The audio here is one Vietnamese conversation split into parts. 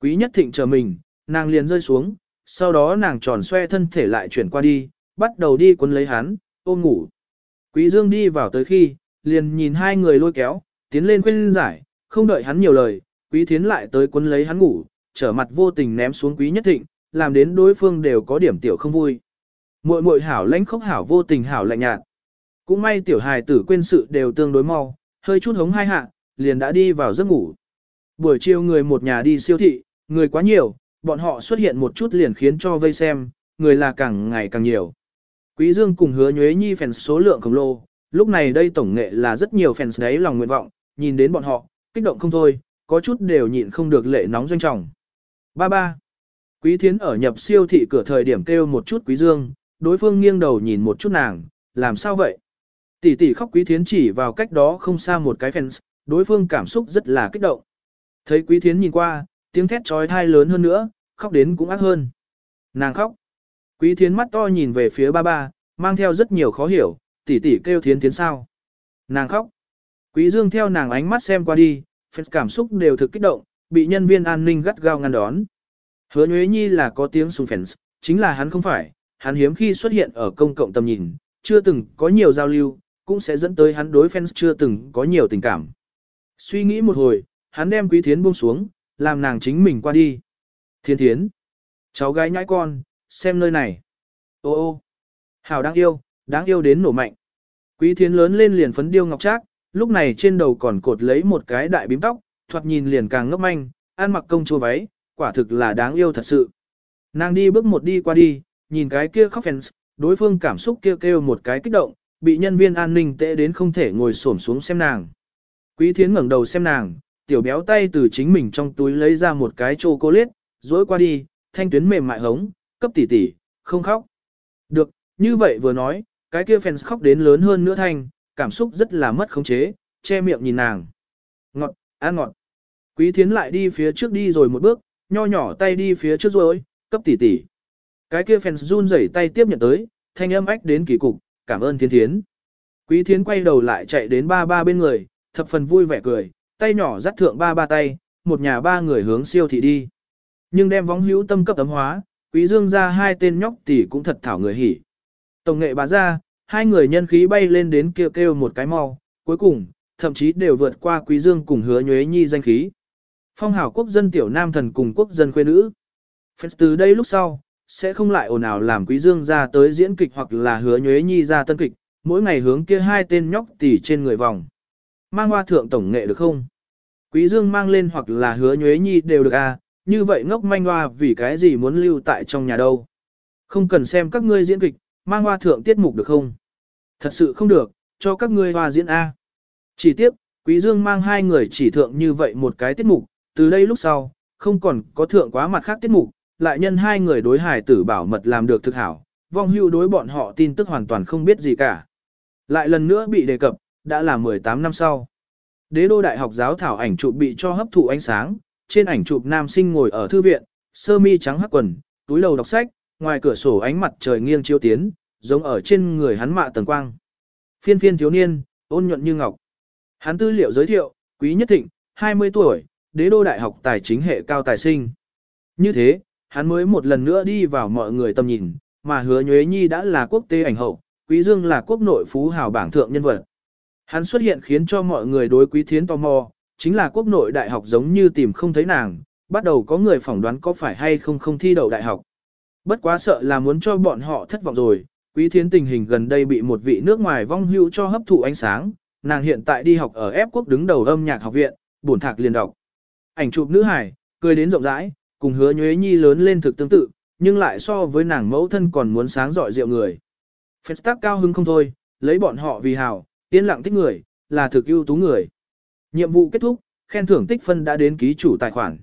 Quý nhất thịnh chờ mình, nàng liền rơi xuống, sau đó nàng tròn xoe thân thể lại chuyển qua đi, bắt đầu đi quấn lấy hắn, ôm ngủ. Quý Dương đi vào tới khi, liền nhìn hai người lôi kéo, tiến lên khuyên giải, không đợi hắn nhiều lời, quý thiến lại tới quấn lấy hắn ngủ, trở mặt vô tình ném xuống quý nhất thịnh, làm đến đối phương đều có điểm tiểu không vui. Muội muội hảo lãnh khốc hảo vô tình hảo lạnh nhạt. Cũng may tiểu hài tử quên sự đều tương đối mau, hơi chút hống hai hạ, liền đã đi vào giấc ngủ. Buổi chiều người một nhà đi siêu thị, người quá nhiều, bọn họ xuất hiện một chút liền khiến cho vây xem, người là càng ngày càng nhiều. Quý Dương cùng hứa nhuế nhi fans số lượng khổng lồ, lúc này đây tổng nghệ là rất nhiều fans đấy lòng nguyện vọng, nhìn đến bọn họ, kích động không thôi, có chút đều nhịn không được lệ nóng doanh trọng. Ba ba. Quý thiến ở nhập siêu thị cửa thời điểm kêu một chút quý dương, đối phương nghiêng đầu nhìn một chút nàng, làm sao vậy? Tỷ tỷ khóc quý thiến chỉ vào cách đó không xa một cái fans, đối phương cảm xúc rất là kích động. Thấy quý thiến nhìn qua, tiếng thét trói thai lớn hơn nữa, khóc đến cũng ác hơn. Nàng khóc. Quý thiến mắt to nhìn về phía ba ba, mang theo rất nhiều khó hiểu, tỷ tỷ kêu thiến thiến sao. Nàng khóc. Quý dương theo nàng ánh mắt xem qua đi, phép cảm xúc đều thực kích động, bị nhân viên an ninh gắt gao ngăn đón. Hứa Nhuế Nhi là có tiếng sùng phèn, chính là hắn không phải, hắn hiếm khi xuất hiện ở công cộng tầm nhìn, chưa từng có nhiều giao lưu, cũng sẽ dẫn tới hắn đối fans chưa từng có nhiều tình cảm. Suy nghĩ một hồi, hắn đem Quý Thiến buông xuống, làm nàng chính mình qua đi. Thiên Thiến, cháu gái nhãi con, xem nơi này. Ô ô, hảo đáng yêu, đáng yêu đến nổ mạnh. Quý Thiến lớn lên liền phấn điêu ngọc trác, lúc này trên đầu còn cột lấy một cái đại bím tóc, thoạt nhìn liền càng ngốc manh, ăn mặc công chúa váy, quả thực là đáng yêu thật sự. Nàng đi bước một đi qua đi, nhìn cái kia khóc fans, đối phương cảm xúc kêu kêu một cái kích động, bị nhân viên an ninh tệ đến không thể ngồi xổm xuống xem nàng. Quý thiến ngẩng đầu xem nàng, tiểu béo tay từ chính mình trong túi lấy ra một cái chocolate, dối qua đi, thanh tuyến mềm mại hống, cấp tỷ tỷ, không khóc. Được, như vậy vừa nói, cái kia fans khóc đến lớn hơn nữa thanh, cảm xúc rất là mất khống chế, che miệng nhìn nàng. Ngọt, ăn ngọt. Quý thiến lại đi phía trước đi rồi một bước, nho nhỏ tay đi phía trước rồi, cấp tỷ tỷ. Cái kia fans run rẩy tay tiếp nhận tới, thanh âm ách đến kỳ cục, cảm ơn thiên thiến. Quý thiến quay đầu lại chạy đến ba ba bên người, thập phần vui vẻ cười, tay nhỏ dắt thượng ba ba tay, một nhà ba người hướng siêu thị đi. Nhưng đem vóng hữu tâm cấp tấm hóa, quý dương ra hai tên nhóc tỷ cũng thật thảo người hỉ. Tổng nghệ bà ra, hai người nhân khí bay lên đến kêu kêu một cái mau, cuối cùng, thậm chí đều vượt qua quý dương cùng hứa nhuế nhi danh khí. Phong hào quốc dân tiểu nam thần cùng quốc dân khuê nữ. Phép từ đây lúc sau, sẽ không lại ồn ào làm quý dương ra tới diễn kịch hoặc là hứa nhuế nhi ra tân kịch, mỗi ngày hướng kia hai tên nhóc tỷ trên người vòng. Mang hoa thượng tổng nghệ được không? Quý dương mang lên hoặc là hứa nhuế nhi đều được à, như vậy ngốc manh hoa vì cái gì muốn lưu tại trong nhà đâu. Không cần xem các ngươi diễn kịch, mang hoa thượng tiết mục được không? Thật sự không được, cho các ngươi hoa diễn A. Chỉ tiếp, quý dương mang hai người chỉ thượng như vậy một cái tiết mục, từ đây lúc sau, không còn có thượng quá mặt khác tiết mục, lại nhân hai người đối hài tử bảo mật làm được thực hảo, vong hưu đối bọn họ tin tức hoàn toàn không biết gì cả. Lại lần nữa bị đề cập, đã là 18 năm sau. Đế đô đại học giáo thảo ảnh chụp bị cho hấp thụ ánh sáng, trên ảnh chụp nam sinh ngồi ở thư viện, sơ mi trắng hắc quần, túi đầu đọc sách, ngoài cửa sổ ánh mặt trời nghiêng chiếu tiến, giống ở trên người hắn mạ tầng quang. Phiên phiên thiếu niên, ôn nhuận như ngọc. Hắn tư liệu giới thiệu, quý nhất thịnh, 20 tuổi, đế đô đại học tài chính hệ cao tài sinh. Như thế, hắn mới một lần nữa đi vào mọi người tầm nhìn, mà hứa nhuế nhi đã là quốc tế ảnh hậu, quý dương là quốc nội phú hào bảng thượng nhân vật. Hắn xuất hiện khiến cho mọi người đối quý thiến tò mò, chính là quốc nội đại học giống như tìm không thấy nàng, bắt đầu có người phỏng đoán có phải hay không không thi đậu đại học. Bất quá sợ là muốn cho bọn họ thất vọng rồi, quý thiến tình hình gần đây bị một vị nước ngoài vong hữu cho hấp thụ ánh sáng, nàng hiện tại đi học ở ép quốc đứng đầu âm nhạc học viện, bổn thạc liền đọc. Ảnh chụp nữ hải, cười đến rộng rãi, cùng hứa nhuế nhi lớn lên thực tương tự, nhưng lại so với nàng mẫu thân còn muốn sáng giỏi rượu người. Phết tác cao hứng không thôi, lấy bọn họ vì hào, yên lặng thích người, là thực ưu tú người. Nhiệm vụ kết thúc, khen thưởng tích phân đã đến ký chủ tài khoản.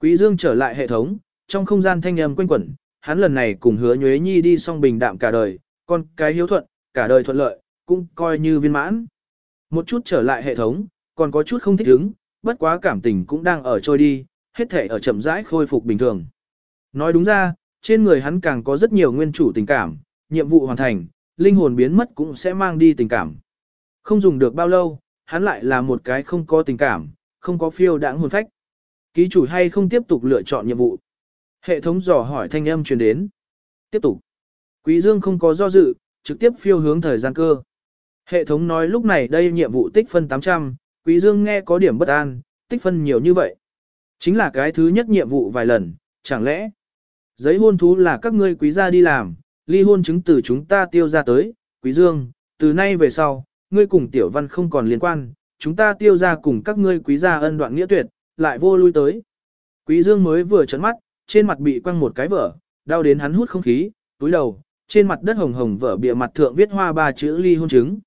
Quý Dương trở lại hệ thống, trong không gian thanh âm quanh quẩn, hắn lần này cùng hứa nhuế nhi đi song bình đạm cả đời, con cái hiếu thuận, cả đời thuận lợi, cũng coi như viên mãn. Một chút trở lại hệ thống, còn có chút không thích ứng, bất quá cảm tình cũng đang ở trôi đi, hết thể ở chậm rãi khôi phục bình thường. Nói đúng ra, trên người hắn càng có rất nhiều nguyên chủ tình cảm, nhiệm vụ hoàn thành, linh hồn biến mất cũng sẽ mang đi tình cảm. Không dùng được bao lâu, hắn lại là một cái không có tình cảm, không có phiêu đãng hồn phách. Ký chủ hay không tiếp tục lựa chọn nhiệm vụ? Hệ thống dò hỏi thanh âm truyền đến. Tiếp tục. Quý Dương không có do dự, trực tiếp phiêu hướng thời gian cơ. Hệ thống nói lúc này đây nhiệm vụ tích phân 800, Quý Dương nghe có điểm bất an, tích phân nhiều như vậy. Chính là cái thứ nhất nhiệm vụ vài lần, chẳng lẽ giấy hôn thú là các ngươi quý gia đi làm, ly hôn chứng từ chúng ta tiêu ra tới, Quý Dương, từ nay về sau, ngươi cùng tiểu văn không còn liên quan, chúng ta tiêu ra cùng các ngươi quý gia ân đoạn nghĩa tuyệt, lại vô lui tới. Quý Dương mới vừa chấn mắt, trên mặt bị quăng một cái vở, đau đến hắn hút không khí, túi đầu, trên mặt đất hồng hồng vở bìa mặt thượng viết hoa ba chữ ly hôn chứng.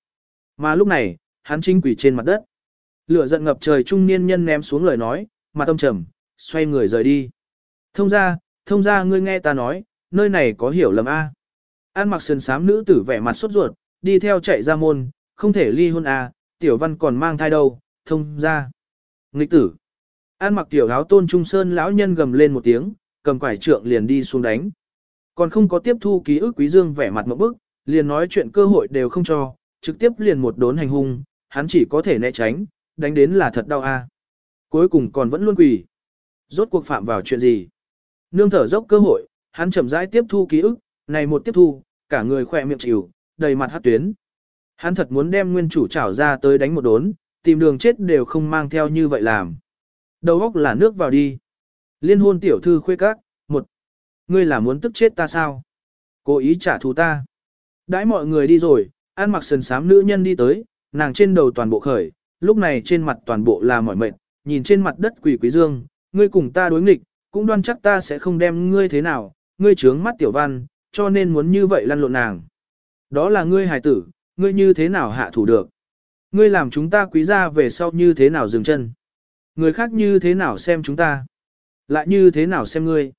Mà lúc này, hắn chính quỷ trên mặt đất. Lửa giận ngập trời trung niên nhân ném xuống lời nói, mặt tâm trầm, xoay người rời đi. Thông ra, thông ra ngươi nghe ta nói, nơi này có hiểu lầm A. An mặc sườn sám nữ tử vẻ mặt sốt ruột, đi theo chạy ra môn, không thể ly hôn à? tiểu văn còn mang thai đâu, thông ra. Nghịch tử. An mặc tiểu áo tôn trung sơn lão nhân gầm lên một tiếng, cầm quải trượng liền đi xuống đánh. Còn không có tiếp thu ký ức quý dương vẻ mặt một bức, liền nói chuyện cơ hội đều không cho, trực tiếp liền một đốn hành hung, hắn chỉ có thể né tránh, đánh đến là thật đau a. Cuối cùng còn vẫn luôn quỳ. Rốt cuộc phạm vào chuyện gì? Nương thở dốc cơ hội, hắn chậm rãi tiếp thu ký ức, này một tiếp thu, cả người khỏe miệng chịu, đầy mặt hát tuyến. Hắn thật muốn đem nguyên chủ trảo ra tới đánh một đốn, tìm đường chết đều không mang theo như vậy làm. Đầu óc là nước vào đi. Liên hôn tiểu thư khuê các, một. Ngươi là muốn tức chết ta sao? Cố ý trả thù ta. Đãi mọi người đi rồi, ăn mặc sần sám nữ nhân đi tới, nàng trên đầu toàn bộ khởi, lúc này trên mặt toàn bộ là mỏi mệt, nhìn trên mặt đất quỷ quý dương, ngươi cùng ta đối nghịch, cũng đoan chắc ta sẽ không đem ngươi thế nào, ngươi trướng mắt tiểu văn, cho nên muốn như vậy lăn lộn nàng. Đó là ngươi hài tử, ngươi như thế nào hạ thủ được. Ngươi làm chúng ta quý gia về sau như thế nào dừng chân. Người khác như thế nào xem chúng ta. Lại như thế nào xem ngươi.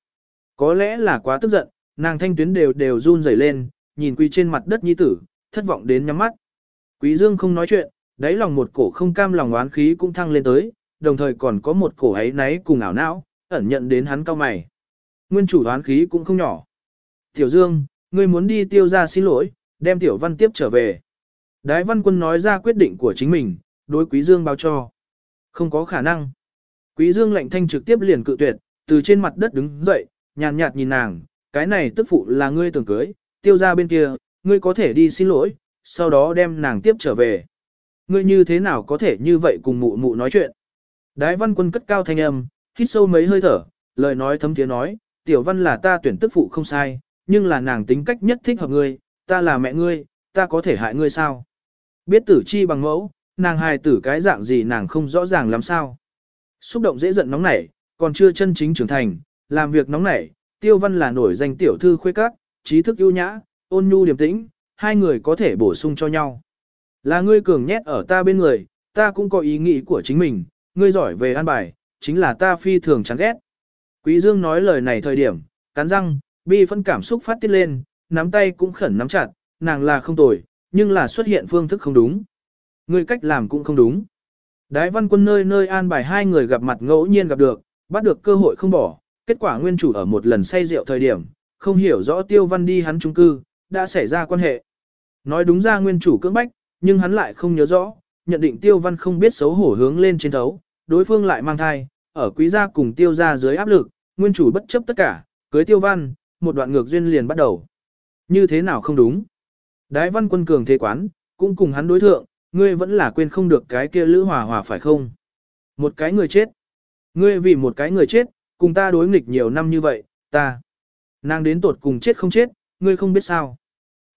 Có lẽ là quá tức giận, nàng thanh tuyến đều đều run rẩy lên, nhìn quý trên mặt đất nhi tử, thất vọng đến nhắm mắt. Quý dương không nói chuyện, đáy lòng một cổ không cam lòng oán khí cũng thăng lên tới, đồng thời còn có một cổ ấy náy cùng ảo não, ẩn nhận đến hắn cao mày. Nguyên chủ oán khí cũng không nhỏ. Tiểu Dương, ngươi muốn đi tiêu ra xin lỗi, đem Tiểu Văn tiếp trở về. Đái Văn Quân nói ra quyết định của chính mình, đối Quý Dương báo cho. Không có khả năng. Quý Dương lệnh thanh trực tiếp liền cự tuyệt, từ trên mặt đất đứng dậy, nhàn nhạt nhìn nàng, cái này tức phụ là ngươi tưởng cưới, tiêu ra bên kia, ngươi có thể đi xin lỗi, sau đó đem nàng tiếp trở về. Ngươi như thế nào có thể như vậy cùng mụ mụ nói chuyện? Đái văn quân cất cao thanh âm, hít sâu mấy hơi thở, lời nói thấm tiếng nói, tiểu văn là ta tuyển tức phụ không sai, nhưng là nàng tính cách nhất thích hợp ngươi, ta là mẹ ngươi, ta có thể hại ngươi sao? Biết tử chi bằng mẫu, nàng hài tử cái dạng gì nàng không rõ ràng làm sao. Xúc động dễ giận nóng nảy, còn chưa chân chính trưởng thành, làm việc nóng nảy, tiêu văn là nổi danh tiểu thư khuê các, trí thức ưu nhã, ôn nhu điềm tĩnh, hai người có thể bổ sung cho nhau. Là ngươi cường nhét ở ta bên người, ta cũng có ý nghĩ của chính mình, ngươi giỏi về an bài, chính là ta phi thường chán ghét. Quý Dương nói lời này thời điểm, cắn răng, bi phân cảm xúc phát tiết lên, nắm tay cũng khẩn nắm chặt, nàng là không tồi, nhưng là xuất hiện phương thức không đúng. người cách làm cũng không đúng. Đái văn quân nơi nơi an bài hai người gặp mặt ngẫu nhiên gặp được, bắt được cơ hội không bỏ, kết quả nguyên chủ ở một lần say rượu thời điểm, không hiểu rõ tiêu văn đi hắn trung cư, đã xảy ra quan hệ. Nói đúng ra nguyên chủ cưỡng bách, nhưng hắn lại không nhớ rõ, nhận định tiêu văn không biết xấu hổ hướng lên trên thấu, đối phương lại mang thai, ở quý gia cùng tiêu gia dưới áp lực, nguyên chủ bất chấp tất cả, cưới tiêu văn, một đoạn ngược duyên liền bắt đầu. Như thế nào không đúng? Đái văn quân cường thế quán, cũng cùng hắn đối thượng, ngươi vẫn là quên không được cái kia lữ hòa hòa phải không? Một cái người chết. Ngươi vì một cái người chết, cùng ta đối nghịch nhiều năm như vậy, ta. Nàng đến tột cùng chết không chết, ngươi không biết sao.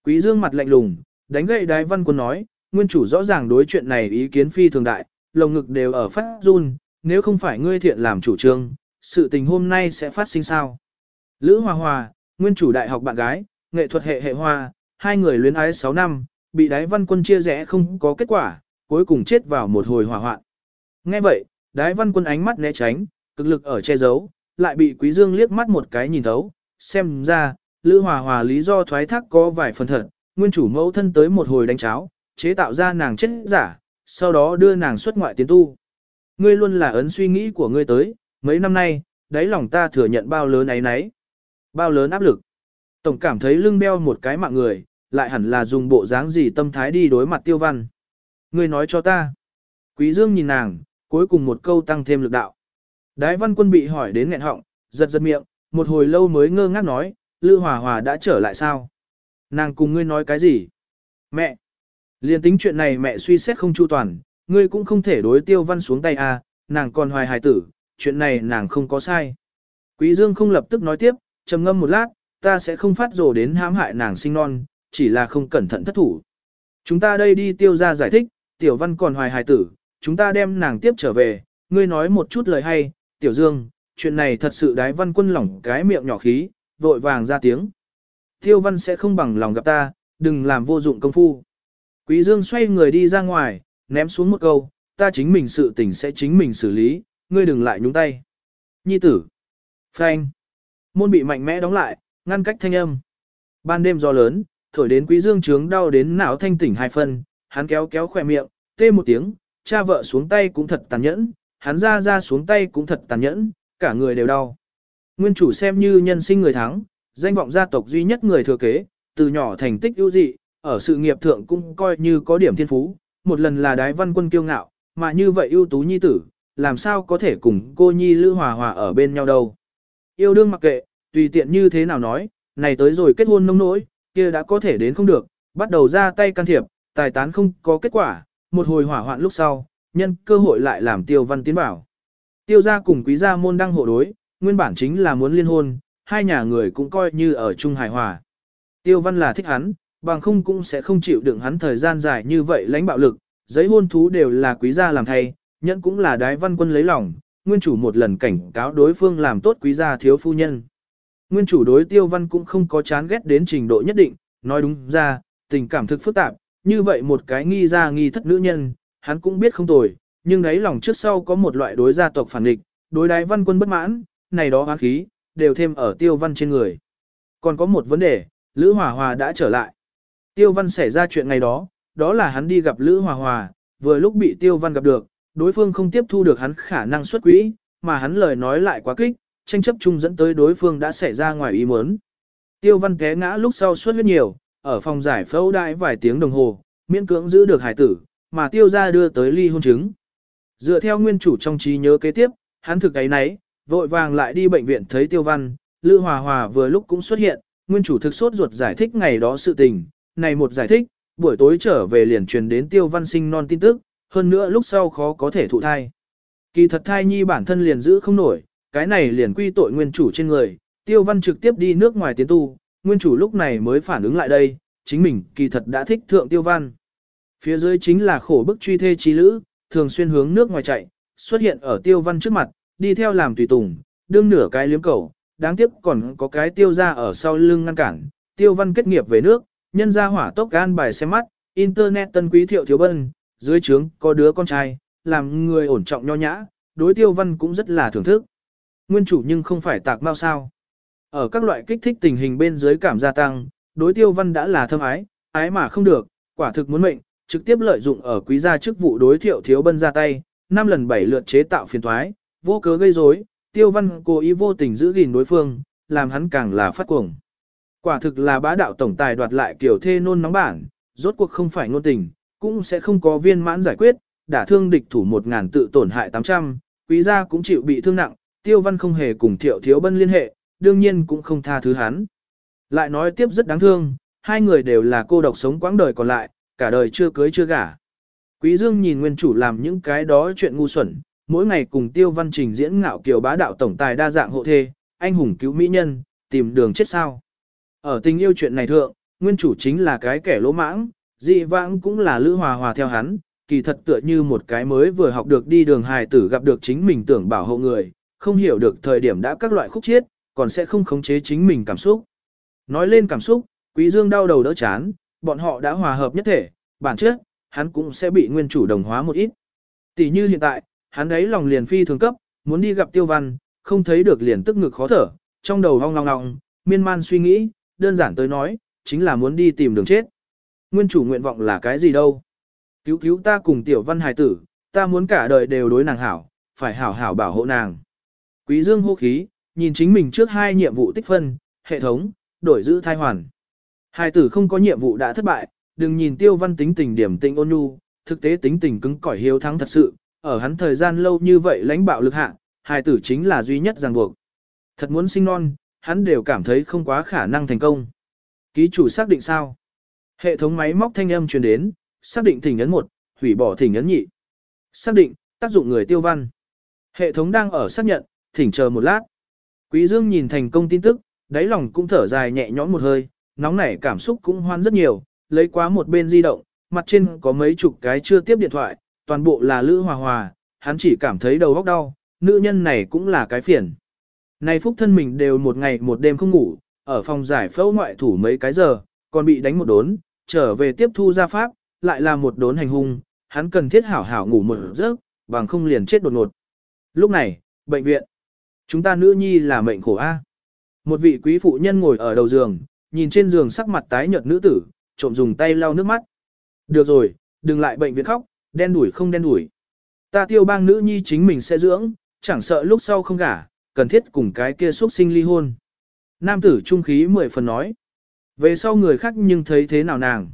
Quý dương mặt lạnh lùng, đánh gậy đái văn quân nói, nguyên chủ rõ ràng đối chuyện này ý kiến phi thường đại, lồng ngực đều ở phát run, nếu không phải ngươi thiện làm chủ trương, sự tình hôm nay sẽ phát sinh sao. Lữ Hòa Hòa, nguyên chủ đại học bạn gái, nghệ thuật hệ hệ hoa, hai người luyến ái 6 năm, bị đái văn quân chia rẽ không có kết quả, cuối cùng chết vào một hồi hỏa hoạn. Nghe vậy, đái văn quân ánh mắt né tránh, cực lực ở che giấu, lại bị quý dương liếc mắt một cái nhìn thấu, xem ra, Lữ Hòa Hòa lý do thoái thác có vài phần thật, nguyên chủ mẫu thân tới một hồi đánh cháo, chế tạo ra nàng chết giả, sau đó đưa nàng xuất ngoại tiến tu. Ngươi luôn là ấn suy nghĩ của ngươi tới, mấy năm nay, đáy lòng ta thừa nhận bao lớn ấy nấy, bao lớn áp lực. Tổng cảm thấy lưng đeo một cái mạng người, lại hẳn là dùng bộ dáng gì tâm thái đi đối mặt tiêu văn. Ngươi nói cho ta. Quý Dương nhìn nàng, cuối cùng một câu tăng thêm lực đạo. Đái văn quân bị hỏi đến nghẹn họng, giật giật miệng, một hồi lâu mới ngơ ngác nói, Lư Hòa Hòa đã trở lại sao? Nàng cùng ngươi nói cái gì? Mẹ! Liên tính chuyện này mẹ suy xét không chu toàn, ngươi cũng không thể đối tiêu văn xuống tay à, nàng còn hoài hài tử, chuyện này nàng không có sai. Quý Dương không lập tức nói tiếp, trầm ngâm một lát, ta sẽ không phát rồ đến hãm hại nàng sinh non, chỉ là không cẩn thận thất thủ. Chúng ta đây đi tiêu ra giải thích, tiểu văn còn hoài hài tử, chúng ta đem nàng tiếp trở về, ngươi nói một chút lời hay, tiểu dương, chuyện này thật sự đái văn quân lỏng cái miệng nhỏ khí, vội vàng ra tiếng. Tiêu văn sẽ không bằng lòng gặp ta, đừng làm vô dụng công phu. Quý dương xoay người đi ra ngoài, ném xuống một câu, ta chính mình sự tình sẽ chính mình xử lý, ngươi đừng lại nhúng tay. Nhi tử. Phanh. Môn bị mạnh mẽ đóng lại, ngăn cách thanh âm. Ban đêm gió lớn, thổi đến quý dương trướng đau đến não thanh tỉnh hai phần. hắn kéo kéo khỏe miệng, tê một tiếng, cha vợ xuống tay cũng thật tàn nhẫn, hắn ra ra xuống tay cũng thật tàn nhẫn, cả người đều đau. Nguyên chủ xem như nhân sinh người thắng, danh vọng gia tộc duy nhất người thừa kế, từ nhỏ thành tích ưu dị, ở sự nghiệp thượng cũng coi như có điểm thiên phú, một lần là đái văn quân kiêu ngạo, mà như vậy ưu tú nhi tử, làm sao có thể cùng cô nhi lữ hòa hòa ở bên nhau đâu. Yêu đương mặc kệ, tùy tiện như thế nào nói, này tới rồi kết hôn nông nỗi, kia đã có thể đến không được, bắt đầu ra tay can thiệp, tài tán không có kết quả, một hồi hỏa hoạn lúc sau, nhân cơ hội lại làm tiêu văn tiến bảo. Tiêu gia cùng quý gia môn đăng hộ đối, nguyên bản chính là muốn liên hôn, hai nhà người cũng coi như ở chung hài hòa. Tiêu văn là thích hắn, bằng không cũng sẽ không chịu đựng hắn thời gian dài như vậy lãnh bạo lực, giấy hôn thú đều là quý gia làm thay, nhẫn cũng là đái văn quân lấy lòng, nguyên chủ một lần cảnh cáo đối phương làm tốt quý gia thiếu phu nhân. Nguyên chủ đối tiêu văn cũng không có chán ghét đến trình độ nhất định, nói đúng ra, tình cảm thực phức tạp, như vậy một cái nghi ra nghi thất nữ nhân, hắn cũng biết không tồi, nhưng đấy lòng trước sau có một loại đối gia tộc phản địch, đối đái văn quân bất mãn, này đó oán khí, đều thêm ở tiêu văn trên người. Còn có một vấn đề, Lữ Hòa Hòa đã trở lại. Tiêu văn xảy ra chuyện ngày đó, đó là hắn đi gặp Lữ Hòa Hòa, vừa lúc bị tiêu văn gặp được, đối phương không tiếp thu được hắn khả năng xuất quỹ, mà hắn lời nói lại quá kích, tranh chấp chung dẫn tới đối phương đã xảy ra ngoài ý muốn. Tiêu văn té ngã lúc sau suốt huyết nhiều, ở phòng giải phẫu đại vài tiếng đồng hồ, miễn cưỡng giữ được hải tử, mà tiêu ra đưa tới ly hôn chứng. Dựa theo nguyên chủ trong trí nhớ kế tiếp, hắn thực ấy nấy, vội vàng lại đi bệnh viện thấy tiêu văn, Lữ Hòa Hòa vừa lúc cũng xuất hiện, nguyên chủ thực sốt ruột giải thích ngày đó sự tình, này một giải thích, buổi tối trở về liền truyền đến tiêu văn sinh non tin tức, hơn nữa lúc sau khó có thể thụ thai. Kỳ thật thai nhi bản thân liền giữ không nổi, cái này liền quy tội nguyên chủ trên người, tiêu văn trực tiếp đi nước ngoài tiến tu, nguyên chủ lúc này mới phản ứng lại đây, chính mình kỳ thật đã thích thượng tiêu văn. Phía dưới chính là khổ bức truy thê trí lữ, thường xuyên hướng nước ngoài chạy, xuất hiện ở tiêu văn trước mặt, đi theo làm tùy tùng, đương nửa cái liếm cầu, đáng tiếc còn có cái tiêu ra ở sau lưng ngăn cản, tiêu văn kết nghiệp về nước, nhân ra hỏa tốc gan bài xem mắt, internet tân quý thiệu thiếu bân, dưới trướng có đứa con trai, làm người ổn trọng nho nhã, đối tiêu văn cũng rất là thưởng thức. Nguyên chủ nhưng không phải tạc mau sao. Ở các loại kích thích tình hình bên dưới cảm gia tăng, đối tiêu văn đã là thâm ái, ái mà không được, quả thực muốn mệnh, trực tiếp lợi dụng ở quý gia chức vụ đối thiệu thiếu bân ra tay, năm lần bảy lượt chế tạo phiền thoái, vô cớ gây rối, tiêu văn cố ý vô tình giữ gìn đối phương, làm hắn càng là phát cuồng. Quả thực là bá đạo tổng tài đoạt lại kiểu thê nôn nóng bản, rốt cuộc không phải ngôn tình, cũng sẽ không có viên mãn giải quyết, đả thương địch thủ một ngàn tự tổn hại 800, quý gia cũng chịu bị thương nặng, tiêu văn không hề cùng thiệu thiếu bân liên hệ, đương nhiên cũng không tha thứ hắn. Lại nói tiếp rất đáng thương, hai người đều là cô độc sống quãng đời còn lại, cả đời chưa cưới chưa gả. Quý Dương nhìn nguyên chủ làm những cái đó chuyện ngu xuẩn, mỗi ngày cùng tiêu văn trình diễn ngạo kiều bá đạo tổng tài đa dạng hộ thê, anh hùng cứu mỹ nhân, tìm đường chết sao. Ở tình yêu chuyện này thượng, nguyên chủ chính là cái kẻ lỗ mãng, dị vãng cũng là lữ hòa hòa theo hắn, kỳ thật tựa như một cái mới vừa học được đi đường hài tử gặp được chính mình tưởng bảo hộ người, không hiểu được thời điểm đã các loại khúc chiết, còn sẽ không khống chế chính mình cảm xúc. Nói lên cảm xúc, Quý Dương đau đầu đỡ chán, bọn họ đã hòa hợp nhất thể, bản chất, hắn cũng sẽ bị nguyên chủ đồng hóa một ít. Tỷ như hiện tại, hắn ấy lòng liền phi thường cấp, muốn đi gặp tiêu văn, không thấy được liền tức ngực khó thở, trong đầu hoang long long, miên man suy nghĩ, đơn giản tới nói, chính là muốn đi tìm đường chết. Nguyên chủ nguyện vọng là cái gì đâu? Cứu cứu ta cùng tiểu văn hài tử, ta muốn cả đời đều đối nàng hảo, phải hảo hảo bảo hộ nàng. Quý dương hô khí, nhìn chính mình trước hai nhiệm vụ tích phân, hệ thống, đổi giữ thai hoàn. Hai tử không có nhiệm vụ đã thất bại, đừng nhìn tiêu văn tính tình điểm tĩnh ôn nhu, thực tế tính tình cứng cỏi hiếu thắng thật sự, ở hắn thời gian lâu như vậy lãnh bạo lực hạ, hai tử chính là duy nhất ràng buộc. Thật muốn sinh non, hắn đều cảm thấy không quá khả năng thành công. Ký chủ xác định sao? Hệ thống máy móc thanh âm truyền đến, xác định thỉnh ấn 1, hủy bỏ thỉnh ấn nhị. Xác định, tác dụng người tiêu văn. Hệ thống đang ở xác nhận, thỉnh chờ một lát. Quý Dương nhìn thành công tin tức, đáy lòng cũng thở dài nhẹ nhõm một hơi, nóng nảy cảm xúc cũng hoan rất nhiều, lấy quá một bên di động, mặt trên có mấy chục cái chưa tiếp điện thoại, toàn bộ là Lữ Hòa Hòa, hắn chỉ cảm thấy đầu óc đau, nữ nhân này cũng là cái phiền. Này phúc thân mình đều một ngày một đêm không ngủ, ở phòng giải phẫu ngoại thủ mấy cái giờ, còn bị đánh một đốn, trở về tiếp thu gia pháp, lại là một đốn hành hung, hắn cần thiết hảo hảo ngủ một giấc, bằng không liền chết đột ngột. Lúc này, bệnh viện, chúng ta nữ nhi là mệnh khổ A. Một vị quý phụ nhân ngồi ở đầu giường, nhìn trên giường sắc mặt tái nhợt nữ tử, trộm dùng tay lau nước mắt. Được rồi, đừng lại bệnh viện khóc, đen đuổi không đen đuổi. Ta tiêu bang nữ nhi chính mình sẽ dưỡng, chẳng sợ lúc sau không gả, cần thiết cùng cái kia xuất sinh ly hôn. Nam tử trung khí mười phần nói. Về sau người khác nhưng thấy thế nào nàng.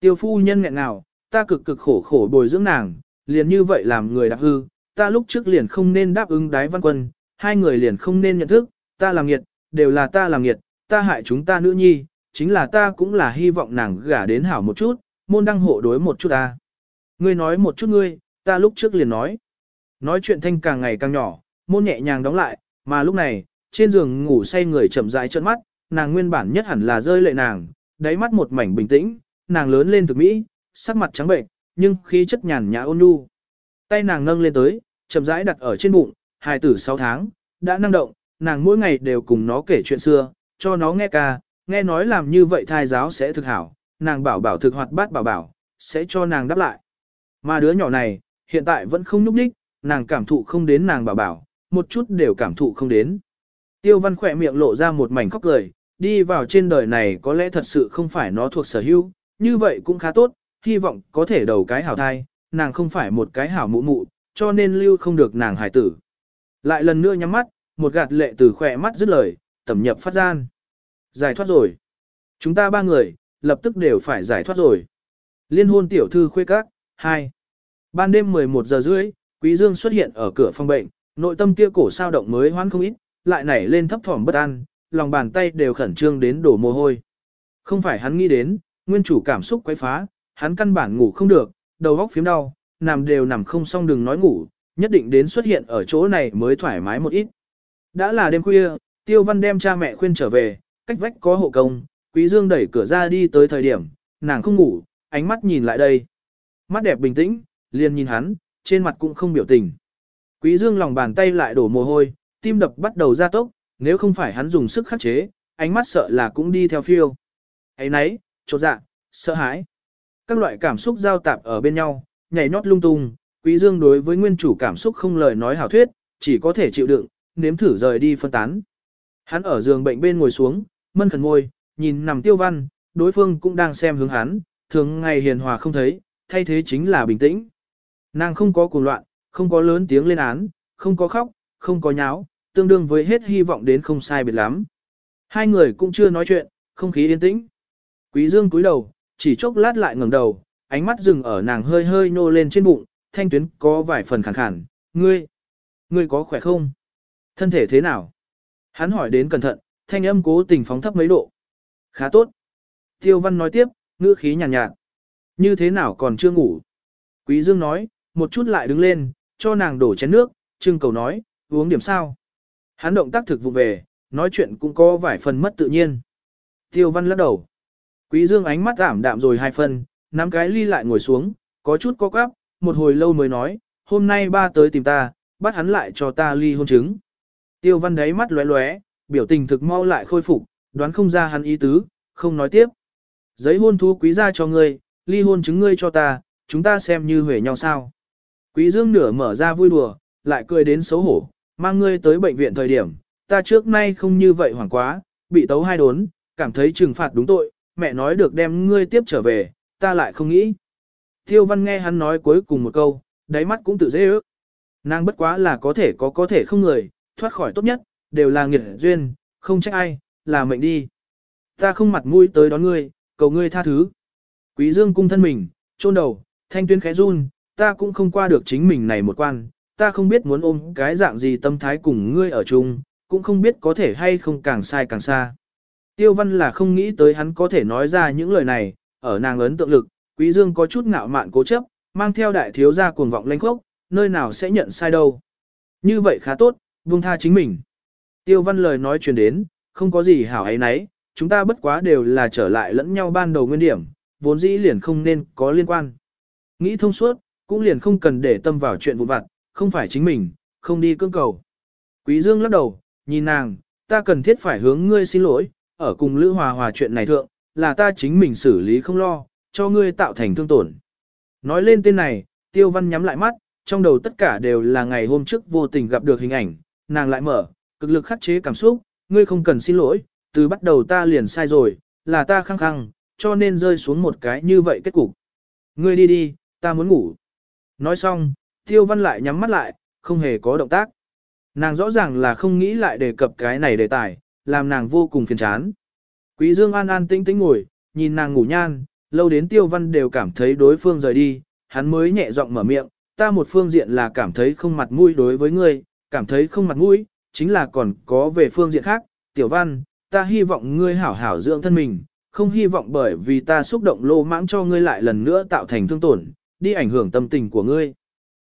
Tiêu phu nhân nghẹn nào, ta cực cực khổ khổ bồi dưỡng nàng, liền như vậy làm người đạp hư, ta lúc trước liền không nên đáp ứng đái văn quân, hai người liền không nên nhận thức, ta làm nghiệt, đều là ta làm nghiệt, ta hại chúng ta nữ nhi, chính là ta cũng là hy vọng nàng gả đến hảo một chút, môn đăng hộ đối một chút ta. Ngươi nói một chút ngươi, ta lúc trước liền nói. Nói chuyện thanh càng ngày càng nhỏ, môn nhẹ nhàng đóng lại, mà lúc này, trên giường ngủ say người chậm rãi trợn mắt, nàng nguyên bản nhất hẳn là rơi lệ nàng, đáy mắt một mảnh bình tĩnh, nàng lớn lên thực mỹ, sắc mặt trắng bệnh, nhưng khí chất nhàn nhã ôn nhu. Tay nàng nâng lên tới, chậm rãi đặt ở trên bụng, hài tử 6 tháng, đã năng động, nàng mỗi ngày đều cùng nó kể chuyện xưa, cho nó nghe ca, nghe nói làm như vậy thai giáo sẽ thực hảo, nàng bảo bảo thực hoạt bát bảo bảo, sẽ cho nàng đáp lại. Mà đứa nhỏ này, hiện tại vẫn không nhúc nhích, nàng cảm thụ không đến nàng bảo bảo, một chút đều cảm thụ không đến. Tiêu văn khỏe miệng lộ ra một mảnh khóc cười, đi vào trên đời này có lẽ thật sự không phải nó thuộc sở hữu, như vậy cũng khá tốt, hy vọng có thể đầu cái hảo thai, nàng không phải một cái hảo mụ mụ, cho nên lưu không được nàng hài tử. Lại lần nữa nhắm mắt, một gạt lệ từ khỏe mắt dứt lời, tẩm nhập phát gian. Giải thoát rồi. Chúng ta ba người, lập tức đều phải giải thoát rồi. Liên hôn tiểu thư khuê các, 2. Ban đêm 11 giờ rưỡi, Quý Dương xuất hiện ở cửa phòng bệnh, nội tâm kia cổ sao động mới hoan không ít, lại nảy lên thấp thỏm bất an, lòng bàn tay đều khẩn trương đến đổ mồ hôi. Không phải hắn nghĩ đến, nguyên chủ cảm xúc quấy phá, hắn căn bản ngủ không được, đầu óc phiếm đau, nằm đều nằm không xong đừng nói ngủ, nhất định đến xuất hiện ở chỗ này mới thoải mái một ít. Đã là đêm khuya, Tiêu Văn đem cha mẹ khuyên trở về, cách vách có hộ công, Quý Dương đẩy cửa ra đi tới thời điểm, nàng không ngủ, ánh mắt nhìn lại đây. Mắt đẹp bình tĩnh, liền nhìn hắn, trên mặt cũng không biểu tình. Quý Dương lòng bàn tay lại đổ mồ hôi, tim đập bắt đầu gia tốc, nếu không phải hắn dùng sức khắc chế, ánh mắt sợ là cũng đi theo phiêu. Ấy nấy, chột dạ, sợ hãi. Các loại cảm xúc giao tạp ở bên nhau, nhảy nhót lung tung, Quý Dương đối với nguyên chủ cảm xúc không lời nói hảo thuyết, chỉ có thể chịu đựng, nếm thử rời đi phân tán. Hắn ở giường bệnh bên ngồi xuống, mân khẩn ngồi, nhìn nằm tiêu văn, đối phương cũng đang xem hướng hắn, thường ngày hiền hòa không thấy, thay thế chính là bình tĩnh. Nàng không có cuồng loạn, không có lớn tiếng lên án, không có khóc, không có nháo, tương đương với hết hy vọng đến không sai biệt lắm. Hai người cũng chưa nói chuyện, không khí yên tĩnh. Quý Dương cúi đầu, chỉ chốc lát lại ngẩng đầu, ánh mắt dừng ở nàng hơi hơi nô lên trên bụng, thanh tuyến có vài phần khàn khàn, ngươi, ngươi có khỏe không? Thân thể thế nào? Hắn hỏi đến cẩn thận, thanh âm cố tình phóng thấp mấy độ. Khá tốt. Tiêu văn nói tiếp, ngữ khí nhàn nhạt, nhạt. Như thế nào còn chưa ngủ? Quý Dương nói, một chút lại đứng lên, cho nàng đổ chén nước, trưng cầu nói, uống điểm sao? Hắn động tác thực vụ về, nói chuyện cũng có vài phần mất tự nhiên. Tiêu văn lắc đầu. Quý Dương ánh mắt ảm đạm rồi hai phần, nắm cái ly lại ngồi xuống, có chút co quắp, một hồi lâu mới nói, hôm nay ba tới tìm ta, bắt hắn lại cho ta ly hôn chứng. Tiêu văn đấy mắt lóe lóe, biểu tình thực mau lại khôi phục, đoán không ra hắn ý tứ, không nói tiếp. Giấy hôn thú quý ra cho ngươi, ly hôn chứng ngươi cho ta, chúng ta xem như huề nhau sao. Quý dương nửa mở ra vui đùa, lại cười đến xấu hổ, mang ngươi tới bệnh viện thời điểm, ta trước nay không như vậy hoảng quá, bị tấu hai đốn, cảm thấy trừng phạt đúng tội, mẹ nói được đem ngươi tiếp trở về, ta lại không nghĩ. Tiêu văn nghe hắn nói cuối cùng một câu, đáy mắt cũng tự dễ ước. Nàng bất quá là có thể có có thể không người, thoát khỏi tốt nhất, đều là nghiệt duyên, không trách ai, là mệnh đi. Ta không mặt mũi tới đón ngươi, cầu ngươi tha thứ. Quý dương cung thân mình, chôn đầu, thanh tuyến khẽ run, ta cũng không qua được chính mình này một quan, ta không biết muốn ôm cái dạng gì tâm thái cùng ngươi ở chung, cũng không biết có thể hay không càng sai càng xa. Tiêu văn là không nghĩ tới hắn có thể nói ra những lời này, ở nàng ấn tượng lực, quý dương có chút ngạo mạn cố chấp, mang theo đại thiếu gia cuồng vọng lanh khốc, nơi nào sẽ nhận sai đâu. Như vậy khá tốt, buông tha chính mình. Tiêu văn lời nói truyền đến, không có gì hảo ấy nấy, chúng ta bất quá đều là trở lại lẫn nhau ban đầu nguyên điểm, vốn dĩ liền không nên có liên quan. Nghĩ thông suốt, cũng liền không cần để tâm vào chuyện vụn vặt, không phải chính mình, không đi cưỡng cầu. Quý Dương lắc đầu, nhìn nàng, ta cần thiết phải hướng ngươi xin lỗi, ở cùng Lữ Hòa Hòa chuyện này thượng, là ta chính mình xử lý không lo, cho ngươi tạo thành thương tổn. Nói lên tên này, Tiêu Văn nhắm lại mắt, trong đầu tất cả đều là ngày hôm trước vô tình gặp được hình ảnh, nàng lại mở, cực lực khắc chế cảm xúc, ngươi không cần xin lỗi, từ bắt đầu ta liền sai rồi, là ta khăng khăng, cho nên rơi xuống một cái như vậy kết cục. Ngươi đi đi, ta muốn ngủ. Nói xong, Tiêu Văn lại nhắm mắt lại, không hề có động tác. Nàng rõ ràng là không nghĩ lại đề cập cái này đề tài, làm nàng vô cùng phiền chán. Quý Dương an an tĩnh tĩnh ngồi, nhìn nàng ngủ nhan, lâu đến Tiêu Văn đều cảm thấy đối phương rời đi, hắn mới nhẹ giọng mở miệng, ta một phương diện là cảm thấy không mặt mũi đối với ngươi, cảm thấy không mặt mũi, chính là còn có về phương diện khác, Tiểu Văn, ta hy vọng ngươi hảo hảo dưỡng thân mình, không hy vọng bởi vì ta xúc động lô mãng cho ngươi lại lần nữa tạo thành thương tổn, đi ảnh hưởng tâm tình của ngươi.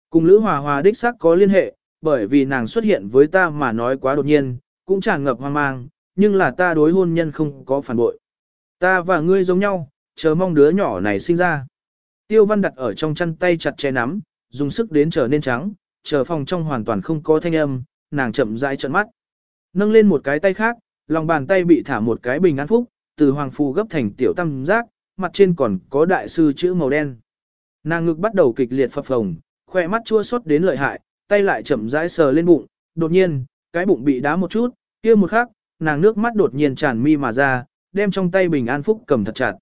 Cùng Lữ Hòa Hòa đích xác có liên hệ, bởi vì nàng xuất hiện với ta mà nói quá đột nhiên, cũng tràn ngập hoang mang, nhưng là ta đối hôn nhân không có phản bội. Ta và ngươi giống nhau, chờ mong đứa nhỏ này sinh ra. Tiêu văn đặt ở trong chăn tay chặt che nắm, dùng sức đến trở nên trắng, chờ phòng trong hoàn toàn không có thanh âm, nàng chậm rãi trợn mắt. Nâng lên một cái tay khác, lòng bàn tay bị thả một cái bình an phúc, từ hoàng phù gấp thành tiểu tam giác, mặt trên còn có đại sư chữ màu đen. Nàng ngực bắt đầu kịch liệt phập phồng, khỏe mắt chua xót đến lợi hại, tay lại chậm rãi sờ lên bụng, đột nhiên, cái bụng bị đá một chút, kia một khắc, nàng nước mắt đột nhiên tràn mi mà ra, đem trong tay bình an phúc cầm thật chặt.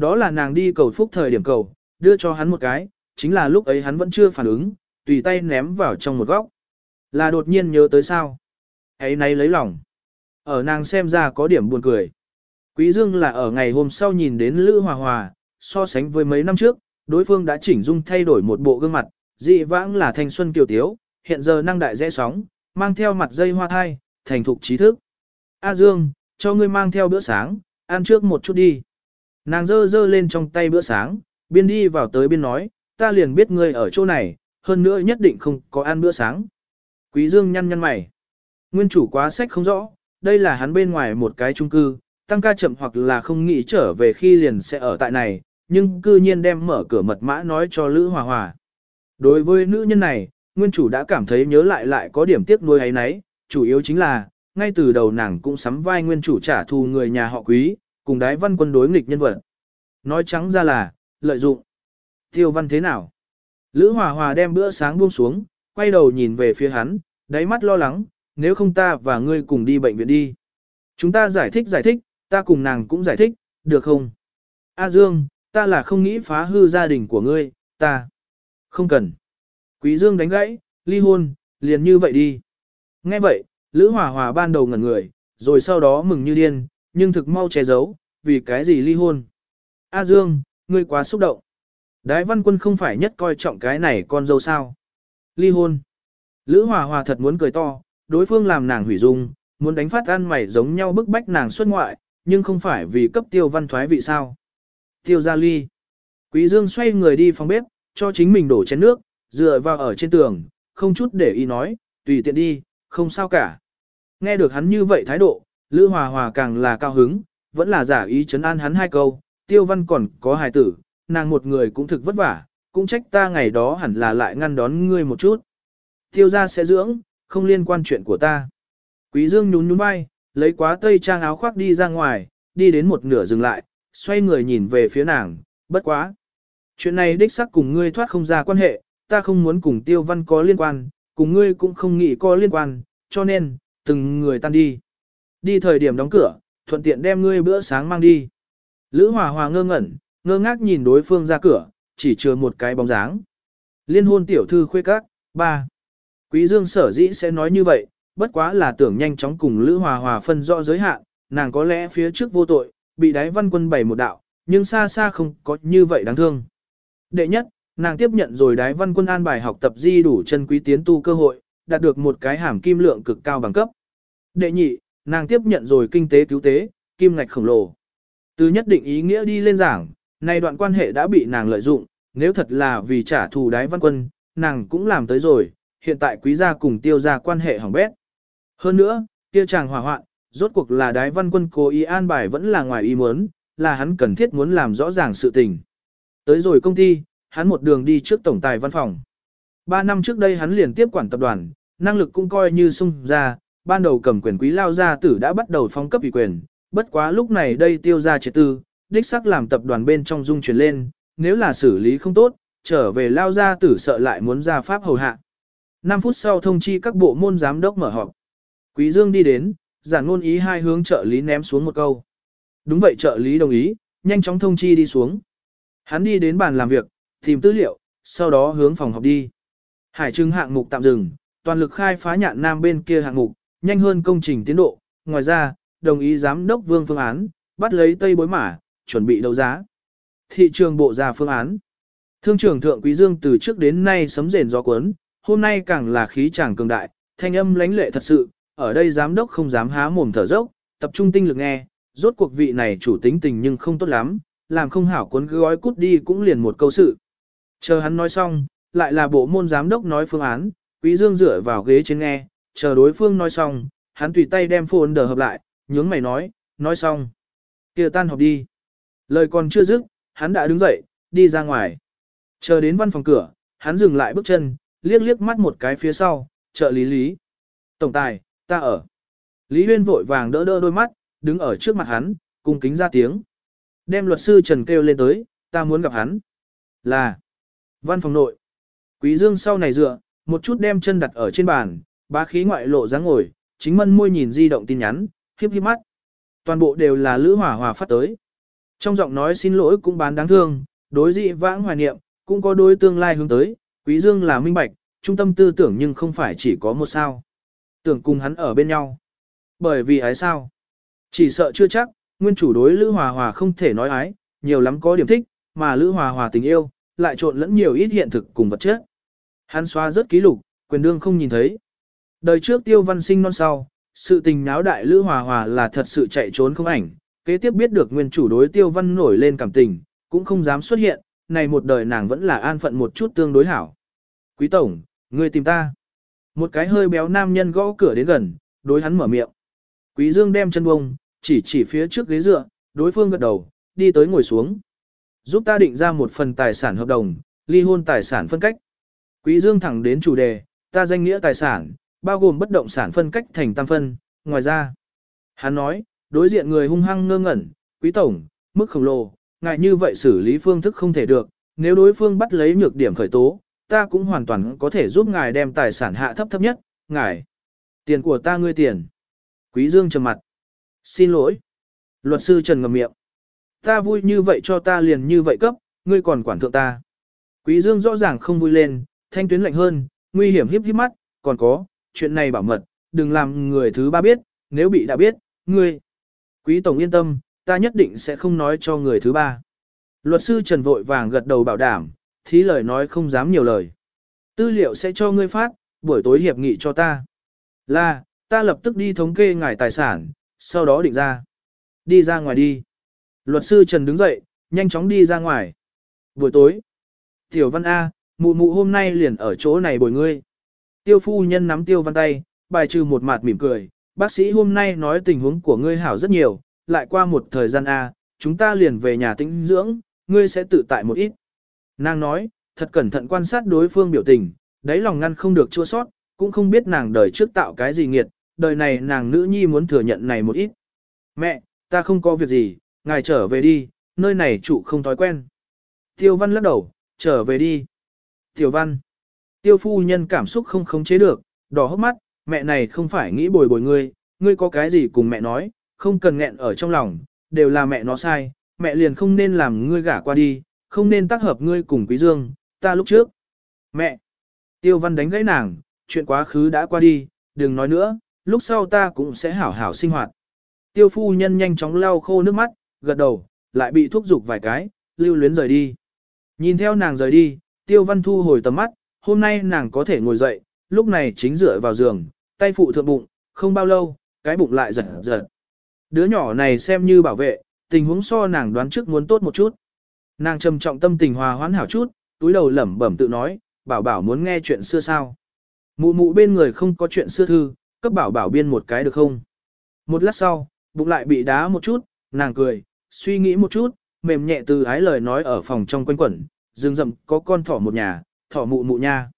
Đó là nàng đi cầu phúc thời điểm cầu, đưa cho hắn một cái, chính là lúc ấy hắn vẫn chưa phản ứng, tùy tay ném vào trong một góc. Là đột nhiên nhớ tới sao? ấy nay lấy lòng. Ở nàng xem ra có điểm buồn cười. Quý Dương là ở ngày hôm sau nhìn đến Lữ Hòa Hòa, so sánh với mấy năm trước, đối phương đã chỉnh dung thay đổi một bộ gương mặt, dị vãng là thanh xuân kiều tiếu, hiện giờ năng đại rẽ sóng, mang theo mặt dây hoa thai, thành thục trí thức. A Dương, cho ngươi mang theo bữa sáng, ăn trước một chút đi. Nàng dơ dơ lên trong tay bữa sáng, biên đi vào tới biên nói, ta liền biết ngươi ở chỗ này, hơn nữa nhất định không có ăn bữa sáng. Quý Dương nhăn nhăn mày. Nguyên chủ quá sách không rõ, đây là hắn bên ngoài một cái trung cư, tăng ca chậm hoặc là không nghĩ trở về khi liền sẽ ở tại này, nhưng cư nhiên đem mở cửa mật mã nói cho Lữ Hòa Hòa. Đối với nữ nhân này, nguyên chủ đã cảm thấy nhớ lại lại có điểm tiếc nuôi ấy nấy, chủ yếu chính là, ngay từ đầu nàng cũng sắm vai nguyên chủ trả thù người nhà họ quý, cùng đái văn quân đối nghịch nhân vật. Nói trắng ra là, lợi dụng. Tiêu văn thế nào? Lữ Hòa Hòa đem bữa sáng buông xuống, quay đầu nhìn về phía hắn, đáy mắt lo lắng, nếu không ta và ngươi cùng đi bệnh viện đi. Chúng ta giải thích giải thích, ta cùng nàng cũng giải thích, được không? A Dương, ta là không nghĩ phá hư gia đình của ngươi, ta. Không cần. Quý Dương đánh gãy, ly hôn, liền như vậy đi. Nghe vậy, Lữ Hòa Hòa ban đầu ngẩn người, rồi sau đó mừng như điên, nhưng thực mau che giấu, vì cái gì ly hôn. A Dương, ngươi quá xúc động. Đái văn quân không phải nhất coi trọng cái này con dâu sao. Ly hôn. Lữ Hòa Hòa thật muốn cười to, đối phương làm nàng hủy dung, muốn đánh phát ăn mày giống nhau bức bách nàng xuất ngoại, nhưng không phải vì cấp tiêu văn thoái vị sao. Tiêu ra ly. Quý Dương xoay người đi phòng bếp, cho chính mình đổ chén nước, dựa vào ở trên tường, không chút để ý nói, tùy tiện đi, không sao cả. Nghe được hắn như vậy thái độ, Lữ Hòa Hòa càng là cao hứng, vẫn là giả ý chấn an hắn hai câu, tiêu văn còn có hài tử, nàng một người cũng thực vất vả, cũng trách ta ngày đó hẳn là lại ngăn đón ngươi một chút. Tiêu ra sẽ dưỡng, không liên quan chuyện của ta. Quý Dương nhún nhún vai, lấy quá tây trang áo khoác đi ra ngoài, đi đến một nửa dừng lại, xoay người nhìn về phía nàng, bất quá. Chuyện này đích xác cùng ngươi thoát không ra quan hệ, ta không muốn cùng tiêu văn có liên quan, cùng ngươi cũng không nghĩ có liên quan, cho nên, từng người tan đi. Đi thời điểm đóng cửa, thuận tiện đem ngươi bữa sáng mang đi. Lữ Hòa Hòa ngơ ngẩn, ngơ ngác nhìn đối phương ra cửa, chỉ chừa một cái bóng dáng. Liên hôn tiểu thư khuê các, ba. Quý Dương sở dĩ sẽ nói như vậy, bất quá là tưởng nhanh chóng cùng Lữ Hòa Hòa phân rõ giới hạn, nàng có lẽ phía trước vô tội, bị đái văn quân bày một đạo, nhưng xa xa không có như vậy đáng thương. Đệ nhất, nàng tiếp nhận rồi đái văn quân an bài học tập di đủ chân quý tiến tu cơ hội, đạt được một cái hàm kim lượng cực cao bằng cấp. Đệ nhị, nàng tiếp nhận rồi kinh tế cứu tế, kim ngạch khổng lồ. Từ nhất định ý nghĩa đi lên giảng, này đoạn quan hệ đã bị nàng lợi dụng, nếu thật là vì trả thù đái văn quân, nàng cũng làm tới rồi, hiện tại quý gia cùng tiêu gia quan hệ hỏng bét. Hơn nữa, Tiêu chàng hỏa hoạn, rốt cuộc là đái văn quân cố ý an bài vẫn là ngoài ý muốn, là hắn cần thiết muốn làm rõ ràng sự tình. Tới rồi công ty, hắn một đường đi trước tổng tài văn phòng. Ba năm trước đây hắn liền tiếp quản tập đoàn, năng lực cũng coi như sung ra, ban đầu cầm quyền quý lao gia tử đã bắt đầu phong cấp ủy quyền, bất quá lúc này đây tiêu ra triệt tư, đích sắc làm tập đoàn bên trong dung chuyển lên, nếu là xử lý không tốt, trở về lao gia tử sợ lại muốn ra pháp hầu hạ. 5 phút sau thông chi các bộ môn giám đốc mở họp. Quý Dương đi đến, giản ngôn ý hai hướng trợ lý ném xuống một câu. Đúng vậy trợ lý đồng ý, nhanh chóng thông chi đi xuống. Hắn đi đến bàn làm việc, tìm tư liệu, sau đó hướng phòng họp đi. Hải trưng hạng mục tạm dừng, toàn lực khai phá nhạn nam bên kia hạng mục, nhanh hơn công trình tiến độ. Ngoài ra, đồng ý giám đốc vương phương án, bắt lấy tây bối mã, chuẩn bị đấu giá. Thị trường bộ ra phương án. Thương trưởng thượng quý dương từ trước đến nay sấm rền gió cuốn, hôm nay càng là khí chàng cường đại, thanh âm lãnh lệ thật sự, ở đây giám đốc không dám há mồm thở dốc, tập trung tinh lực nghe, rốt cuộc vị này chủ tính tình nhưng không tốt lắm, làm không hảo cuốn gói cút đi cũng liền một câu sự. Chờ hắn nói xong, lại là bộ môn giám đốc nói phương án, quý dương dựa vào ghế trên nghe, chờ đối phương nói xong, hắn tùy tay đem phồn đờ hợp lại, nhướng mày nói, nói xong. kia tan họp đi. Lời còn chưa dứt, hắn đã đứng dậy, đi ra ngoài. Chờ đến văn phòng cửa, hắn dừng lại bước chân, liếc liếc mắt một cái phía sau, trợ lý lý. Tổng tài, ta ở. Lý Huyên vội vàng đỡ đỡ đôi mắt, đứng ở trước mặt hắn, cung kính ra tiếng. Đem luật sư Trần kêu lên tới, ta muốn gặp hắn. Là. Văn phòng nội. Quý Dương sau này dựa, một chút đem chân đặt ở trên bàn, bá khí ngoại lộ dáng ngồi, chính mân môi nhìn di động tin nhắn, hiếp hiếp mắt. Toàn bộ đều là Lữ Hỏa Hòa phát tới. Trong giọng nói xin lỗi cũng bán đáng thương, đối dị vãng hoài niệm, cũng có đối tương lai hướng tới, Quý Dương là minh bạch, trung tâm tư tưởng nhưng không phải chỉ có một sao. Tưởng cùng hắn ở bên nhau. Bởi vì ái sao? Chỉ sợ chưa chắc, nguyên chủ đối Lữ Hòa Hòa không thể nói ái, nhiều lắm có điểm thích, mà Lữ Hòa Hòa tình yêu, lại trộn lẫn nhiều ít hiện thực cùng vật chất. Hắn xóa rất ký lục, quyền đương không nhìn thấy. Đời trước tiêu văn sinh non sau, sự tình náo đại Lữ Hòa Hòa là thật sự chạy trốn không ảnh, kế tiếp biết được nguyên chủ đối tiêu văn nổi lên cảm tình, cũng không dám xuất hiện, này một đời nàng vẫn là an phận một chút tương đối hảo. Quý Tổng, ngươi tìm ta. Một cái hơi béo nam nhân gõ cửa đến gần, đối hắn mở miệng. Quý Dương đem chân bông, chỉ chỉ phía trước ghế dựa, đối phương gật đầu, đi tới ngồi xuống. Giúp ta định ra một phần tài sản hợp đồng, ly hôn tài sản phân cách. Quý Dương thẳng đến chủ đề, ta danh nghĩa tài sản, bao gồm bất động sản phân cách thành tam phân, ngoài ra. Hắn nói, đối diện người hung hăng ngơ ngẩn, quý tổng, mức khổng lồ, ngại như vậy xử lý phương thức không thể được, nếu đối phương bắt lấy nhược điểm khởi tố, ta cũng hoàn toàn có thể giúp ngài đem tài sản hạ thấp thấp nhất, ngài. Tiền của ta ngươi tiền. Quý Dương trầm mặt. Xin lỗi. Luật sư Trần ngậm miệng. Ta vui như vậy cho ta liền như vậy cấp, ngươi còn quản thượng ta. Quý Dương rõ ràng không vui lên, thanh tuyến lạnh hơn, nguy hiểm hiếp hiếp mắt, còn có, chuyện này bảo mật, đừng làm người thứ ba biết, nếu bị đã biết, ngươi. Quý Tổng yên tâm, ta nhất định sẽ không nói cho người thứ ba. Luật sư Trần vội vàng gật đầu bảo đảm, thí lời nói không dám nhiều lời. Tư liệu sẽ cho ngươi phát, buổi tối hiệp nghị cho ta. Là, ta lập tức đi thống kê ngài tài sản, sau đó định ra. Đi ra ngoài đi. Luật sư Trần đứng dậy, nhanh chóng đi ra ngoài. Buổi tối. Tiểu văn A, mụ mụ hôm nay liền ở chỗ này bồi ngươi. Tiêu phu nhân nắm tiêu văn tay, bài trừ một mặt mỉm cười. Bác sĩ hôm nay nói tình huống của ngươi hảo rất nhiều, lại qua một thời gian A, chúng ta liền về nhà tĩnh dưỡng, ngươi sẽ tự tại một ít. Nàng nói, thật cẩn thận quan sát đối phương biểu tình, đáy lòng ngăn không được chua sót, cũng không biết nàng đời trước tạo cái gì nghiệt, đời này nàng nữ nhi muốn thừa nhận này một ít. Mẹ, ta không có việc gì, ngài trở về đi, nơi này chủ không thói quen. Tiêu văn lắc đầu, trở về đi. Tiêu văn. Tiêu phu nhân cảm xúc không khống chế được, đỏ hốc mắt, mẹ này không phải nghĩ bồi bồi ngươi, ngươi có cái gì cùng mẹ nói, không cần nghẹn ở trong lòng, đều là mẹ nó sai, mẹ liền không nên làm ngươi gả qua đi, không nên tác hợp ngươi cùng Quý Dương, ta lúc trước. Mẹ! Tiêu văn đánh gãy nàng, chuyện quá khứ đã qua đi, đừng nói nữa, lúc sau ta cũng sẽ hảo hảo sinh hoạt. Tiêu phu nhân nhanh chóng lau khô nước mắt, gật đầu, lại bị thúc giục vài cái, lưu luyến rời đi. Nhìn theo nàng rời đi, Tiêu Văn thu hồi tầm mắt, hôm nay nàng có thể ngồi dậy, lúc này chính dựa vào giường, tay phụ thượng bụng, không bao lâu, cái bụng lại giật giật. Đứa nhỏ này xem như bảo vệ, tình huống so nàng đoán trước muốn tốt một chút. Nàng trầm trọng tâm tình hòa hoãn hảo chút, túi đầu lẩm bẩm tự nói, bảo bảo muốn nghe chuyện xưa sao. Mụ mụ bên người không có chuyện xưa thư, cấp bảo bảo biên một cái được không? Một lát sau, bụng lại bị đá một chút, nàng cười, suy nghĩ một chút, mềm nhẹ từ ái lời nói ở phòng trong quanh quẩn, rừng rậm có con thỏ một nhà, thỏ mụ mụ nha.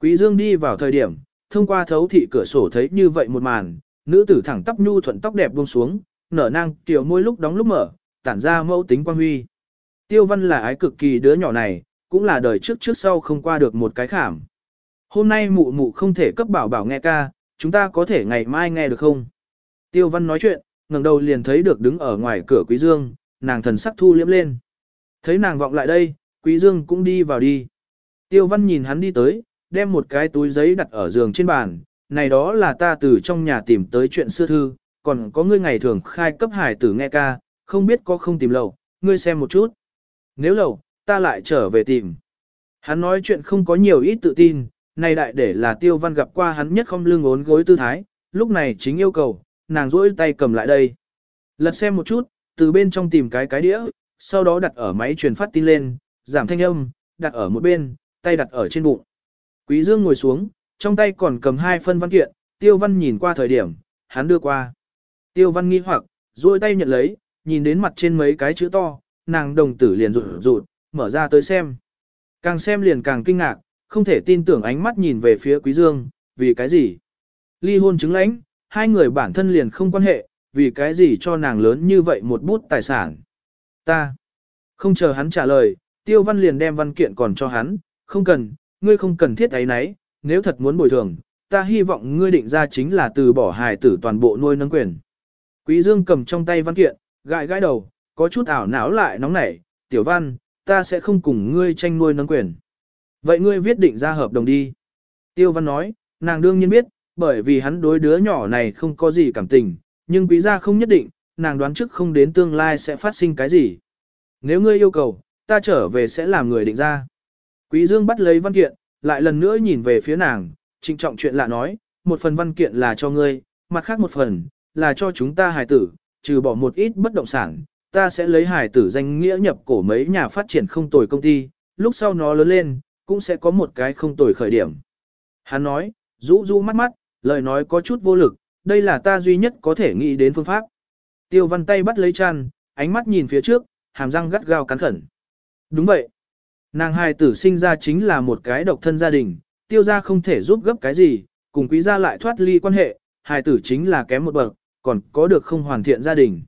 Quý Dương đi vào thời điểm, thông qua thấu thị cửa sổ thấy như vậy một màn, nữ tử thẳng tóc nhu thuận tóc đẹp buông xuống, nở nang tiểu môi lúc đóng lúc mở, tản ra mẫu tính quan huy. Tiêu văn là ái cực kỳ đứa nhỏ này, cũng là đời trước trước sau không qua được một cái khảm. Hôm nay mụ mụ không thể cấp bảo bảo nghe ca, chúng ta có thể ngày mai nghe được không? Tiêu văn nói chuyện, ngẩng đầu liền thấy được đứng ở ngoài cửa quý dương, nàng thần sắc thu liễm lên. Thấy nàng vọng lại đây, quý dương cũng đi vào đi. Tiêu văn nhìn hắn đi tới, đem một cái túi giấy đặt ở giường trên bàn, này đó là ta từ trong nhà tìm tới chuyện xưa thư, còn có ngươi ngày thường khai cấp hải tử nghe ca, không biết có không tìm lầu, ngươi xem một chút. Nếu lầu, ta lại trở về tìm. Hắn nói chuyện không có nhiều ít tự tin, này đại để là tiêu văn gặp qua hắn nhất không lưng ốn gối tư thái, lúc này chính yêu cầu, nàng rỗi tay cầm lại đây. Lật xem một chút, từ bên trong tìm cái cái đĩa, sau đó đặt ở máy truyền phát tin lên, giảm thanh âm, đặt ở một bên, tay đặt ở trên bụng. Quý Dương ngồi xuống, trong tay còn cầm hai phân văn kiện, Tiêu Văn nhìn qua thời điểm, hắn đưa qua. Tiêu Văn nghi hoặc, duỗi tay nhận lấy, nhìn đến mặt trên mấy cái chữ to, nàng đồng tử liền rụt rụt, mở ra tới xem. Càng xem liền càng kinh ngạc, không thể tin tưởng ánh mắt nhìn về phía Quý Dương, vì cái gì? Ly hôn chứng lãnh, hai người bản thân liền không quan hệ, vì cái gì cho nàng lớn như vậy một bút tài sản. Ta. Không chờ hắn trả lời, Tiêu Văn liền đem văn kiện còn cho hắn, không cần, ngươi không cần thiết ấy nấy, nếu thật muốn bồi thường, ta hy vọng ngươi định ra chính là từ bỏ hài tử toàn bộ nuôi nâng quyền. Quý Dương cầm trong tay văn kiện, gãi gãi đầu, có chút ảo não lại nóng nảy, tiểu văn, ta sẽ không cùng ngươi tranh nuôi nâng quyền. Vậy ngươi viết định ra hợp đồng đi. Tiêu văn nói, nàng đương nhiên biết, bởi vì hắn đối đứa nhỏ này không có gì cảm tình, nhưng quý gia không nhất định, nàng đoán trước không đến tương lai sẽ phát sinh cái gì. Nếu ngươi yêu cầu, ta trở về sẽ làm người định ra. Quý Dương bắt lấy văn kiện, lại lần nữa nhìn về phía nàng, trịnh trọng chuyện lạ nói, một phần văn kiện là cho ngươi, mặt khác một phần, là cho chúng ta hài tử, trừ bỏ một ít bất động sản, ta sẽ lấy hài tử danh nghĩa nhập cổ mấy nhà phát triển không tồi công ty, lúc sau nó lớn lên, cũng sẽ có một cái không tồi khởi điểm. Hắn nói, rũ rũ mắt mắt, lời nói có chút vô lực, đây là ta duy nhất có thể nghĩ đến phương pháp. Tiêu văn tay bắt lấy chăn, ánh mắt nhìn phía trước, hàm răng gắt gao cắn khẩn. Đúng vậy. Nàng hài tử sinh ra chính là một cái độc thân gia đình, tiêu gia không thể giúp gấp cái gì, cùng quý gia lại thoát ly quan hệ, hài tử chính là kém một bậc, còn có được không hoàn thiện gia đình.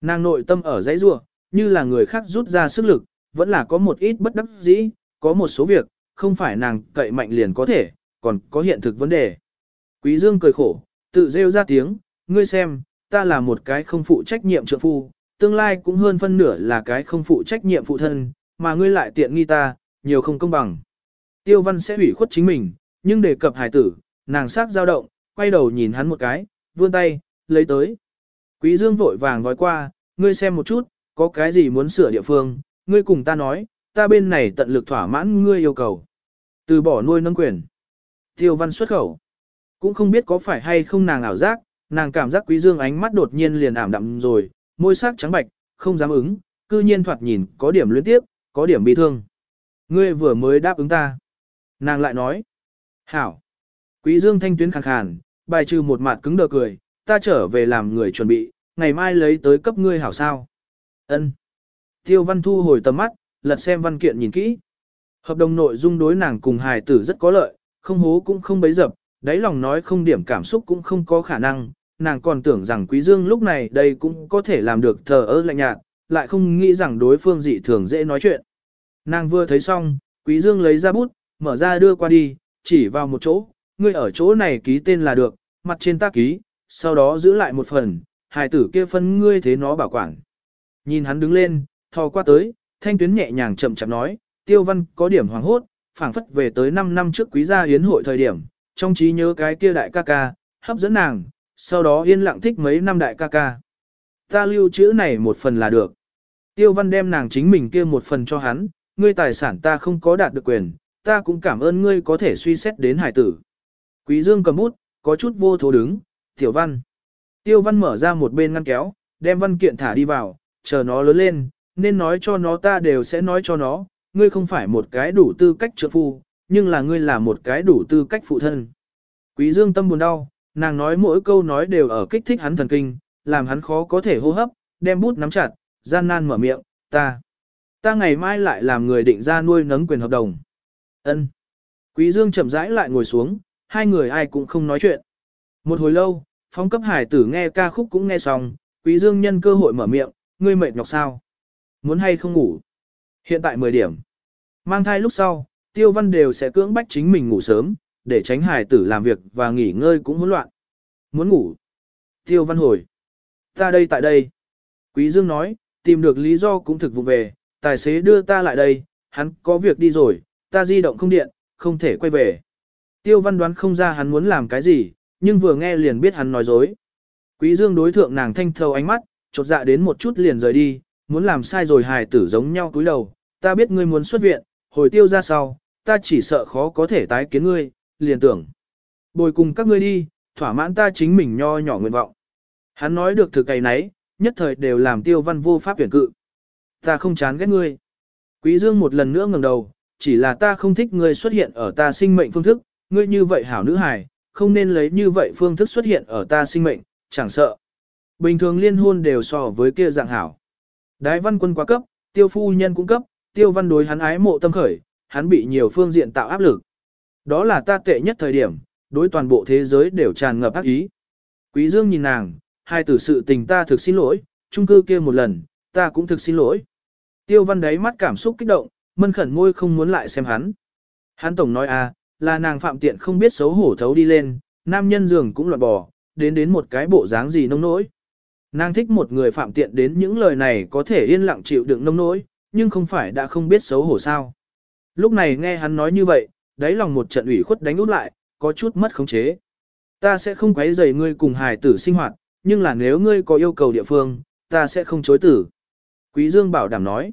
Nàng nội tâm ở dãy rua, như là người khác rút ra sức lực, vẫn là có một ít bất đắc dĩ, có một số việc, không phải nàng cậy mạnh liền có thể, còn có hiện thực vấn đề. Quý Dương cười khổ, tự rêu ra tiếng, ngươi xem, ta là một cái không phụ trách nhiệm trợ phu, tương lai cũng hơn phân nửa là cái không phụ trách nhiệm phụ thân, mà ngươi lại tiện nghi ta, nhiều không công bằng. Tiêu văn sẽ hủy khuất chính mình, nhưng đề cập hài tử, nàng sắc dao động, quay đầu nhìn hắn một cái, vươn tay, lấy tới. Quý dương vội vàng vói qua, ngươi xem một chút, có cái gì muốn sửa địa phương, ngươi cùng ta nói, ta bên này tận lực thỏa mãn ngươi yêu cầu. Từ bỏ nuôi nâng quyền. Tiêu văn xuất khẩu. Cũng không biết có phải hay không nàng ảo giác, nàng cảm giác quý dương ánh mắt đột nhiên liền ảm đạm rồi, môi sắc trắng bạch, không dám ứng, cư nhiên thoạt nhìn có điểm luyến tiếp, có điểm bị thương. Ngươi vừa mới đáp ứng ta. Nàng lại nói. Hảo. Quý dương thanh tuyến khàn khàn, bài trừ một mặt cứng đờ cười, ta trở về làm người chuẩn bị, ngày mai lấy tới cấp ngươi hảo sao. Ân. Tiêu văn thu hồi tầm mắt, lật xem văn kiện nhìn kỹ. Hợp đồng nội dung đối nàng cùng hài tử rất có lợi, không hố cũng không bấy dập, đáy lòng nói không điểm cảm xúc cũng không có khả năng, nàng còn tưởng rằng quý dương lúc này đây cũng có thể làm được thờ ơ lạnh nhạt, lại không nghĩ rằng đối phương dị thường dễ nói chuyện. Nàng vừa thấy xong, quý dương lấy ra bút, mở ra đưa qua đi, chỉ vào một chỗ, ngươi ở chỗ này ký tên là được, mặt trên ta ký, sau đó giữ lại một phần, hài tử kia phân ngươi thế nó bảo quản. Nhìn hắn đứng lên, thò qua tới, thanh tuyến nhẹ nhàng chậm chậm nói, tiêu văn có điểm hoàng hốt, phảng phất về tới 5 năm trước quý gia hiến hội thời điểm, trong trí nhớ cái kia đại ca ca, hấp dẫn nàng, sau đó yên lặng thích mấy năm đại ca ca. Ta lưu chữ này một phần là được. Tiêu văn đem nàng chính mình kia một phần cho hắn, ngươi tài sản ta không có đạt được quyền, ta cũng cảm ơn ngươi có thể suy xét đến hải tử. Quý Dương cầm bút, có chút vô thố đứng, tiểu văn. Tiêu văn mở ra một bên ngăn kéo, đem văn kiện thả đi vào, chờ nó lớn lên, nên nói cho nó ta đều sẽ nói cho nó, ngươi không phải một cái đủ tư cách trợ phu, nhưng là ngươi là một cái đủ tư cách phụ thân. Quý Dương tâm buồn đau, nàng nói mỗi câu nói đều ở kích thích hắn thần kinh, làm hắn khó có thể hô hấp, đem bút nắm chặt, gian nan mở miệng, ta. Ta ngày mai lại làm người định ra nuôi nấng quyền hợp đồng. Ân. Quý Dương chậm rãi lại ngồi xuống, hai người ai cũng không nói chuyện. Một hồi lâu, phóng cấp hải tử nghe ca khúc cũng nghe xong, Quý Dương nhân cơ hội mở miệng, ngươi mệt nhọc sao? Muốn hay không ngủ? Hiện tại 10 điểm. Mang thai lúc sau, Tiêu Văn đều sẽ cưỡng bách chính mình ngủ sớm, để tránh hải tử làm việc và nghỉ ngơi cũng hỗn loạn. Muốn ngủ. Tiêu Văn hồi. Ta đây tại đây. Quý Dương nói, tìm được lý do cũng thực vụ về, tài xế đưa ta lại đây, hắn có việc đi rồi, ta di động không điện, không thể quay về. Tiêu Văn đoán không ra hắn muốn làm cái gì, nhưng vừa nghe liền biết hắn nói dối. Quý Dương đối thượng nàng thanh thâu ánh mắt, chột dạ đến một chút liền rời đi, muốn làm sai rồi hài tử giống nhau cúi đầu, ta biết ngươi muốn xuất viện, hồi tiêu ra sau, ta chỉ sợ khó có thể tái kiến ngươi, liền tưởng. Bồi cùng các ngươi đi, thỏa mãn ta chính mình nho nhỏ nguyện vọng. Hắn nói được thực cày nấy, nhất thời đều làm tiêu văn vô pháp tuyển cự. Ta không chán ghét ngươi. Quý Dương một lần nữa ngẩng đầu, chỉ là ta không thích ngươi xuất hiện ở ta sinh mệnh phương thức, ngươi như vậy hảo nữ hài, không nên lấy như vậy phương thức xuất hiện ở ta sinh mệnh, chẳng sợ. Bình thường liên hôn đều so với kia dạng hảo. Đái văn quân quá cấp, tiêu phu nhân cũng cấp, tiêu văn đối hắn ái mộ tâm khởi, hắn bị nhiều phương diện tạo áp lực. Đó là ta tệ nhất thời điểm, đối toàn bộ thế giới đều tràn ngập ác ý. Quý Dương nhìn nàng, hai tử sự tình ta thực xin lỗi, chung cư kia một lần, ta cũng thực xin lỗi. Tiêu văn đấy mắt cảm xúc kích động, mân khẩn môi không muốn lại xem hắn. Hắn tổng nói à, là nàng phạm tiện không biết xấu hổ thấu đi lên, nam nhân giường cũng loạn bỏ, đến đến một cái bộ dáng gì nông nỗi. Nàng thích một người phạm tiện đến những lời này có thể yên lặng chịu đựng nông nỗi, nhưng không phải đã không biết xấu hổ sao. Lúc này nghe hắn nói như vậy, đáy lòng một trận ủy khuất đánh út lại, có chút mất khống chế. Ta sẽ không quấy rầy ngươi cùng hài tử sinh hoạt, nhưng là nếu ngươi có yêu cầu địa phương, ta sẽ không chối tử. Quý Dương bảo đảm nói.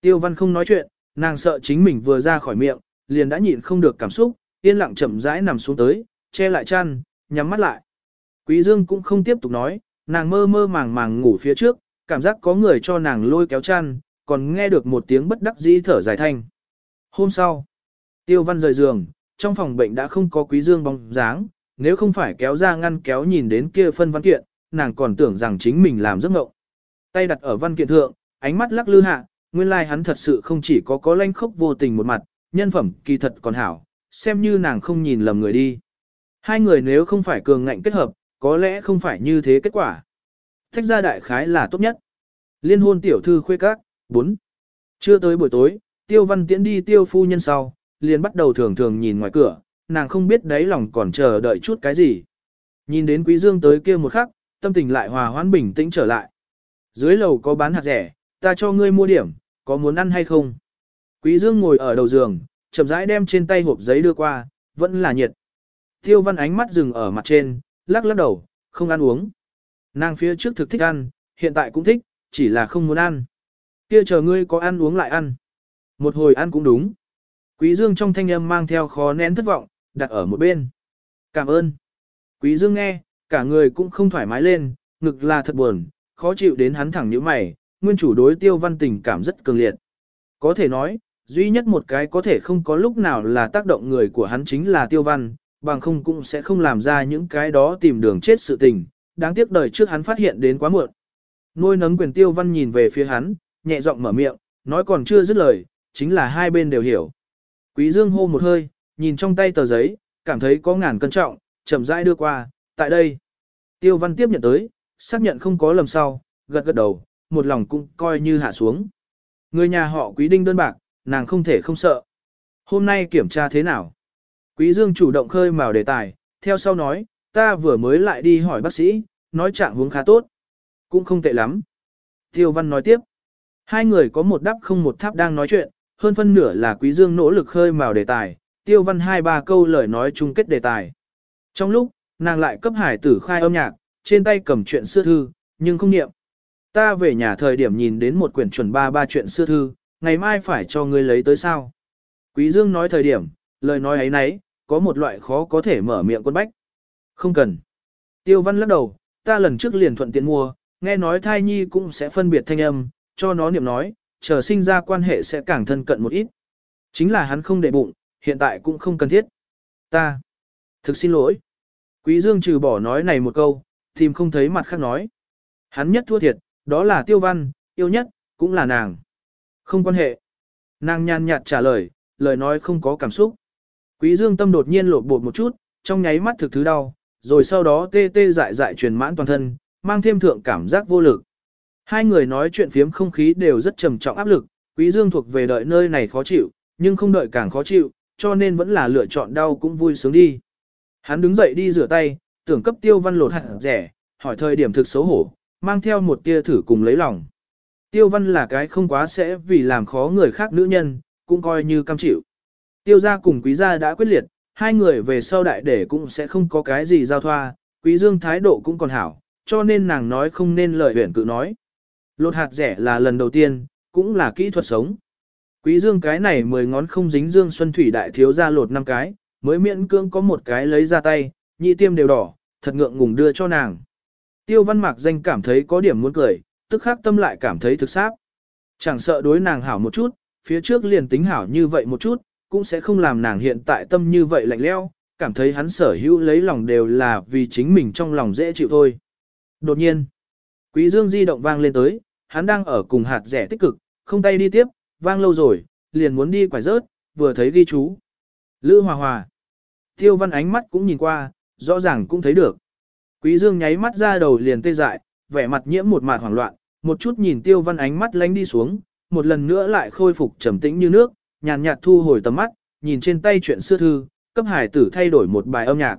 Tiêu văn không nói chuyện, nàng sợ chính mình vừa ra khỏi miệng, liền đã nhịn không được cảm xúc, yên lặng chậm rãi nằm xuống tới, che lại chăn, nhắm mắt lại. Quý Dương cũng không tiếp tục nói, nàng mơ mơ màng màng ngủ phía trước, cảm giác có người cho nàng lôi kéo chăn, còn nghe được một tiếng bất đắc dĩ thở dài thanh. Hôm sau, Tiêu Văn rời giường, trong phòng bệnh đã không có Quý Dương bóng dáng, nếu không phải kéo ra ngăn kéo nhìn đến kia phân văn kiện, nàng còn tưởng rằng chính mình làm giấc mộng. Tay đặt ở văn kiện thượng, ánh mắt lắc lư hạ, nguyên lai like hắn thật sự không chỉ có có lanh khốc vô tình một mặt, nhân phẩm kỳ thật còn hảo, xem như nàng không nhìn lầm người đi. Hai người nếu không phải cường ngạnh kết hợp, có lẽ không phải như thế kết quả. Thách ra đại khái là tốt nhất. Liên hôn tiểu thư khuê các, 4. Chưa tới buổi tối, tiêu văn tiễn đi tiêu phu nhân sau, liền bắt đầu thường thường nhìn ngoài cửa, nàng không biết đáy lòng còn chờ đợi chút cái gì. Nhìn đến quý dương tới kia một khắc, tâm tình lại hòa hoãn bình tĩnh trở lại. Dưới lầu có bán hạt rẻ, ta cho ngươi mua điểm, có muốn ăn hay không? Quý dương ngồi ở đầu giường, chậm rãi đem trên tay hộp giấy đưa qua, vẫn là nhiệt. Tiêu văn ánh mắt dừng ở mặt trên, lắc lắc đầu, không ăn uống. Nàng phía trước thực thích ăn, hiện tại cũng thích, chỉ là không muốn ăn. Kia chờ ngươi có ăn uống lại ăn. Một hồi ăn cũng đúng. Quý Dương trong thanh âm mang theo khó nén thất vọng, đặt ở một bên. Cảm ơn. Quý Dương nghe, cả người cũng không thoải mái lên, ngực là thật buồn, khó chịu đến hắn thẳng như mày, nguyên chủ đối tiêu văn tình cảm rất cường liệt. Có thể nói, duy nhất một cái có thể không có lúc nào là tác động người của hắn chính là tiêu văn, bằng không cũng sẽ không làm ra những cái đó tìm đường chết sự tình, đáng tiếc đời trước hắn phát hiện đến quá muộn. Nuôi nấng quyền tiêu văn nhìn về phía hắn, nhẹ giọng mở miệng, nói còn chưa dứt lời, chính là hai bên đều hiểu. Quý Dương hô một hơi, nhìn trong tay tờ giấy, cảm thấy có ngàn cân trọng, chậm rãi đưa qua, tại đây. Tiêu văn tiếp nhận tới, xác nhận không có lầm sau, gật gật đầu, một lòng cũng coi như hạ xuống. Người nhà họ quý đinh đơn bạc, nàng không thể không sợ. Hôm nay kiểm tra thế nào? Quý Dương chủ động khơi mào đề tài, theo sau nói, ta vừa mới lại đi hỏi bác sĩ, nói trạng huống khá tốt. Cũng không tệ lắm. Tiêu Văn nói tiếp, hai người có một đắp không một tháp đang nói chuyện, hơn phân nửa là Quý Dương nỗ lực khơi mào đề tài, Tiêu Văn hai ba câu lời nói chung kết đề tài. Trong lúc, nàng lại cấp hải tử khai âm nhạc, trên tay cầm chuyện xưa thư, nhưng không niệm. Ta về nhà thời điểm nhìn đến một quyển chuẩn ba ba chuyện xưa thư, ngày mai phải cho ngươi lấy tới sao. Quý Dương nói thời điểm, lời nói ấy nấy, có một loại khó có thể mở miệng quân bách. Không cần. Tiêu văn lắc đầu, ta lần trước liền thuận tiện mua, nghe nói thai nhi cũng sẽ phân biệt thanh âm, cho nó niệm nói, chờ sinh ra quan hệ sẽ càng thân cận một ít. Chính là hắn không để bụng, hiện tại cũng không cần thiết. Ta. Thực xin lỗi. Quý Dương trừ bỏ nói này một câu, tìm không thấy mặt khác nói. Hắn nhất thua thiệt, đó là tiêu văn, yêu nhất, cũng là nàng. Không quan hệ. Nàng nhàn nhạt trả lời, lời nói không có cảm xúc. Quý dương tâm đột nhiên lột bột một chút, trong nháy mắt thực thứ đau, rồi sau đó tê tê dại dại truyền mãn toàn thân, mang thêm thượng cảm giác vô lực. Hai người nói chuyện phiếm không khí đều rất trầm trọng áp lực, quý dương thuộc về đợi nơi này khó chịu, nhưng không đợi càng khó chịu, cho nên vẫn là lựa chọn đau cũng vui sướng đi. Hắn đứng dậy đi rửa tay, tưởng cấp tiêu văn lột hạt rẻ, hỏi thời điểm thực xấu hổ, mang theo một tia thử cùng lấy lòng. Tiêu văn là cái không quá sẽ vì làm khó người khác nữ nhân, cũng coi như cam chịu. Tiêu gia cùng quý gia đã quyết liệt, hai người về sau đại để cũng sẽ không có cái gì giao thoa, quý dương thái độ cũng còn hảo, cho nên nàng nói không nên lời huyển cự nói. Lột hạt rẻ là lần đầu tiên, cũng là kỹ thuật sống. Quý dương cái này mười ngón không dính dương xuân thủy đại thiếu gia lột năm cái, mới miễn cưỡng có một cái lấy ra tay, nhị tiêm đều đỏ, thật ngượng ngùng đưa cho nàng. Tiêu văn mạc danh cảm thấy có điểm muốn cười, tức khắc tâm lại cảm thấy thực xác, Chẳng sợ đối nàng hảo một chút, phía trước liền tính hảo như vậy một chút, cũng sẽ không làm nàng hiện tại tâm như vậy lạnh leo, cảm thấy hắn sở hữu lấy lòng đều là vì chính mình trong lòng dễ chịu thôi. Đột nhiên, quý dương di động vang lên tới, hắn đang ở cùng hạt rẻ tích cực, không tay đi tiếp, vang lâu rồi, liền muốn đi quải rớt, vừa thấy ghi chú. Lữ hòa hòa. Tiêu văn ánh mắt cũng nhìn qua, rõ ràng cũng thấy được. Quý dương nháy mắt ra đầu liền tê dại, vẻ mặt nhiễm một mạt hoảng loạn, một chút nhìn tiêu văn ánh mắt lánh đi xuống, một lần nữa lại khôi phục trầm tĩnh như nước, nhàn nhạt thu hồi tầm mắt, nhìn trên tay chuyện xưa thư, cấp hải tử thay đổi một bài âm nhạc.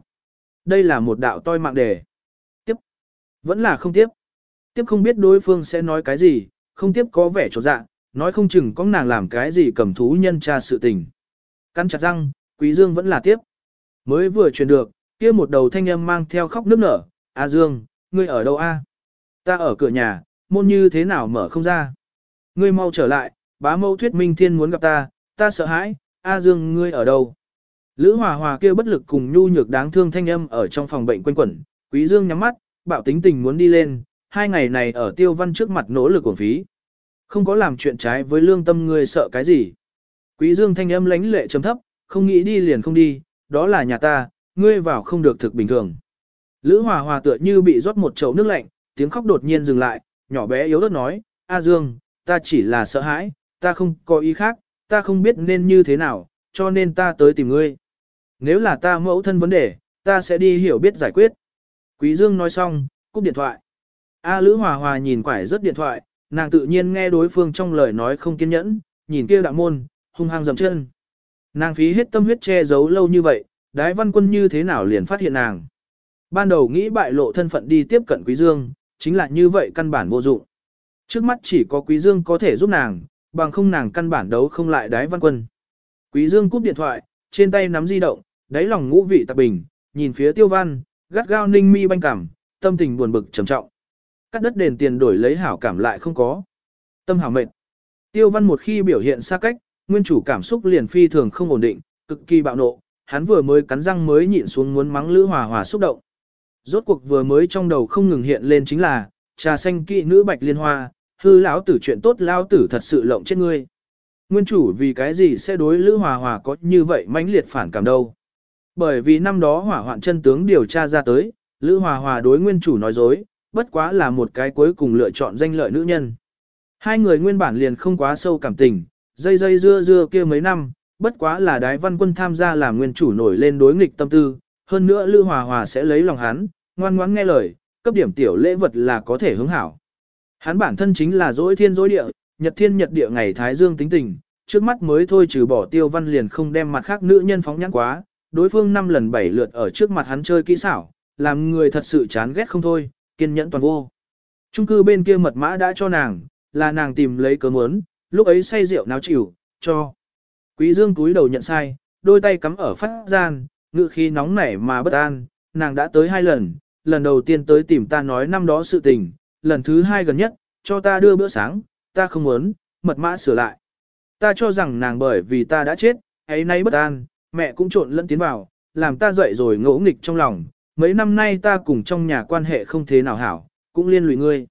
Đây là một đạo toi mạng đề. Tiếp. Vẫn là không tiếp. Tiếp không biết đối phương sẽ nói cái gì, không tiếp có vẻ trột dạ, nói không chừng có nàng làm cái gì cầm thú nhân tra sự tình. Căn chặt răng, Quý Dương vẫn là tiếp. Mới vừa truyền được, kia một đầu thanh âm mang theo khóc nức nở, A Dương, ngươi ở đâu a? Ta ở cửa nhà, môn như thế nào mở không ra? Ngươi mau trở lại, bá mâu thuyết minh thiên muốn gặp ta, ta sợ hãi, A Dương ngươi ở đâu? Lữ Hòa Hòa kia bất lực cùng nhu nhược đáng thương thanh âm ở trong phòng bệnh quanh quẩn, Quý Dương nhắm mắt, bảo tính tình muốn đi lên, hai ngày này ở tiêu văn trước mặt nỗ lực uổng phí. Không có làm chuyện trái với lương tâm ngươi sợ cái gì. Quý Dương thanh âm lãnh lệ trầm thấp, không nghĩ đi liền không đi, đó là nhà ta, ngươi vào không được thực bình thường. Lữ Hòa Hòa tựa như bị rót một chậu nước lạnh, tiếng khóc đột nhiên dừng lại, nhỏ bé yếu ớt nói, A Dương, ta chỉ là sợ hãi, ta không có ý khác, ta không biết nên như thế nào, cho nên ta tới tìm ngươi. Nếu là ta mẫu thân vấn đề, ta sẽ đi hiểu biết giải quyết. Quý Dương nói xong, cúp điện thoại. A Lữ Hòa Hòa nhìn quải rất điện thoại, nàng tự nhiên nghe đối phương trong lời nói không kiên nhẫn, nhìn kia đạo môn, hung hăng dầm chân. Nàng phí hết tâm huyết che giấu lâu như vậy, đái văn quân như thế nào liền phát hiện nàng. Ban đầu nghĩ bại lộ thân phận đi tiếp cận Quý Dương, chính là như vậy căn bản vô dụng. Trước mắt chỉ có Quý Dương có thể giúp nàng, bằng không nàng căn bản đấu không lại đái văn quân. Quý Dương cúp điện thoại, trên tay nắm di động, đáy lòng ngũ vị tạp bình, nhìn phía tiêu văn, gắt gao ninh mi banh cảm, tâm tình buồn bực trầm trọng. Cắt đất đền tiền đổi lấy hảo cảm lại không có. Tâm hảo mệt. Tiêu văn một khi biểu hiện xa cách, nguyên chủ cảm xúc liền phi thường không ổn định, cực kỳ bạo nộ, hắn vừa mới cắn răng mới nhịn xuống muốn mắng Lữ Hòa Hòa xúc động. Rốt cuộc vừa mới trong đầu không ngừng hiện lên chính là, trà xanh kỵ nữ bạch liên hoa, hư lão tử chuyện tốt lão tử thật sự lộng chết ngươi. Nguyên chủ vì cái gì sẽ đối Lữ Hòa Hòa có như vậy mãnh liệt phản cảm đâu? Bởi vì năm đó hỏa hoạn chân tướng điều tra ra tới, Lữ Hòa Hòa đối nguyên chủ nói dối, bất quá là một cái cuối cùng lựa chọn danh lợi nữ nhân. Hai người nguyên bản liền không quá sâu cảm tình, dây dây dưa dưa kia mấy năm, bất quá là đái văn quân tham gia làm nguyên chủ nổi lên đối nghịch tâm tư, hơn nữa Lữ Hòa Hòa sẽ lấy lòng hắn, ngoan ngoãn nghe lời, cấp điểm tiểu lễ vật là có thể hướng hảo. Hắn bản thân chính là dối thiên dối địa, nhật thiên nhật địa ngày thái dương tính tình, trước mắt mới thôi trừ bỏ tiêu văn liền không đem mặt khác nữ nhân phóng nhãn quá, đối phương năm lần bảy lượt ở trước mặt hắn chơi kỹ xảo, làm người thật sự chán ghét không thôi, kiên nhẫn toàn vô. Trung cư bên kia mật mã đã cho nàng, là nàng tìm lấy cớ muốn, lúc ấy say rượu náo chịu, cho. Quý dương túi đầu nhận sai, đôi tay cắm ở phát gian, ngự khí nóng nảy mà bất an, nàng đã tới hai lần, lần đầu tiên tới tìm ta nói năm đó sự tình, lần thứ hai gần nhất, cho ta đưa bữa sáng, ta không muốn, mật mã sửa lại. Ta cho rằng nàng bởi vì ta đã chết, ấy nay bất an, mẹ cũng trộn lẫn tiến vào, làm ta dậy rồi ngỗ nghịch trong lòng. Mấy năm nay ta cùng trong nhà quan hệ không thế nào hảo, cũng liên lụy ngươi.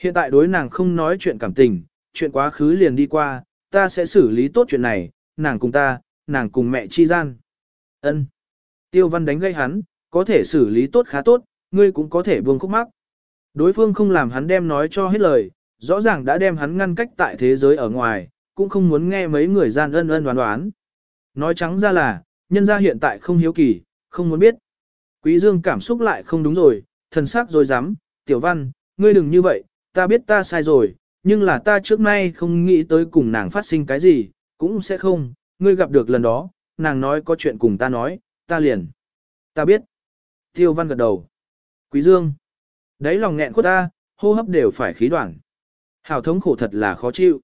Hiện tại đối nàng không nói chuyện cảm tình, chuyện quá khứ liền đi qua, ta sẽ xử lý tốt chuyện này, nàng cùng ta, nàng cùng mẹ chi gian. Ân. Tiêu văn đánh gây hắn, có thể xử lý tốt khá tốt, ngươi cũng có thể buông khúc mắc. Đối phương không làm hắn đem nói cho hết lời, rõ ràng đã đem hắn ngăn cách tại thế giới ở ngoài, cũng không muốn nghe mấy người gian ân ân đoán đoán. Nói trắng ra là, nhân gia hiện tại không hiếu kỳ, không muốn biết. Quý Dương cảm xúc lại không đúng rồi, thần sắc rồi dám, tiểu văn, ngươi đừng như vậy, ta biết ta sai rồi, nhưng là ta trước nay không nghĩ tới cùng nàng phát sinh cái gì, cũng sẽ không, ngươi gặp được lần đó, nàng nói có chuyện cùng ta nói, ta liền. Ta biết. Tiêu văn gật đầu. Quý Dương. Đấy lòng nghẹn khuất ta, hô hấp đều phải khí đoạn. Hảo thống khổ thật là khó chịu.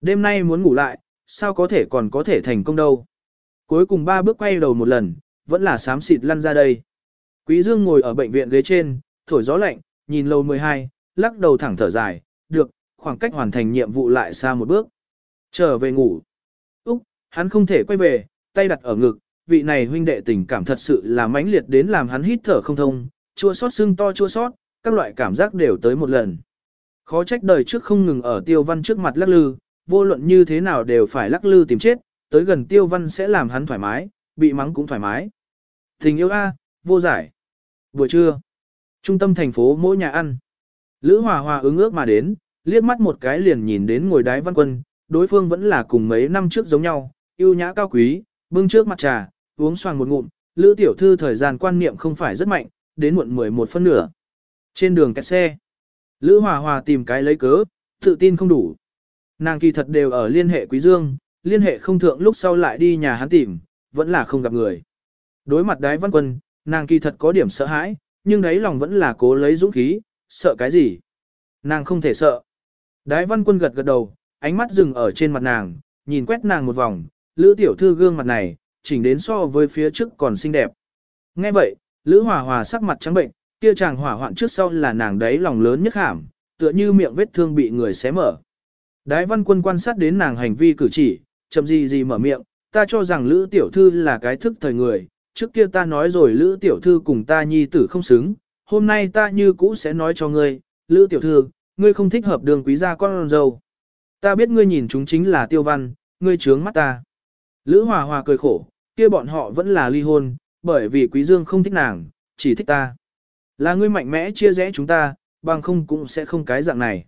Đêm nay muốn ngủ lại, sao có thể còn có thể thành công đâu. Cuối cùng ba bước quay đầu một lần, vẫn là sám xịt lăn ra đây. Quý Dương ngồi ở bệnh viện ghế trên, thổi gió lạnh, nhìn lầu 12, lắc đầu thẳng thở dài, được, khoảng cách hoàn thành nhiệm vụ lại xa một bước. Trở về ngủ. Úc, hắn không thể quay về, tay đặt ở ngực, vị này huynh đệ tình cảm thật sự là mãnh liệt đến làm hắn hít thở không thông, chua sót xương to chua sót, các loại cảm giác đều tới một lần. Khó trách đời trước không ngừng ở tiêu văn trước mặt lắc lư, vô luận như thế nào đều phải lắc lư tìm chết, tới gần tiêu văn sẽ làm hắn thoải mái, bị mắng cũng thoải mái. Tình yêu A, vô giải. Buổi trưa, trung tâm thành phố mỗi nhà ăn. Lữ Hòa Hòa ứng ước mà đến, liếc mắt một cái liền nhìn đến ngồi đái văn quân, đối phương vẫn là cùng mấy năm trước giống nhau, yêu nhã cao quý, bưng trước mặt trà, uống xoàng một ngụm, Lữ tiểu thư thời gian quan niệm không phải rất mạnh, đến muộn 11 phân nửa. Trên đường kẹt xe, Lữ Hòa Hòa tìm cái lấy cớ, tự tin không đủ. Nàng kỳ thật đều ở liên hệ Quý Dương, liên hệ không thượng lúc sau lại đi nhà hắn tìm, vẫn là không gặp người. Đối mặt đái văn quân, nàng kỳ thật có điểm sợ hãi, nhưng đấy lòng vẫn là cố lấy dũng khí, sợ cái gì? Nàng không thể sợ. Đái văn quân gật gật đầu, ánh mắt dừng ở trên mặt nàng, nhìn quét nàng một vòng, lữ tiểu thư gương mặt này, chỉnh đến so với phía trước còn xinh đẹp. Nghe vậy, lữ hòa hòa sắc mặt trắng bệnh, kia chàng hỏa hoạn trước sau là nàng đấy lòng lớn nhất hàm, tựa như miệng vết thương bị người xé mở. Đái văn quân quan sát đến nàng hành vi cử chỉ, chậm gì gì mở miệng, ta cho rằng Lữ Tiểu Thư là cái thức thời người, trước kia ta nói rồi Lữ Tiểu Thư cùng ta nhi tử không xứng, hôm nay ta như cũ sẽ nói cho ngươi, Lữ Tiểu Thư, ngươi không thích hợp đường quý gia con dâu. Ta biết ngươi nhìn chúng chính là tiêu văn, ngươi trướng mắt ta. Lữ Hòa Hòa cười khổ, kia bọn họ vẫn là ly hôn, bởi vì quý dương không thích nàng, chỉ thích ta. Là ngươi mạnh mẽ chia rẽ chúng ta, bằng không cũng sẽ không cái dạng này.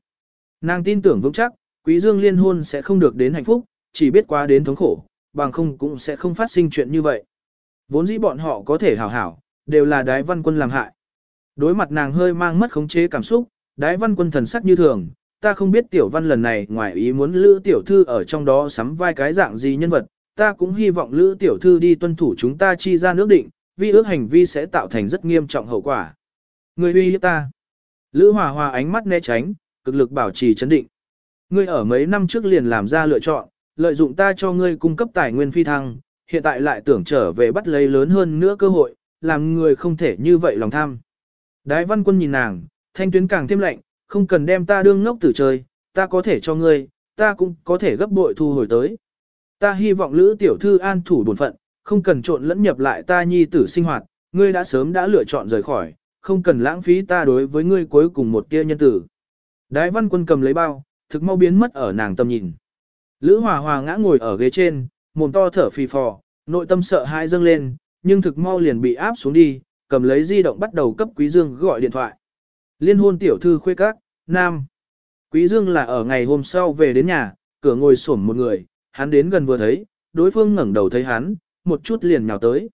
Nàng tin tưởng vững chắc, quý dương liên hôn sẽ không được đến hạnh phúc, chỉ biết qua đến thống khổ, bằng không cũng sẽ không phát sinh chuyện như vậy. Vốn dĩ bọn họ có thể hảo hảo, đều là đái văn quân làm hại. Đối mặt nàng hơi mang mất khống chế cảm xúc, đái văn quân thần sắc như thường, ta không biết tiểu văn lần này ngoài ý muốn lữ tiểu thư ở trong đó sắm vai cái dạng gì nhân vật, ta cũng hy vọng lữ tiểu thư đi tuân thủ chúng ta chi ra nước định, vì ước hành vi sẽ tạo thành rất nghiêm trọng hậu quả. Người uy hiếp ta. Lữ hòa hòa ánh mắt né tránh, cực lực bảo trì chấn định. Ngươi ở mấy năm trước liền làm ra lựa chọn, lợi dụng ta cho ngươi cung cấp tài nguyên phi thăng, hiện tại lại tưởng trở về bắt lấy lớn hơn nữa cơ hội, làm người không thể như vậy lòng tham. Đái văn quân nhìn nàng, thanh tuyến càng thêm lạnh, không cần đem ta đương ngốc tử chơi, ta có thể cho ngươi, ta cũng có thể gấp bội thu hồi tới. Ta hy vọng lữ tiểu thư an thủ bổn phận, không cần trộn lẫn nhập lại ta nhi tử sinh hoạt, ngươi đã sớm đã lựa chọn rời khỏi, không cần lãng phí ta đối với ngươi cuối cùng một tia nhân tử. Đái văn quân cầm lấy bao, thực mau biến mất ở nàng tầm nhìn. Lữ Hòa Hòa ngã ngồi ở ghế trên, mồm to thở phì phò, nội tâm sợ hãi dâng lên, nhưng thực mau liền bị áp xuống đi, cầm lấy di động bắt đầu cấp Quý Dương gọi điện thoại. Liên hôn tiểu thư khuê các, nam. Quý Dương là ở ngày hôm sau về đến nhà, cửa ngồi sổm một người, hắn đến gần vừa thấy, đối phương ngẩng đầu thấy hắn, một chút liền nhào tới.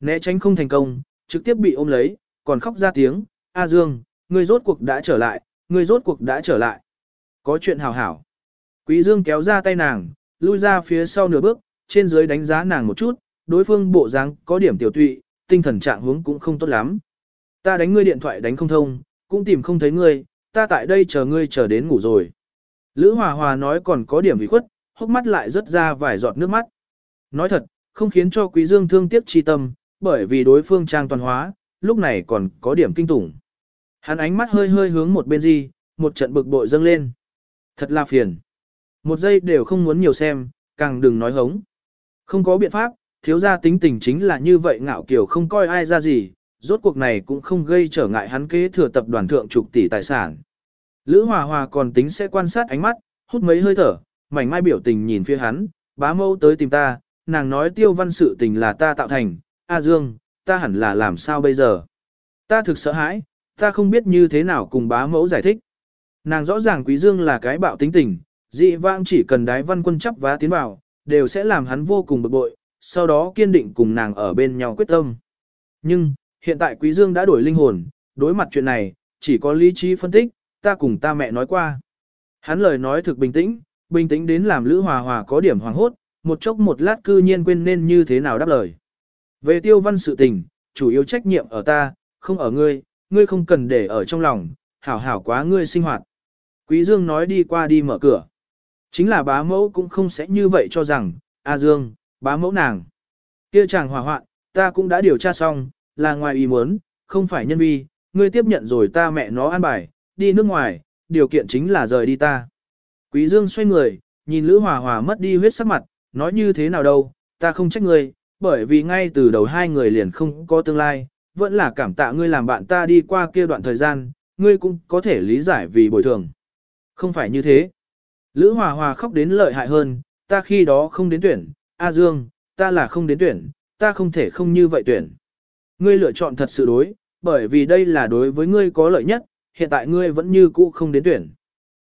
Né tránh không thành công, trực tiếp bị ôm lấy, còn khóc ra tiếng, A Dương, ngươi rốt cuộc đã trở lại, ngươi rốt cuộc đã trở lại. Có chuyện hào hảo. Quý Dương kéo ra tay nàng, lui ra phía sau nửa bước, trên dưới đánh giá nàng một chút, đối phương bộ dáng có điểm tiểu tụy, tinh thần trạng huống cũng không tốt lắm. Ta đánh ngươi điện thoại đánh không thông, cũng tìm không thấy ngươi, ta tại đây chờ ngươi chờ đến ngủ rồi. Lữ Hòa Hòa nói còn có điểm ủy khuất, hốc mắt lại rớt ra vài giọt nước mắt. Nói thật, không khiến cho Quý Dương thương tiếc chi tâm, bởi vì đối phương trang toàn hóa, lúc này còn có điểm kinh tủng. Hắn ánh mắt hơi hơi hướng một bên gì, một trận bực bội dâng lên. Thật là phiền. một giây đều không muốn nhiều xem, càng đừng nói hống. Không có biện pháp, thiếu gia tính tình chính là như vậy ngạo kiều không coi ai ra gì, rốt cuộc này cũng không gây trở ngại hắn kế thừa tập đoàn thượng trục tỷ tài sản. Lữ Hòa Hòa còn tính sẽ quan sát ánh mắt, hút mấy hơi thở, mảnh mai biểu tình nhìn phía hắn, bá mâu tới tìm ta, nàng nói tiêu văn sự tình là ta tạo thành, A Dương, ta hẳn là làm sao bây giờ? Ta thực sợ hãi, ta không biết như thế nào cùng bá mẫu giải thích. Nàng rõ ràng Quý Dương là cái bạo tính tình, dị vãng chỉ cần đái văn quân chấp vá tiến vào, đều sẽ làm hắn vô cùng bực bội, sau đó kiên định cùng nàng ở bên nhau quyết tâm. Nhưng, hiện tại Quý Dương đã đổi linh hồn, đối mặt chuyện này, chỉ có lý trí phân tích, ta cùng ta mẹ nói qua. Hắn lời nói thực bình tĩnh, bình tĩnh đến làm Lữ Hòa Hòa có điểm hoàng hốt, một chốc một lát cư nhiên quên nên như thế nào đáp lời. Về tiêu văn sự tình, chủ yếu trách nhiệm ở ta, không ở ngươi, ngươi không cần để ở trong lòng, hảo hảo quá ngươi sinh hoạt. Quý Dương nói đi qua đi mở cửa. Chính là bá mẫu cũng không sẽ như vậy cho rằng, A Dương, bá mẫu nàng. Kia chàng hòa hoạn, ta cũng đã điều tra xong, là ngoài ý muốn, không phải nhân vi, ngươi tiếp nhận rồi ta mẹ nó an bài, đi nước ngoài, điều kiện chính là rời đi ta. Quý Dương xoay người, nhìn Lữ Hòa Hòa mất đi huyết sắc mặt, nói như thế nào đâu, ta không trách ngươi, bởi vì ngay từ đầu hai người liền không có tương lai, vẫn là cảm tạ ngươi làm bạn ta đi qua kia đoạn thời gian, ngươi cũng có thể lý giải vì bồi thường. Không phải như thế. Lữ Hòa Hòa khóc đến lợi hại hơn, ta khi đó không đến tuyển, A Dương, ta là không đến tuyển, ta không thể không như vậy tuyển. Ngươi lựa chọn thật sự đối, bởi vì đây là đối với ngươi có lợi nhất, hiện tại ngươi vẫn như cũ không đến tuyển.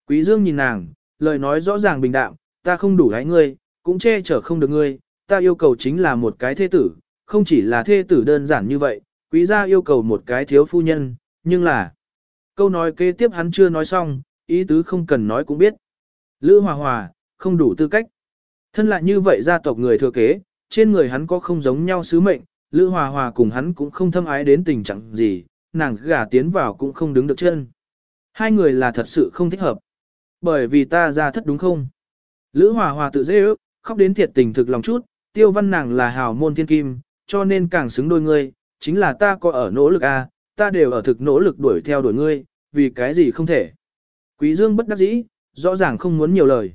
Quý Dương nhìn nàng, lời nói rõ ràng bình đạm, ta không đủ gái ngươi, cũng che chở không được ngươi, ta yêu cầu chính là một cái thê tử, không chỉ là thê tử đơn giản như vậy, quý gia yêu cầu một cái thiếu phu nhân, nhưng là... Câu nói kế tiếp hắn chưa nói xong, ý tứ không cần nói cũng biết. Lữ Hòa Hòa, không đủ tư cách. Thân lại như vậy gia tộc người thừa kế, trên người hắn có không giống nhau sứ mệnh, Lữ Hòa Hòa cùng hắn cũng không thâm ái đến tình trạng gì, nàng gả tiến vào cũng không đứng được chân. Hai người là thật sự không thích hợp. Bởi vì ta ra thất đúng không? Lữ Hòa Hòa tự dễ ước, khóc đến thiệt tình thực lòng chút, tiêu văn nàng là hào môn thiên kim, cho nên càng xứng đôi ngươi, chính là ta có ở nỗ lực a, à, ta đều ở thực nỗ lực đuổi theo đuổi ngươi, vì cái gì không thể. Quý Dương bất đắc dĩ, rõ ràng không muốn nhiều lời.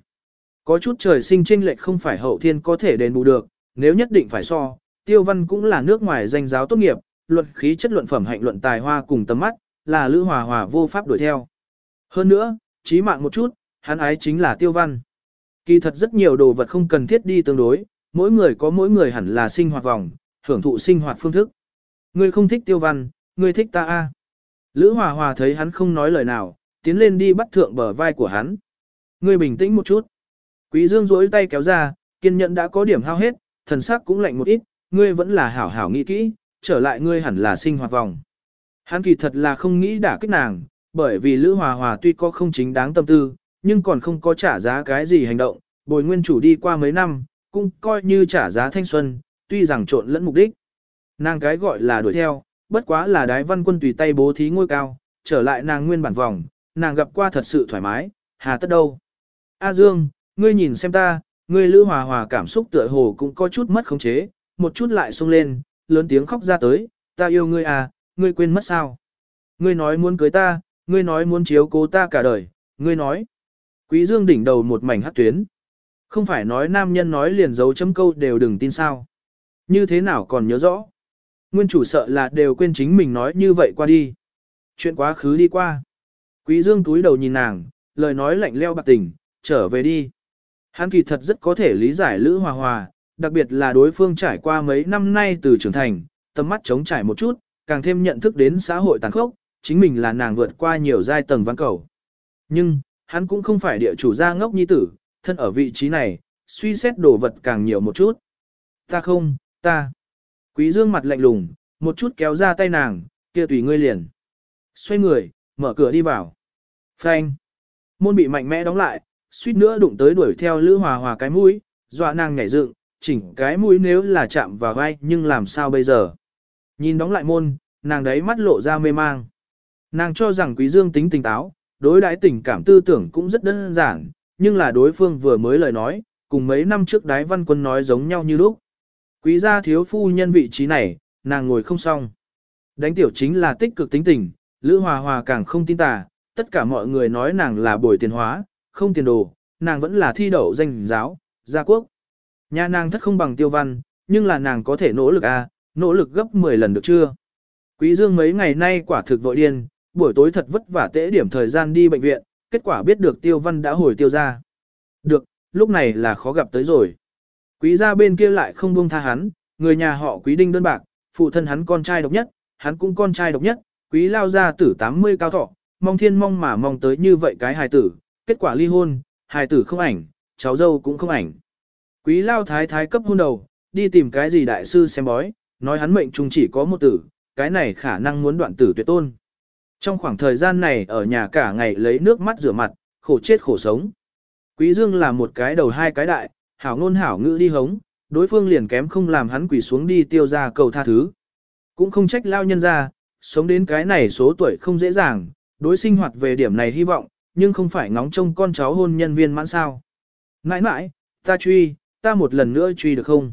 Có chút trời sinh chênh lệch không phải hậu thiên có thể đền bù được, nếu nhất định phải so, tiêu văn cũng là nước ngoài danh giáo tốt nghiệp, luận khí chất luận phẩm hạnh luận tài hoa cùng tầm mắt, là lữ hòa hòa vô pháp đuổi theo. Hơn nữa, trí mạng một chút, hắn ái chính là tiêu văn. Kỳ thật rất nhiều đồ vật không cần thiết đi tương đối, mỗi người có mỗi người hẳn là sinh hoạt vòng, hưởng thụ sinh hoạt phương thức. Ngươi không thích tiêu văn, ngươi thích ta a. Lữ Hòa Hòa thấy hắn không nói lời nào, tiến lên đi bắt thượng bờ vai của hắn. Ngươi bình tĩnh một chút. Quý Dương duỗi tay kéo ra, kiên nhẫn đã có điểm hao hết, thần sắc cũng lạnh một ít, ngươi vẫn là hảo hảo nghĩ kỹ, trở lại ngươi hẳn là sinh hoạt vòng. Hắn kỳ thật là không nghĩ đả kích nàng, bởi vì Lữ Hòa Hòa tuy có không chính đáng tâm tư, nhưng còn không có trả giá cái gì hành động, bồi nguyên chủ đi qua mấy năm, cũng coi như trả giá thanh xuân, tuy rằng trộn lẫn mục đích. Nàng cái gọi là đuổi theo, bất quá là đái văn quân tùy tay bố thí ngôi cao, trở lại nàng nguyên bản vòng, nàng gặp qua thật sự thoải mái, hà tất đâu. A Dương, ngươi nhìn xem ta, ngươi lữ hòa hòa cảm xúc tựa hồ cũng có chút mất khống chế, một chút lại xông lên, lớn tiếng khóc ra tới, ta yêu ngươi à, ngươi quên mất sao. Ngươi nói muốn cưới ta, ngươi nói muốn chiếu cố ta cả đời, ngươi nói. Quý Dương đỉnh đầu một mảnh hắc tuyến. Không phải nói nam nhân nói liền dấu chấm câu đều đừng tin sao. Như thế nào còn nhớ rõ. Nguyên chủ sợ là đều quên chính mình nói như vậy qua đi. Chuyện quá khứ đi qua. Quý Dương túi đầu nhìn nàng, lời nói lạnh lẽo bạc tình, trở về đi. Hắn kỳ thật rất có thể lý giải Lữ Hòa Hòa, đặc biệt là đối phương trải qua mấy năm nay từ trưởng thành, tầm mắt chống trải một chút, càng thêm nhận thức đến xã hội tàn khốc, chính mình là nàng vượt qua nhiều giai tầng văn cầu. Nhưng, hắn cũng không phải địa chủ gia ngốc nhi tử, thân ở vị trí này, suy xét đồ vật càng nhiều một chút. Ta không, ta. Quý dương mặt lạnh lùng, một chút kéo ra tay nàng, kia tùy ngươi liền. Xoay người, mở cửa đi vào. Phanh. Môn bị mạnh mẽ đóng lại, suýt nữa đụng tới đuổi theo Lữ Hòa Hòa cái mũi, dọa nàng nhảy dựng, chỉnh cái mũi nếu là chạm vào vai nhưng làm sao bây giờ. Nhìn đóng lại môn, nàng đấy mắt lộ ra mê mang. Nàng cho rằng Quý Dương tính tỉnh táo, đối đãi tình cảm tư tưởng cũng rất đơn giản, nhưng là đối phương vừa mới lời nói, cùng mấy năm trước đái văn quân nói giống nhau như lúc. Quý gia thiếu phu nhân vị trí này, nàng ngồi không xong. Đánh tiểu chính là tích cực tính tình, Lữ Hòa Hòa càng không tin tà, tất cả mọi người nói nàng là bồi tiền hóa, không tiền đồ, nàng vẫn là thi đậu danh giáo, gia quốc. Nhà nàng thất không bằng tiêu văn, nhưng là nàng có thể nỗ lực à, nỗ lực gấp 10 lần được chưa? Quý Dương mấy ngày nay quả thực vội điên, buổi tối thật vất vả tễ điểm thời gian đi bệnh viện, kết quả biết được tiêu văn đã hồi tiêu ra. Được, lúc này là khó gặp tới rồi. Quý gia bên kia lại không buông tha hắn, người nhà họ quý đinh đơn bạc, phụ thân hắn con trai độc nhất, hắn cũng con trai độc nhất, quý lao gia tử 80 cao thọ, mong thiên mong mà mong tới như vậy cái hài tử, kết quả ly hôn, hài tử không ảnh, cháu dâu cũng không ảnh. Quý lao thái thái cấp hôn đầu, đi tìm cái gì đại sư xem bói, nói hắn mệnh trung chỉ có một tử, cái này khả năng muốn đoạn tử tuyệt tôn. Trong khoảng thời gian này ở nhà cả ngày lấy nước mắt rửa mặt, khổ chết khổ sống. Quý Dương là một cái đầu hai cái đại, hảo ngôn hảo ngữ đi hống, đối phương liền kém không làm hắn quỳ xuống đi tiêu ra cầu tha thứ. Cũng không trách lao nhân ra, sống đến cái này số tuổi không dễ dàng, đối sinh hoạt về điểm này hy vọng, nhưng không phải ngóng trông con cháu hôn nhân viên mãn sao. Nãi nãi, ta truy, ta một lần nữa truy được không?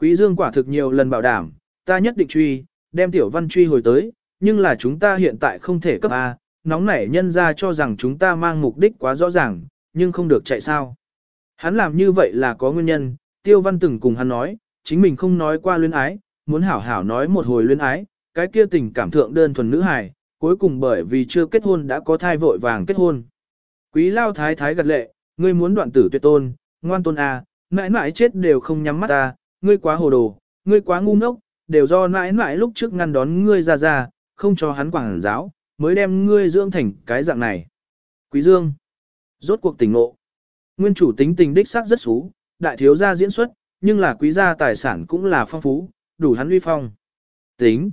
Quý Dương quả thực nhiều lần bảo đảm, ta nhất định truy, đem tiểu văn truy hồi tới, nhưng là chúng ta hiện tại không thể cấp A, nóng nảy nhân ra cho rằng chúng ta mang mục đích quá rõ ràng, nhưng không được chạy sao. Hắn làm như vậy là có nguyên nhân, tiêu văn từng cùng hắn nói, chính mình không nói qua luyến ái, muốn hảo hảo nói một hồi luyến ái, cái kia tình cảm thượng đơn thuần nữ hài, cuối cùng bởi vì chưa kết hôn đã có thai vội vàng kết hôn. Quý lao thái thái gật lệ, ngươi muốn đoạn tử tuyệt tôn, ngoan tôn a, mãi mãi chết đều không nhắm mắt ta, ngươi quá hồ đồ, ngươi quá ngu ngốc, đều do mãi mãi lúc trước ngăn đón ngươi ra ra, không cho hắn quảng giáo, mới đem ngươi dưỡng thành cái dạng này. Quý Dương, rốt cuộc tỉnh ngộ. Nguyên chủ tính tình đích xác rất xú, đại thiếu gia diễn xuất, nhưng là quý gia tài sản cũng là phong phú, đủ hắn uy phong. Tính.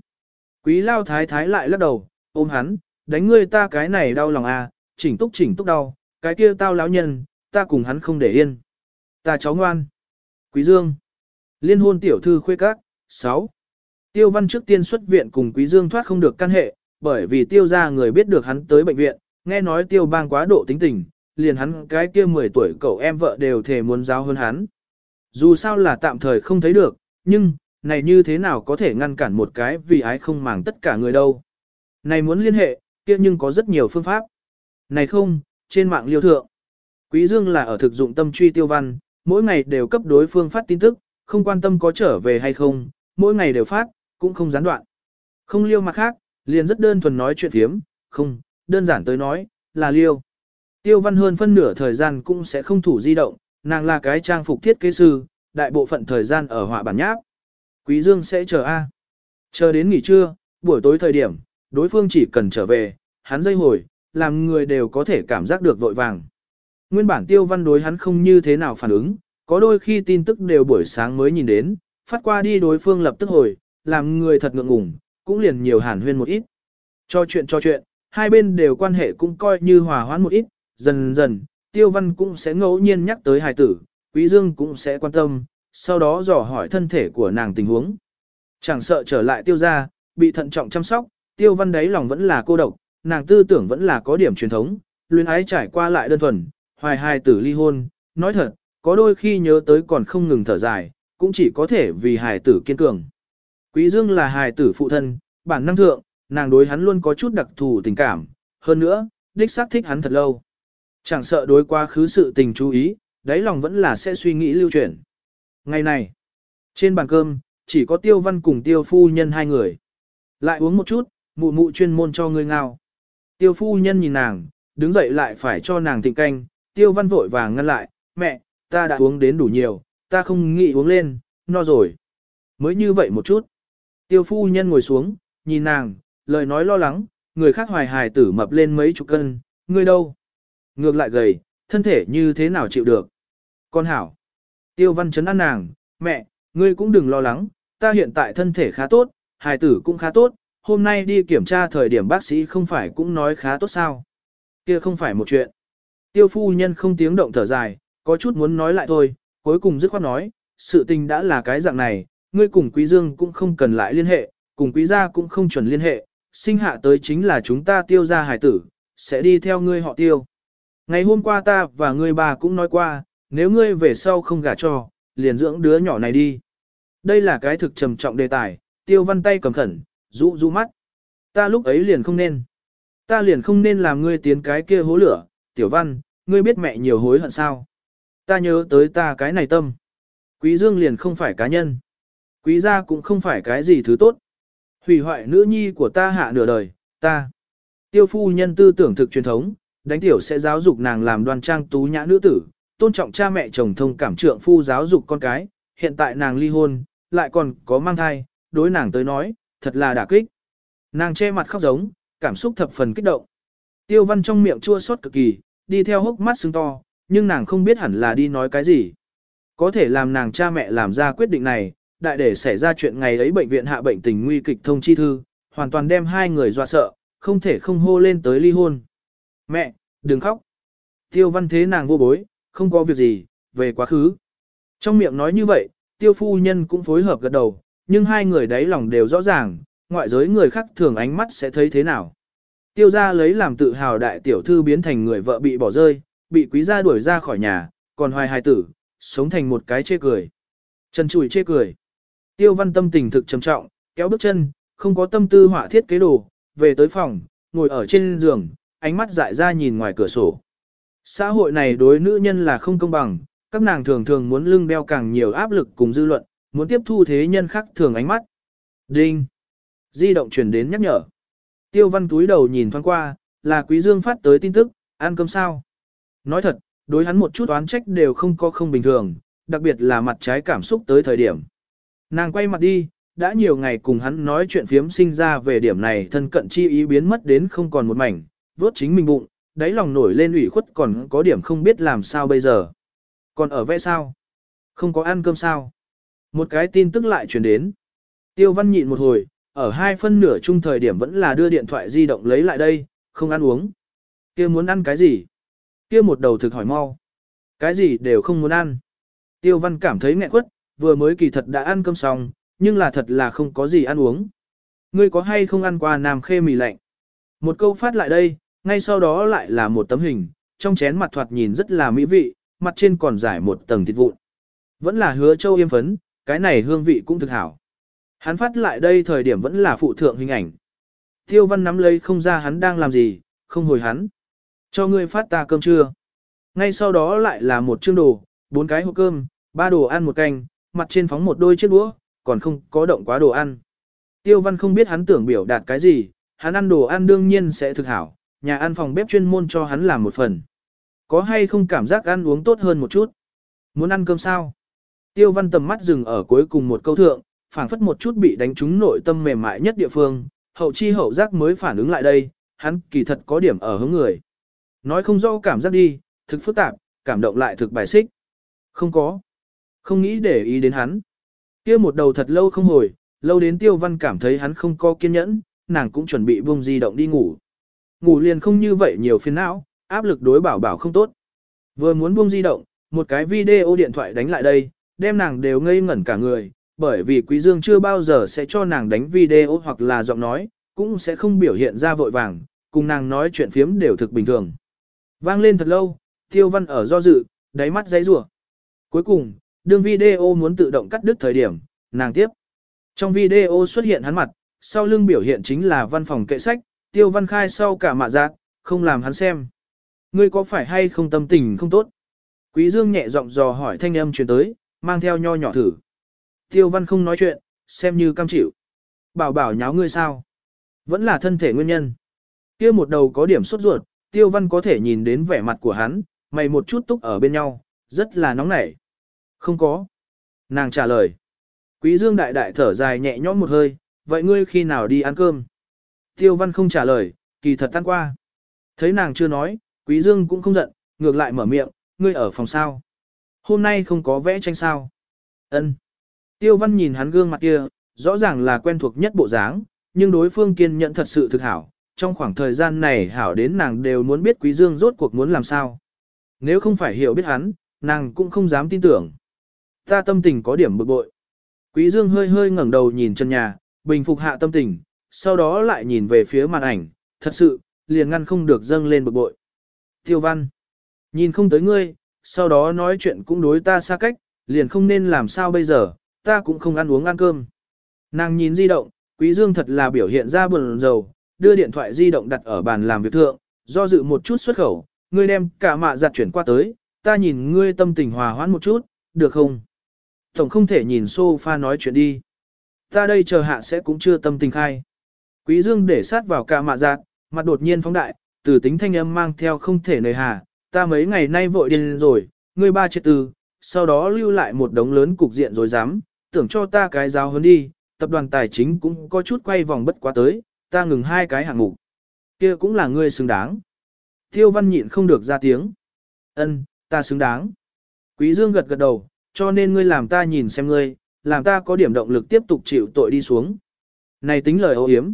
Quý lao thái thái lại lắc đầu, ôm hắn, đánh ngươi ta cái này đau lòng à, chỉnh túc chỉnh túc đau, cái kia tao lão nhân, ta cùng hắn không để yên. Ta cháu ngoan. Quý Dương. Liên hôn tiểu thư khuê các, 6. Tiêu văn trước tiên xuất viện cùng Quý Dương thoát không được căn hệ, bởi vì tiêu gia người biết được hắn tới bệnh viện, nghe nói tiêu bang quá độ tính tình, liền hắn cái kia 10 tuổi cậu em vợ đều thề muốn giáo hơn hắn. Dù sao là tạm thời không thấy được, nhưng, này như thế nào có thể ngăn cản một cái vì ái không màng tất cả người đâu. Này muốn liên hệ, kia nhưng có rất nhiều phương pháp. Này không, trên mạng liêu thượng. Quý Dương là ở thực dụng tâm truy tiêu văn, mỗi ngày đều cấp đối phương phát tin tức, không quan tâm có trở về hay không, mỗi ngày đều phát, cũng không gián đoạn. Không liêu mặt khác, liền rất đơn thuần nói chuyện thiếm, không, đơn giản tới nói, là liêu. Tiêu văn hơn phân nửa thời gian cũng sẽ không thủ di động, nàng là cái trang phục thiết kế sư, đại bộ phận thời gian ở họa bản nháp. Quý Dương sẽ chờ A. Chờ đến nghỉ trưa, buổi tối thời điểm, đối phương chỉ cần trở về, hắn dây hồi, làm người đều có thể cảm giác được vội vàng. Nguyên bản tiêu văn đối hắn không như thế nào phản ứng, có đôi khi tin tức đều buổi sáng mới nhìn đến, phát qua đi đối phương lập tức hồi, làm người thật ngượng ngùng, cũng liền nhiều hàn huyên một ít. Cho chuyện cho chuyện, hai bên đều quan hệ cũng coi như hòa hoãn một ít, dần dần, tiêu văn cũng sẽ ngẫu nhiên nhắc tới hài tử, quý dương cũng sẽ quan tâm, sau đó dò hỏi thân thể của nàng tình huống. Chẳng sợ trở lại tiêu gia, bị thận trọng chăm sóc, tiêu văn đấy lòng vẫn là cô độc, nàng tư tưởng vẫn là có điểm truyền thống, luyến ái trải qua lại đơn thuần, hoài hài tử ly hôn, nói thật, có đôi khi nhớ tới còn không ngừng thở dài, cũng chỉ có thể vì hài tử kiên cường. Quý Dương là hài tử phụ thân, bản năng thượng, nàng đối hắn luôn có chút đặc thù tình cảm, hơn nữa, đích xác thích hắn thật lâu. Chẳng sợ đối quá khứ sự tình chú ý, đáy lòng vẫn là sẽ suy nghĩ lưu chuyển. Ngày này, trên bàn cơm, chỉ có tiêu văn cùng tiêu phu nhân hai người. Lại uống một chút, mụ mụ chuyên môn cho ngươi ngao. Tiêu phu nhân nhìn nàng, đứng dậy lại phải cho nàng thịnh canh, tiêu văn vội vàng ngăn lại, mẹ, ta đã uống đến đủ nhiều, ta không nghĩ uống lên, no rồi. Mới như vậy một chút. Tiêu phu nhân ngồi xuống, nhìn nàng, lời nói lo lắng, người khác hoài hài tử mập lên mấy chục cân, ngươi đâu? Ngược lại gầy, thân thể như thế nào chịu được? Con hảo. Tiêu văn chấn an nàng, mẹ, ngươi cũng đừng lo lắng, ta hiện tại thân thể khá tốt, hài tử cũng khá tốt, hôm nay đi kiểm tra thời điểm bác sĩ không phải cũng nói khá tốt sao? Kia không phải một chuyện. Tiêu phu nhân không tiếng động thở dài, có chút muốn nói lại thôi, cuối cùng dứt khoát nói, sự tình đã là cái dạng này, ngươi cùng quý dương cũng không cần lại liên hệ, cùng quý gia cũng không chuẩn liên hệ, sinh hạ tới chính là chúng ta tiêu gia hải tử, sẽ đi theo ngươi họ tiêu. Ngày hôm qua ta và ngươi bà cũng nói qua, nếu ngươi về sau không gả cho, liền dưỡng đứa nhỏ này đi. Đây là cái thực trầm trọng đề tài, tiêu văn tay cầm khẩn, rũ rũ mắt. Ta lúc ấy liền không nên. Ta liền không nên làm ngươi tiến cái kia hố lửa, tiểu văn, ngươi biết mẹ nhiều hối hận sao? Ta nhớ tới ta cái này tâm. Quý Dương liền không phải cá nhân. Quý gia cũng không phải cái gì thứ tốt. Hủy hoại nữ nhi của ta hạ nửa đời, ta. Tiêu phu nhân tư tưởng thực truyền thống, đánh tiểu sẽ giáo dục nàng làm đoan trang tú nhã nữ tử, tôn trọng cha mẹ chồng thông cảm trượng phu giáo dục con cái, hiện tại nàng ly hôn, lại còn có mang thai, đối nàng tới nói, thật là đả kích. Nàng che mặt khóc giống, cảm xúc thập phần kích động. Tiêu văn trong miệng chua xót cực kỳ, đi theo hốc mắt sưng to, nhưng nàng không biết hẳn là đi nói cái gì. Có thể làm nàng cha mẹ làm ra quyết định này, đại để xảy ra chuyện ngày ấy bệnh viện hạ bệnh tình nguy kịch thông chi thư, hoàn toàn đem hai người dọa sợ, không thể không hô lên tới ly hôn. Mẹ, đừng khóc. Tiêu văn thế nàng vô bối, không có việc gì, về quá khứ. Trong miệng nói như vậy, tiêu phu nhân cũng phối hợp gật đầu, nhưng hai người đáy lòng đều rõ ràng, ngoại giới người khác thường ánh mắt sẽ thấy thế nào. Tiêu gia lấy làm tự hào đại tiểu thư biến thành người vợ bị bỏ rơi, bị quý gia đuổi ra khỏi nhà, còn hoài hài tử, sống thành một cái chê cười. Trần chùi chê cười. Tiêu văn tâm tình thực trầm trọng, kéo bước chân, không có tâm tư họa thiết kế đồ, về tới phòng, ngồi ở trên giường, ánh mắt dại ra nhìn ngoài cửa sổ. Xã hội này đối nữ nhân là không công bằng, các nàng thường thường muốn lưng đeo càng nhiều áp lực cùng dư luận, muốn tiếp thu thế nhân khác thường ánh mắt. Đinh. Di động chuyển đến nhắc nhở. Tiêu văn túi đầu nhìn thoáng qua, là quý dương phát tới tin tức, ăn cơm sao. Nói thật, đối hắn một chút oán trách đều không có không bình thường, đặc biệt là mặt trái cảm xúc tới thời điểm. Nàng quay mặt đi, đã nhiều ngày cùng hắn nói chuyện phiếm sinh ra về điểm này thân cận chi ý biến mất đến không còn một mảnh, vốt chính mình bụng, đáy lòng nổi lên ủy khuất còn có điểm không biết làm sao bây giờ. Còn ở vẽ sao? Không có ăn cơm sao? Một cái tin tức lại truyền đến. Tiêu văn nhịn một hồi, ở hai phân nửa chung thời điểm vẫn là đưa điện thoại di động lấy lại đây, không ăn uống. kia muốn ăn cái gì? kia một đầu thực hỏi mau. Cái gì đều không muốn ăn. Tiêu văn cảm thấy nghẹn quất, vừa mới kỳ thật đã ăn cơm xong, nhưng là thật là không có gì ăn uống. Ngươi có hay không ăn qua nam khê mì lạnh? Một câu phát lại đây, ngay sau đó lại là một tấm hình, trong chén mặt thoạt nhìn rất là mỹ vị, mặt trên còn giải một tầng thịt vụn. Vẫn là hứa châu yêm phấn, cái này hương vị cũng thực hảo. Hắn phát lại đây thời điểm vẫn là phụ thượng hình ảnh. Tiêu văn nắm lấy không ra hắn đang làm gì, không hồi hắn. Cho ngươi phát ta cơm trưa. Ngay sau đó lại là một chương đồ, bốn cái hộp cơm, ba đồ ăn một canh, mặt trên phóng một đôi chiếc đũa, còn không có động quá đồ ăn. Tiêu văn không biết hắn tưởng biểu đạt cái gì, hắn ăn đồ ăn đương nhiên sẽ thực hảo, nhà ăn phòng bếp chuyên môn cho hắn làm một phần. Có hay không cảm giác ăn uống tốt hơn một chút? Muốn ăn cơm sao? Tiêu văn tầm mắt dừng ở cuối cùng một câu thượng, phảng phất một chút bị đánh trúng nội tâm mềm mại nhất địa phương, hậu chi hậu giác mới phản ứng lại đây, hắn kỳ thật có điểm ở hướng người. Nói không rõ cảm giác đi, thực phức tạp, cảm động lại thực bài xích. Không có. Không nghĩ để ý đến hắn. kia một đầu thật lâu không hồi, lâu đến tiêu văn cảm thấy hắn không có kiên nhẫn, nàng cũng chuẩn bị buông di động đi ngủ. Ngủ liền không như vậy nhiều phiền não, áp lực đối bảo bảo không tốt. Vừa muốn buông di động, một cái video điện thoại đánh lại đây, đem nàng đều ngây ngẩn cả người, bởi vì Quý Dương chưa bao giờ sẽ cho nàng đánh video hoặc là giọng nói, cũng sẽ không biểu hiện ra vội vàng, cùng nàng nói chuyện phiếm đều thực bình thường. Vang lên thật lâu, Tiêu Văn ở do dự, đáy mắt giấy rủa. Cuối cùng, đường video muốn tự động cắt đứt thời điểm, nàng tiếp. Trong video xuất hiện hắn mặt, sau lưng biểu hiện chính là văn phòng kệ sách, Tiêu Văn khai sau cả mạ giác, không làm hắn xem. Ngươi có phải hay không tâm tình không tốt? Quý Dương nhẹ giọng dò hỏi thanh âm truyền tới, mang theo nho nhỏ thử. Tiêu Văn không nói chuyện, xem như cam chịu. Bảo bảo nháo ngươi sao? Vẫn là thân thể nguyên nhân. Kia một đầu có điểm sốt ruột, Tiêu Văn có thể nhìn đến vẻ mặt của hắn, mày một chút túc ở bên nhau, rất là nóng nảy. Không có. Nàng trả lời. Quý Dương đại đại thở dài nhẹ nhõm một hơi, vậy ngươi khi nào đi ăn cơm? Tiêu Văn không trả lời, kỳ thật tan qua. Thấy nàng chưa nói, Quý Dương cũng không giận, ngược lại mở miệng, ngươi ở phòng sao? Hôm nay không có vẽ tranh sao? Ân. Tiêu Văn nhìn hắn gương mặt kia, rõ ràng là quen thuộc nhất bộ dáng, nhưng đối phương kiên nhẫn thật sự thực hảo. Trong khoảng thời gian này hảo đến nàng đều muốn biết Quý Dương rốt cuộc muốn làm sao. Nếu không phải hiểu biết hắn, nàng cũng không dám tin tưởng. Ta tâm tình có điểm bực bội. Quý Dương hơi hơi ngẩng đầu nhìn chân nhà, bình phục hạ tâm tình, sau đó lại nhìn về phía màn ảnh, thật sự, liền ngăn không được dâng lên bực bội. Tiêu văn, nhìn không tới ngươi, sau đó nói chuyện cũng đối ta xa cách, liền không nên làm sao bây giờ, ta cũng không ăn uống ăn cơm. Nàng nhìn di động, quý dương thật là biểu hiện ra buồn rầu, đưa điện thoại di động đặt ở bàn làm việc thượng, do dự một chút xuất khẩu, ngươi đem cả mạ giặt chuyển qua tới, ta nhìn ngươi tâm tình hòa hoãn một chút, được không? Tổng không thể nhìn sofa nói chuyện đi. Ta đây chờ hạ sẽ cũng chưa tâm tình khai. Quý Dương để sát vào cả mạ giặt, mặt đột nhiên phóng đại, từ tính thanh âm mang theo không thể nề hà, ta mấy ngày nay vội điên rồi, ngươi ba chết từ, sau đó lưu lại một đống lớn cục diện rồi dám, tưởng cho ta cái giáo hơn đi, tập đoàn tài chính cũng có chút quay vòng bất quá tới, ta ngừng hai cái hạng mục. Kia cũng là ngươi xứng đáng. Tiêu văn nhịn không được ra tiếng. Ân, ta xứng đáng. Quý Dương gật gật đầu, cho nên ngươi làm ta nhìn xem ngươi, làm ta có điểm động lực tiếp tục chịu tội đi xuống. Này tính lời ô hiếm.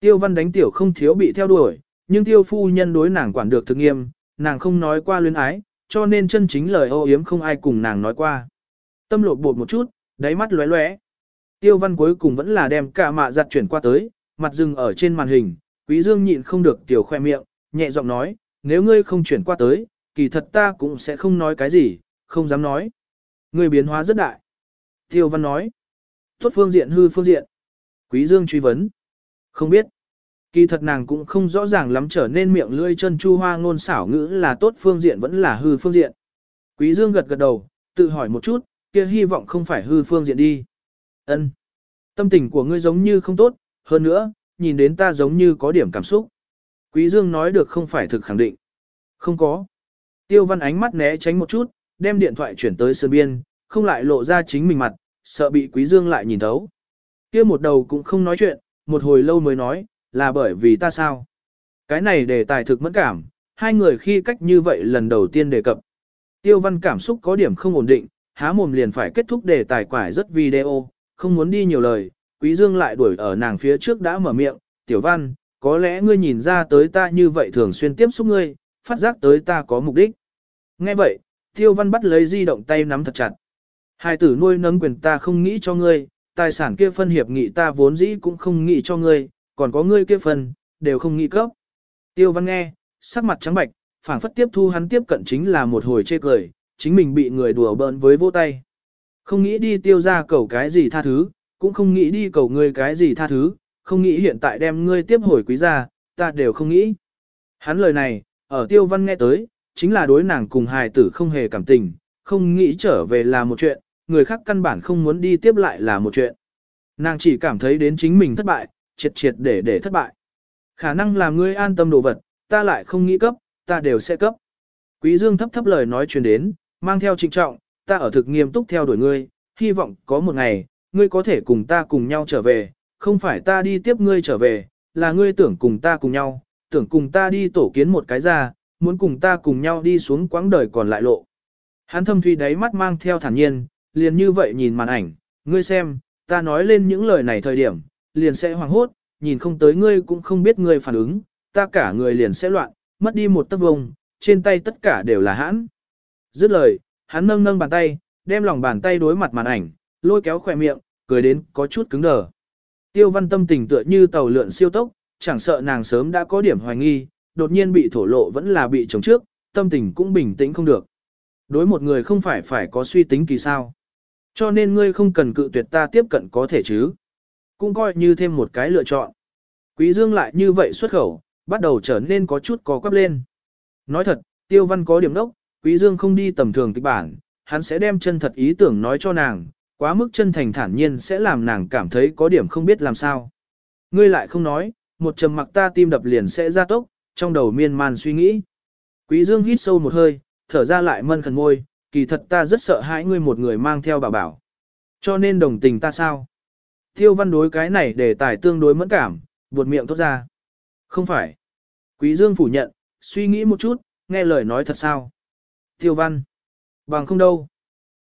Tiêu văn đánh tiểu không thiếu bị theo đuổi, nhưng tiêu phu nhân đối nàng quản được thực nghiêm, nàng không nói qua luyến ái, cho nên chân chính lời ô hiếm không ai cùng nàng nói qua. Tâm lột bột một chút, đáy mắt lóe lóe. Tiêu văn cuối cùng vẫn là đem cả mạ giặt chuyển qua tới, mặt dừng ở trên màn hình, quý dương nhịn không được tiểu khoe miệng, nhẹ giọng nói, nếu ngươi không chuyển qua tới, kỳ thật ta cũng sẽ không nói cái gì, không dám nói. Ngươi biến hóa rất đại. Tiêu văn nói, tốt phương diện hư phương diện. Quý dương truy vấn, không biết. Kỳ thật nàng cũng không rõ ràng lắm trở nên miệng lưỡi chân chu hoa ngôn xảo ngữ là tốt phương diện vẫn là hư phương diện. Quý dương gật gật đầu, tự hỏi một chút, kia hy vọng không phải hư phương diện đi. Ân, Tâm tình của ngươi giống như không tốt, hơn nữa, nhìn đến ta giống như có điểm cảm xúc. Quý Dương nói được không phải thực khẳng định. Không có. Tiêu văn ánh mắt né tránh một chút, đem điện thoại chuyển tới sơn biên, không lại lộ ra chính mình mặt, sợ bị Quý Dương lại nhìn thấu. Kia một đầu cũng không nói chuyện, một hồi lâu mới nói, là bởi vì ta sao. Cái này đề tài thực mẫn cảm, hai người khi cách như vậy lần đầu tiên đề cập. Tiêu văn cảm xúc có điểm không ổn định, há mồm liền phải kết thúc đề tài quải rất video, không muốn đi nhiều lời, Quý Dương lại đuổi ở nàng phía trước đã mở miệng, tiểu văn, có lẽ ngươi nhìn ra tới ta như vậy thường xuyên tiếp xúc ngươi, phát giác tới ta có mục đích. Nghe vậy, tiêu văn bắt lấy di động tay nắm thật chặt. Hai tử nuôi nấng quyền ta không nghĩ cho ngươi, tài sản kia phân hiệp nghị ta vốn dĩ cũng không nghĩ cho ngươi, còn có ngươi kia phân, đều không nghĩ cấp. Tiêu văn nghe, sắc mặt trắng bạch, phảng phất tiếp thu hắn tiếp cận chính là một hồi chê cười, chính mình bị người đùa bỡn với vô tay. Không nghĩ đi tiêu ra cầu cái gì tha thứ, cũng không nghĩ đi cầu ngươi cái gì tha thứ, không nghĩ hiện tại đem ngươi tiếp hồi quý gia, ta đều không nghĩ. Hắn lời này, ở tiêu văn nghe tới, chính là đối nàng cùng hài tử không hề cảm tình, không nghĩ trở về là một chuyện, người khác căn bản không muốn đi tiếp lại là một chuyện. Nàng chỉ cảm thấy đến chính mình thất bại, triệt triệt để để thất bại. Khả năng làm ngươi an tâm đồ vật, ta lại không nghĩ cấp, ta đều sẽ cấp. Quý Dương thấp thấp lời nói truyền đến, mang theo trịnh trọng, ta ở thực nghiêm túc theo đuổi ngươi, hy vọng có một ngày, ngươi có thể cùng ta cùng nhau trở về, không phải ta đi tiếp ngươi trở về, là ngươi tưởng cùng ta cùng nhau, tưởng cùng ta đi tổ kiến một cái ra, muốn cùng ta cùng nhau đi xuống quãng đời còn lại lộ. Hắn thâm thủy đáy mắt mang theo thản nhiên, liền như vậy nhìn màn ảnh, ngươi xem, ta nói lên những lời này thời điểm, liền sẽ hoảng hốt, nhìn không tới ngươi cũng không biết ngươi phản ứng, ta cả người liền sẽ loạn, mất đi một tấc vông, trên tay tất cả đều là hãn. Dứt lời, hắn nâng nâng bàn tay, đem lòng bàn tay đối mặt màn ảnh, lôi kéo khỏe miệng, cười đến có chút cứng đờ. Tiêu văn tâm tình tựa như tàu lượn siêu tốc, chẳng sợ nàng sớm đã có điểm hoài nghi, đột nhiên bị thổ lộ vẫn là bị chống trước, tâm tình cũng bình tĩnh không được. Đối một người không phải phải có suy tính kỳ sao. Cho nên ngươi không cần cự tuyệt ta tiếp cận có thể chứ. Cũng coi như thêm một cái lựa chọn. Quý dương lại như vậy xuất khẩu, bắt đầu trở nên có chút có quắp lên. Nói thật, tiêu văn có điểm đốc, quý dương không đi tầm thường kịch bản, hắn sẽ đem chân thật ý tưởng nói cho nàng, quá mức chân thành thản nhiên sẽ làm nàng cảm thấy có điểm không biết làm sao. Ngươi lại không nói, một trầm mặc ta tim đập liền sẽ ra tốc, trong đầu miên man suy nghĩ. Quý Dương hít sâu một hơi, thở ra lại mân khẩn môi, kỳ thật ta rất sợ hãi ngươi một người mang theo bảo bảo. Cho nên đồng tình ta sao? Tiêu văn đối cái này để tài tương đối mẫn cảm, buột miệng thốt ra. Không phải. Quý Dương phủ nhận, suy nghĩ một chút, nghe lời nói thật sao? Tiêu văn. Bằng không đâu.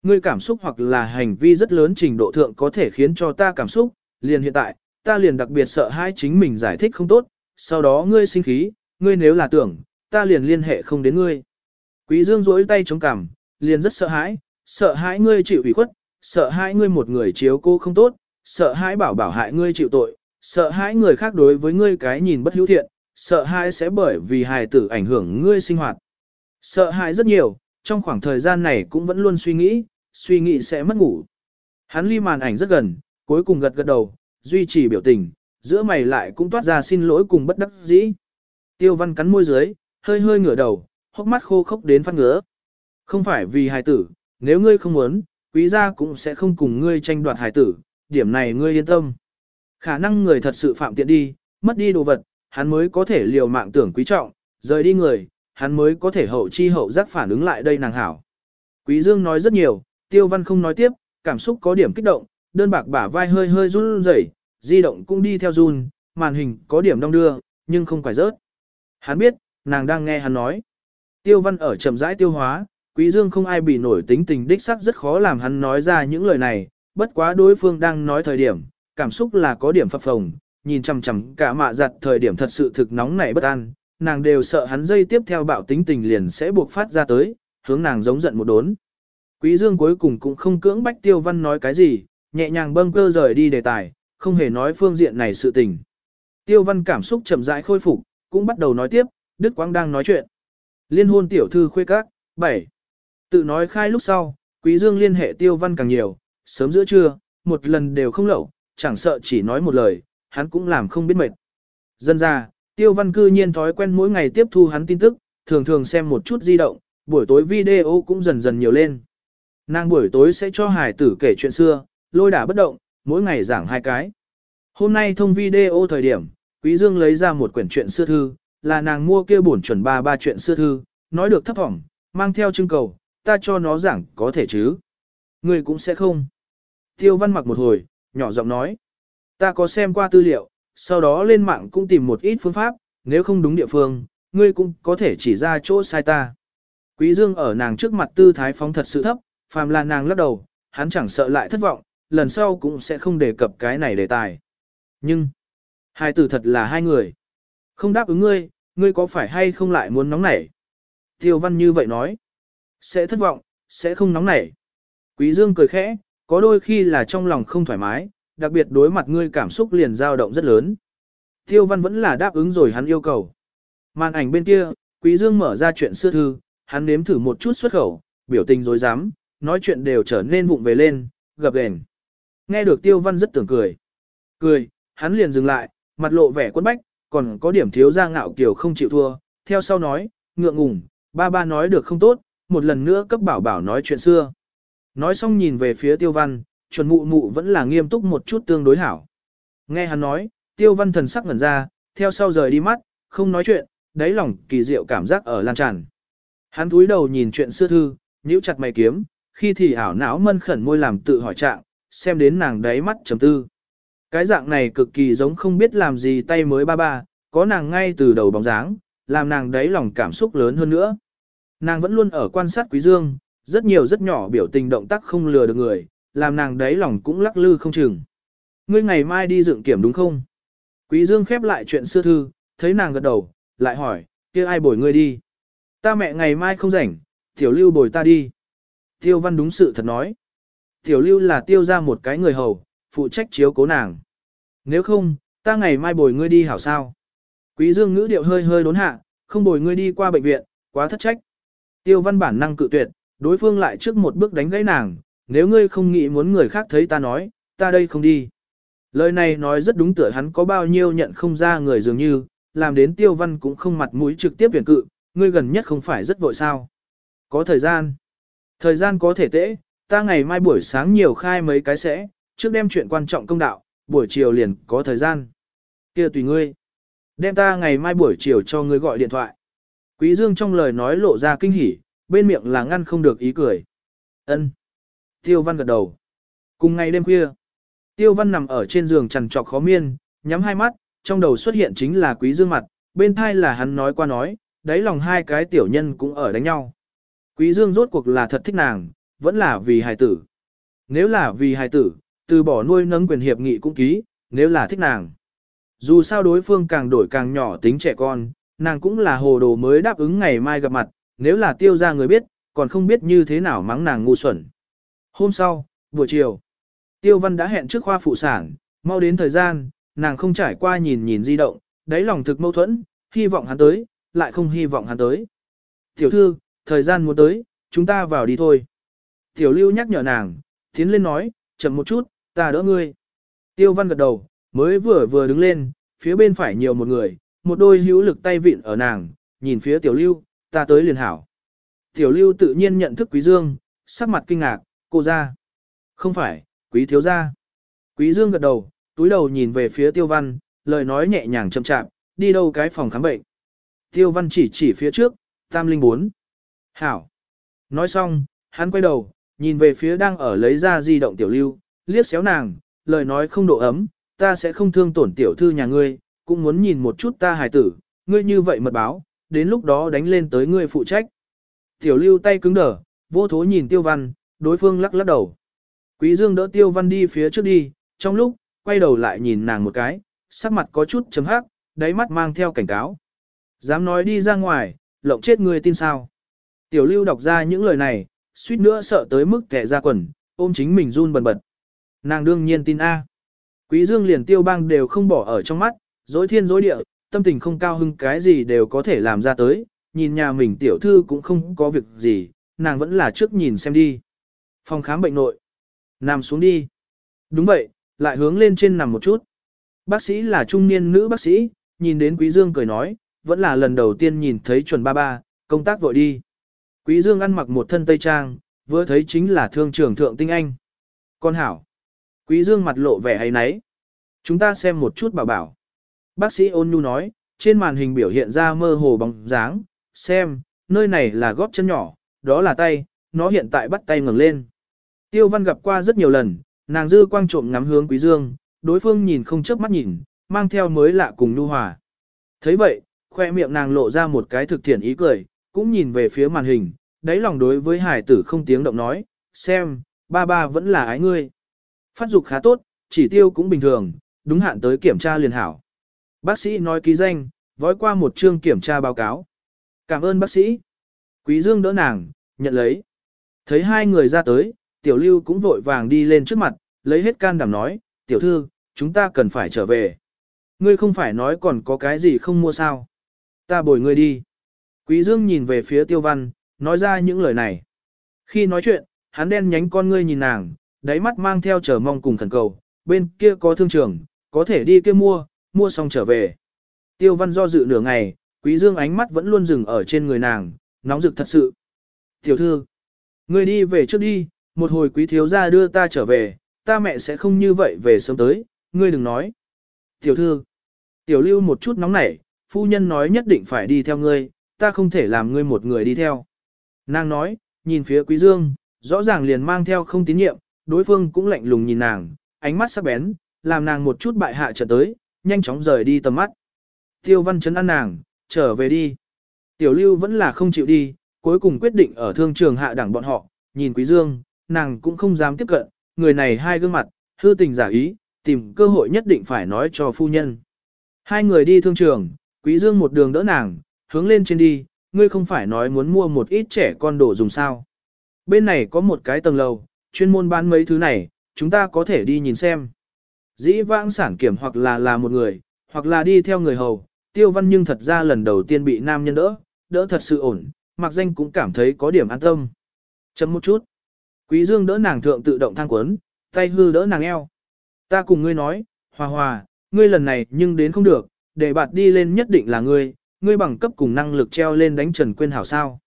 Ngươi cảm xúc hoặc là hành vi rất lớn trình độ thượng có thể khiến cho ta cảm xúc, liền hiện tại, ta liền đặc biệt sợ hai chính mình giải thích không tốt, sau đó ngươi sinh khí, ngươi nếu là tưởng, ta liền liên hệ không đến ngươi. Quý Dương duỗi tay chống cằm, liền rất sợ hãi, sợ hãi ngươi chịu ủy khuất, sợ hãi ngươi một người chiếu cô không tốt, sợ hãi bảo bảo hại ngươi chịu tội, sợ hãi người khác đối với ngươi cái nhìn bất hữu thiện, sợ hãi sẽ bởi vì hài tử ảnh hưởng ngươi sinh hoạt. Sợ hãi rất nhiều, trong khoảng thời gian này cũng vẫn luôn suy nghĩ, suy nghĩ sẽ mất ngủ. Hắn ly màn ảnh rất gần, cuối cùng gật gật đầu, duy trì biểu tình, giữa mày lại cũng toát ra xin lỗi cùng bất đắc dĩ. Tiêu văn cắn môi dưới, hơi hơi ngửa đầu, hốc mắt khô khốc đến phát ngứa. Không phải vì hài tử, nếu ngươi không muốn, quý gia cũng sẽ không cùng ngươi tranh đoạt hài tử, điểm này ngươi yên tâm. Khả năng người thật sự phạm tiện đi, mất đi đồ vật, hắn mới có thể liều mạng tưởng quý trọng, rời đi người, hắn mới có thể hậu chi hậu giác phản ứng lại đây nàng hảo. Quý Dương nói rất nhiều, Tiêu Văn không nói tiếp, cảm xúc có điểm kích động, đơn bạc bả vai hơi hơi run rẩy, di động cũng đi theo run, màn hình có điểm đong đưa, nhưng không phải rớt. Hắn biết, nàng đang nghe hắn nói. Tiêu Văn ở chậm rãi tiêu hóa, Quý Dương không ai bị nổi tính tình đích sắc rất khó làm hắn nói ra những lời này, bất quá đối phương đang nói thời điểm, cảm xúc là có điểm phập phồng, nhìn chằm chằm cả mạ giặt thời điểm thật sự thực nóng nảy bất an, nàng đều sợ hắn dây tiếp theo bạo tính tình liền sẽ buộc phát ra tới, hướng nàng giống giận một đốn. Quý Dương cuối cùng cũng không cưỡng bách Tiêu Văn nói cái gì, nhẹ nhàng bâng cơ rời đi đề tài, không hề nói phương diện này sự tình. Tiêu Văn cảm xúc chậm rãi khôi phục, cũng bắt đầu nói tiếp, Đức Quang đang nói chuyện. Liên hôn tiểu thư khuê các, 7. Tự nói khai lúc sau, Quý Dương liên hệ Tiêu Văn càng nhiều, sớm giữa trưa, một lần đều không lẩu, chẳng sợ chỉ nói một lời, hắn cũng làm không biết mệt. Dân ra, Tiêu Văn cư nhiên thói quen mỗi ngày tiếp thu hắn tin tức, thường thường xem một chút di động, buổi tối video cũng dần dần nhiều lên. Nàng buổi tối sẽ cho hải tử kể chuyện xưa, lôi đả bất động, mỗi ngày giảng hai cái. Hôm nay thông video thời điểm, Quý Dương lấy ra một quyển chuyện xưa thư, là nàng mua kia bổn chuẩn ba ba chuyện xưa thư, nói được thấp hỏng, mang theo trưng cầu, ta cho nó giảng có thể chứ. Người cũng sẽ không. Tiêu văn mặc một hồi, nhỏ giọng nói. Ta có xem qua tư liệu, sau đó lên mạng cũng tìm một ít phương pháp, nếu không đúng địa phương, ngươi cũng có thể chỉ ra chỗ sai ta. Quý Dương ở nàng trước mặt tư thái phóng thật sự thấp, phàm là nàng lắc đầu, hắn chẳng sợ lại thất vọng, lần sau cũng sẽ không đề cập cái này đề tài. Nhưng, hai từ thật là hai người. Không đáp ứng ngươi, ngươi có phải hay không lại muốn nóng nảy? Tiêu văn như vậy nói. Sẽ thất vọng, sẽ không nóng nảy. Quý Dương cười khẽ, có đôi khi là trong lòng không thoải mái, đặc biệt đối mặt ngươi cảm xúc liền dao động rất lớn. Tiêu văn vẫn là đáp ứng rồi hắn yêu cầu. Màn ảnh bên kia, Quý Dương mở ra chuyện xưa thư, hắn nếm thử một chút xuất khẩu, biểu tình rối dám, nói chuyện đều trở nên vụng về lên, gập ghềnh. Nghe được tiêu văn rất tưởng cười. Cười, hắn liền dừng lại, mặt lộ vẻ quân bách, còn có điểm thiếu ra ngạo kiểu không chịu thua, theo sau nói, ngượng ngùng, ba ba nói được không tốt, một lần nữa cấp bảo bảo nói chuyện xưa. Nói xong nhìn về phía tiêu văn, chuẩn mụ mụ vẫn là nghiêm túc một chút tương đối hảo. Nghe hắn nói, tiêu văn thần sắc ngẩn ra, theo sau rời đi mắt, không nói chuyện, đáy lòng kỳ diệu cảm giác ở lan tràn. Hắn cúi đầu nhìn chuyện xưa thư, nhíu chặt mày kiếm, khi thì ảo não mân khẩn môi làm tự hỏi trạng, xem đến nàng đáy mắt chấm tư. Cái dạng này cực kỳ giống không biết làm gì tay mới ba ba, có nàng ngay từ đầu bóng dáng, làm nàng đáy lòng cảm xúc lớn hơn nữa. Nàng vẫn luôn ở quan sát Quý Dương, rất nhiều rất nhỏ biểu tình động tác không lừa được người, làm nàng đấy lòng cũng lắc lư không chừng. Ngươi ngày mai đi dựng kiểm đúng không? Quý Dương khép lại chuyện xưa thư, thấy nàng gật đầu, lại hỏi, kia ai bồi ngươi đi? Ta mẹ ngày mai không rảnh, tiểu lưu bồi ta đi. Tiêu văn đúng sự thật nói. Tiểu lưu là tiêu ra một cái người hầu, phụ trách chiếu cố nàng. Nếu không, ta ngày mai bồi ngươi đi hảo sao. Quý dương ngữ điệu hơi hơi đốn hạ, không bồi ngươi đi qua bệnh viện, quá thất trách. Tiêu văn bản năng cự tuyệt, đối phương lại trước một bước đánh gãy nàng, nếu ngươi không nghĩ muốn người khác thấy ta nói, ta đây không đi. Lời này nói rất đúng tựa hắn có bao nhiêu nhận không ra người dường như, làm đến tiêu văn cũng không mặt mũi trực tiếp tuyển cự, ngươi gần nhất không phải rất vội sao. Có thời gian. Thời gian có thể tễ, ta ngày mai buổi sáng nhiều khai mấy cái sẽ, trước đem chuyện quan trọng công đạo, buổi chiều liền có thời gian. kia tùy ngươi. Đem ta ngày mai buổi chiều cho ngươi gọi điện thoại. Quý Dương trong lời nói lộ ra kinh hỉ, bên miệng là ngăn không được ý cười. Ân. Tiêu Văn gật đầu. Cùng ngày đêm khuya, Tiêu Văn nằm ở trên giường trằn trọc khó miên, nhắm hai mắt, trong đầu xuất hiện chính là Quý Dương mặt, bên thai là hắn nói qua nói, đáy lòng hai cái tiểu nhân cũng ở đánh nhau. Quý Dương rốt cuộc là thật thích nàng, vẫn là vì hài tử. Nếu là vì hài tử, từ bỏ nuôi nấng quyền hiệp nghị cũng ký, nếu là thích nàng. Dù sao đối phương càng đổi càng nhỏ tính trẻ con, nàng cũng là hồ đồ mới đáp ứng ngày mai gặp mặt, nếu là tiêu ra người biết, còn không biết như thế nào mắng nàng ngu xuẩn. Hôm sau, buổi chiều, tiêu văn đã hẹn trước khoa phụ sản, mau đến thời gian, nàng không trải qua nhìn nhìn di động, đáy lòng thực mâu thuẫn, hy vọng hắn tới, lại không hy vọng hắn tới. Tiểu thư, thời gian muốn tới, chúng ta vào đi thôi. Tiểu lưu nhắc nhở nàng, tiến lên nói, chậm một chút, ta đỡ ngươi. Tiêu văn gật đầu, mới vừa vừa đứng lên, phía bên phải nhiều một người, một đôi hữu lực tay vịn ở nàng, nhìn phía tiểu lưu, ta tới liền hảo. Tiểu lưu tự nhiên nhận thức quý dương, sắc mặt kinh ngạc, cô ra. Không phải, quý thiếu gia. Quý dương gật đầu, túi đầu nhìn về phía tiêu văn, lời nói nhẹ nhàng chậm chạm, đi đâu cái phòng khám bệnh. Tiêu văn chỉ chỉ phía trước, tam linh bốn. Hảo. Nói xong, hắn quay đầu, nhìn về phía đang ở lấy ra di động tiểu lưu, liếc xéo nàng, lời nói không độ ấm, ta sẽ không thương tổn tiểu thư nhà ngươi, cũng muốn nhìn một chút ta hài tử, ngươi như vậy mật báo, đến lúc đó đánh lên tới ngươi phụ trách. Tiểu lưu tay cứng đờ, vô thố nhìn tiêu văn, đối phương lắc lắc đầu. Quý dương đỡ tiêu văn đi phía trước đi, trong lúc, quay đầu lại nhìn nàng một cái, sắc mặt có chút chấm hắc, đáy mắt mang theo cảnh cáo. Dám nói đi ra ngoài, lộng chết người tin sao. Tiểu lưu đọc ra những lời này, suýt nữa sợ tới mức kẻ ra quần, ôm chính mình run bần bật. Nàng đương nhiên tin A. Quý dương liền tiêu bang đều không bỏ ở trong mắt, dối thiên dối địa, tâm tình không cao hưng cái gì đều có thể làm ra tới, nhìn nhà mình tiểu thư cũng không có việc gì, nàng vẫn là trước nhìn xem đi. Phòng khám bệnh nội. Nằm xuống đi. Đúng vậy, lại hướng lên trên nằm một chút. Bác sĩ là trung niên nữ bác sĩ, nhìn đến Quý Dương cười nói, vẫn là lần đầu tiên nhìn thấy chuẩn ba ba, công tác vội đi. Quý Dương ăn mặc một thân tây trang, vừa thấy chính là thương trưởng thượng tinh anh. Con hảo. Quý Dương mặt lộ vẻ hay nấy Chúng ta xem một chút bảo bảo. Bác sĩ ôn nhu nói, trên màn hình biểu hiện ra mơ hồ bóng dáng, xem, nơi này là gót chân nhỏ, đó là tay, nó hiện tại bắt tay ngẩng lên. Tiêu văn gặp qua rất nhiều lần, nàng dư quang trộm ngắm hướng quý dương, đối phương nhìn không chớp mắt nhìn, mang theo mới lạ cùng nhu hòa. thấy vậy, khoe miệng nàng lộ ra một cái thực thiện ý cười, cũng nhìn về phía màn hình, đáy lòng đối với hải tử không tiếng động nói, xem, ba ba vẫn là ái ngươi. Phát dục khá tốt, chỉ tiêu cũng bình thường, đúng hạn tới kiểm tra liền hảo. Bác sĩ nói ký danh, vói qua một chương kiểm tra báo cáo. Cảm ơn bác sĩ. Quý Dương đỡ nàng, nhận lấy. Thấy hai người ra tới, tiểu lưu cũng vội vàng đi lên trước mặt, lấy hết can đảm nói, tiểu thư, chúng ta cần phải trở về. Ngươi không phải nói còn có cái gì không mua sao. Ta bồi ngươi đi. Quý Dương nhìn về phía tiêu văn, nói ra những lời này. Khi nói chuyện, hắn đen nhánh con ngươi nhìn nàng, đáy mắt mang theo chờ mong cùng khẩn cầu, bên kia có thương trường, có thể đi kia mua, mua xong trở về. Tiêu văn do dự nửa ngày, quý dương ánh mắt vẫn luôn dừng ở trên người nàng, nóng rực thật sự. Tiểu thư, ngươi đi về trước đi, một hồi quý thiếu gia đưa ta trở về, ta mẹ sẽ không như vậy về sớm tới, ngươi đừng nói. Tiểu thư, tiểu lưu một chút nóng nảy, phu nhân nói nhất định phải đi theo ngươi, ta không thể làm ngươi một người đi theo. Nàng nói, nhìn phía quý dương, rõ ràng liền mang theo không tín nhiệm, đối phương cũng lạnh lùng nhìn nàng, ánh mắt sắc bén, làm nàng một chút bại hạ trở tới, nhanh chóng rời đi tầm mắt. Tiêu văn chấn ăn nàng, trở về đi. Tiểu lưu vẫn là không chịu đi, cuối cùng quyết định ở thương trường hạ đẳng bọn họ, nhìn quý dương, nàng cũng không dám tiếp cận, người này hai gương mặt, hư tình giả ý, tìm cơ hội nhất định phải nói cho phu nhân. Hai người đi thương trường, quý dương một đường đỡ nàng, hướng lên trên đi, ngươi không phải nói muốn mua một ít trẻ con đồ dùng sao. Bên này có một cái tầng lầu, chuyên môn bán mấy thứ này, chúng ta có thể đi nhìn xem. Dĩ vãng sản kiểm hoặc là là một người, hoặc là đi theo người hầu, tiêu văn nhưng thật ra lần đầu tiên bị nam nhân đỡ, đỡ thật sự ổn, mặc danh cũng cảm thấy có điểm an tâm. Chấm một chút. Quý dương đỡ nàng thượng tự động thang quấn, tay hư đỡ nàng eo. Ta cùng ngươi nói, hòa hòa, ngươi lần này nhưng đến không được, để bạt đi lên nhất định là ngươi, ngươi bằng cấp cùng năng lực treo lên đánh Trần Quyên hảo sao.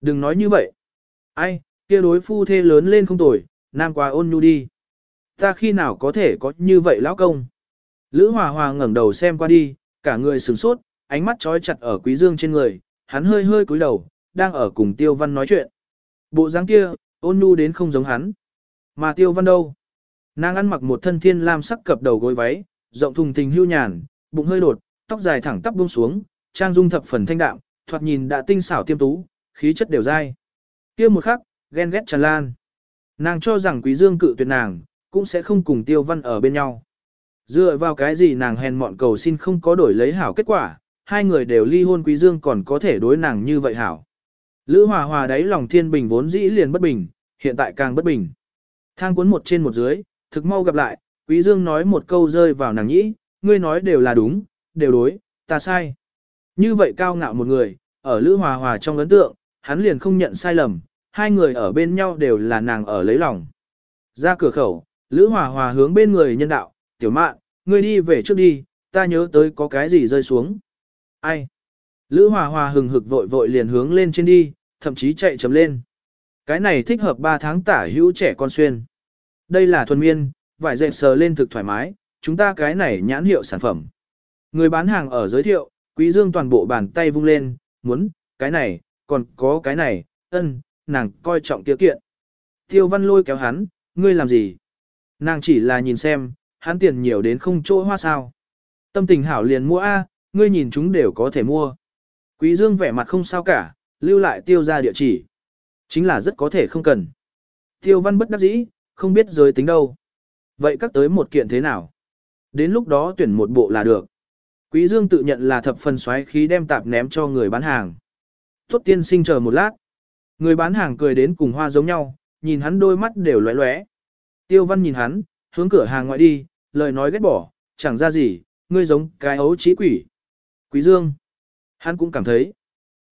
Đừng nói như vậy. Ai, kia đối phu thê lớn lên không tồi, nam quá ôn nhu đi. Ta khi nào có thể có như vậy lão công? Lữ Hòa Hòa ngẩng đầu xem qua đi, cả người sửng sốt, ánh mắt trói chặt ở Quý Dương trên người, hắn hơi hơi cúi đầu, đang ở cùng Tiêu Văn nói chuyện. Bộ dáng kia, ôn nhu đến không giống hắn. Mà Tiêu Văn đâu? Nàng ăn mặc một thân thiên lam sắc cập đầu gối váy, rộng thùng thình hưu nhàn, bụng hơi đột, tóc dài thẳng tắp buông xuống, trang dung thập phần thanh đạm, thoạt nhìn đã tinh xảo tiêm tú, khí chất đều dai. Kia một khắc, ghen ghét tràn lan. Nàng cho rằng Quý Dương cự tuyệt nàng, cũng sẽ không cùng Tiêu Văn ở bên nhau. Dựa vào cái gì nàng hèn mọn cầu xin không có đổi lấy hảo kết quả, hai người đều ly hôn Quý Dương còn có thể đối nàng như vậy hảo. Lữ Hòa Hòa đáy lòng thiên bình vốn dĩ liền bất bình, hiện tại càng bất bình. Thang cuốn một trên một dưới, thực mau gặp lại, Quý Dương nói một câu rơi vào nàng nhĩ, ngươi nói đều là đúng, đều đối, ta sai. Như vậy cao ngạo một người, ở Lữ Hòa Hòa trong ấn tượng, hắn liền không nhận sai lầm, hai người ở bên nhau đều là nàng ở lấy lòng. Ra cửa khẩu, Lữ Hòa Hòa hướng bên người nhân đạo, tiểu mạn, ngươi đi về trước đi, ta nhớ tới có cái gì rơi xuống. Ai? Lữ Hòa Hòa hừng hực vội vội liền hướng lên trên đi, thậm chí chạy chấm lên. Cái này thích hợp 3 tháng tả hữu trẻ con xuyên. Đây là thuần miên, vải dệt sờ lên thực thoải mái, chúng ta cái này nhãn hiệu sản phẩm. Người bán hàng ở giới thiệu, Quý Dương toàn bộ bàn tay vung lên, muốn, cái này, còn có cái này, ân, nàng coi trọng kia kiện. Tiêu văn lôi kéo hắn, ngươi làm gì? Nàng chỉ là nhìn xem, hắn tiền nhiều đến không chỗ hoa sao. Tâm tình hảo liền mua A, ngươi nhìn chúng đều có thể mua. Quý Dương vẻ mặt không sao cả, lưu lại tiêu ra địa chỉ. Chính là rất có thể không cần. Tiêu văn bất đắc dĩ, không biết giới tính đâu. Vậy các tới một kiện thế nào? Đến lúc đó tuyển một bộ là được. Quý Dương tự nhận là thập phần xoáy khí đem tạp ném cho người bán hàng. Tốt tiên sinh chờ một lát. Người bán hàng cười đến cùng hoa giống nhau, nhìn hắn đôi mắt đều lóe lóe. Tiêu văn nhìn hắn, hướng cửa hàng ngoại đi, lời nói ghét bỏ, chẳng ra gì, ngươi giống cái ấu trí quỷ. Quý Dương. Hắn cũng cảm thấy.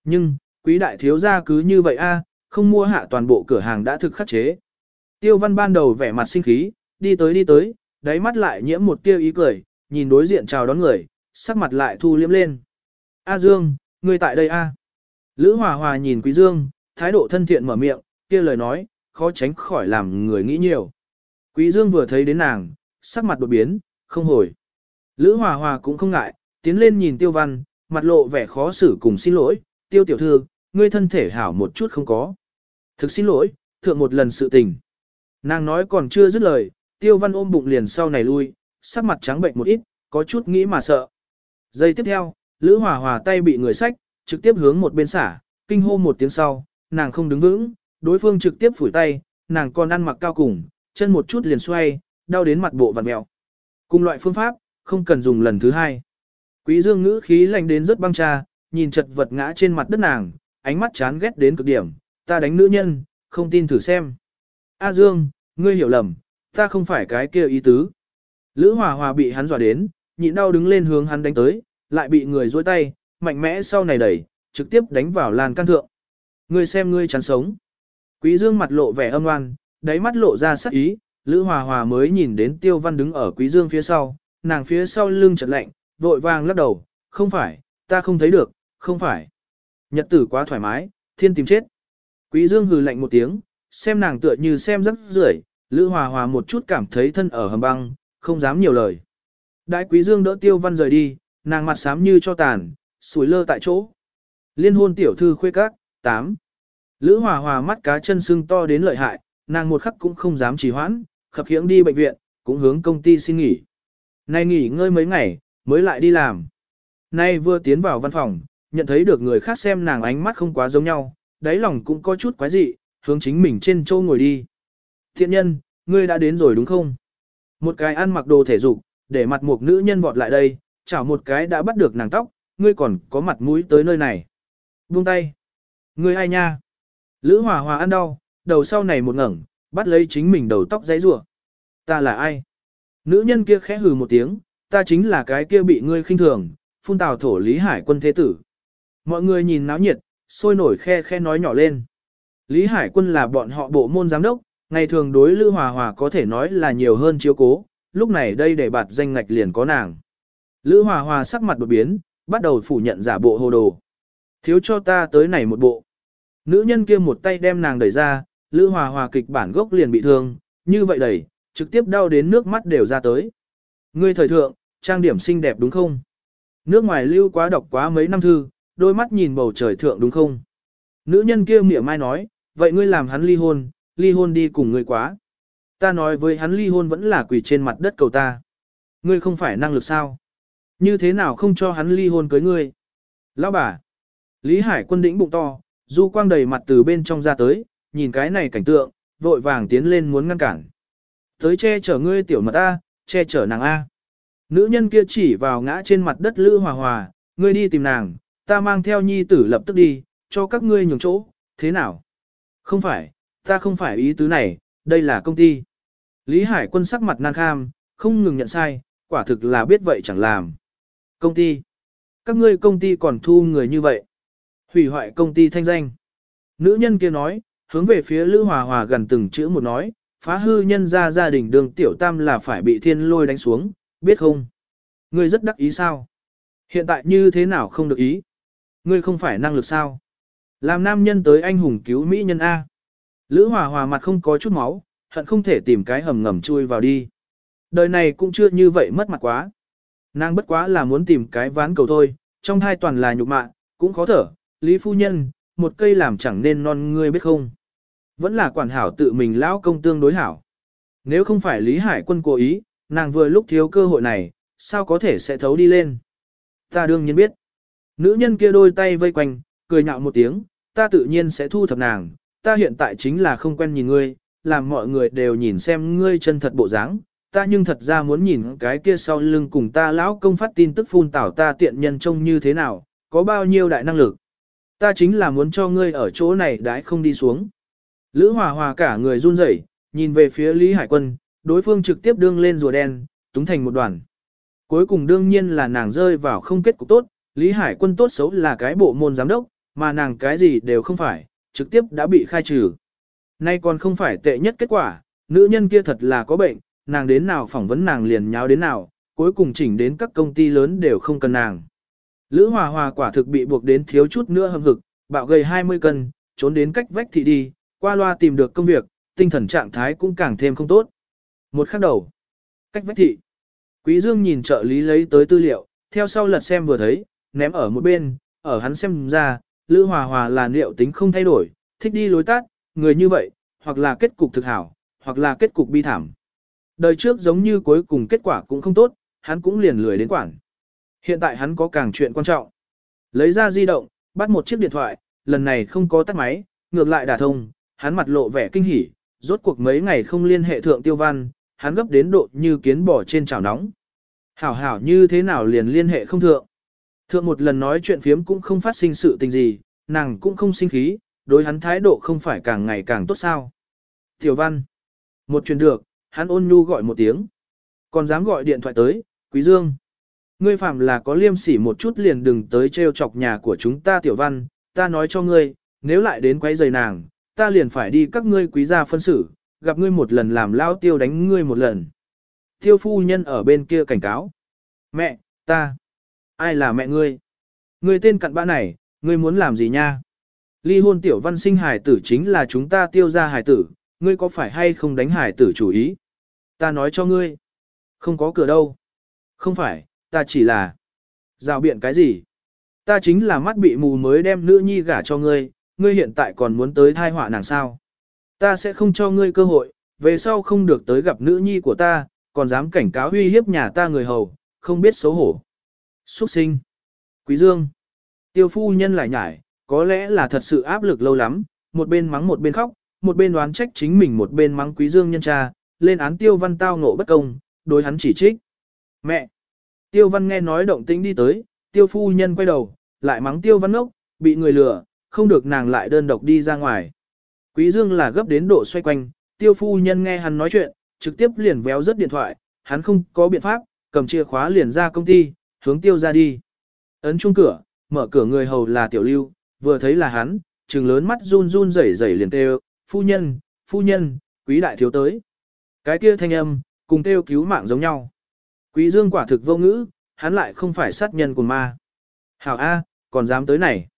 Nhưng, quý đại thiếu gia cứ như vậy a, không mua hạ toàn bộ cửa hàng đã thực khắc chế. Tiêu văn ban đầu vẻ mặt sinh khí, đi tới đi tới, đáy mắt lại nhiễm một tiêu ý cười, nhìn đối diện chào đón người, sắc mặt lại thu liếm lên. A Dương, ngươi tại đây a? Lữ Hòa Hòa nhìn Quý Dương, thái độ thân thiện mở miệng, kia lời nói, khó tránh khỏi làm người nghĩ nhiều. Quý Dương vừa thấy đến nàng, sắc mặt đột biến, không hồi. Lữ Hòa Hòa cũng không ngại, tiến lên nhìn Tiêu Văn, mặt lộ vẻ khó xử cùng xin lỗi, Tiêu tiểu thư, ngươi thân thể hảo một chút không có. Thực xin lỗi, thượng một lần sự tình. Nàng nói còn chưa dứt lời, Tiêu Văn ôm bụng liền sau này lui, sắc mặt trắng bệnh một ít, có chút nghĩ mà sợ. Giây tiếp theo, Lữ Hòa Hòa tay bị người sách, trực tiếp hướng một bên xả, kinh hô một tiếng sau, nàng không đứng vững, đối phương trực tiếp phủi tay, nàng còn ăn mặc cao cùng, chân một chút liền xoay, đau đến mặt bộ vặn mèo. Cùng loại phương pháp, không cần dùng lần thứ hai. Quý Dương ngữ khí lạnh đến rất băng trà, nhìn chật vật ngã trên mặt đất nàng, ánh mắt chán ghét đến cực điểm, ta đánh nữ nhân, không tin thử xem. A Dương, ngươi hiểu lầm, ta không phải cái kia ý tứ. Lữ Hòa Hòa bị hắn dọa đến, nhịn đau đứng lên hướng hắn đánh tới, lại bị người dối tay, mạnh mẽ sau này đẩy, trực tiếp đánh vào lan can thượng. Ngươi xem ngươi chán sống. Quý Dương mặt lộ vẻ âm oan, đáy mắt lộ ra sắc ý, Lữ Hòa Hòa mới nhìn đến Tiêu Văn đứng ở Quý Dương phía sau, nàng phía sau lưng chợt lạnh, vội vàng lắc đầu, không phải, ta không thấy được, không phải. Nhật tử quá thoải mái, thiên tìm chết. Quý Dương hừ lạnh một tiếng, xem nàng tựa như xem rất rưởi, Lữ Hòa Hòa một chút cảm thấy thân ở hầm băng, không dám nhiều lời. Đại Quý Dương đỡ Tiêu Văn rời đi, nàng mặt xám như cho tàn, sủi lơ tại chỗ. Liên hôn tiểu thư khuê các, 8. Lữ Hòa Hòa mắt cá chân sưng to đến lợi hại, nàng một khắc cũng không dám trì hoãn, khập khiễng đi bệnh viện, cũng hướng công ty xin nghỉ. Nay nghỉ ngơi mấy ngày, mới lại đi làm. Nay vừa tiến vào văn phòng, nhận thấy được người khác xem nàng ánh mắt không quá giống nhau, đáy lòng cũng có chút quái dị, hướng chính mình trên châu ngồi đi. Thiện nhân, ngươi đã đến rồi đúng không? Một cái ăn mặc đồ thể dục, để mặt một nữ nhân vọt lại đây, chảo một cái đã bắt được nàng tóc, ngươi còn có mặt mũi tới nơi này. Buông tay. Ngươi ai nha? Lữ Hòa Hòa ăn đau, đầu sau này một ngẩng, bắt lấy chính mình đầu tóc giấy rủa. Ta là ai? Nữ nhân kia khẽ hừ một tiếng, ta chính là cái kia bị ngươi khinh thường, phun tào thổ Lý Hải quân thế tử. Mọi người nhìn náo nhiệt, sôi nổi khe khe nói nhỏ lên. Lý Hải quân là bọn họ bộ môn giám đốc, ngày thường đối Lữ Hòa Hòa có thể nói là nhiều hơn chiếu cố, lúc này đây để bạt danh ngạch liền có nàng. Lữ Hòa Hòa sắc mặt đột biến, bắt đầu phủ nhận giả bộ hồ đồ. Thiếu cho ta tới này một bộ. Nữ nhân kia một tay đem nàng đẩy ra, Lữ Hòa Hòa kịch bản gốc liền bị thương, như vậy đẩy, trực tiếp đau đến nước mắt đều ra tới. Ngươi thời thượng, trang điểm xinh đẹp đúng không? Nước ngoài lưu quá đọc quá mấy năm thư, đôi mắt nhìn bầu trời thượng đúng không? Nữ nhân kia mỉa mai nói, vậy ngươi làm hắn ly hôn, ly hôn đi cùng ngươi quá. Ta nói với hắn ly hôn vẫn là quỳ trên mặt đất cầu ta. Ngươi không phải năng lực sao? Như thế nào không cho hắn ly hôn cưới ngươi? Lão bà. Lý Hải quân đĩnh bụng to, du quang đầy mặt từ bên trong ra tới, nhìn cái này cảnh tượng, vội vàng tiến lên muốn ngăn cản. Tới che chở ngươi tiểu mật A, che chở nàng A. Nữ nhân kia chỉ vào ngã trên mặt đất Lữ Hòa Hòa, ngươi đi tìm nàng, ta mang theo nhi tử lập tức đi, cho các ngươi nhường chỗ, thế nào? Không phải, ta không phải ý tứ này, đây là công ty. Lý Hải quân sắc mặt nan kham, không ngừng nhận sai, quả thực là biết vậy chẳng làm. Công ty. Các ngươi công ty còn thu người như vậy. Hủy hoại công ty thanh danh. Nữ nhân kia nói, hướng về phía Lữ Hòa Hòa gần từng chữ một nói, phá hư nhân ra gia đình đường tiểu tam là phải bị thiên lôi đánh xuống, biết không? Ngươi rất đắc ý sao? Hiện tại như thế nào không được ý? Ngươi không phải năng lực sao? Làm nam nhân tới anh hùng cứu mỹ nhân A. Lữ hòa hòa mặt không có chút máu, hận không thể tìm cái hầm ngầm chui vào đi. Đời này cũng chưa như vậy mất mặt quá. Nàng bất quá là muốn tìm cái ván cầu thôi, trong hai toàn là nhục mạ, cũng khó thở, Lý Phu Nhân, một cây làm chẳng nên non ngươi biết không. Vẫn là quản hảo tự mình lão công tương đối hảo. Nếu không phải Lý Hải quân cố ý, nàng vừa lúc thiếu cơ hội này, sao có thể sẽ thấu đi lên. Ta đương nhiên biết. Nữ nhân kia đôi tay vây quanh, cười nhạo một tiếng, ta tự nhiên sẽ thu thập nàng, ta hiện tại chính là không quen nhìn ngươi, làm mọi người đều nhìn xem ngươi chân thật bộ dáng, ta nhưng thật ra muốn nhìn cái kia sau lưng cùng ta lão công phát tin tức phun tảo ta tiện nhân trông như thế nào, có bao nhiêu đại năng lực. Ta chính là muốn cho ngươi ở chỗ này đãi không đi xuống. Lữ hòa hòa cả người run rẩy, nhìn về phía Lý Hải quân, đối phương trực tiếp đương lên rùa đen, túng thành một đoàn. Cuối cùng đương nhiên là nàng rơi vào không kết cục tốt, Lý Hải quân tốt xấu là cái bộ môn giám đốc, mà nàng cái gì đều không phải, trực tiếp đã bị khai trừ. Nay còn không phải tệ nhất kết quả, nữ nhân kia thật là có bệnh, nàng đến nào phỏng vấn nàng liền nháo đến nào, cuối cùng chỉnh đến các công ty lớn đều không cần nàng. Lữ Hòa Hòa quả thực bị buộc đến thiếu chút nữa hâm hực, bạo gầy 20 cân, trốn đến cách vách thị đi, qua loa tìm được công việc, tinh thần trạng thái cũng càng thêm không tốt. Một khắc đầu, cách vách thị. Quý Dương nhìn trợ lý lấy tới tư liệu, theo sau lật xem vừa thấy, ném ở một bên, ở hắn xem ra, Lữ Hòa Hòa là liệu tính không thay đổi, thích đi lối tắt, người như vậy, hoặc là kết cục thực hảo, hoặc là kết cục bi thảm. Đời trước giống như cuối cùng kết quả cũng không tốt, hắn cũng liền lười đến quản. Hiện tại hắn có càng chuyện quan trọng. Lấy ra di động, bắt một chiếc điện thoại, lần này không có tắt máy, ngược lại đả thông, hắn mặt lộ vẻ kinh hỉ, rốt cuộc mấy ngày không liên hệ thượng tiêu văn, hắn gấp đến độ như kiến bò trên chảo nóng. Hảo hảo như thế nào liền liên hệ không thượng. Thượng một lần nói chuyện phiếm cũng không phát sinh sự tình gì, nàng cũng không sinh khí, đối hắn thái độ không phải càng ngày càng tốt sao. Tiểu văn. Một chuyện được, hắn ôn nhu gọi một tiếng. Còn dám gọi điện thoại tới, Quý Dương. Ngươi phạm là có liêm sỉ một chút liền đừng tới trêu chọc nhà của chúng ta tiểu văn, ta nói cho ngươi, nếu lại đến quấy rầy nàng, ta liền phải đi các ngươi quý gia phân xử, gặp ngươi một lần làm lao tiêu đánh ngươi một lần. Tiêu phu nhân ở bên kia cảnh cáo. Mẹ, ta. Ai là mẹ ngươi? Ngươi tên cặn bã này, ngươi muốn làm gì nha? Ly hôn tiểu văn sinh hải tử chính là chúng ta tiêu ra hải tử, ngươi có phải hay không đánh hải tử chủ ý? Ta nói cho ngươi. Không có cửa đâu. Không phải, ta chỉ là... Rào biện cái gì? Ta chính là mắt bị mù mới đem nữ nhi gả cho ngươi, ngươi hiện tại còn muốn tới thai họa nàng sao? Ta sẽ không cho ngươi cơ hội, về sau không được tới gặp nữ nhi của ta, còn dám cảnh cáo uy hiếp nhà ta người hầu, không biết xấu hổ. Xuất sinh. Quý Dương. Tiêu phu nhân lại nhải, có lẽ là thật sự áp lực lâu lắm, một bên mắng một bên khóc, một bên đoán trách chính mình một bên mắng quý dương nhân cha, lên án tiêu văn tao ngộ bất công, đối hắn chỉ trích. Mẹ! Tiêu văn nghe nói động tĩnh đi tới, tiêu phu nhân quay đầu, lại mắng tiêu văn ngốc, bị người lừa, không được nàng lại đơn độc đi ra ngoài. Quý dương là gấp đến độ xoay quanh, tiêu phu nhân nghe hắn nói chuyện, trực tiếp liền véo rất điện thoại, hắn không có biện pháp, cầm chìa khóa liền ra công ty, hướng tiêu ra đi. Ấn chung cửa, mở cửa người hầu là tiểu lưu, vừa thấy là hắn, trừng lớn mắt run run rẩy rẩy liền kêu, phu nhân, phu nhân, quý đại thiếu tới. Cái kia thanh âm, cùng kêu cứu mạng giống nhau. Quý dương quả thực vô ngữ, hắn lại không phải sát nhân của ma. Hảo A, còn dám tới này.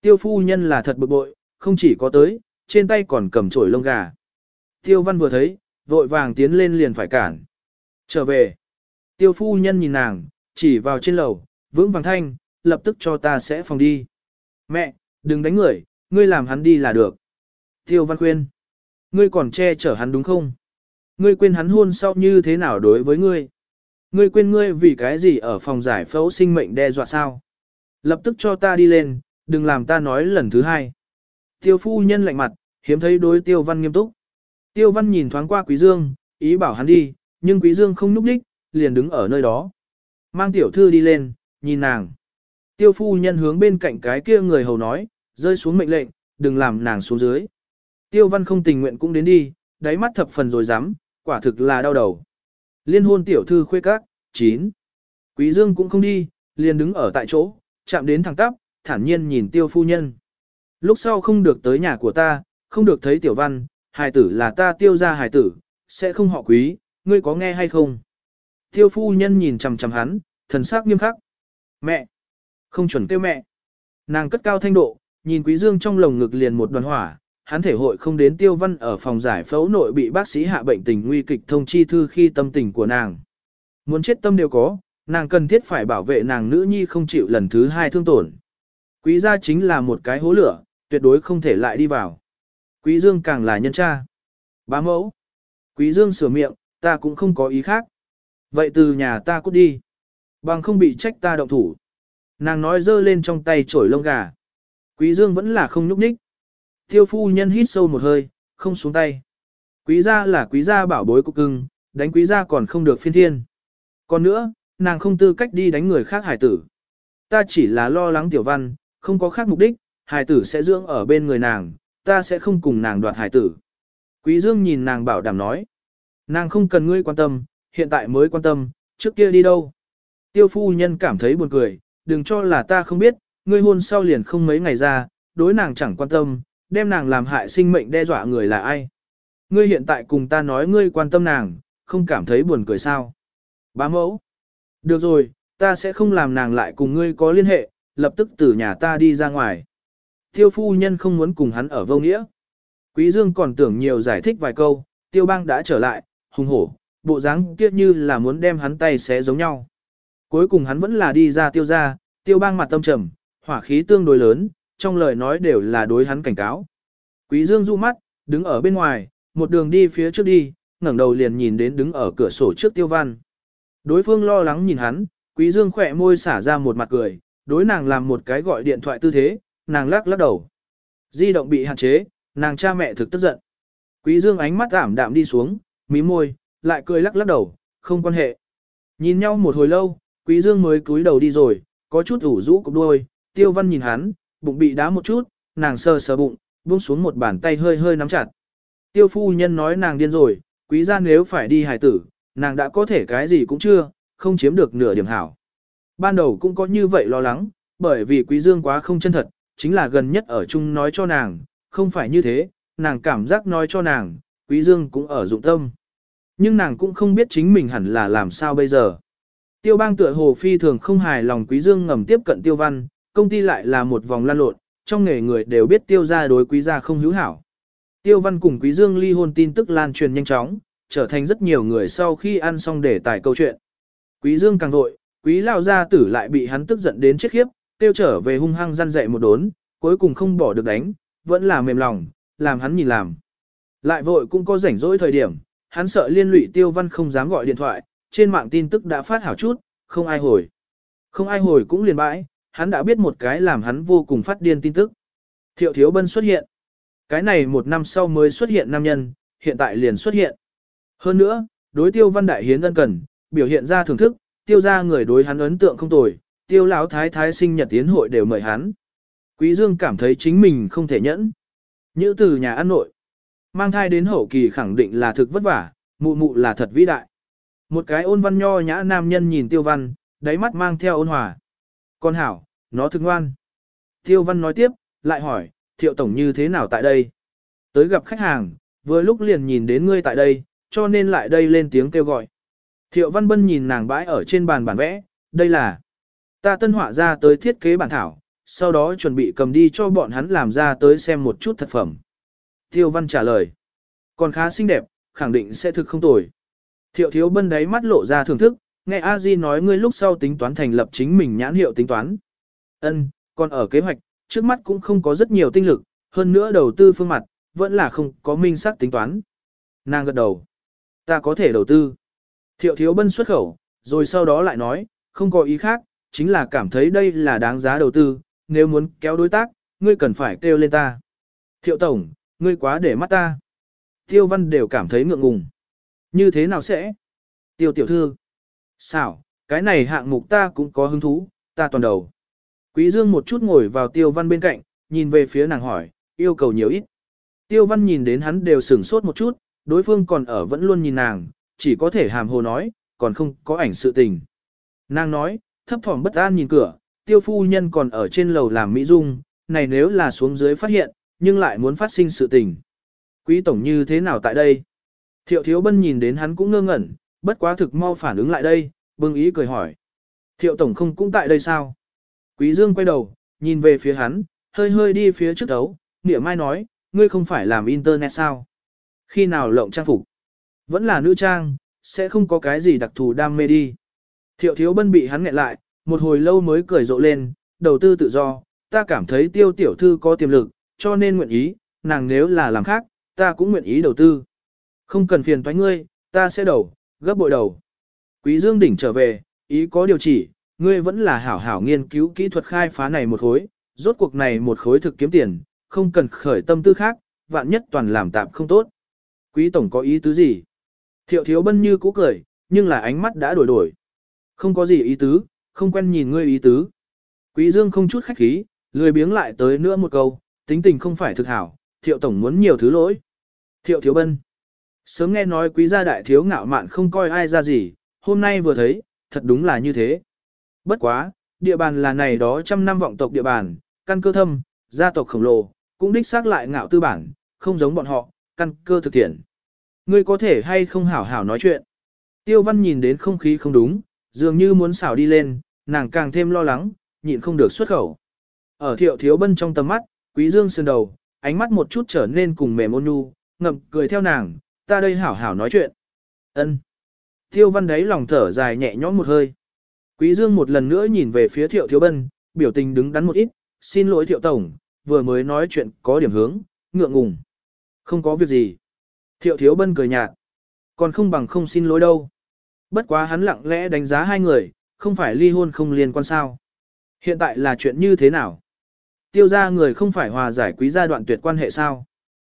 Tiêu phu nhân là thật bực bội, không chỉ có tới, trên tay còn cầm chổi lông gà. Tiêu văn vừa thấy, vội vàng tiến lên liền phải cản. Trở về. Tiêu phu nhân nhìn nàng, chỉ vào trên lầu, vững vàng thanh, lập tức cho ta sẽ phòng đi. Mẹ, đừng đánh người, ngươi làm hắn đi là được. Tiêu văn khuyên. Ngươi còn che chở hắn đúng không? Ngươi quên hắn hôn sau như thế nào đối với ngươi? Ngươi quên ngươi vì cái gì ở phòng giải phẫu sinh mệnh đe dọa sao? Lập tức cho ta đi lên, đừng làm ta nói lần thứ hai. Tiêu phu nhân lạnh mặt, hiếm thấy đối tiêu văn nghiêm túc. Tiêu văn nhìn thoáng qua quý dương, ý bảo hắn đi, nhưng quý dương không núp đích, liền đứng ở nơi đó. Mang tiểu thư đi lên, nhìn nàng. Tiêu phu nhân hướng bên cạnh cái kia người hầu nói, rơi xuống mệnh lệnh, đừng làm nàng xuống dưới. Tiêu văn không tình nguyện cũng đến đi, đáy mắt thập phần rồi dám, quả thực là đau đầu. Liên hôn tiểu thư khuê các, 9. Quý dương cũng không đi, liền đứng ở tại chỗ, chạm đến thẳng tắp, thản nhiên nhìn tiêu phu nhân. Lúc sau không được tới nhà của ta, không được thấy tiểu văn, hài tử là ta tiêu ra hài tử, sẽ không họ quý, ngươi có nghe hay không? Tiêu phu nhân nhìn chằm chằm hắn, thần sắc nghiêm khắc. Mẹ! Không chuẩn kêu mẹ! Nàng cất cao thanh độ, nhìn Quý Dương trong lồng ngực liền một đoàn hỏa, hắn thể hội không đến tiêu văn ở phòng giải phẫu nội bị bác sĩ hạ bệnh tình nguy kịch thông chi thư khi tâm tình của nàng. Muốn chết tâm đều có, nàng cần thiết phải bảo vệ nàng nữ nhi không chịu lần thứ hai thương tổn. Quý gia chính là một cái hố lửa, tuyệt đối không thể lại đi vào. Quý Dương càng là nhân cha. Bá mẫu. Quý Dương sửa miệng, ta cũng không có ý khác. Vậy từ nhà ta cút đi. Bằng không bị trách ta động thủ. Nàng nói dơ lên trong tay chổi lông gà. Quý Dương vẫn là không nhúc nhích. Tiêu phu nhân hít sâu một hơi, không xuống tay. Quý gia là quý gia bảo bối của cưng, đánh quý gia còn không được phiên thiên. Còn nữa, nàng không tư cách đi đánh người khác hải tử. Ta chỉ là lo lắng tiểu văn, không có khác mục đích, hải tử sẽ dưỡng ở bên người nàng, ta sẽ không cùng nàng đoạt hải tử. Quý Dương nhìn nàng bảo đảm nói. Nàng không cần ngươi quan tâm, hiện tại mới quan tâm, trước kia đi đâu. Tiêu phu nhân cảm thấy buồn cười, đừng cho là ta không biết, ngươi hôn sau liền không mấy ngày ra, đối nàng chẳng quan tâm, đem nàng làm hại sinh mệnh đe dọa người là ai. Ngươi hiện tại cùng ta nói ngươi quan tâm nàng, không cảm thấy buồn cười sao. Bá mẫu. Được rồi, ta sẽ không làm nàng lại cùng ngươi có liên hệ, lập tức từ nhà ta đi ra ngoài. Tiêu phu nhân không muốn cùng hắn ở vô nghĩa. Quý Dương còn tưởng nhiều giải thích vài câu, tiêu bang đã trở lại, hùng hổ, bộ dáng kia như là muốn đem hắn tay xé giống nhau. Cuối cùng hắn vẫn là đi ra tiêu ra, tiêu bang mặt tâm trầm, hỏa khí tương đối lớn, trong lời nói đều là đối hắn cảnh cáo. Quý Dương du mắt, đứng ở bên ngoài, một đường đi phía trước đi, ngẩng đầu liền nhìn đến đứng ở cửa sổ trước tiêu văn. Đối phương lo lắng nhìn hắn, quý dương khỏe môi xả ra một mặt cười, đối nàng làm một cái gọi điện thoại tư thế, nàng lắc lắc đầu. Di động bị hạn chế, nàng cha mẹ thực tức giận. Quý dương ánh mắt ảm đạm đi xuống, mí môi, lại cười lắc lắc đầu, không quan hệ. Nhìn nhau một hồi lâu, quý dương mới cúi đầu đi rồi, có chút ủ rũ cục đuôi, tiêu văn nhìn hắn, bụng bị đá một chút, nàng sờ sờ bụng, buông xuống một bàn tay hơi hơi nắm chặt. Tiêu phu nhân nói nàng điên rồi, quý gia nếu phải đi hài tử, nàng đã có thể cái gì cũng chưa, không chiếm được nửa điểm hảo. Ban đầu cũng có như vậy lo lắng, bởi vì quý dương quá không chân thật, chính là gần nhất ở chung nói cho nàng, không phải như thế, nàng cảm giác nói cho nàng, quý dương cũng ở dụng tâm. Nhưng nàng cũng không biết chính mình hẳn là làm sao bây giờ. Tiêu bang tựa hồ phi thường không hài lòng quý dương ngầm tiếp cận tiêu văn, công ty lại là một vòng lan lộn, trong nghề người đều biết tiêu gia đối quý gia không hữu hảo. Tiêu văn cùng quý dương ly hôn tin tức lan truyền nhanh chóng, trở thành rất nhiều người sau khi ăn xong để tải câu chuyện. Quý dương càng vội, quý lao gia tử lại bị hắn tức giận đến chết khiếp, tiêu trở về hung hăng răn dậy một đốn, cuối cùng không bỏ được đánh, vẫn là mềm lòng, làm hắn nhìn làm. Lại vội cũng có rảnh rỗi thời điểm, hắn sợ liên lụy tiêu văn không dám gọi điện thoại, trên mạng tin tức đã phát hảo chút, không ai hồi. Không ai hồi cũng liền bãi, hắn đã biết một cái làm hắn vô cùng phát điên tin tức. Thiệu Thiếu Bân xuất hiện. Cái này một năm sau mới xuất hiện nam nhân, hiện tại liền xuất hiện. Hơn nữa, đối tiêu văn đại hiến ân cần, biểu hiện ra thưởng thức, tiêu ra người đối hắn ấn tượng không tồi, tiêu lão thái thái sinh nhật tiến hội đều mời hắn. Quý Dương cảm thấy chính mình không thể nhẫn. Như từ nhà ăn nội, mang thai đến hậu kỳ khẳng định là thực vất vả, mụ mụ là thật vĩ đại. Một cái ôn văn nho nhã nam nhân nhìn tiêu văn, đáy mắt mang theo ôn hòa. Con hảo, nó thực ngoan. Tiêu văn nói tiếp, lại hỏi, thiệu tổng như thế nào tại đây? Tới gặp khách hàng, vừa lúc liền nhìn đến ngươi tại đây, cho nên lại đây lên tiếng kêu gọi. Thiệu văn bân nhìn nàng bãi ở trên bàn bản vẽ, đây là ta tân họa ra tới thiết kế bản thảo, sau đó chuẩn bị cầm đi cho bọn hắn làm ra tới xem một chút thật phẩm. Tiêu văn trả lời, còn khá xinh đẹp, khẳng định sẽ thực không tồi. Thiệu thiếu bân đáy mắt lộ ra thưởng thức, nghe a di nói ngươi lúc sau tính toán thành lập chính mình nhãn hiệu tính toán. Ân, còn ở kế hoạch, trước mắt cũng không có rất nhiều tinh lực, hơn nữa đầu tư phương mặt, vẫn là không có minh xác tính toán. Nàng gật đầu. Ta có thể đầu tư. Thiệu thiếu bân xuất khẩu, rồi sau đó lại nói, không có ý khác, chính là cảm thấy đây là đáng giá đầu tư, nếu muốn kéo đối tác, ngươi cần phải kêu lên ta. Thiệu tổng, ngươi quá để mắt ta. Tiêu văn đều cảm thấy ngượng ngùng. Như thế nào sẽ? Tiêu tiểu thư. Xảo, cái này hạng mục ta cũng có hứng thú, ta toàn đầu. Quý Dương một chút ngồi vào tiêu văn bên cạnh, nhìn về phía nàng hỏi, yêu cầu nhiều ít. Tiêu văn nhìn đến hắn đều sửng sốt một chút, đối phương còn ở vẫn luôn nhìn nàng, chỉ có thể hàm hồ nói, còn không có ảnh sự tình. Nàng nói, thấp thỏm bất an nhìn cửa, tiêu phu nhân còn ở trên lầu làm mỹ dung, này nếu là xuống dưới phát hiện, nhưng lại muốn phát sinh sự tình. Quý tổng như thế nào tại đây? Thiệu thiếu bân nhìn đến hắn cũng ngơ ngẩn, bất quá thực mau phản ứng lại đây, bưng ý cười hỏi. Thiệu tổng không cũng tại đây sao? Quý dương quay đầu, nhìn về phía hắn, hơi hơi đi phía trước đấu, nghĩa mai nói, ngươi không phải làm internet sao? Khi nào lộng trang phục? Vẫn là nữ trang, sẽ không có cái gì đặc thù đam mê đi. Thiệu thiếu bân bị hắn nghẹn lại, một hồi lâu mới cười rộ lên, đầu tư tự do, ta cảm thấy tiêu tiểu thư có tiềm lực, cho nên nguyện ý, nàng nếu là làm khác, ta cũng nguyện ý đầu tư. Không cần phiền thoái ngươi, ta sẽ đầu, gấp bội đầu. Quý Dương đỉnh trở về, ý có điều chỉ, ngươi vẫn là hảo hảo nghiên cứu kỹ thuật khai phá này một khối, rốt cuộc này một khối thực kiếm tiền, không cần khởi tâm tư khác, vạn nhất toàn làm tạm không tốt. Quý tổng có ý tứ gì? Thiệu thiếu bân như cũ cười, nhưng là ánh mắt đã đổi đổi. Không có gì ý tứ, không quen nhìn ngươi ý tứ. Quý dương không chút khách khí, lười biếng lại tới nữa một câu, tính tình không phải thực hảo, thiệu tổng muốn nhiều thứ lỗi. Thiệu thiếu bân. Sớm nghe nói quý gia đại thiếu ngạo mạn không coi ai ra gì, hôm nay vừa thấy, thật đúng là như thế. Bất quá, địa bàn là này đó trăm năm vọng tộc địa bàn, căn cơ thâm, gia tộc khổng lồ, cũng đích xác lại ngạo tư bản, không giống bọn họ, căn cơ thực thiện. Ngươi có thể hay không hảo hảo nói chuyện. Tiêu văn nhìn đến không khí không đúng, dường như muốn xảo đi lên, nàng càng thêm lo lắng, nhịn không được xuất khẩu. Ở thiệu thiếu bân trong tầm mắt, quý dương sơn đầu, ánh mắt một chút trở nên cùng mềm ôn nhu, ngậm cười theo nàng, ta đây hảo hảo nói chuyện. Ân. Tiêu văn đấy lòng thở dài nhẹ nhõm một hơi. Quý dương một lần nữa nhìn về phía thiệu thiếu bân, biểu tình đứng đắn một ít, xin lỗi thiệu tổng, vừa mới nói chuyện có điểm hướng, ngượng ngùng. Không có việc gì. Thiệu thiếu bân cười nhạt. Còn không bằng không xin lỗi đâu. Bất quá hắn lặng lẽ đánh giá hai người, không phải ly hôn không liên quan sao. Hiện tại là chuyện như thế nào? Tiêu gia người không phải hòa giải quý gia đoạn tuyệt quan hệ sao?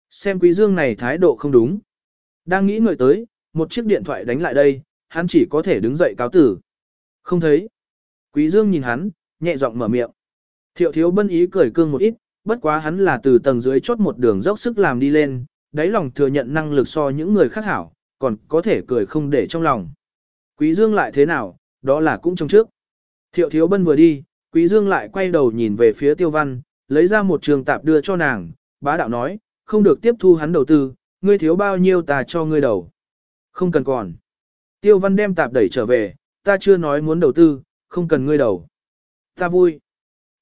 Xem quý dương này thái độ không đúng. Đang nghĩ ngợi tới, một chiếc điện thoại đánh lại đây, hắn chỉ có thể đứng dậy cáo tử. Không thấy. Quý dương nhìn hắn, nhẹ giọng mở miệng. Thiệu thiếu bân ý cười cương một ít, bất quá hắn là từ tầng dưới chốt một đường dốc sức làm đi lên, đáy lòng thừa nhận năng lực so những người khác hảo, còn có thể cười không để trong lòng. Quý Dương lại thế nào, đó là cũng trong trước. Thiệu thiếu bân vừa đi, Quý Dương lại quay đầu nhìn về phía tiêu văn, lấy ra một trường tạp đưa cho nàng, bá đạo nói, không được tiếp thu hắn đầu tư, ngươi thiếu bao nhiêu ta cho ngươi đầu. Không cần còn. Tiêu văn đem tạp đẩy trở về, ta chưa nói muốn đầu tư, không cần ngươi đầu. Ta vui.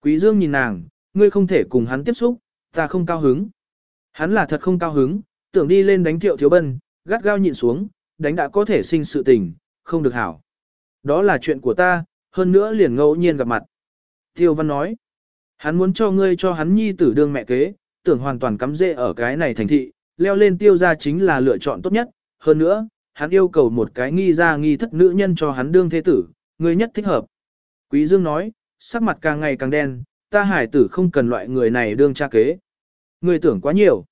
Quý Dương nhìn nàng, ngươi không thể cùng hắn tiếp xúc, ta không cao hứng. Hắn là thật không cao hứng, tưởng đi lên đánh thiệu thiếu bân, gắt gao nhịn xuống, đánh đã có thể sinh sự tình, không được hảo. Đó là chuyện của ta, hơn nữa liền ngẫu nhiên gặp mặt. Tiêu văn nói, hắn muốn cho ngươi cho hắn nhi tử đương mẹ kế, tưởng hoàn toàn cắm rễ ở cái này thành thị, leo lên tiêu gia chính là lựa chọn tốt nhất. Hơn nữa, hắn yêu cầu một cái nghi ra nghi thất nữ nhân cho hắn đương thế tử, người nhất thích hợp. Quý Dương nói, sắc mặt càng ngày càng đen, ta hải tử không cần loại người này đương cha kế. người tưởng quá nhiều.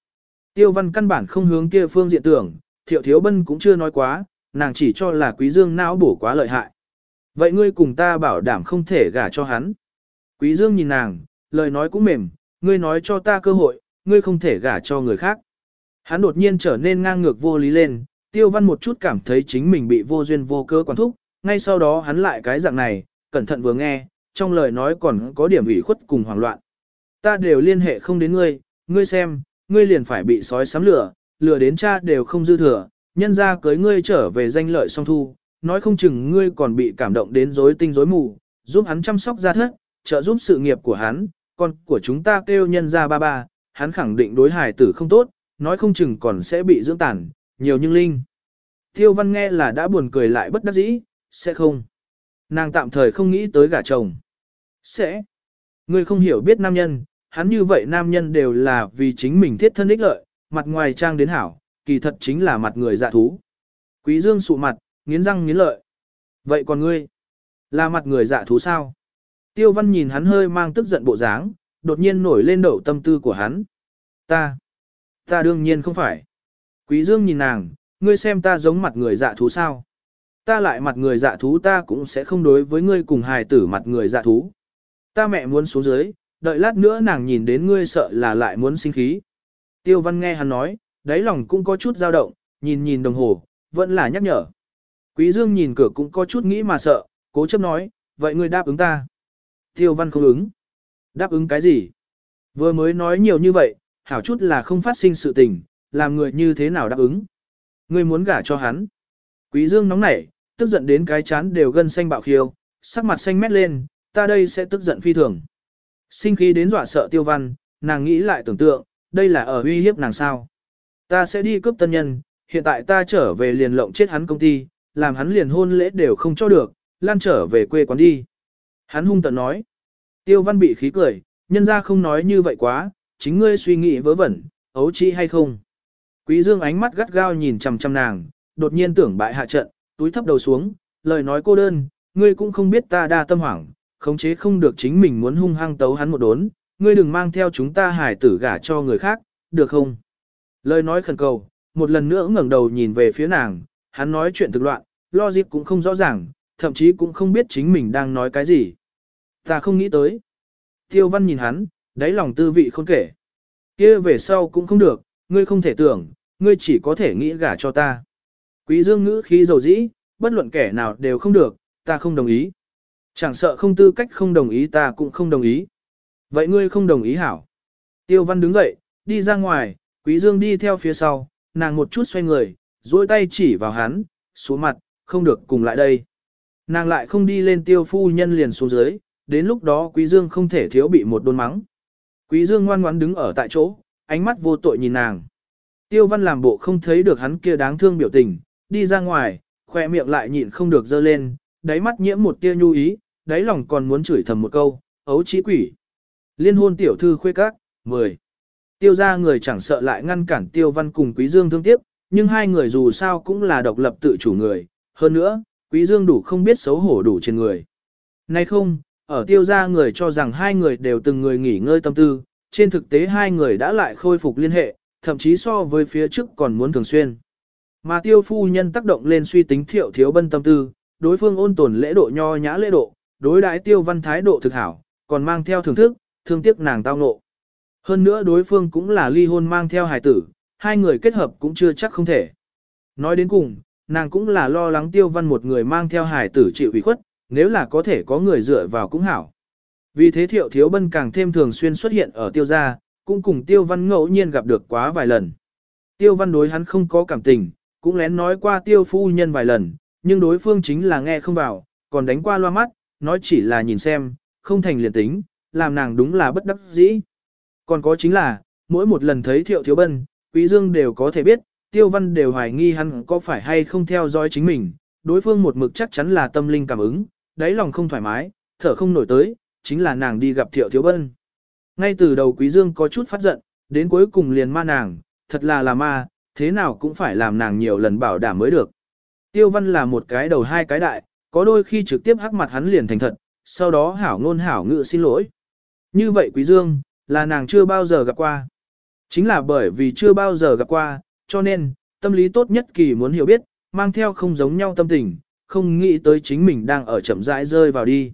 Tiêu văn căn bản không hướng kia phương diện tưởng, thiệu thiếu bân cũng chưa nói quá, nàng chỉ cho là quý dương não bổ quá lợi hại. Vậy ngươi cùng ta bảo đảm không thể gả cho hắn. Quý dương nhìn nàng, lời nói cũng mềm, ngươi nói cho ta cơ hội, ngươi không thể gả cho người khác. Hắn đột nhiên trở nên ngang ngược vô lý lên, tiêu văn một chút cảm thấy chính mình bị vô duyên vô cơ quản thúc, ngay sau đó hắn lại cái dạng này, cẩn thận vừa nghe, trong lời nói còn có điểm ủy khuất cùng hoảng loạn. Ta đều liên hệ không đến ngươi, ngươi xem, ngươi liền phải bị sói sắm lửa, lửa đến cha đều không dư thừa, nhân ra cưới ngươi trở về danh lợi song thu, nói không chừng ngươi còn bị cảm động đến rối tinh rối mù, giúp hắn chăm sóc gia thất, trợ giúp sự nghiệp của hắn, con của chúng ta kêu nhân ra ba ba, hắn khẳng định đối hài tử không tốt, nói không chừng còn sẽ bị dưỡng tàn, nhiều nhưng linh. Tiêu văn nghe là đã buồn cười lại bất đắc dĩ, sẽ không. Nàng tạm thời không nghĩ tới gả chồng. Sẽ. Ngươi không hiểu biết nam nhân, hắn như vậy nam nhân đều là vì chính mình thiết thân ích lợi, mặt ngoài trang đến hảo, kỳ thật chính là mặt người dạ thú. Quý dương sụ mặt, nghiến răng nghiến lợi. Vậy còn ngươi? Là mặt người dạ thú sao? Tiêu văn nhìn hắn hơi mang tức giận bộ dáng, đột nhiên nổi lên đậu tâm tư của hắn. Ta, ta đương nhiên không phải. Quý dương nhìn nàng, ngươi xem ta giống mặt người dạ thú sao? Ta lại mặt người dạ thú ta cũng sẽ không đối với ngươi cùng hài tử mặt người dạ thú. Ta mẹ muốn xuống dưới, đợi lát nữa nàng nhìn đến ngươi sợ là lại muốn sinh khí. Tiêu văn nghe hắn nói, đáy lòng cũng có chút dao động, nhìn nhìn đồng hồ, vẫn là nhắc nhở. Quý Dương nhìn cửa cũng có chút nghĩ mà sợ, cố chấp nói, vậy ngươi đáp ứng ta. Tiêu văn không ứng. Đáp ứng cái gì? Vừa mới nói nhiều như vậy, hảo chút là không phát sinh sự tình, làm người như thế nào đáp ứng. Ngươi muốn gả cho hắn. Quý Dương nóng nảy, tức giận đến cái chán đều gân xanh bạo khiêu, sắc mặt xanh mét lên, ta đây sẽ tức giận phi thường. Sinh khí đến dọa sợ tiêu văn, nàng nghĩ lại tưởng tượng, đây là ở uy hiếp nàng sao. Ta sẽ đi cướp tân nhân, hiện tại ta trở về liền lộng chết hắn công ty, làm hắn liền hôn lễ đều không cho được, lan trở về quê quán đi. Hắn hung tận nói. Tiêu văn bị khí cười, nhân ra không nói như vậy quá, chính ngươi suy nghĩ vớ vẩn, ấu trĩ hay không. Quý dương ánh mắt gắt gao nhìn chằm chằm nàng, đột nhiên tưởng bại hạ trận, túi thấp đầu xuống, lời nói cô đơn, ngươi cũng không biết ta đa tâm hoảng, khống chế không được chính mình muốn hung hăng tấu hắn một đốn, ngươi đừng mang theo chúng ta hải tử gả cho người khác, được không? Lời nói khẩn cầu, một lần nữa ngẩng đầu nhìn về phía nàng, hắn nói chuyện thực loạn, logic cũng không rõ ràng, thậm chí cũng không biết chính mình đang nói cái gì. Ta không nghĩ tới. Tiêu văn nhìn hắn, đáy lòng tư vị không kể. kia về sau cũng không được, ngươi không thể tưởng, ngươi chỉ có thể nghĩ gả cho ta. Quý dương ngữ khí dầu dĩ, bất luận kẻ nào đều không được, ta không đồng ý. Chẳng sợ không tư cách không đồng ý ta cũng không đồng ý. Vậy ngươi không đồng ý hảo. Tiêu văn đứng dậy, đi ra ngoài, quý dương đi theo phía sau, nàng một chút xoay người, duỗi tay chỉ vào hắn, xuống mặt, không được cùng lại đây. Nàng lại không đi lên tiêu phu nhân liền xuống dưới, đến lúc đó quý dương không thể thiếu bị một đôn mắng. Quý dương ngoan ngoãn đứng ở tại chỗ, ánh mắt vô tội nhìn nàng. Tiêu văn làm bộ không thấy được hắn kia đáng thương biểu tình, đi ra ngoài, khoe miệng lại nhịn không được dơ lên, đáy mắt nhiễm một tia nhu ý, đáy lòng còn muốn chửi thầm một câu, ấu trí quỷ. Liên hôn tiểu thư khuê các, 10. Tiêu gia người chẳng sợ lại ngăn cản tiêu văn cùng quý dương thương tiếc, nhưng hai người dù sao cũng là độc lập tự chủ người. Hơn nữa, quý dương đủ không biết xấu hổ đủ trên người. Nay không, ở tiêu gia người cho rằng hai người đều từng người nghỉ ngơi tâm tư, trên thực tế hai người đã lại khôi phục liên hệ, thậm chí so với phía trước còn muốn thường xuyên. Mà tiêu phu nhân tác động lên suy tính thiệu thiếu bân tâm tư, đối phương ôn tồn lễ độ nho nhã lễ độ, đối đãi tiêu văn thái độ thực hảo, còn mang theo thưởng thức, thương tiếc nàng tao ngộ. Hơn nữa đối phương cũng là ly hôn mang theo hài tử, hai người kết hợp cũng chưa chắc không thể. Nói đến cùng, nàng cũng là lo lắng tiêu văn một người mang theo hài tử chịu ủy khuất, nếu là có thể có người dựa vào cũng hảo. Vì thế thiệu thiếu bân càng thêm thường xuyên xuất hiện ở tiêu gia, cũng cùng tiêu văn ngẫu nhiên gặp được quá vài lần. Tiêu văn đối hắn không có cảm tình, cũng lén nói qua tiêu phu nhân vài lần, nhưng đối phương chính là nghe không vào, còn đánh qua loa mắt, nói chỉ là nhìn xem, không thành liền tính, làm nàng đúng là bất đắc dĩ. Còn có chính là, mỗi một lần thấy thiệu thiếu bân, quý dương đều có thể biết, tiêu văn đều hoài nghi hắn có phải hay không theo dõi chính mình, đối phương một mực chắc chắn là tâm linh cảm ứng, đáy lòng không thoải mái, thở không nổi tới, chính là nàng đi gặp thiệu thiếu bân. Ngay từ đầu quý dương có chút phát giận, đến cuối cùng liền ma nàng, thật là là ma, thế nào cũng phải làm nàng nhiều lần bảo đảm mới được. Tiêu văn là một cái đầu hai cái đại, có đôi khi trực tiếp hắc mặt hắn liền thành thật, sau đó hảo ngôn hảo ngữ xin lỗi. Như vậy quý dương, là nàng chưa bao giờ gặp qua. Chính là bởi vì chưa bao giờ gặp qua, cho nên, tâm lý tốt nhất kỳ muốn hiểu biết, mang theo không giống nhau tâm tình, không nghĩ tới chính mình đang ở chậm rãi rơi vào đi.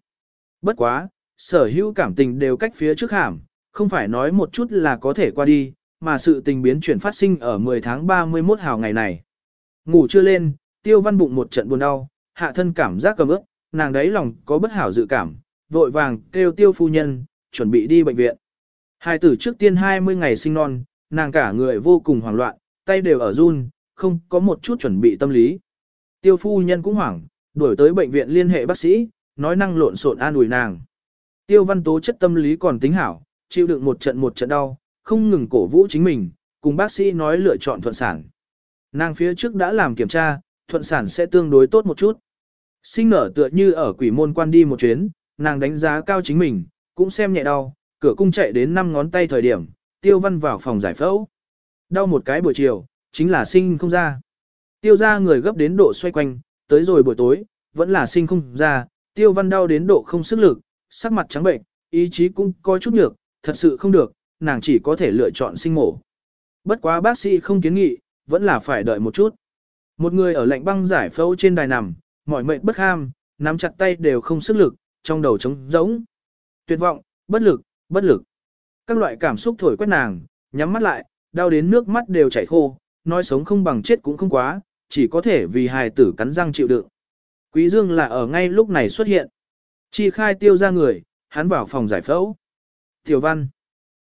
Bất quá, sở hữu cảm tình đều cách phía trước hàm, không phải nói một chút là có thể qua đi, mà sự tình biến chuyển phát sinh ở 10 tháng 31 hào ngày này. Ngủ chưa lên, tiêu văn bụng một trận buồn đau, hạ thân cảm giác cầm ướp, nàng đấy lòng có bất hảo dự cảm, vội vàng kêu tiêu phu nhân, chuẩn bị đi bệnh viện. Hai tử trước tiên 20 ngày sinh non, nàng cả người vô cùng hoảng loạn, tay đều ở run, không có một chút chuẩn bị tâm lý. Tiêu phu nhân cũng hoảng, đuổi tới bệnh viện liên hệ bác sĩ, nói năng lộn xộn an ủi nàng. Tiêu văn tố chất tâm lý còn tính hảo, chịu đựng một trận một trận đau, không ngừng cổ vũ chính mình, cùng bác sĩ nói lựa chọn thuận sản. Nàng phía trước đã làm kiểm tra, thuận sản sẽ tương đối tốt một chút. Sinh nở tựa như ở quỷ môn quan đi một chuyến, nàng đánh giá cao chính mình, cũng xem nhẹ đau, cửa cung chạy đến năm ngón tay thời điểm, tiêu văn vào phòng giải phẫu. Đau một cái buổi chiều, chính là sinh không ra. Tiêu ra người gấp đến độ xoay quanh, tới rồi buổi tối, vẫn là sinh không ra, tiêu văn đau đến độ không sức lực, sắc mặt trắng bệnh, ý chí cũng có chút nhược, thật sự không được, nàng chỉ có thể lựa chọn sinh mổ. Bất quá bác sĩ không kiến nghị, vẫn là phải đợi một chút. Một người ở lạnh băng giải phẫu trên đài nằm, mỏi mệt bất ham, nắm chặt tay đều không sức lực, trong đầu trống rỗng. Tuyệt vọng, bất lực, bất lực. Các loại cảm xúc thổi quét nàng, nhắm mắt lại, đau đến nước mắt đều chảy khô, nói sống không bằng chết cũng không quá, chỉ có thể vì hài tử cắn răng chịu đựng. Quý Dương là ở ngay lúc này xuất hiện. Chi khai tiêu ra người, hắn vào phòng giải phẫu. Tiểu văn.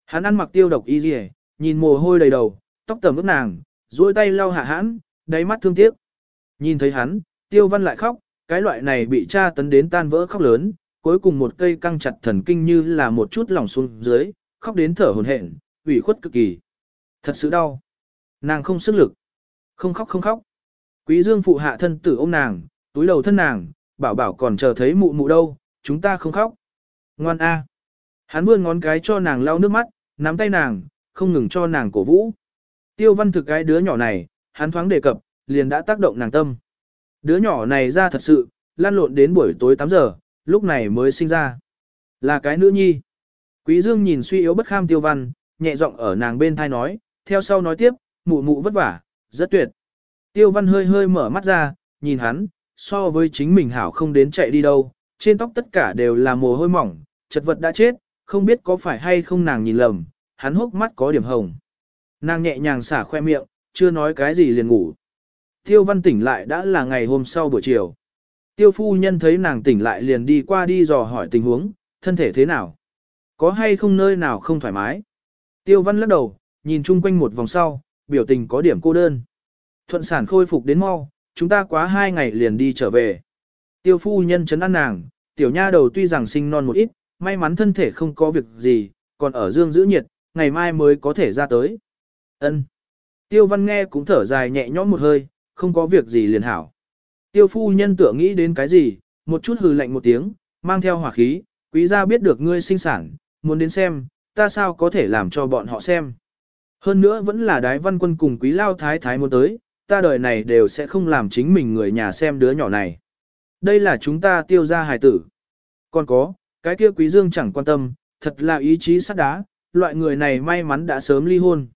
Hắn ăn mặc tiêu độc y dì nhìn mồ hôi đầy đầu, tóc tầm ướt nàng, duỗi tay lau hạ hãn, đáy mắt thương tiếc. Nhìn thấy hắn, tiêu văn lại khóc, cái loại này bị cha tấn đến tan vỡ khóc lớn, cuối cùng một cây căng chặt thần kinh như là một chút lỏng xuống dưới, khóc đến thở hổn hển, ủy khuất cực kỳ. Thật sự đau. Nàng không sức lực. Không khóc không khóc. Quý dương phụ hạ thân tử ôm nàng, túi đầu thân nàng, bảo bảo còn chờ thấy mụ mụ đâu, chúng ta không khóc. Ngoan a. Hắn vươn ngón cái cho nàng lau nước mắt, nắm tay nàng, không ngừng cho nàng cổ vũ. Tiêu văn thực cái đứa nhỏ này, hắn thoáng đề cập, liền đã tác động nàng tâm. Đứa nhỏ này ra thật sự, lăn lộn đến buổi tối 8 giờ, lúc này mới sinh ra. Là cái nữ nhi. Quý Dương nhìn suy yếu bất kham tiêu văn, nhẹ giọng ở nàng bên thai nói, theo sau nói tiếp, mụ mụ vất vả, rất tuyệt. Tiêu văn hơi hơi mở mắt ra, nhìn hắn, so với chính mình hảo không đến chạy đi đâu, trên tóc tất cả đều là mồ hôi mỏng, chật vật đã chết, không biết có phải hay không nàng nhìn lầm, hắn hốc mắt có điểm hồng. Nàng nhẹ nhàng xả khoe miệng, chưa nói cái gì liền ngủ. Tiêu văn tỉnh lại đã là ngày hôm sau buổi chiều. Tiêu phu nhân thấy nàng tỉnh lại liền đi qua đi dò hỏi tình huống, thân thể thế nào? Có hay không nơi nào không thoải mái? Tiêu văn lắc đầu, nhìn chung quanh một vòng sau, biểu tình có điểm cô đơn. Thuận sản khôi phục đến mau, chúng ta quá hai ngày liền đi trở về. Tiêu phu nhân chấn an nàng, tiểu nha đầu tuy rằng sinh non một ít, may mắn thân thể không có việc gì, còn ở dương giữ nhiệt, ngày mai mới có thể ra tới. Ân. Tiêu văn nghe cũng thở dài nhẹ nhõm một hơi, không có việc gì liền hảo. Tiêu phu nhân tựa nghĩ đến cái gì, một chút hừ lạnh một tiếng, mang theo hỏa khí, quý gia biết được ngươi sinh sản, muốn đến xem, ta sao có thể làm cho bọn họ xem. Hơn nữa vẫn là đái văn quân cùng quý lao thái thái muốn tới, ta đời này đều sẽ không làm chính mình người nhà xem đứa nhỏ này. Đây là chúng ta tiêu ra hài tử. Còn có, cái kia quý dương chẳng quan tâm, thật là ý chí sắt đá, loại người này may mắn đã sớm ly hôn.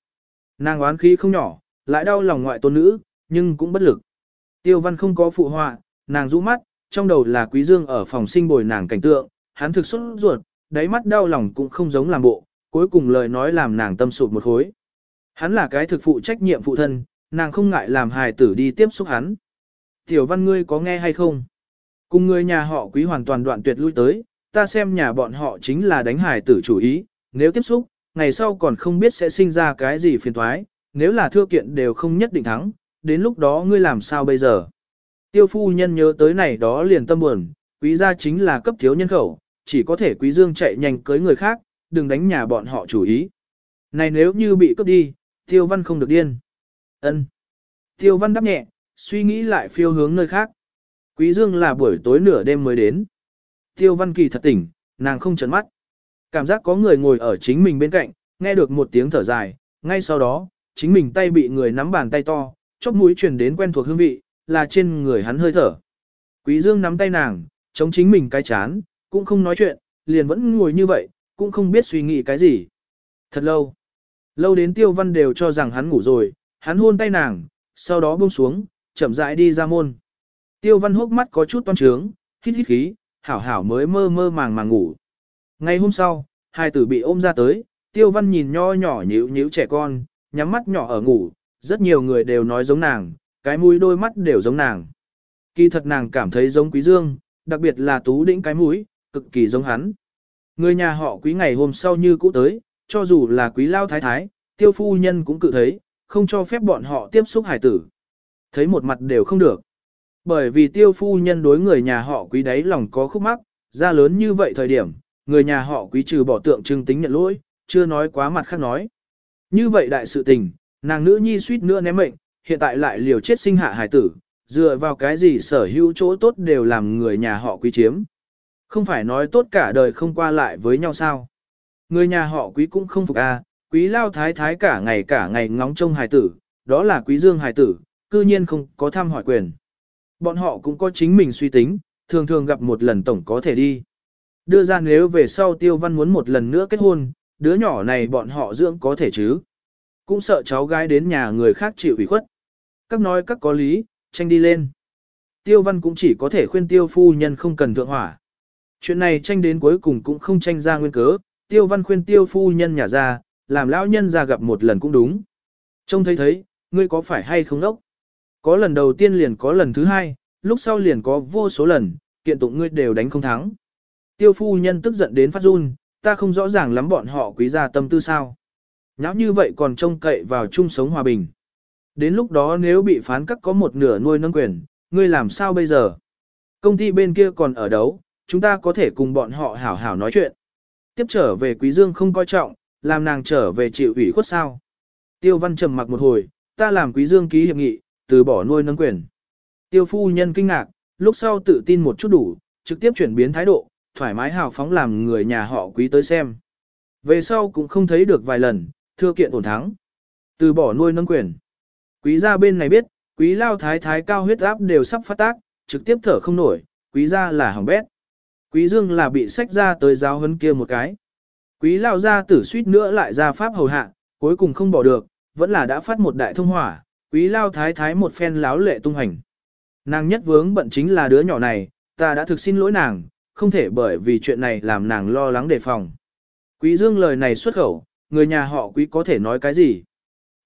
Nàng oán khí không nhỏ, lại đau lòng ngoại tôn nữ, nhưng cũng bất lực. Tiêu văn không có phụ họa, nàng rũ mắt, trong đầu là quý dương ở phòng sinh bồi nàng cảnh tượng, hắn thực xuất ruột, đáy mắt đau lòng cũng không giống làm bộ, cuối cùng lời nói làm nàng tâm sụp một khối. Hắn là cái thực phụ trách nhiệm phụ thân, nàng không ngại làm hài tử đi tiếp xúc hắn. Tiểu văn ngươi có nghe hay không? Cùng người nhà họ quý hoàn toàn đoạn tuyệt lui tới, ta xem nhà bọn họ chính là đánh hài tử chủ ý, nếu tiếp xúc, ngày sau còn không biết sẽ sinh ra cái gì phiền thoái, nếu là thưa kiện đều không nhất định thắng, đến lúc đó ngươi làm sao bây giờ? Tiêu phu nhân nhớ tới này đó liền tâm buồn, quý gia chính là cấp thiếu nhân khẩu, chỉ có thể quý dương chạy nhanh cưới người khác, đừng đánh nhà bọn họ chủ ý. Này nếu như bị cướp đi, tiêu văn không được điên ân Tiêu văn đáp nhẹ, suy nghĩ lại phiêu hướng nơi khác. Quý dương là buổi tối nửa đêm mới đến. Tiêu văn kỳ thật tỉnh, nàng không chấn mắt. Cảm giác có người ngồi ở chính mình bên cạnh, nghe được một tiếng thở dài, ngay sau đó, chính mình tay bị người nắm bàn tay to, chóp mũi truyền đến quen thuộc hương vị, là trên người hắn hơi thở. Quý Dương nắm tay nàng, chống chính mình cái chán, cũng không nói chuyện, liền vẫn ngồi như vậy, cũng không biết suy nghĩ cái gì. Thật lâu. Lâu đến tiêu văn đều cho rằng hắn ngủ rồi, hắn hôn tay nàng, sau đó buông xuống, chậm rãi đi ra môn. Tiêu văn hốc mắt có chút toan trướng, hít hít khí, hảo hảo mới mơ mơ màng màng ngủ. Ngày hôm sau, hai tử bị ôm ra tới, tiêu văn nhìn nho nhỏ nhíu nhíu trẻ con, nhắm mắt nhỏ ở ngủ, rất nhiều người đều nói giống nàng, cái mũi đôi mắt đều giống nàng. Kỳ thật nàng cảm thấy giống quý dương, đặc biệt là tú đĩnh cái mũi, cực kỳ giống hắn. Người nhà họ quý ngày hôm sau như cũ tới, cho dù là quý lao thái thái, tiêu phu nhân cũng cự thấy, không cho phép bọn họ tiếp xúc hải tử. Thấy một mặt đều không được. Bởi vì tiêu phu nhân đối người nhà họ quý đấy lòng có khúc mắc, ra lớn như vậy thời điểm, người nhà họ quý trừ bỏ tượng trưng tính nhận lỗi, chưa nói quá mặt khác nói. Như vậy đại sự tình, nàng nữ nhi suýt nữa ném mệnh, hiện tại lại liều chết sinh hạ hải tử, dựa vào cái gì sở hữu chỗ tốt đều làm người nhà họ quý chiếm. Không phải nói tốt cả đời không qua lại với nhau sao. Người nhà họ quý cũng không phục a, à, quý lao thái thái cả ngày cả ngày ngóng trông hài tử, đó là quý dương hài tử, cư nhiên không có thăm hỏi quyền. Bọn họ cũng có chính mình suy tính, thường thường gặp một lần tổng có thể đi. Đưa ra nếu về sau tiêu văn muốn một lần nữa kết hôn, đứa nhỏ này bọn họ dưỡng có thể chứ. Cũng sợ cháu gái đến nhà người khác chịu ủy khuất. Các nói các có lý, tranh đi lên. Tiêu văn cũng chỉ có thể khuyên tiêu phu nhân không cần thượng hỏa. Chuyện này tranh đến cuối cùng cũng không tranh ra nguyên cớ, tiêu văn khuyên tiêu phu nhân nhà ra, làm lão nhân ra gặp một lần cũng đúng. Trông thấy thấy, ngươi có phải hay không đốc? Có lần đầu tiên liền có lần thứ hai, lúc sau liền có vô số lần, kiện tụng ngươi đều đánh không thắng. Tiêu phu nhân tức giận đến phát run, ta không rõ ràng lắm bọn họ quý gia tâm tư sao. Nháo như vậy còn trông cậy vào chung sống hòa bình. Đến lúc đó nếu bị phán cắt có một nửa nuôi nâng quyền, ngươi làm sao bây giờ? Công ty bên kia còn ở đấu, chúng ta có thể cùng bọn họ hảo hảo nói chuyện. Tiếp trở về Quý Dương không coi trọng, làm nàng trở về chịu ủy khuất sao. Tiêu văn trầm mặc một hồi, ta làm Quý Dương ký hiệp nghị, từ bỏ nuôi nâng quyền. Tiêu phu nhân kinh ngạc, lúc sau tự tin một chút đủ, trực tiếp chuyển biến thái độ, thoải mái hào phóng làm người nhà họ quý tới xem. Về sau cũng không thấy được vài lần, thưa kiện ổn thắng. Từ bỏ nuôi nâng quyền. Quý gia bên này biết, quý lao thái thái cao huyết áp đều sắp phát tác, trực tiếp thở không nổi, quý gia là hỏng bét. Quý dương là bị sách ra tới giáo huấn kia một cái. Quý lao gia tử suýt nữa lại ra pháp hầu hạ, cuối cùng không bỏ được, vẫn là đã phát một đại thông hỏa, quý lao thái thái một phen láo lệ tung hành. Nàng nhất vướng bận chính là đứa nhỏ này, ta đã thực xin lỗi nàng, không thể bởi vì chuyện này làm nàng lo lắng đề phòng. Quý dương lời này xuất khẩu, người nhà họ quý có thể nói cái gì?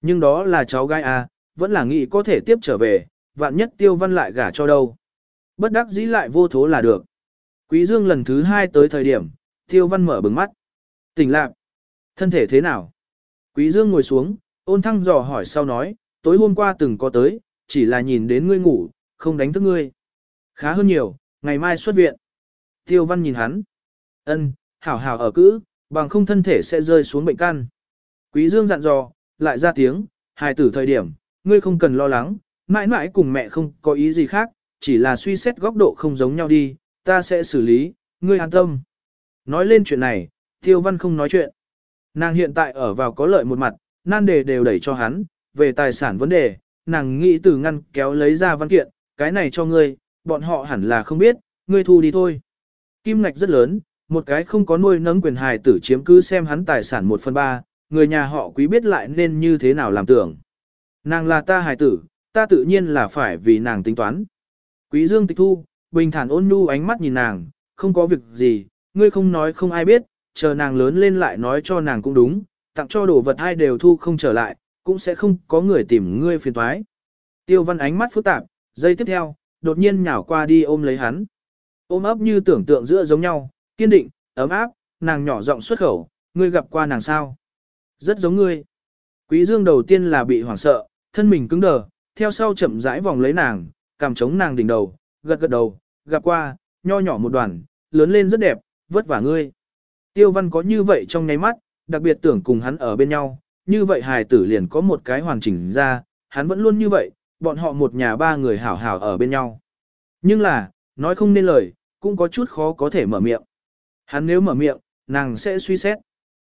Nhưng đó là cháu gái à, vẫn là nghĩ có thể tiếp trở về, vạn nhất tiêu văn lại gả cho đâu. Bất đắc dĩ lại vô thố là được. Quý dương lần thứ hai tới thời điểm, tiêu văn mở bừng mắt. Tỉnh lạc. Thân thể thế nào? Quý dương ngồi xuống, ôn thăng dò hỏi sau nói, tối hôm qua từng có tới, chỉ là nhìn đến ngươi ngủ, không đánh thức ngươi. Khá hơn nhiều, ngày mai xuất viện. Tiêu văn nhìn hắn. ân, hảo hảo ở cữ, bằng không thân thể sẽ rơi xuống bệnh căn. Quý dương dặn dò, lại ra tiếng, hài tử thời điểm, ngươi không cần lo lắng, mãi mãi cùng mẹ không có ý gì khác, chỉ là suy xét góc độ không giống nhau đi, ta sẽ xử lý, ngươi an tâm. Nói lên chuyện này, tiêu văn không nói chuyện. Nàng hiện tại ở vào có lợi một mặt, nan đề đều đẩy cho hắn, về tài sản vấn đề, nàng nghĩ từ ngăn kéo lấy ra văn kiện, cái này cho ngươi, bọn họ hẳn là không biết, ngươi thu đi thôi. Kim ngạch rất lớn, một cái không có nuôi nấng quyền hài tử chiếm cứ xem hắn tài sản một phần ba, người nhà họ quý biết lại nên như thế nào làm tưởng. Nàng là ta hài tử, ta tự nhiên là phải vì nàng tính toán. Quý dương tịch thu, bình thản ôn nhu ánh mắt nhìn nàng, không có việc gì, ngươi không nói không ai biết, chờ nàng lớn lên lại nói cho nàng cũng đúng, tặng cho đồ vật ai đều thu không trở lại, cũng sẽ không có người tìm ngươi phiền toái. Tiêu văn ánh mắt phức tạp, giây tiếp theo, đột nhiên nhào qua đi ôm lấy hắn. Ôm ấp như tưởng tượng giữa giống nhau, kiên định, ấm áp, nàng nhỏ giọng xuất khẩu, ngươi gặp qua nàng sao? Rất giống ngươi. Quý dương đầu tiên là bị hoảng sợ, thân mình cứng đờ, theo sau chậm rãi vòng lấy nàng, cảm chống nàng đỉnh đầu, gật gật đầu, gặp qua, nho nhỏ một đoàn, lớn lên rất đẹp, vất vả ngươi. Tiêu văn có như vậy trong nháy mắt, đặc biệt tưởng cùng hắn ở bên nhau, như vậy hài tử liền có một cái hoàn chỉnh ra, hắn vẫn luôn như vậy, bọn họ một nhà ba người hảo hảo ở bên nhau. Nhưng là, nói không nên lời, cũng có chút khó có thể mở miệng. Hắn nếu mở miệng, nàng sẽ suy xét.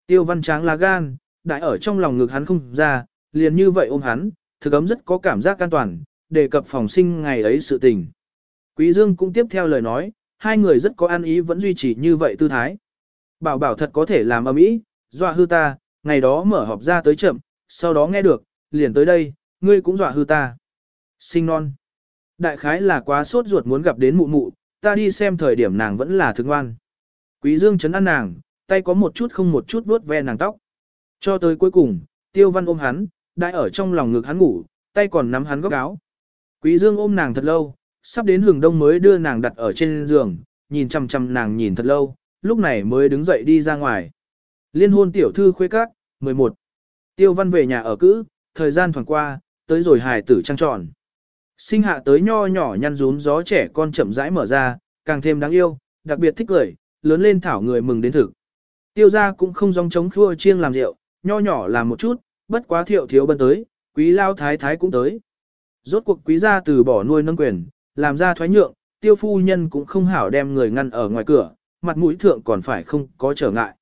Tiêu văn tráng là gan, đại ở trong lòng ngực hắn không ra, liền như vậy ôm hắn, thực ấm rất có cảm giác an toàn, đề cập phòng sinh ngày ấy sự tình. Quý Dương cũng tiếp theo lời nói, hai người rất có an ý vẫn duy trì như vậy tư thái. Bảo bảo thật có thể làm ầm ĩ, dọa hư ta, ngày đó mở họp ra tới chậm, sau đó nghe được, liền tới đây, ngươi cũng dọa hư ta. Sinh non. Đại khái là quá sốt ruột muốn gặp đến mụ mụ, ta đi xem thời điểm nàng vẫn là thương ngoan. Quý Dương chấn an nàng, tay có một chút không một chút vuốt ve nàng tóc. Cho tới cuối cùng, tiêu văn ôm hắn, đại ở trong lòng ngực hắn ngủ, tay còn nắm hắn góc áo. Quý Dương ôm nàng thật lâu, sắp đến hừng đông mới đưa nàng đặt ở trên giường, nhìn chăm chăm nàng nhìn thật lâu, lúc này mới đứng dậy đi ra ngoài. Liên hôn tiểu thư khuê các, 11. Tiêu văn về nhà ở cữ, thời gian thoảng qua, tới rồi hài tử trăng tròn. Sinh hạ tới nho nhỏ nhăn rún gió trẻ con chậm rãi mở ra, càng thêm đáng yêu, đặc biệt thích cười, lớn lên thảo người mừng đến thực. Tiêu gia cũng không dòng chống khua chiêng làm rượu, nho nhỏ làm một chút, bất quá thiệu thiếu bân tới, quý lao thái thái cũng tới. Rốt cuộc quý gia từ bỏ nuôi nâng quyền, làm ra thoái nhượng, tiêu phu nhân cũng không hảo đem người ngăn ở ngoài cửa, mặt mũi thượng còn phải không có trở ngại.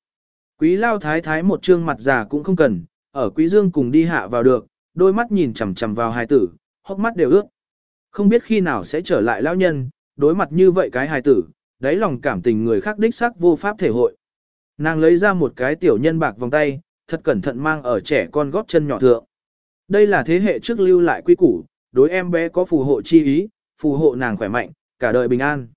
Quý lao thái thái một trương mặt già cũng không cần, ở quý dương cùng đi hạ vào được, đôi mắt nhìn chằm chằm vào hài tử, hốc mắt đều ướt. Không biết khi nào sẽ trở lại lão nhân, đối mặt như vậy cái hài tử, đáy lòng cảm tình người khác đích xác vô pháp thể hội. Nàng lấy ra một cái tiểu nhân bạc vòng tay, thật cẩn thận mang ở trẻ con góp chân nhỏ thượng. Đây là thế hệ trước lưu lại quy củ, đối em bé có phù hộ chi ý, phù hộ nàng khỏe mạnh, cả đời bình an.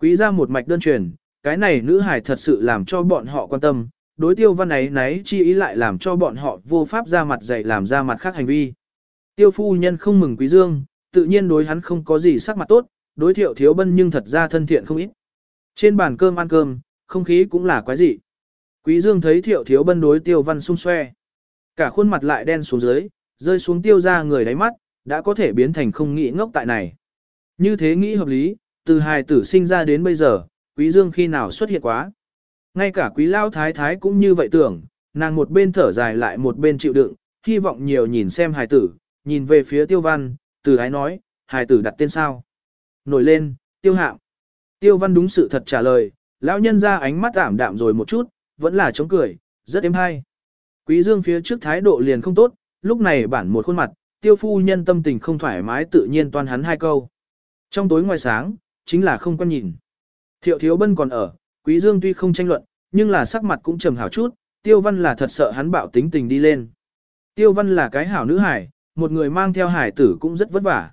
Quý ra một mạch đơn truyền, cái này nữ hài thật sự làm cho bọn họ quan tâm, đối tiêu văn ấy nấy chi ý lại làm cho bọn họ vô pháp ra mặt dạy làm ra mặt khác hành vi. Tiêu phu nhân không mừng quý dương, tự nhiên đối hắn không có gì sắc mặt tốt, đối thiệu thiếu bân nhưng thật ra thân thiện không ít. Trên bàn cơm ăn cơm, không khí cũng là quái dị. Quý dương thấy thiệu thiếu bân đối tiêu văn sung xoe. Cả khuôn mặt lại đen xuống dưới, rơi xuống tiêu ra người đáy mắt, đã có thể biến thành không nghĩ ngốc tại này. Như thế nghĩ hợp lý, từ hài tử sinh ra đến bây giờ, quý dương khi nào xuất hiện quá. Ngay cả quý lao thái thái cũng như vậy tưởng, nàng một bên thở dài lại một bên chịu đựng, hy vọng nhiều nhìn xem hài tử, nhìn về phía tiêu văn, từ ái nói, hài tử đặt tên sao. Nổi lên, tiêu hạm. Tiêu văn đúng sự thật trả lời, lão nhân ra ánh mắt ảm đạm rồi một chút, vẫn là chống cười, rất êm hay. Quý dương phía trước thái độ liền không tốt, lúc này bản một khuôn mặt, tiêu phu nhân tâm tình không thoải mái tự nhiên toan hắn hai câu. Trong tối ngoài sáng, chính là không quan nhìn. Thiệu thiếu bân còn ở, quý dương tuy không tranh luận, nhưng là sắc mặt cũng trầm hảo chút, tiêu văn là thật sợ hắn bạo tính tình đi lên. Tiêu văn là cái hảo nữ hải, một người mang theo hải tử cũng rất vất vả.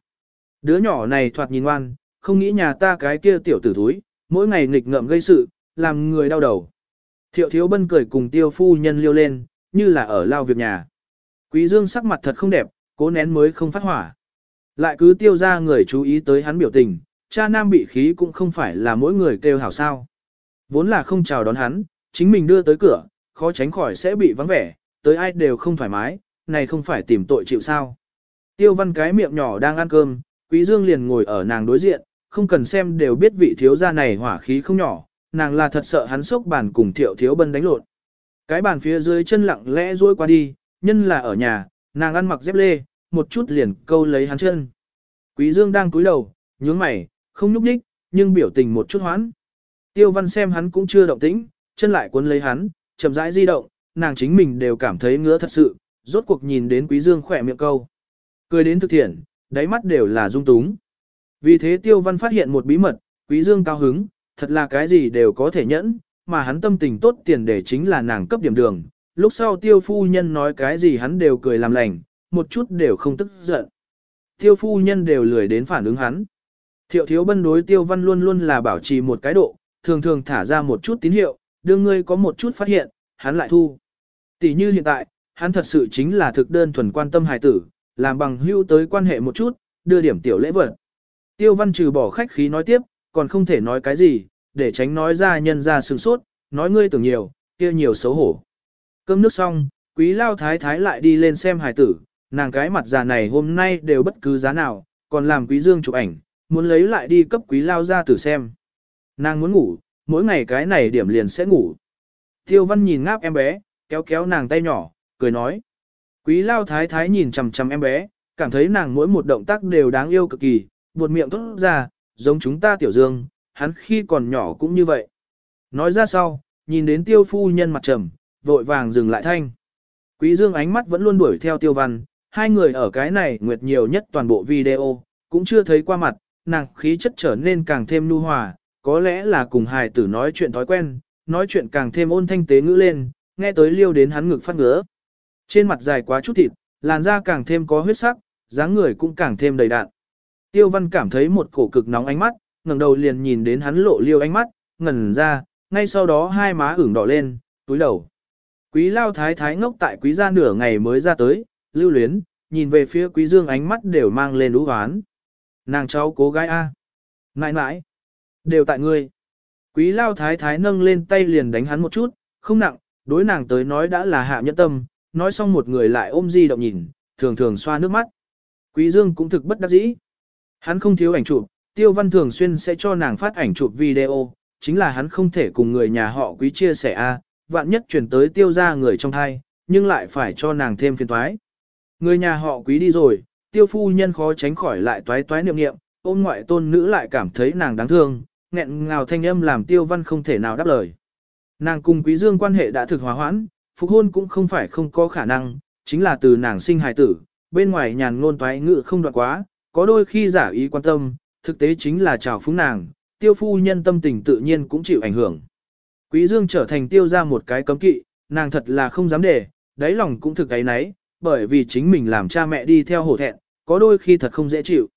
Đứa nhỏ này thoạt nhìn ngoan, không nghĩ nhà ta cái kia tiểu tử thúi, mỗi ngày nghịch ngợm gây sự, làm người đau đầu. Thiệu thiếu bân cười cùng tiêu phu nhân liêu lên, như là ở lao việc nhà. Quý dương sắc mặt thật không đẹp, cố nén mới không phát hỏa. Lại cứ tiêu ra người chú ý tới hắn biểu tình, cha nam bị khí cũng không phải là mỗi người kêu hảo sao. Vốn là không chào đón hắn, chính mình đưa tới cửa, khó tránh khỏi sẽ bị vắng vẻ, tới ai đều không thoải mái, này không phải tìm tội chịu sao. Tiêu văn cái miệng nhỏ đang ăn cơm, quý dương liền ngồi ở nàng đối diện, không cần xem đều biết vị thiếu gia này hỏa khí không nhỏ, nàng là thật sợ hắn sốc bàn cùng thiệu thiếu bân đánh lộn. Cái bàn phía dưới chân lặng lẽ duỗi qua đi, nhân là ở nhà, nàng ăn mặc dép lê, một chút liền câu lấy hắn chân. Quý Dương đang cúi đầu, nhướng mày, không nhúc nhích, nhưng biểu tình một chút hoãn. Tiêu Văn xem hắn cũng chưa động tĩnh, chân lại cuốn lấy hắn, chậm rãi di động, nàng chính mình đều cảm thấy ngứa thật sự, rốt cuộc nhìn đến Quý Dương khỏe miệng câu. Cười đến thực thiện, đáy mắt đều là dung túng. Vì thế Tiêu Văn phát hiện một bí mật, Quý Dương cao hứng, thật là cái gì đều có thể nhẫn, mà hắn tâm tình tốt tiền để chính là nàng cấp điểm đường. Lúc sau Tiêu Phu Nhân nói cái gì hắn đều cười làm lành, một chút đều không tức giận. Tiêu Phu Nhân đều lười đến phản ứng hắn. Thiệu thiếu bân đối Tiêu Văn luôn luôn là bảo trì một cái độ, thường thường thả ra một chút tín hiệu, đương ngươi có một chút phát hiện, hắn lại thu. Tỷ như hiện tại, hắn thật sự chính là thực đơn thuần quan tâm hài tử, làm bằng hưu tới quan hệ một chút, đưa điểm tiểu lễ vật. Tiêu văn trừ bỏ khách khí nói tiếp, còn không thể nói cái gì, để tránh nói ra nhân ra sừng sốt, nói ngươi tưởng nhiều, kia nhiều xấu hổ. Cơm nước xong, quý lao thái thái lại đi lên xem hài tử, nàng cái mặt già này hôm nay đều bất cứ giá nào, còn làm quý dương chụp ảnh, muốn lấy lại đi cấp quý lao ra tử xem. Nàng muốn ngủ, mỗi ngày cái này điểm liền sẽ ngủ. Tiêu văn nhìn ngáp em bé, kéo kéo nàng tay nhỏ, cười nói. Quý lao thái thái nhìn chằm chằm em bé, cảm thấy nàng mỗi một động tác đều đáng yêu cực kỳ, buột miệng thốt ra, giống chúng ta tiểu dương, hắn khi còn nhỏ cũng như vậy. Nói ra sau, nhìn đến tiêu phu nhân mặt trầm, vội vàng dừng lại thanh. Quý dương ánh mắt vẫn luôn đuổi theo tiêu văn, hai người ở cái này nguyệt nhiều nhất toàn bộ video, cũng chưa thấy qua mặt, nàng khí chất trở nên càng thêm nu hòa, có lẽ là cùng hài tử nói chuyện thói quen, nói chuyện càng thêm ôn thanh tế ngữ lên, nghe tới liêu đến hắn ngực phát ngứa. Trên mặt dài quá chút thịt, làn da càng thêm có huyết sắc, dáng người cũng càng thêm đầy đạn. Tiêu văn cảm thấy một cổ cực nóng ánh mắt, ngẩng đầu liền nhìn đến hắn lộ liêu ánh mắt, ngẩn ra, ngay sau đó hai má ửng đỏ lên, túi đầu. Quý lao thái thái ngốc tại quý gia nửa ngày mới ra tới, lưu luyến, nhìn về phía quý dương ánh mắt đều mang lên ú hoán. Nàng cháu cố gái A. Nãi nãi. Đều tại ngươi. Quý lao thái thái nâng lên tay liền đánh hắn một chút, không nặng, đối nàng tới nói đã là hạ nhẫn tâm, nói xong một người lại ôm di động nhìn, thường thường xoa nước mắt. Quý dương cũng thực bất đắc dĩ. Hắn không thiếu ảnh chụp, tiêu văn thường xuyên sẽ cho nàng phát ảnh chụp video, chính là hắn không thể cùng người nhà họ quý chia sẻ a, vạn nhất chuyển tới tiêu ra người trong thai, nhưng lại phải cho nàng thêm phiền toái. Người nhà họ quý đi rồi, tiêu phu nhân khó tránh khỏi lại toái toái niệm niệm, ôm ngoại tôn nữ lại cảm thấy nàng đáng thương, nghẹn ngào thanh âm làm tiêu văn không thể nào đáp lời. Nàng cùng quý dương quan hệ đã thực hòa hoãn, phục hôn cũng không phải không có khả năng, chính là từ nàng sinh hài tử, bên ngoài nhàn ngôn toái ngự không đoạn quá, có đôi khi giả ý quan tâm, thực tế chính là chào phúng nàng, tiêu phu nhân tâm tình tự nhiên cũng chịu ảnh hưởng. Quý dương trở thành tiêu ra một cái cấm kỵ, nàng thật là không dám để, đáy lòng cũng thực ấy nấy, bởi vì chính mình làm cha mẹ đi theo hổ thẹn, có đôi khi thật không dễ chịu.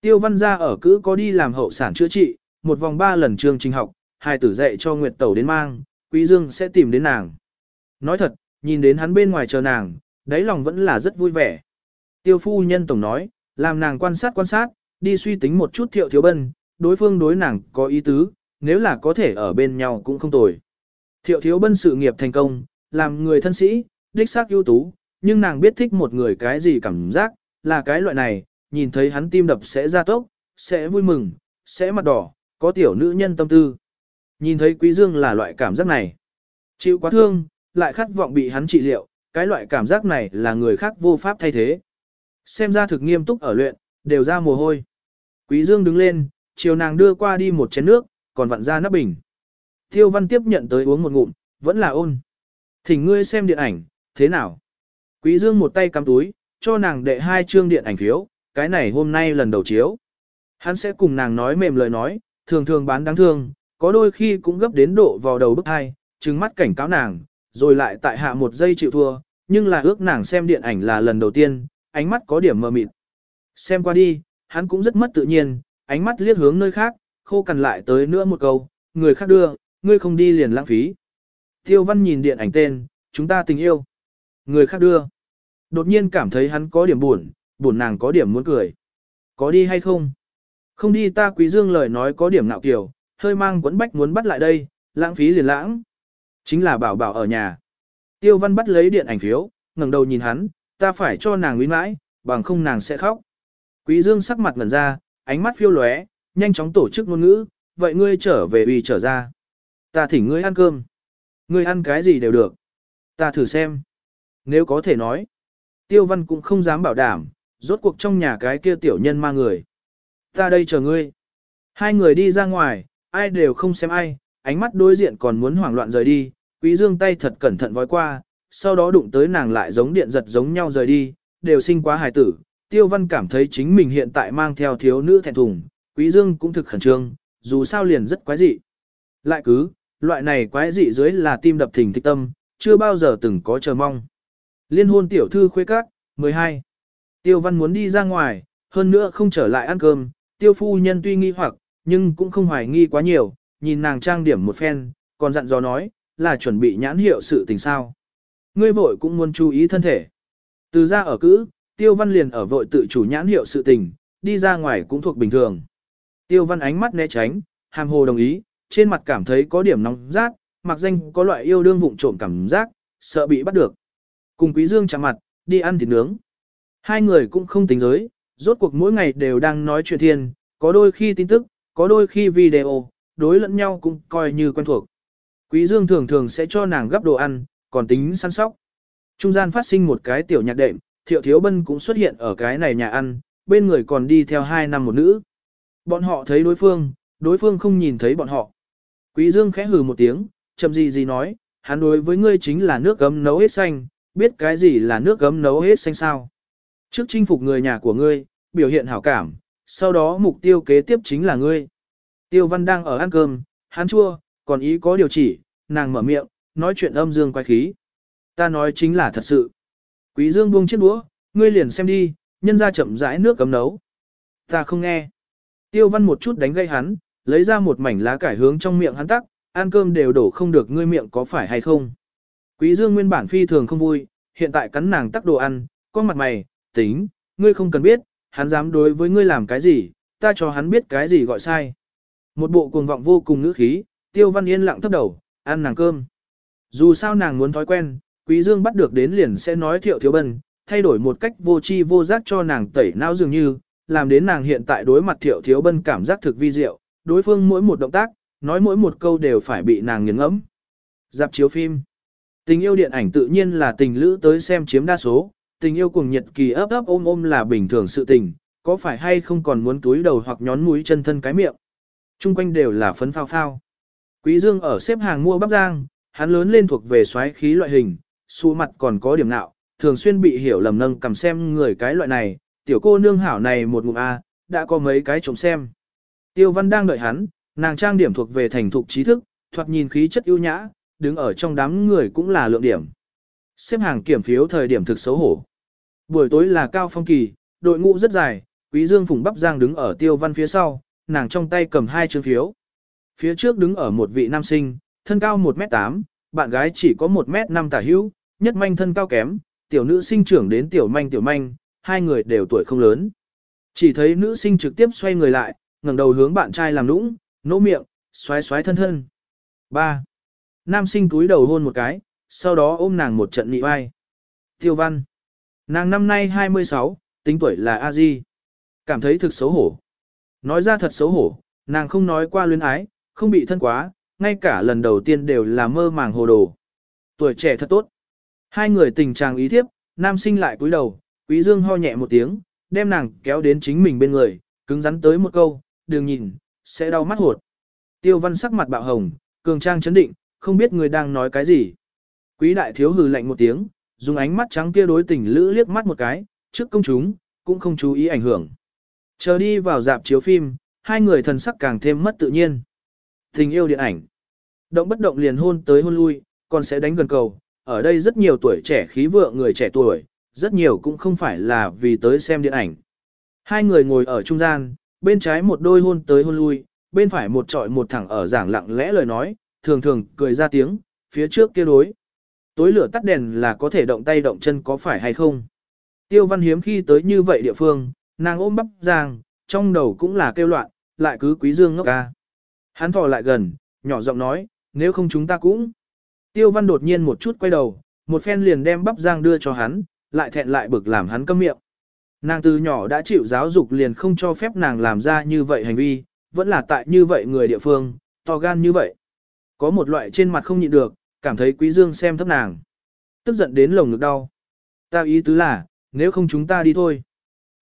Tiêu văn gia ở cữ có đi làm hậu sản chữa trị, một vòng ba lần chương trình học, hai tử dạy cho Nguyệt Tẩu đến mang, Quý Dương sẽ tìm đến nàng. Nói thật, nhìn đến hắn bên ngoài chờ nàng, đáy lòng vẫn là rất vui vẻ. Tiêu phu nhân tổng nói, làm nàng quan sát quan sát, đi suy tính một chút thiệu thiếu bân, đối phương đối nàng có ý tứ, nếu là có thể ở bên nhau cũng không tồi. Thiệu thiếu bân sự nghiệp thành công, làm người thân sĩ, đích xác ưu tú, nhưng nàng biết thích một người cái gì cảm giác, là cái loại này, nhìn thấy hắn tim đập sẽ ra tốc, sẽ vui mừng, sẽ mặt đỏ, có tiểu nữ nhân tâm tư. Nhìn thấy Quý Dương là loại cảm giác này. Chịu quá thương, lại khát vọng bị hắn trị liệu, cái loại cảm giác này là người khác vô pháp thay thế. Xem ra thực nghiêm túc ở luyện, đều ra mồ hôi. Quý Dương đứng lên, chiều nàng đưa qua đi một chén nước, còn vặn ra nắp bình. Tiêu văn tiếp nhận tới uống một ngụm, vẫn là ôn. Thỉnh ngươi xem điện ảnh, thế nào? Quý Dương một tay cắm túi, cho nàng đệ hai chương điện ảnh phiếu, cái này hôm nay lần đầu chiếu. Hắn sẽ cùng nàng nói mềm lời nói, thường thường bán đáng thương, có đôi khi cũng gấp đến độ vào đầu bức hai, trừng mắt cảnh cáo nàng, rồi lại tại hạ một giây chịu thua, nhưng là ước nàng xem điện ảnh là lần đầu tiên, ánh mắt có điểm mờ mịt. Xem qua đi, hắn cũng rất mất tự nhiên, ánh mắt liếc hướng nơi khác, khô cằn lại tới nữa một câu, người khác đưa, ngươi không đi liền lãng phí. Tiêu văn nhìn điện ảnh tên, chúng ta tình yêu. Người khác đưa. Đột nhiên cảm thấy hắn có điểm buồn, buồn nàng có điểm muốn cười. Có đi hay không? Không đi ta quý dương lời nói có điểm nạo kiểu, hơi mang quấn bách muốn bắt lại đây, lãng phí liền lãng. Chính là bảo bảo ở nhà. Tiêu văn bắt lấy điện ảnh phiếu, ngẩng đầu nhìn hắn, ta phải cho nàng nguyên mãi, bằng không nàng sẽ khóc. Quý dương sắc mặt ngẩn ra, ánh mắt phiêu lóe, nhanh chóng tổ chức ngôn ngữ, vậy ngươi trở về uy trở ra. Ta thỉnh ngươi ăn cơm. Ngươi ăn cái gì đều được. Ta thử xem. Nếu có thể nói. Tiêu văn cũng không dám bảo đảm, rốt cuộc trong nhà cái kia tiểu nhân ma người. Ta đây chờ ngươi. Hai người đi ra ngoài, ai đều không xem ai, ánh mắt đối diện còn muốn hoảng loạn rời đi, quý dương tay thật cẩn thận vói qua, sau đó đụng tới nàng lại giống điện giật giống nhau rời đi, đều sinh quá hài tử. Tiêu văn cảm thấy chính mình hiện tại mang theo thiếu nữ thẹn thùng, quý dương cũng thực khẩn trương, dù sao liền rất quái dị. Lại cứ, loại này quái dị dưới là tim đập thình thịch tâm, chưa bao giờ từng có chờ mong. Liên hôn tiểu thư khuê các, 12. Tiêu văn muốn đi ra ngoài, hơn nữa không trở lại ăn cơm, tiêu phu nhân tuy nghi hoặc, nhưng cũng không hoài nghi quá nhiều, nhìn nàng trang điểm một phen, còn dặn dò nói, là chuẩn bị nhãn hiệu sự tình sao. Ngươi vội cũng muốn chú ý thân thể. Từ ra ở cữ, tiêu văn liền ở vội tự chủ nhãn hiệu sự tình, đi ra ngoài cũng thuộc bình thường. Tiêu văn ánh mắt né tránh, hàm hồ đồng ý, trên mặt cảm thấy có điểm nóng rát, mặc danh có loại yêu đương vụng trộm cảm giác, sợ bị bắt được. Cùng quý dương chạm mặt, đi ăn thịt nướng. Hai người cũng không tính giới, rốt cuộc mỗi ngày đều đang nói chuyện thiên, có đôi khi tin tức, có đôi khi video, đối lẫn nhau cũng coi như quen thuộc. Quý Dương thường thường sẽ cho nàng gấp đồ ăn, còn tính săn sóc. Trung gian phát sinh một cái tiểu nhạc đệm, Thiệu Thiếu Bân cũng xuất hiện ở cái này nhà ăn, bên người còn đi theo hai năm một nữ. Bọn họ thấy đối phương, đối phương không nhìn thấy bọn họ. Quý Dương khẽ hừ một tiếng, chậm gì gì nói, hắn đối với ngươi chính là nước gấm nấu hết xanh, biết cái gì là nước gấm nấu hết xanh sao. Trước chinh phục người nhà của ngươi, biểu hiện hảo cảm, sau đó mục tiêu kế tiếp chính là ngươi. Tiêu văn đang ở ăn cơm, hắn chua, còn ý có điều chỉ, nàng mở miệng, nói chuyện âm dương quay khí. Ta nói chính là thật sự. Quý dương buông chiếc đũa, ngươi liền xem đi, nhân ra chậm rãi nước cấm nấu. Ta không nghe. Tiêu văn một chút đánh gây hắn, lấy ra một mảnh lá cải hướng trong miệng hắn tắc, ăn cơm đều đổ không được ngươi miệng có phải hay không. Quý dương nguyên bản phi thường không vui, hiện tại cắn nàng tắc đồ ăn, con mặt mày, tính, ngươi không cần biết, hắn dám đối với ngươi làm cái gì, ta cho hắn biết cái gì gọi sai. Một bộ cuồng vọng vô cùng ngữ khí, tiêu văn yên lặng thấp đầu, ăn nàng cơm. Dù sao nàng muốn thói quen, quý dương bắt được đến liền sẽ nói thiệu thiếu bần, thay đổi một cách vô chi vô giác cho nàng tẩy não dường như, làm đến nàng hiện tại đối mặt thiệu thiếu bân cảm giác thực vi diệu, đối phương mỗi một động tác, nói mỗi một câu đều phải bị nàng nghiền ngẫm. Dạp chiếu phim. Tình yêu điện ảnh tự nhiên là tình lữ tới xem chiếm đa số, tình yêu cùng nhiệt kỳ ấp ấp ôm ôm là bình thường sự tình, có phải hay không còn muốn túi đầu hoặc nhón mũi chân thân cái miệng. Trung quanh đều là phấn phao phao. Quý Dương ở xếp hàng mua bắp giang, hắn lớn lên thuộc về xoáy khí loại hình, xu mặt còn có điểm nạo, thường xuyên bị hiểu lầm nâng cầm xem người cái loại này, tiểu cô nương hảo này một ngụm A, đã có mấy cái trông xem. Tiêu văn đang đợi hắn, nàng trang điểm thuộc về thành thục trí thức, thoạt nhìn khí chất ưu nhã, đứng ở trong đám người cũng là lượng điểm. Xếp hàng kiểm phiếu thời điểm thực xấu hổ. Buổi tối là cao phong kỳ, đội ngũ rất dài, quý dương phùng bắp giang đứng ở tiêu văn phía sau, nàng trong tay cầm hai chương phiếu. Phía trước đứng ở một vị nam sinh, thân cao 1m8, bạn gái chỉ có 1m5 tả hữu, nhất manh thân cao kém, tiểu nữ sinh trưởng đến tiểu manh tiểu manh, hai người đều tuổi không lớn. Chỉ thấy nữ sinh trực tiếp xoay người lại, ngẩng đầu hướng bạn trai làm nũng, nỗ miệng, xoáy xoáy thân thân. 3. Nam sinh túi đầu hôn một cái, sau đó ôm nàng một trận nị vai. Tiêu văn. Nàng năm nay 26, tính tuổi là a di Cảm thấy thực xấu hổ. Nói ra thật xấu hổ, nàng không nói qua luyến ái, không bị thân quá, ngay cả lần đầu tiên đều là mơ màng hồ đồ. Tuổi trẻ thật tốt. Hai người tình trạng ý thiếp, nam sinh lại cúi đầu, quý dương ho nhẹ một tiếng, đem nàng kéo đến chính mình bên người, cứng rắn tới một câu, đừng nhìn, sẽ đau mắt hột. Tiêu văn sắc mặt bạo hồng, cường trang chấn định, không biết người đang nói cái gì. Quý đại thiếu hừ lạnh một tiếng, dùng ánh mắt trắng kia đối tình lữ liếc mắt một cái, trước công chúng, cũng không chú ý ảnh hưởng. Chờ đi vào dạp chiếu phim, hai người thần sắc càng thêm mất tự nhiên. Tình yêu điện ảnh. Động bất động liền hôn tới hôn lui, còn sẽ đánh gần cầu. Ở đây rất nhiều tuổi trẻ khí vượng người trẻ tuổi, rất nhiều cũng không phải là vì tới xem điện ảnh. Hai người ngồi ở trung gian, bên trái một đôi hôn tới hôn lui, bên phải một trọi một thẳng ở giảng lặng lẽ lời nói, thường thường cười ra tiếng, phía trước kia đối. Tối lửa tắt đèn là có thể động tay động chân có phải hay không? Tiêu văn hiếm khi tới như vậy địa phương, nàng ôm bắp giang, trong đầu cũng là kêu loạn, lại cứ quý dương ngốc ca. Hắn thò lại gần, nhỏ giọng nói, nếu không chúng ta cũng. Tiêu văn đột nhiên một chút quay đầu, một phen liền đem bắp giang đưa cho hắn, lại thẹn lại bực làm hắn câm miệng. Nàng từ nhỏ đã chịu giáo dục liền không cho phép nàng làm ra như vậy hành vi, vẫn là tại như vậy người địa phương, to gan như vậy. Có một loại trên mặt không nhịn được, cảm thấy quý dương xem thấp nàng. Tức giận đến lồng ngực đau. Ta ý tứ là, nếu không chúng ta đi thôi.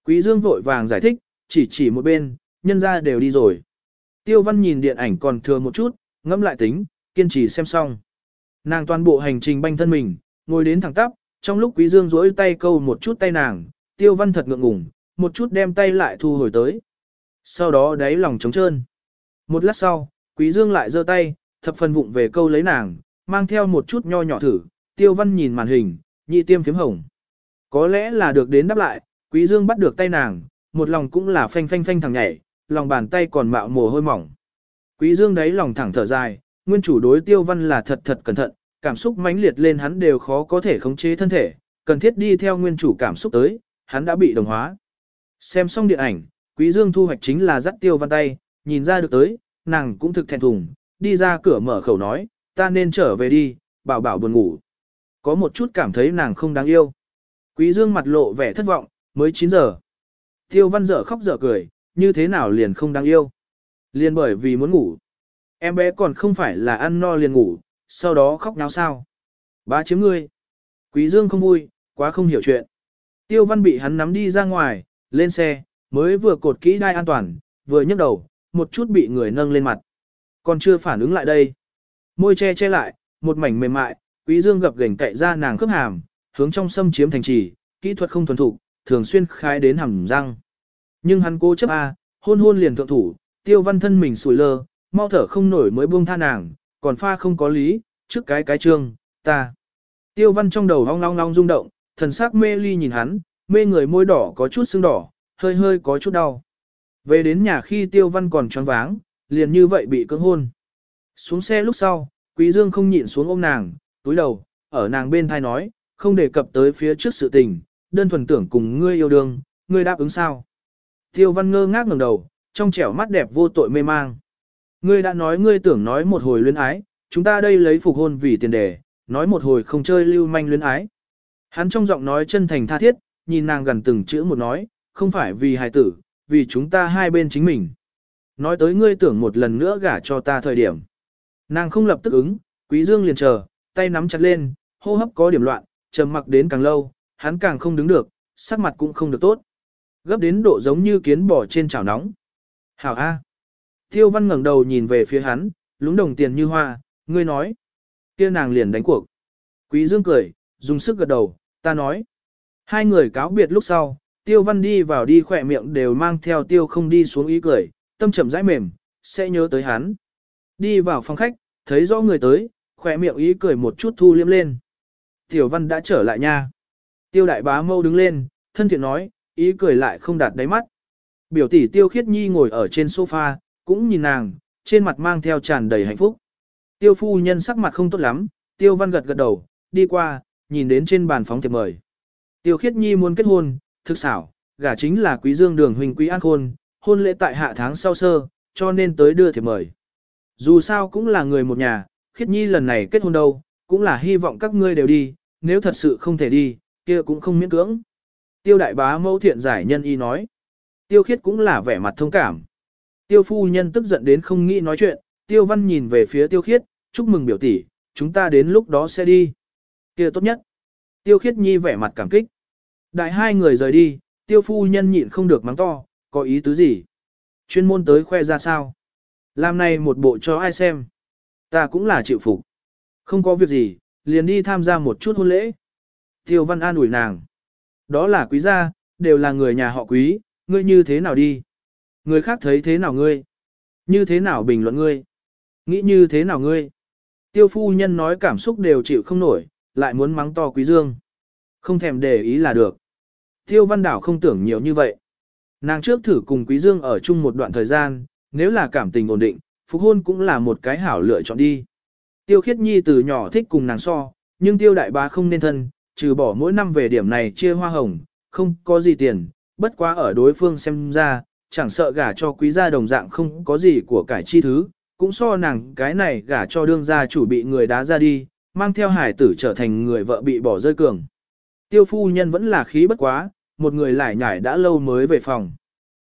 Quý dương vội vàng giải thích, chỉ chỉ một bên, nhân gia đều đi rồi. Tiêu văn nhìn điện ảnh còn thừa một chút, ngẫm lại tính, kiên trì xem xong. Nàng toàn bộ hành trình banh thân mình, ngồi đến thẳng tắp, trong lúc quý dương rỗi tay câu một chút tay nàng, tiêu văn thật ngượng ngùng, một chút đem tay lại thu hồi tới. Sau đó đáy lòng trống trơn. Một lát sau, quý dương lại giơ tay, thập phần vụng về câu lấy nàng, mang theo một chút nho nhỏ thử, tiêu văn nhìn màn hình, nhị tiêm phím hồng. Có lẽ là được đến đáp lại, quý dương bắt được tay nàng, một lòng cũng là phanh phanh phanh thằng nhảy, lòng bàn tay còn mạo mồ hôi mỏng. Quý dương đấy lòng thẳng thở dài, nguyên chủ đối tiêu văn là thật thật cẩn thận, cảm xúc mãnh liệt lên hắn đều khó có thể khống chế thân thể, cần thiết đi theo nguyên chủ cảm xúc tới, hắn đã bị đồng hóa. Xem xong điện ảnh, quý dương thu hoạch chính là dắt tiêu văn tay, nhìn ra được tới, nàng cũng thực thẹn thùng, đi ra cửa mở khẩu nói, ta nên trở về đi, bảo bảo buồn ngủ. Có một chút cảm thấy nàng không đáng yêu. Quý dương mặt lộ vẻ thất vọng, mới 9 giờ. Tiêu văn dở khóc dở cười, như thế nào liền không đáng yêu. Liền bởi vì muốn ngủ. Em bé còn không phải là ăn no liền ngủ, sau đó khóc náo sao. Bá chiếm ngươi. Quý dương không vui, quá không hiểu chuyện. Tiêu văn bị hắn nắm đi ra ngoài, lên xe, mới vừa cột kỹ đai an toàn, vừa nhấc đầu, một chút bị người nâng lên mặt. Còn chưa phản ứng lại đây. Môi che che lại, một mảnh mềm mại, quý dương gập gềnh cậy ra nàng khớp hàm, hướng trong xâm chiếm thành trì, kỹ thuật không thuần thục, thường xuyên khai đến hàm răng. Nhưng hắn cố chấp a, hôn hôn liền thượng thủ, tiêu văn thân mình sủi lơ, mau thở không nổi mới buông tha nàng, còn pha không có lý, trước cái cái trương, ta. Tiêu văn trong đầu hong long long rung động, thần sắc mê ly nhìn hắn, mê người môi đỏ có chút sưng đỏ, hơi hơi có chút đau. Về đến nhà khi tiêu văn còn choáng váng, liền như vậy bị cưỡng hôn. Xuống xe lúc sau, quý dương không nhịn xuống ôm nàng, túi đầu, ở nàng bên thai nói, không đề cập tới phía trước sự tình, đơn thuần tưởng cùng ngươi yêu đương, ngươi đáp ứng sao. Tiêu văn ngơ ngác ngẩng đầu, trong trẻo mắt đẹp vô tội mê mang. Ngươi đã nói ngươi tưởng nói một hồi luyến ái, chúng ta đây lấy phục hôn vì tiền đề, nói một hồi không chơi lưu manh luyến ái. Hắn trong giọng nói chân thành tha thiết, nhìn nàng gần từng chữ một nói, không phải vì hài tử, vì chúng ta hai bên chính mình. Nói tới ngươi tưởng một lần nữa gả cho ta thời điểm. Nàng không lập tức ứng, quý dương liền chờ, tay nắm chặt lên, hô hấp có điểm loạn, trầm mặc đến càng lâu, hắn càng không đứng được, sắc mặt cũng không được tốt. Gấp đến độ giống như kiến bò trên chảo nóng. Hảo A. Tiêu văn ngẩng đầu nhìn về phía hắn, lúng đồng tiền như hoa, ngươi nói. kia nàng liền đánh cuộc. Quý dương cười, dùng sức gật đầu, ta nói. Hai người cáo biệt lúc sau, tiêu văn đi vào đi khỏe miệng đều mang theo tiêu không đi xuống ý cười, tâm chậm rãi mềm, sẽ nhớ tới hắn. Đi vào phòng khách, thấy rõ người tới, khỏe miệng ý cười một chút thu liêm lên. Tiểu văn đã trở lại nha. Tiêu đại bá mâu đứng lên, thân thiện nói, ý cười lại không đạt đáy mắt. Biểu tỷ tiêu khiết nhi ngồi ở trên sofa, cũng nhìn nàng, trên mặt mang theo tràn đầy hạnh phúc. Tiêu phu nhân sắc mặt không tốt lắm, tiêu văn gật gật đầu, đi qua, nhìn đến trên bàn phóng thiệp mời. Tiêu khiết nhi muốn kết hôn, thực xảo, gả chính là quý dương đường huynh quý an khôn, hôn lễ tại hạ tháng sau sơ, cho nên tới đưa thiệp mời. Dù sao cũng là người một nhà, khiết nhi lần này kết hôn đâu, cũng là hy vọng các ngươi đều đi, nếu thật sự không thể đi, kia cũng không miễn cưỡng. Tiêu đại bá mẫu thiện giải nhân y nói. Tiêu khiết cũng là vẻ mặt thông cảm. Tiêu phu nhân tức giận đến không nghĩ nói chuyện, Tiêu Văn nhìn về phía Tiêu Khiết, chúc mừng biểu tỷ, chúng ta đến lúc đó sẽ đi. kia tốt nhất. Tiêu Khiết Nhi vẻ mặt cảm kích. Đại hai người rời đi, Tiêu Phu Nhân nhịn không được mắng to, có ý tứ gì? Chuyên môn tới khoe ra sao? Làm này một bộ cho ai xem? Ta cũng là chịu phục. Không có việc gì, liền đi tham gia một chút hôn lễ. Tiêu Văn an ủi nàng. Đó là quý gia, đều là người nhà họ quý, ngươi như thế nào đi? Người khác thấy thế nào ngươi? Như thế nào bình luận ngươi? Nghĩ như thế nào ngươi? Tiêu phu nhân nói cảm xúc đều chịu không nổi, lại muốn mắng to quý dương. Không thèm để ý là được. Tiêu văn đảo không tưởng nhiều như vậy. Nàng trước thử cùng quý dương ở chung một đoạn thời gian, nếu là cảm tình ổn định, phục hôn cũng là một cái hảo lựa chọn đi. Tiêu khiết nhi từ nhỏ thích cùng nàng so, nhưng tiêu đại bá không nên thân, trừ bỏ mỗi năm về điểm này chia hoa hồng, không có gì tiền, bất quá ở đối phương xem ra, chẳng sợ gả cho quý gia đồng dạng không có gì của cải chi thứ, cũng so nàng cái này gả cho đương gia chủ bị người đá ra đi, mang theo hải tử trở thành người vợ bị bỏ rơi cường. Tiêu phu nhân vẫn là khí bất quá, một người lại nhải đã lâu mới về phòng.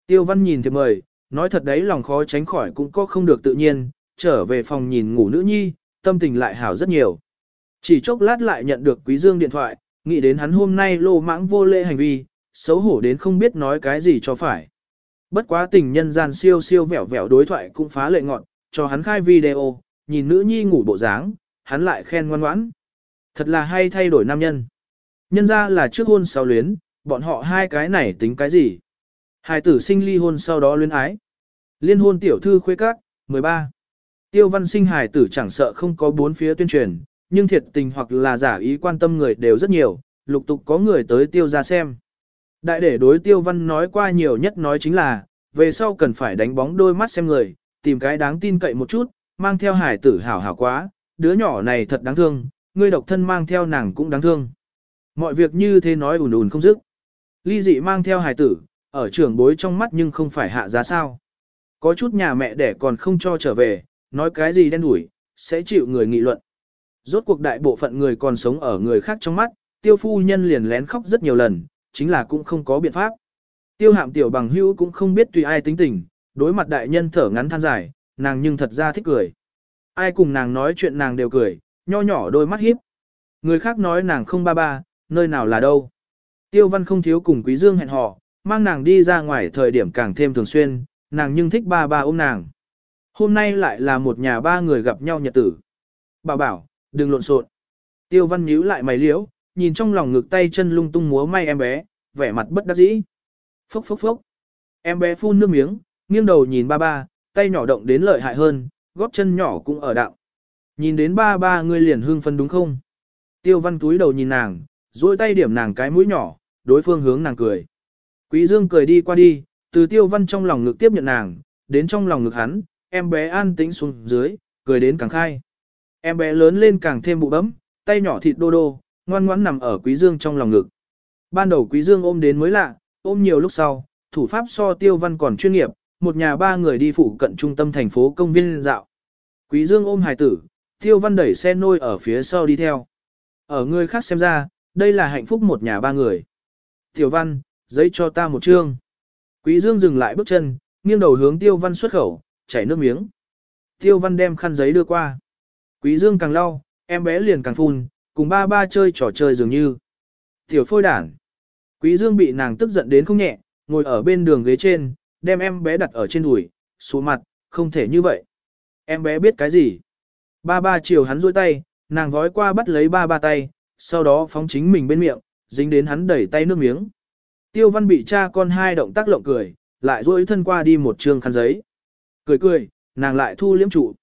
Tiêu văn nhìn thì mời, nói thật đấy lòng khó tránh khỏi cũng có không được tự nhiên, trở về phòng nhìn ngủ nữ nhi, tâm tình lại hảo rất nhiều. Chỉ chốc lát lại nhận được quý dương điện thoại, nghĩ đến hắn hôm nay lô mãng vô lễ hành vi, xấu hổ đến không biết nói cái gì cho phải. Bất quá tình nhân gian siêu siêu vẻo vẻo đối thoại cũng phá lệ ngọn, cho hắn khai video, nhìn nữ nhi ngủ bộ dáng, hắn lại khen ngoan ngoãn. Thật là hay thay đổi nam nhân. Nhân ra là trước hôn sau luyến, bọn họ hai cái này tính cái gì? Hai tử sinh ly hôn sau đó luyến ái. Liên hôn tiểu thư khuê các, 13. Tiêu văn sinh hài tử chẳng sợ không có bốn phía tuyên truyền, nhưng thiệt tình hoặc là giả ý quan tâm người đều rất nhiều, lục tục có người tới tiêu ra xem. Đại để đối tiêu văn nói qua nhiều nhất nói chính là, về sau cần phải đánh bóng đôi mắt xem người, tìm cái đáng tin cậy một chút, mang theo hải tử hảo hảo quá, đứa nhỏ này thật đáng thương, ngươi độc thân mang theo nàng cũng đáng thương. Mọi việc như thế nói ùn ùn không dứt. Ly dị mang theo hải tử, ở trưởng bối trong mắt nhưng không phải hạ giá sao. Có chút nhà mẹ đẻ còn không cho trở về, nói cái gì đen đủi, sẽ chịu người nghị luận. Rốt cuộc đại bộ phận người còn sống ở người khác trong mắt, tiêu phu nhân liền lén khóc rất nhiều lần, chính là cũng không có biện pháp. Tiêu hạm tiểu bằng hữu cũng không biết tùy ai tính tình, đối mặt đại nhân thở ngắn than dài, nàng nhưng thật ra thích cười. Ai cùng nàng nói chuyện nàng đều cười, nho nhỏ đôi mắt hiếp. Người khác nói nàng không ba ba, nơi nào là đâu. Tiêu văn không thiếu cùng quý dương hẹn hò, mang nàng đi ra ngoài thời điểm càng thêm thường xuyên, nàng nhưng thích ba ba ôm nàng. Hôm nay lại là một nhà ba người gặp nhau nhật tử. Bảo bảo, đừng lộn xộn. Tiêu văn nhíu lại mày liễu, nhìn trong lòng ngực tay chân lung tung múa may em bé, vẻ mặt bất đắc dĩ. Phốc phốc phốc. Em bé phun nước miếng, nghiêng đầu nhìn ba ba, tay nhỏ động đến lợi hại hơn, góp chân nhỏ cũng ở đạo. Nhìn đến ba ba ngươi liền hương phân đúng không? Tiêu văn túi đầu nhìn nàng, duỗi tay điểm nàng cái mũi nhỏ, đối phương hướng nàng cười. Quý dương cười đi qua đi, từ tiêu văn trong lòng ngực tiếp nhận nàng, đến trong lòng ngực hắn, em bé an tĩnh xuống dưới, cười đến càng khai. Em bé lớn lên càng thêm bụ bấm, tay nhỏ thịt đô đô, ngoan ngoãn nằm ở quý dương trong lòng ngực. Ban đầu quý dương ôm đến mới lạ, ôm nhiều lúc sau, thủ pháp so tiêu văn còn chuyên nghiệp, một nhà ba người đi phụ cận trung tâm thành phố công viên dạo. Quý dương ôm hài tử, tiêu văn đẩy xe nôi ở phía sau đi theo. Ở người khác xem ra, đây là hạnh phúc một nhà ba người. Tiểu văn, giấy cho ta một chương. Quý dương dừng lại bước chân, nghiêng đầu hướng tiêu văn xuất khẩu, chảy nước miếng. Tiêu văn đem khăn giấy đưa qua. Quý dương càng lau, em bé liền càng phun, cùng ba ba chơi trò chơi dường như. Tiểu phôi đản. Quý dương bị nàng tức giận đến không nhẹ, ngồi ở bên đường ghế trên, đem em bé đặt ở trên đùi, xuống mặt, không thể như vậy. Em bé biết cái gì? Ba ba chiều hắn duỗi tay, nàng vói qua bắt lấy ba ba tay, sau đó phóng chính mình bên miệng, dính đến hắn đẩy tay nước miếng. Tiêu văn bị cha con hai động tác lộng cười, lại duỗi thân qua đi một trường khăn giấy. Cười cười, nàng lại thu liễm trụ.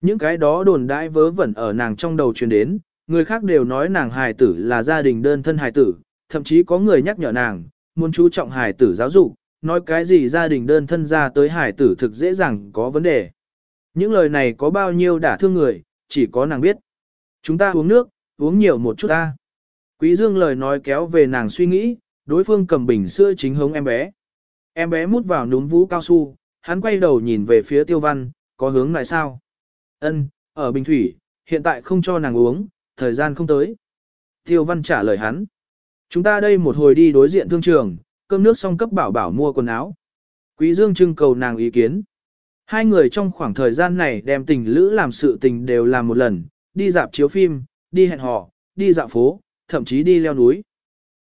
Những cái đó đồn đãi vớ vẩn ở nàng trong đầu truyền đến, người khác đều nói nàng hài tử là gia đình đơn thân hài tử, thậm chí có người nhắc nhở nàng, muốn chú trọng hài tử giáo dục, nói cái gì gia đình đơn thân ra tới hài tử thực dễ dàng có vấn đề. Những lời này có bao nhiêu đả thương người, chỉ có nàng biết. Chúng ta uống nước, uống nhiều một chút ta. Quý Dương lời nói kéo về nàng suy nghĩ, đối phương cầm bình sữa chính hống em bé. Em bé mút vào núm vũ cao su, hắn quay đầu nhìn về phía tiêu văn, có hướng lại sao? Ân, ở Bình Thủy, hiện tại không cho nàng uống, thời gian không tới. Tiêu văn trả lời hắn. Chúng ta đây một hồi đi đối diện thương trường, cơm nước xong cấp bảo bảo mua quần áo. Quý Dương trưng cầu nàng ý kiến. Hai người trong khoảng thời gian này đem tình lữ làm sự tình đều làm một lần, đi dạp chiếu phim, đi hẹn hò, đi dạo phố, thậm chí đi leo núi.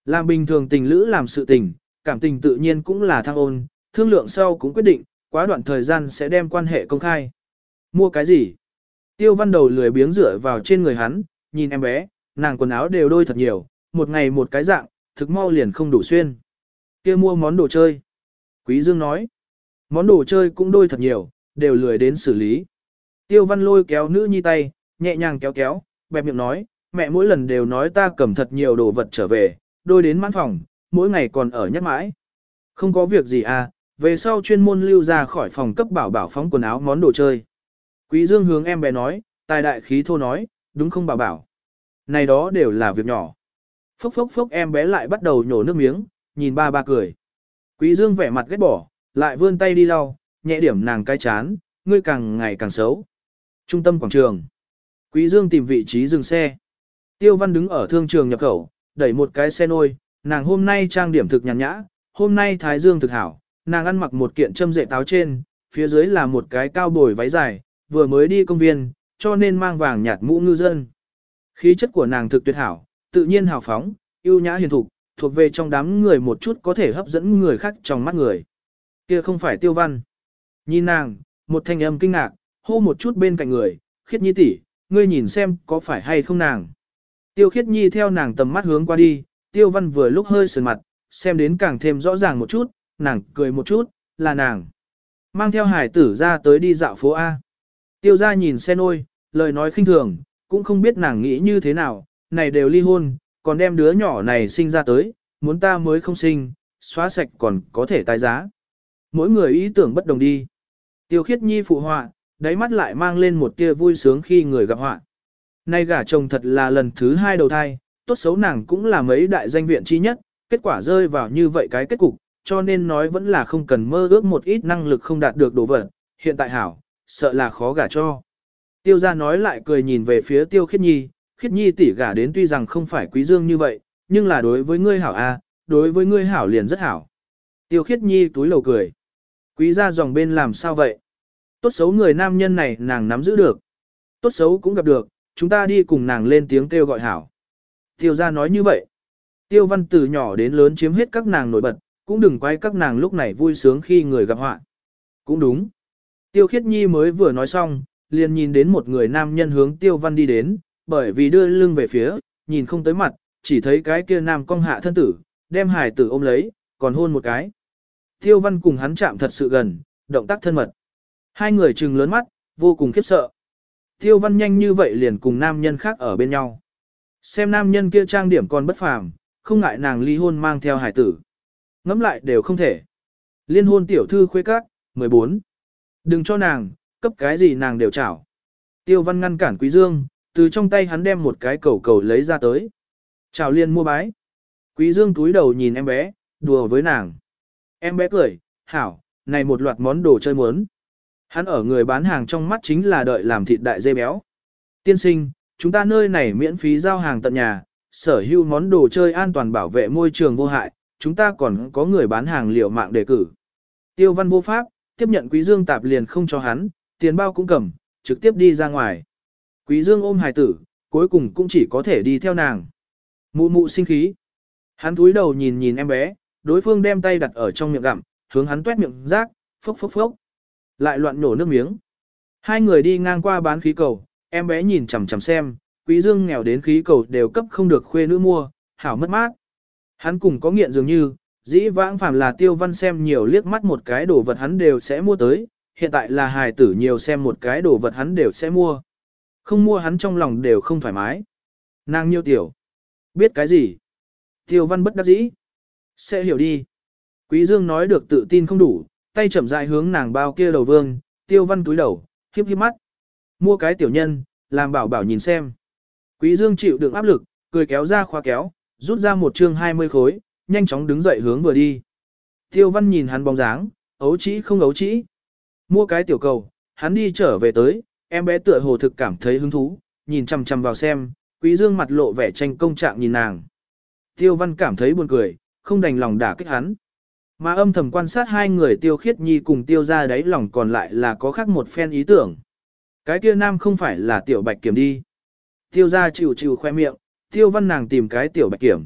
Làm bình thường tình lữ làm sự tình, cảm tình tự nhiên cũng là thăng ôn, thương lượng sau cũng quyết định, quá đoạn thời gian sẽ đem quan hệ công khai. Mua cái gì? Tiêu văn đầu lười biếng rửa vào trên người hắn, nhìn em bé, nàng quần áo đều đôi thật nhiều, một ngày một cái dạng, thực mau liền không đủ xuyên. kia mua món đồ chơi. Quý Dương nói, món đồ chơi cũng đôi thật nhiều, đều lười đến xử lý. Tiêu văn lôi kéo nữ nhi tay, nhẹ nhàng kéo kéo, bẹp miệng nói, mẹ mỗi lần đều nói ta cầm thật nhiều đồ vật trở về, đôi đến mãn phòng, mỗi ngày còn ở nhắc mãi. Không có việc gì à, về sau chuyên môn lưu ra khỏi phòng cấp bảo bảo phóng quần áo món đồ chơi. Quý Dương hướng em bé nói, tài đại khí thô nói, đúng không bảo bảo. Này đó đều là việc nhỏ. Phốc phốc phốc em bé lại bắt đầu nhổ nước miếng, nhìn ba ba cười. Quý Dương vẻ mặt ghét bỏ, lại vươn tay đi lau, nhẹ điểm nàng cái chán, ngươi càng ngày càng xấu. Trung tâm quảng trường. Quý Dương tìm vị trí dừng xe. Tiêu Văn đứng ở thương trường nhập khẩu, đẩy một cái xe nôi, nàng hôm nay trang điểm thực nhàn nhã, hôm nay thái dương thực hảo, nàng ăn mặc một kiện châm dệ táo trên, phía dưới là một cái cao bồi váy dài, vừa mới đi công viên, cho nên mang vàng nhạt mũ ngư dân. Khí chất của nàng thực tuyệt hảo, tự nhiên hào phóng, yêu nhã hiền thục, thuộc về trong đám người một chút có thể hấp dẫn người khác trong mắt người. Kia không phải tiêu văn. Nhìn nàng, một thanh âm kinh ngạc, hô một chút bên cạnh người, khiết nhi tỷ, ngươi nhìn xem có phải hay không nàng. Tiêu khiết nhi theo nàng tầm mắt hướng qua đi, tiêu văn vừa lúc hơi sườn mặt, xem đến càng thêm rõ ràng một chút, nàng cười một chút, là nàng. Mang theo hải tử ra tới đi dạo phố A. Tiêu ra nhìn xe nôi, lời nói khinh thường, cũng không biết nàng nghĩ như thế nào, này đều ly hôn, còn đem đứa nhỏ này sinh ra tới, muốn ta mới không sinh, xóa sạch còn có thể tái giá. Mỗi người ý tưởng bất đồng đi. Tiêu khiết nhi phụ họa, đáy mắt lại mang lên một tia vui sướng khi người gặp họa. Nay gả chồng thật là lần thứ hai đầu thai, tốt xấu nàng cũng là mấy đại danh viện chi nhất, kết quả rơi vào như vậy cái kết cục, cho nên nói vẫn là không cần mơ ước một ít năng lực không đạt được đồ vật, hiện tại hảo, sợ là khó gả cho. Tiêu gia nói lại cười nhìn về phía tiêu khiết nhi, khiết nhi tỷ gả đến tuy rằng không phải quý dương như vậy, nhưng là đối với ngươi hảo a, đối với ngươi hảo liền rất hảo. Tiêu khiết nhi túi lầu cười. Quý gia dòng bên làm sao vậy? Tốt xấu người nam nhân này nàng nắm giữ được. Tốt xấu cũng gặp được, chúng ta đi cùng nàng lên tiếng kêu gọi hảo. Tiêu gia nói như vậy. Tiêu văn từ nhỏ đến lớn chiếm hết các nàng nổi bật, cũng đừng quay các nàng lúc này vui sướng khi người gặp họa. Cũng đúng. Tiêu khiết nhi mới vừa nói xong, liền nhìn đến một người nam nhân hướng tiêu văn đi đến, bởi vì đưa lưng về phía, nhìn không tới mặt, chỉ thấy cái kia nam cong hạ thân tử, đem hải tử ôm lấy, còn hôn một cái. Tiêu văn cùng hắn chạm thật sự gần, động tác thân mật. Hai người trừng lớn mắt, vô cùng khiếp sợ. Tiêu văn nhanh như vậy liền cùng nam nhân khác ở bên nhau. Xem nam nhân kia trang điểm còn bất phàm, không ngại nàng ly hôn mang theo hải tử. Ngắm lại đều không thể. Liên hôn tiểu thư khuê các, 14. Đừng cho nàng, cấp cái gì nàng đều chảo. Tiêu văn ngăn cản quý dương, từ trong tay hắn đem một cái cầu cầu lấy ra tới. Chào liên mua bái. Quý dương túi đầu nhìn em bé, đùa với nàng. Em bé cười, hảo, này một loạt món đồ chơi muốn. Hắn ở người bán hàng trong mắt chính là đợi làm thịt đại dê béo. Tiên sinh, chúng ta nơi này miễn phí giao hàng tận nhà, sở hữu món đồ chơi an toàn bảo vệ môi trường vô hại, chúng ta còn có người bán hàng liệu mạng đề cử. Tiêu văn vô pháp, tiếp nhận quý dương tạp liền không cho hắn, tiền bao cũng cầm, trực tiếp đi ra ngoài. Quý dương ôm hài tử, cuối cùng cũng chỉ có thể đi theo nàng. Mụ mụ sinh khí. Hắn túi đầu nhìn nhìn em bé, đối phương đem tay đặt ở trong miệng gặm, hướng hắn tuét miệng rác, phốc phốc phốc. Lại loạn nổ nước miếng. Hai người đi ngang qua bán khí cầu, em bé nhìn chằm chằm xem, quý dương nghèo đến khí cầu đều cấp không được khuê nữ mua, hảo mất mát. Hắn cùng có nghiện dường như, dĩ vãng phàm là tiêu văn xem nhiều liếc mắt một cái đồ vật hắn đều sẽ mua tới, hiện tại là hài tử nhiều xem một cái đồ vật hắn đều sẽ mua. Không mua hắn trong lòng đều không thoải mái. Nàng nhiêu tiểu. Biết cái gì? Tiêu văn bất đắc dĩ. Sẽ hiểu đi. Quý dương nói được tự tin không đủ, tay chậm rãi hướng nàng bao kia đầu vương, tiêu văn túi đầu, khiếp khiếp mắt. Mua cái tiểu nhân, làm bảo bảo nhìn xem. Quý dương chịu đựng áp lực, cười kéo ra khóa kéo, rút ra một chương 20 khối, nhanh chóng đứng dậy hướng vừa đi. Tiêu văn nhìn hắn bóng dáng, ấu trĩ không ấu trĩ. Mua cái tiểu cầu, hắn đi trở về tới, em bé tựa hồ thực cảm thấy hứng thú, nhìn chằm chằm vào xem, quý dương mặt lộ vẻ tranh công trạng nhìn nàng. Tiêu văn cảm thấy buồn cười, không đành lòng đả kích hắn. Mà âm thầm quan sát hai người tiêu khiết nhi cùng tiêu ra đáy lòng còn lại là có khác một phen ý tưởng. Cái kia nam không phải là tiểu bạch kiểm đi. Tiêu ra chịu chịu khoe miệng, tiêu văn nàng tìm cái tiểu bạch kiểm.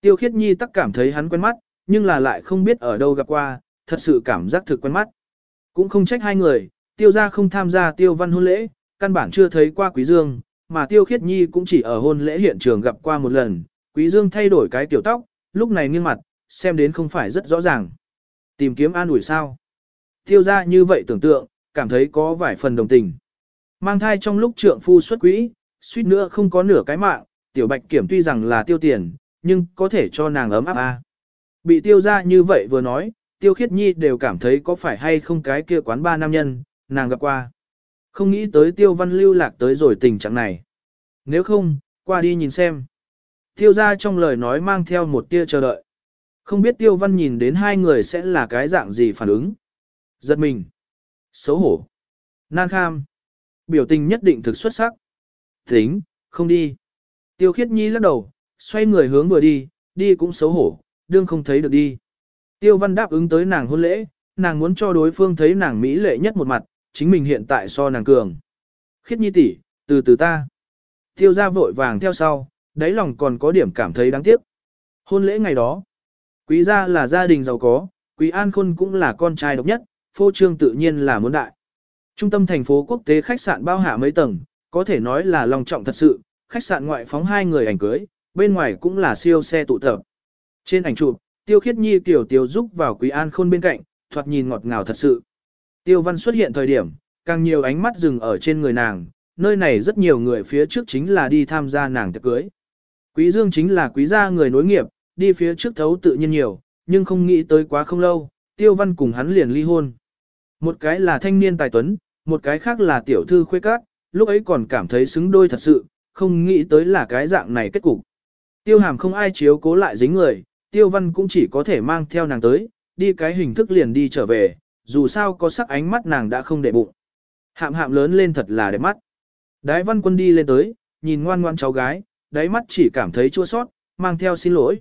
Tiêu khiết nhi tắc cảm thấy hắn quen mắt, nhưng là lại không biết ở đâu gặp qua, thật sự cảm giác thực quen mắt. Cũng không trách hai người, tiêu ra không tham gia tiêu văn hôn lễ, căn bản chưa thấy qua quý dương, mà tiêu khiết nhi cũng chỉ ở hôn lễ hiện trường gặp qua một lần, quý dương thay đổi cái tiểu tóc, lúc này nghiêng mặt, xem đến không phải rất rõ ràng. Tìm kiếm an ủi sao. Tiêu ra như vậy tưởng tượng, cảm thấy có vài phần đồng tình. Mang thai trong lúc trượng phu xuất quỹ, suýt nữa không có nửa cái mạng, tiểu bạch kiểm tuy rằng là tiêu tiền, nhưng có thể cho nàng ấm áp a. Bị tiêu ra như vậy vừa nói, tiêu khiết nhi đều cảm thấy có phải hay không cái kia quán ba nam nhân, nàng gặp qua. Không nghĩ tới tiêu văn lưu lạc tới rồi tình trạng này. Nếu không, qua đi nhìn xem. Tiêu ra trong lời nói mang theo một tia chờ đợi. Không biết tiêu văn nhìn đến hai người sẽ là cái dạng gì phản ứng. Giật mình. Xấu hổ. Nan kham. Biểu tình nhất định thực xuất sắc. Tính, không đi. Tiêu khiết nhi lắc đầu, xoay người hướng vừa đi, đi cũng xấu hổ, đương không thấy được đi. Tiêu văn đáp ứng tới nàng hôn lễ, nàng muốn cho đối phương thấy nàng mỹ lệ nhất một mặt, chính mình hiện tại so nàng cường. Khiết nhi tỷ, từ từ ta. Tiêu ra vội vàng theo sau, đáy lòng còn có điểm cảm thấy đáng tiếc. Hôn lễ ngày đó, quý gia là gia đình giàu có, quý an khôn cũng là con trai độc nhất, phô trương tự nhiên là muốn đại. Trung tâm thành phố quốc tế khách sạn bao hạ mấy tầng, có thể nói là long trọng thật sự, khách sạn ngoại phóng hai người ảnh cưới, bên ngoài cũng là siêu xe tụ tập. Trên ảnh chụp, Tiêu Khiết Nhi tiểu tiểu giúp vào Quý An Khôn bên cạnh, thoạt nhìn ngọt ngào thật sự. Tiêu Văn xuất hiện thời điểm, càng nhiều ánh mắt dừng ở trên người nàng, nơi này rất nhiều người phía trước chính là đi tham gia nàng tiệc cưới. Quý Dương chính là quý gia người nối nghiệp, đi phía trước thấu tự nhiên nhiều, nhưng không nghĩ tới quá không lâu, Tiêu Văn cùng hắn liền ly hôn. Một cái là thanh niên tài tuấn, một cái khác là tiểu thư khuê các, lúc ấy còn cảm thấy xứng đôi thật sự, không nghĩ tới là cái dạng này kết cục. Tiêu hàm không ai chiếu cố lại dính người, tiêu văn cũng chỉ có thể mang theo nàng tới, đi cái hình thức liền đi trở về, dù sao có sắc ánh mắt nàng đã không để bụng. Hạm hạm lớn lên thật là đẹp mắt. Đái văn quân đi lên tới, nhìn ngoan ngoan cháu gái, đáy mắt chỉ cảm thấy chua sót, mang theo xin lỗi.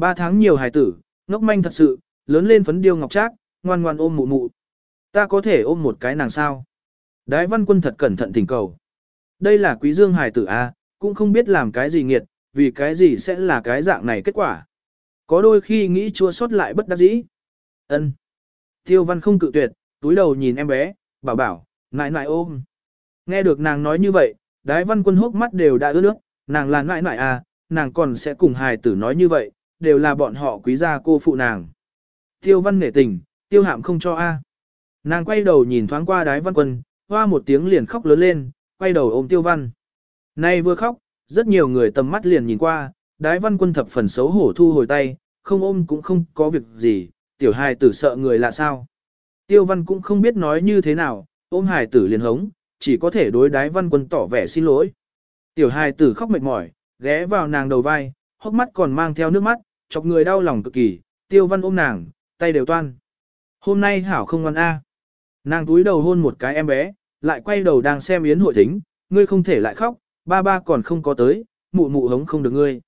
Ba tháng nhiều hài tử, ngốc manh thật sự, lớn lên phấn điêu ngọc trác, ngoan ngoan ôm mụ mụ. Ta có thể ôm một cái nàng sao? Đái văn quân thật cẩn thận thỉnh cầu. Đây là quý dương hài tử A, cũng không biết làm cái gì nghiệt, vì cái gì sẽ là cái dạng này kết quả. Có đôi khi nghĩ chua xót lại bất đắc dĩ. Ân. Tiêu văn không cự tuyệt, túi đầu nhìn em bé, bảo bảo, nại nại ôm. Nghe được nàng nói như vậy, đái văn quân hốc mắt đều đã ướt nước, nàng là nại nại à, nàng còn sẽ cùng hài tử nói như vậy, đều là bọn họ quý gia cô phụ nàng. Tiêu văn nể tình, tiêu hạm không cho a. Nàng quay đầu nhìn thoáng qua đái văn quân, hoa một tiếng liền khóc lớn lên, quay đầu ôm tiêu văn. Nay vừa khóc, rất nhiều người tầm mắt liền nhìn qua, đái văn quân thập phần xấu hổ thu hồi tay, không ôm cũng không có việc gì, tiểu hài tử sợ người là sao. Tiêu văn cũng không biết nói như thế nào, ôm hài tử liền hống, chỉ có thể đối đái văn quân tỏ vẻ xin lỗi. Tiểu hài tử khóc mệt mỏi, ghé vào nàng đầu vai, hốc mắt còn mang theo nước mắt, chọc người đau lòng cực kỳ, tiêu văn ôm nàng, tay đều toan. Hôm nay hảo không ngoan a. Nàng túi đầu hôn một cái em bé, lại quay đầu đang xem yến hội thính, ngươi không thể lại khóc, ba ba còn không có tới, mụ mụ hống không được ngươi.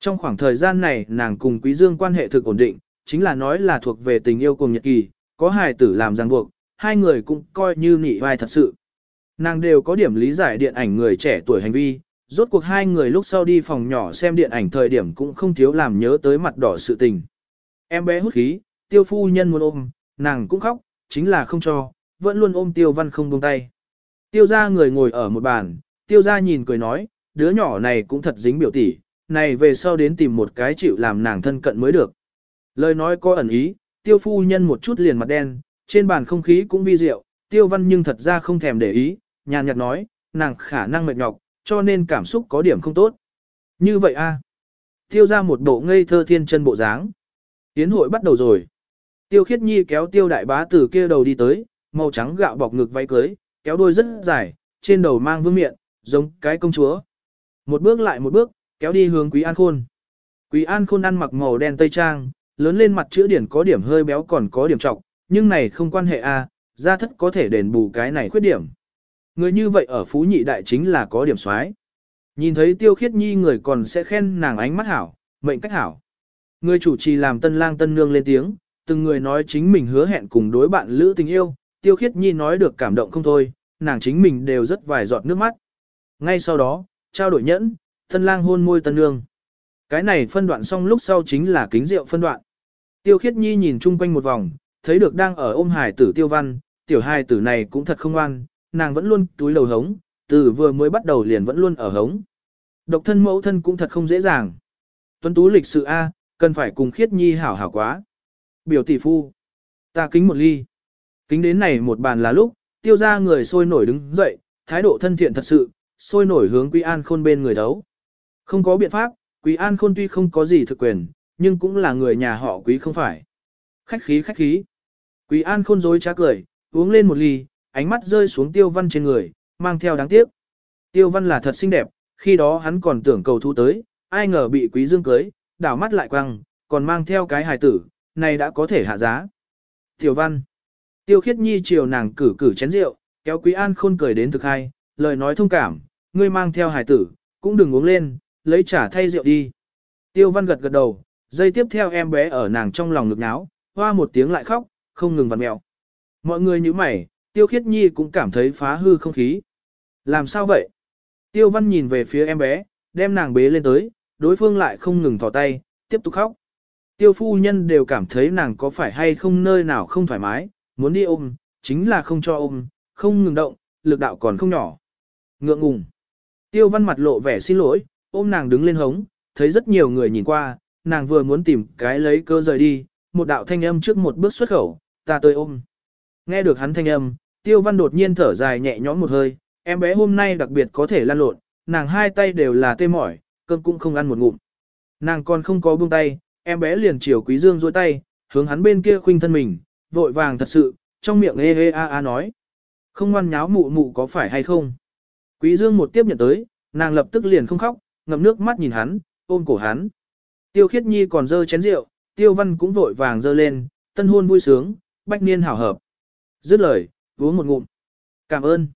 Trong khoảng thời gian này nàng cùng Quý Dương quan hệ thực ổn định, chính là nói là thuộc về tình yêu cùng nhật kỳ, có hài tử làm ràng buộc, hai người cũng coi như nị vai thật sự. Nàng đều có điểm lý giải điện ảnh người trẻ tuổi hành vi, rốt cuộc hai người lúc sau đi phòng nhỏ xem điện ảnh thời điểm cũng không thiếu làm nhớ tới mặt đỏ sự tình. Em bé hút khí, tiêu phu nhân muốn ôm, nàng cũng khóc, chính là không cho, vẫn luôn ôm tiêu văn không buông tay. Tiêu ra người ngồi ở một bàn, tiêu ra nhìn cười nói, đứa nhỏ này cũng thật dính biểu tỷ, này về sau đến tìm một cái chịu làm nàng thân cận mới được. Lời nói có ẩn ý, tiêu phu nhân một chút liền mặt đen, trên bàn không khí cũng vi diệu, tiêu văn nhưng thật ra không thèm để ý, nhàn nhạt nói, nàng khả năng mệt nhọc, cho nên cảm xúc có điểm không tốt. Như vậy a Tiêu ra một bộ ngây thơ thiên chân bộ dáng. Tiến hội bắt đầu rồi. Tiêu khiết nhi kéo tiêu đại bá từ kia đầu đi tới, màu trắng gạo bọc ngực váy cưới, kéo đôi rất dài, trên đầu mang vương miệng giống cái công chúa. Một bước lại một bước, kéo đi hướng Quý An Khôn. Quý An Khôn ăn mặc màu đen tây trang, lớn lên mặt chữ điển có điểm hơi béo còn có điểm trọng, nhưng này không quan hệ a, gia thất có thể đền bù cái này khuyết điểm. Người như vậy ở Phú Nhị Đại chính là có điểm soái. Nhìn thấy Tiêu Khiết Nhi người còn sẽ khen nàng ánh mắt hảo, mệnh cách hảo. Người chủ trì làm tân lang tân nương lên tiếng, từng người nói chính mình hứa hẹn cùng đối bạn lữ tình yêu, tiêu khiết nhi nói được cảm động không thôi, nàng chính mình đều rất vài giọt nước mắt. Ngay sau đó, trao đổi nhẫn, tân lang hôn môi tân nương. Cái này phân đoạn xong lúc sau chính là kính rượu phân đoạn. Tiêu khiết nhi nhìn chung quanh một vòng, thấy được đang ở ôm hài tử tiêu văn, tiểu hài tử này cũng thật không ngoan, nàng vẫn luôn túi đầu hống, từ vừa mới bắt đầu liền vẫn luôn ở hống. Độc thân mẫu thân cũng thật không dễ dàng. Tuấn tú lịch sự A, cần phải cùng khiết nhi hảo hảo quá. Biểu tỷ phu. Ta kính một ly. Kính đến này một bàn là lúc, tiêu ra người sôi nổi đứng dậy, thái độ thân thiện thật sự, sôi nổi hướng Quý An Khôn bên người đấu. Không có biện pháp, Quý An Khôn tuy không có gì thực quyền, nhưng cũng là người nhà họ Quý không phải. Khách khí khách khí. Quý An Khôn dối trá cười, uống lên một ly, ánh mắt rơi xuống tiêu văn trên người, mang theo đáng tiếc. Tiêu văn là thật xinh đẹp, khi đó hắn còn tưởng cầu thu tới, ai ngờ bị Quý Dương cưới, đảo mắt lại quăng, còn mang theo cái hài tử, này đã có thể hạ giá. Tiểu văn. Tiêu khiết nhi chiều nàng cử cử chén rượu, kéo Quý An Khôn cười đến thực hay, lời nói thông cảm, ngươi mang theo hài tử, cũng đừng uống lên, lấy trả thay rượu đi. Tiêu văn gật gật đầu, dây tiếp theo em bé ở nàng trong lòng ngực náo, hoa một tiếng lại khóc, không ngừng vặn mẹo. Mọi người như mày, tiêu khiết nhi cũng cảm thấy phá hư không khí. Làm sao vậy? Tiêu văn nhìn về phía em bé, đem nàng bế lên tới, đối phương lại không ngừng thỏ tay, tiếp tục khóc. Tiêu phu nhân đều cảm thấy nàng có phải hay không nơi nào không thoải mái, muốn đi ôm, chính là không cho ôm, không ngừng động, lực đạo còn không nhỏ. Ngượng ngùng. Tiêu văn mặt lộ vẻ xin lỗi, ôm nàng đứng lên hống, thấy rất nhiều người nhìn qua, nàng vừa muốn tìm cái lấy cơ rời đi, một đạo thanh âm trước một bước xuất khẩu, ta tới ôm. Nghe được hắn thanh âm, tiêu văn đột nhiên thở dài nhẹ nhõm một hơi, em bé hôm nay đặc biệt có thể lăn lộn, nàng hai tay đều là tê mỏi, cơm cũng không ăn một ngụm. Nàng còn không có buông tay, em bé liền chiều quý dương dôi tay, hướng hắn bên kia khuynh thân mình, vội vàng thật sự, trong miệng ê ê a a nói. Không ngoan nháo mụ mụ có phải hay không? Quý dương một tiếp nhận tới, nàng lập tức liền không khóc, ngậm nước mắt nhìn hắn, ôm cổ hắn. Tiêu khiết nhi còn dơ chén rượu, tiêu văn cũng vội vàng dơ lên, tân hôn vui sướng, bách niên hảo hợp. Dứt lời, uống một ngụm. Cảm ơn.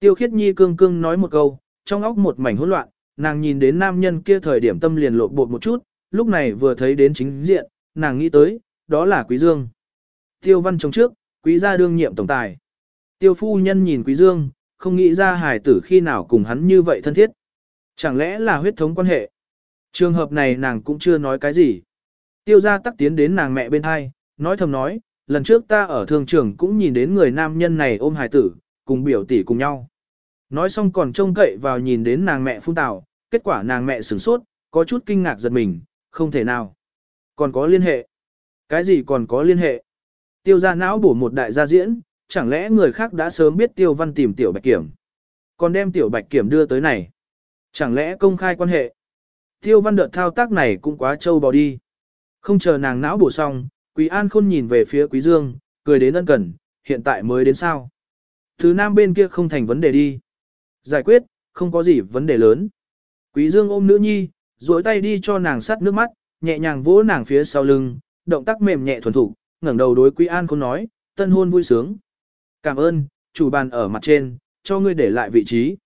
Tiêu khiết nhi cương cương nói một câu, trong óc một mảnh hỗn loạn, nàng nhìn đến nam nhân kia thời điểm tâm liền lộn bột một chút, lúc này vừa thấy đến chính diện, nàng nghĩ tới, đó là Quý Dương. Tiêu văn chống trước, Quý gia đương nhiệm tổng tài. Tiêu phu nhân nhìn Quý Dương, không nghĩ ra hài tử khi nào cùng hắn như vậy thân thiết. Chẳng lẽ là huyết thống quan hệ? Trường hợp này nàng cũng chưa nói cái gì. Tiêu gia tắc tiến đến nàng mẹ bên hai, nói thầm nói, lần trước ta ở thương trường cũng nhìn đến người nam nhân này ôm hài tử, cùng biểu tỷ cùng nhau. Nói xong còn trông cậy vào nhìn đến nàng mẹ phun tào, kết quả nàng mẹ sửng sốt, có chút kinh ngạc giật mình, không thể nào. Còn có liên hệ. Cái gì còn có liên hệ? Tiêu gia não bổ một đại gia diễn, chẳng lẽ người khác đã sớm biết tiêu văn tìm tiểu bạch kiểm. Còn đem tiểu bạch kiểm đưa tới này. Chẳng lẽ công khai quan hệ. Tiêu văn đợt thao tác này cũng quá trâu bò đi. Không chờ nàng não bổ xong, Quý An Khôn nhìn về phía Quý Dương, cười đến ân cần, hiện tại mới đến sao. Thứ nam bên kia không thành vấn đề đi. Giải quyết, không có gì vấn đề lớn. Quý Dương ôm nữ nhi, duỗi tay đi cho nàng sắt nước mắt, nhẹ nhàng vỗ nàng phía sau lưng, động tác mềm nhẹ thuần thục, ngẩng đầu đối Quý An Khôn nói, tân hôn vui sướng. Cảm ơn, chủ bàn ở mặt trên, cho ngươi để lại vị trí.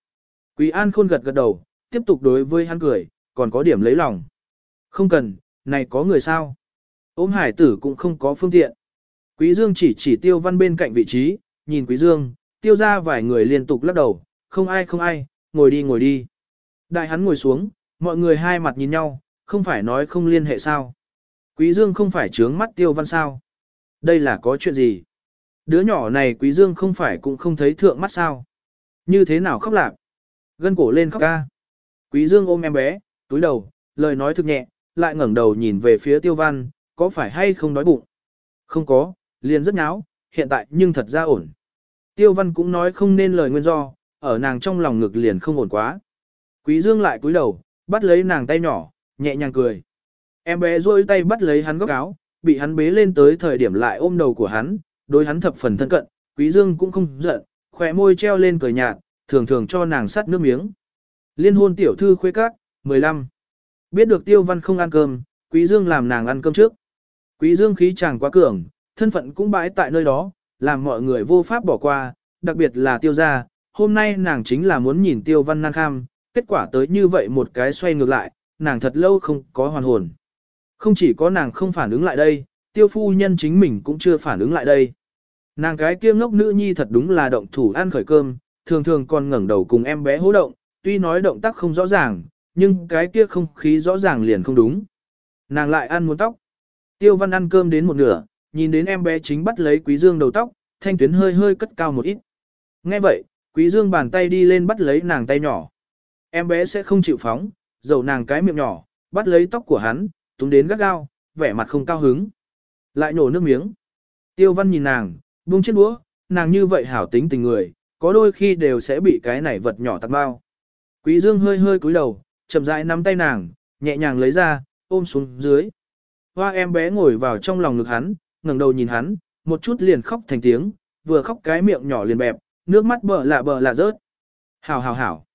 Quý An Khôn gật gật đầu, tiếp tục đối với hắn cười, còn có điểm lấy lòng. Không cần, này có người sao? Ôm hải tử cũng không có phương tiện. Quý Dương chỉ chỉ tiêu văn bên cạnh vị trí, nhìn Quý Dương, tiêu ra vài người liên tục lắc đầu, không ai không ai, ngồi đi ngồi đi. Đại hắn ngồi xuống, mọi người hai mặt nhìn nhau, không phải nói không liên hệ sao. Quý Dương không phải trướng mắt tiêu văn sao. Đây là có chuyện gì? Đứa nhỏ này Quý Dương không phải cũng không thấy thượng mắt sao. Như thế nào khóc lạc? Gân cổ lên khóc ca. Quý Dương ôm em bé, túi đầu, lời nói thực nhẹ, lại ngẩng đầu nhìn về phía tiêu văn, có phải hay không đói bụng? Không có, liền rất nháo, hiện tại nhưng thật ra ổn. Tiêu văn cũng nói không nên lời nguyên do, ở nàng trong lòng ngực liền không ổn quá. Quý dương lại cúi đầu, bắt lấy nàng tay nhỏ, nhẹ nhàng cười. Em bé rôi tay bắt lấy hắn góc áo, bị hắn bế lên tới thời điểm lại ôm đầu của hắn, đối hắn thập phần thân cận, quý dương cũng không giận, khỏe môi treo lên cười nhạt, thường thường cho nàng sắt nước miếng. Liên hôn tiểu thư khuê các, 15. Biết được tiêu văn không ăn cơm, quý dương làm nàng ăn cơm trước. Quý dương khí chàng quá cường, thân phận cũng bãi tại nơi đó, làm mọi người vô pháp bỏ qua, đặc biệt là tiêu gia. Hôm nay nàng chính là muốn nhìn tiêu văn năng kham, kết quả tới như vậy một cái xoay ngược lại, nàng thật lâu không có hoàn hồn. Không chỉ có nàng không phản ứng lại đây, tiêu phu nhân chính mình cũng chưa phản ứng lại đây. Nàng cái kia ngốc nữ nhi thật đúng là động thủ ăn khởi cơm, thường thường còn ngẩng đầu cùng em bé hô động, tuy nói động tác không rõ ràng, nhưng cái kia không khí rõ ràng liền không đúng. Nàng lại ăn muốn tóc. Tiêu văn ăn cơm đến một nửa, nhìn đến em bé chính bắt lấy quý dương đầu tóc, thanh tuyến hơi hơi cất cao một ít. Nghe vậy, quý dương bàn tay đi lên bắt lấy nàng tay nhỏ. Em bé sẽ không chịu phóng, dầu nàng cái miệng nhỏ, bắt lấy tóc của hắn, túng đến gắt gao, vẻ mặt không cao hứng. Lại nổ nước miếng. Tiêu văn nhìn nàng, buông chiếc đũa, nàng như vậy hảo tính tình người, có đôi khi đều sẽ bị cái này vật nhỏ tặng bao. Quý dương hơi hơi cúi đầu, chậm rãi nắm tay nàng, nhẹ nhàng lấy ra, ôm xuống dưới. Hoa em bé ngồi vào trong lòng ngực hắn, ngẩng đầu nhìn hắn, một chút liền khóc thành tiếng, vừa khóc cái miệng nhỏ liền bẹp, nước mắt bờ lạ bờ lạ rớt. Hảo hảo hảo.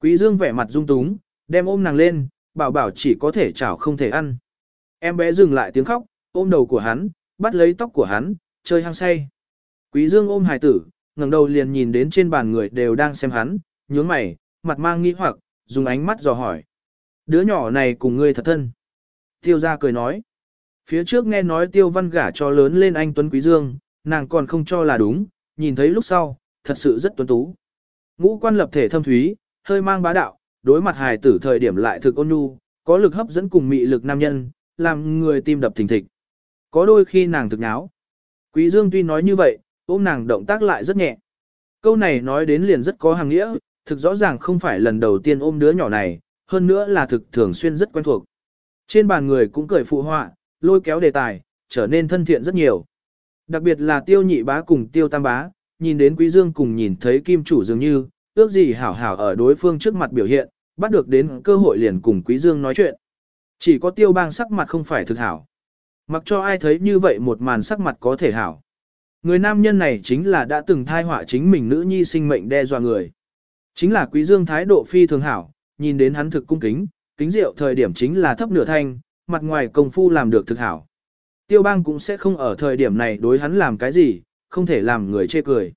Quý dương vẻ mặt rung túng, đem ôm nàng lên, bảo bảo chỉ có thể chảo không thể ăn. Em bé dừng lại tiếng khóc, ôm đầu của hắn, bắt lấy tóc của hắn, chơi hăng say. Quý dương ôm hài tử, ngẩng đầu liền nhìn đến trên bàn người đều đang xem hắn, nhướng mày, mặt mang nghi hoặc, dùng ánh mắt dò hỏi. Đứa nhỏ này cùng ngươi thật thân. Tiêu gia cười nói. Phía trước nghe nói tiêu văn gả cho lớn lên anh Tuấn Quý Dương, nàng còn không cho là đúng, nhìn thấy lúc sau, thật sự rất tuấn tú. Ngũ quan lập thể thâm thúy, hơi mang bá đạo, đối mặt hài tử thời điểm lại thực ôn nhu, có lực hấp dẫn cùng mị lực nam nhân, làm người tim đập thình thịch. Có đôi khi nàng thực náo. Quý Dương tuy nói như vậy, ôm nàng động tác lại rất nhẹ. Câu này nói đến liền rất có hàng nghĩa, thực rõ ràng không phải lần đầu tiên ôm đứa nhỏ này, hơn nữa là thực thường xuyên rất quen thuộc. Trên bàn người cũng cười phụ họa, lôi kéo đề tài, trở nên thân thiện rất nhiều. Đặc biệt là tiêu nhị bá cùng tiêu tam bá, nhìn đến quý dương cùng nhìn thấy kim chủ dường như, ước gì hảo hảo ở đối phương trước mặt biểu hiện, bắt được đến cơ hội liền cùng quý dương nói chuyện. Chỉ có tiêu bang sắc mặt không phải thực hảo. Mặc cho ai thấy như vậy một màn sắc mặt có thể hảo. Người nam nhân này chính là đã từng thai họa chính mình nữ nhi sinh mệnh đe dọa người. Chính là quý dương thái độ phi thường hảo, nhìn đến hắn thực cung kính, kính rượu thời điểm chính là thấp nửa thanh, mặt ngoài công phu làm được thực hảo. Tiêu bang cũng sẽ không ở thời điểm này đối hắn làm cái gì, không thể làm người chê cười.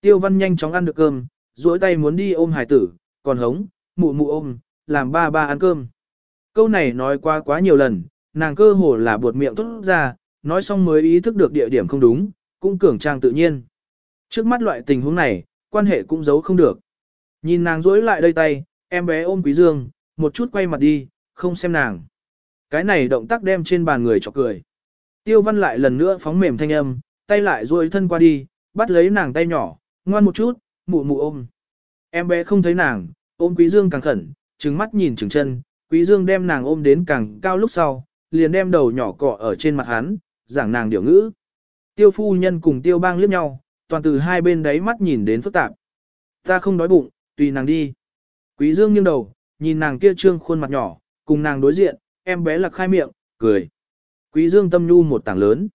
Tiêu văn nhanh chóng ăn được cơm, duỗi tay muốn đi ôm hải tử, còn hống, mụ mụ ôm, làm ba ba ăn cơm. Câu này nói qua quá nhiều lần, nàng cơ hồ là buột miệng tốt ra, nói xong mới ý thức được địa điểm không đúng, cũng cường trang tự nhiên. Trước mắt loại tình huống này, quan hệ cũng giấu không được. Nhìn nàng duỗi lại đây tay, em bé ôm quý dương, một chút quay mặt đi, không xem nàng. Cái này động tác đem trên bàn người chọc cười. Tiêu văn lại lần nữa phóng mềm thanh âm, tay lại duỗi thân qua đi, bắt lấy nàng tay nhỏ, ngoan một chút, mụ mụ ôm. Em bé không thấy nàng, ôm quý dương càng khẩn, trừng mắt nhìn trừng chân, quý dương đem nàng ôm đến càng cao lúc sau, liền đem đầu nhỏ cọ ở trên mặt hắn, giảng nàng điều ngữ. Tiêu phu nhân cùng tiêu bang liếc nhau, toàn từ hai bên đáy mắt nhìn đến phức tạp. Ta không đói bụng, tùy nàng đi. Quý dương nghiêng đầu, nhìn nàng kia trương khuôn mặt nhỏ, cùng nàng đối diện, em bé lạc khai miệng, cười. Quý dương tâm nhu một tảng lớn.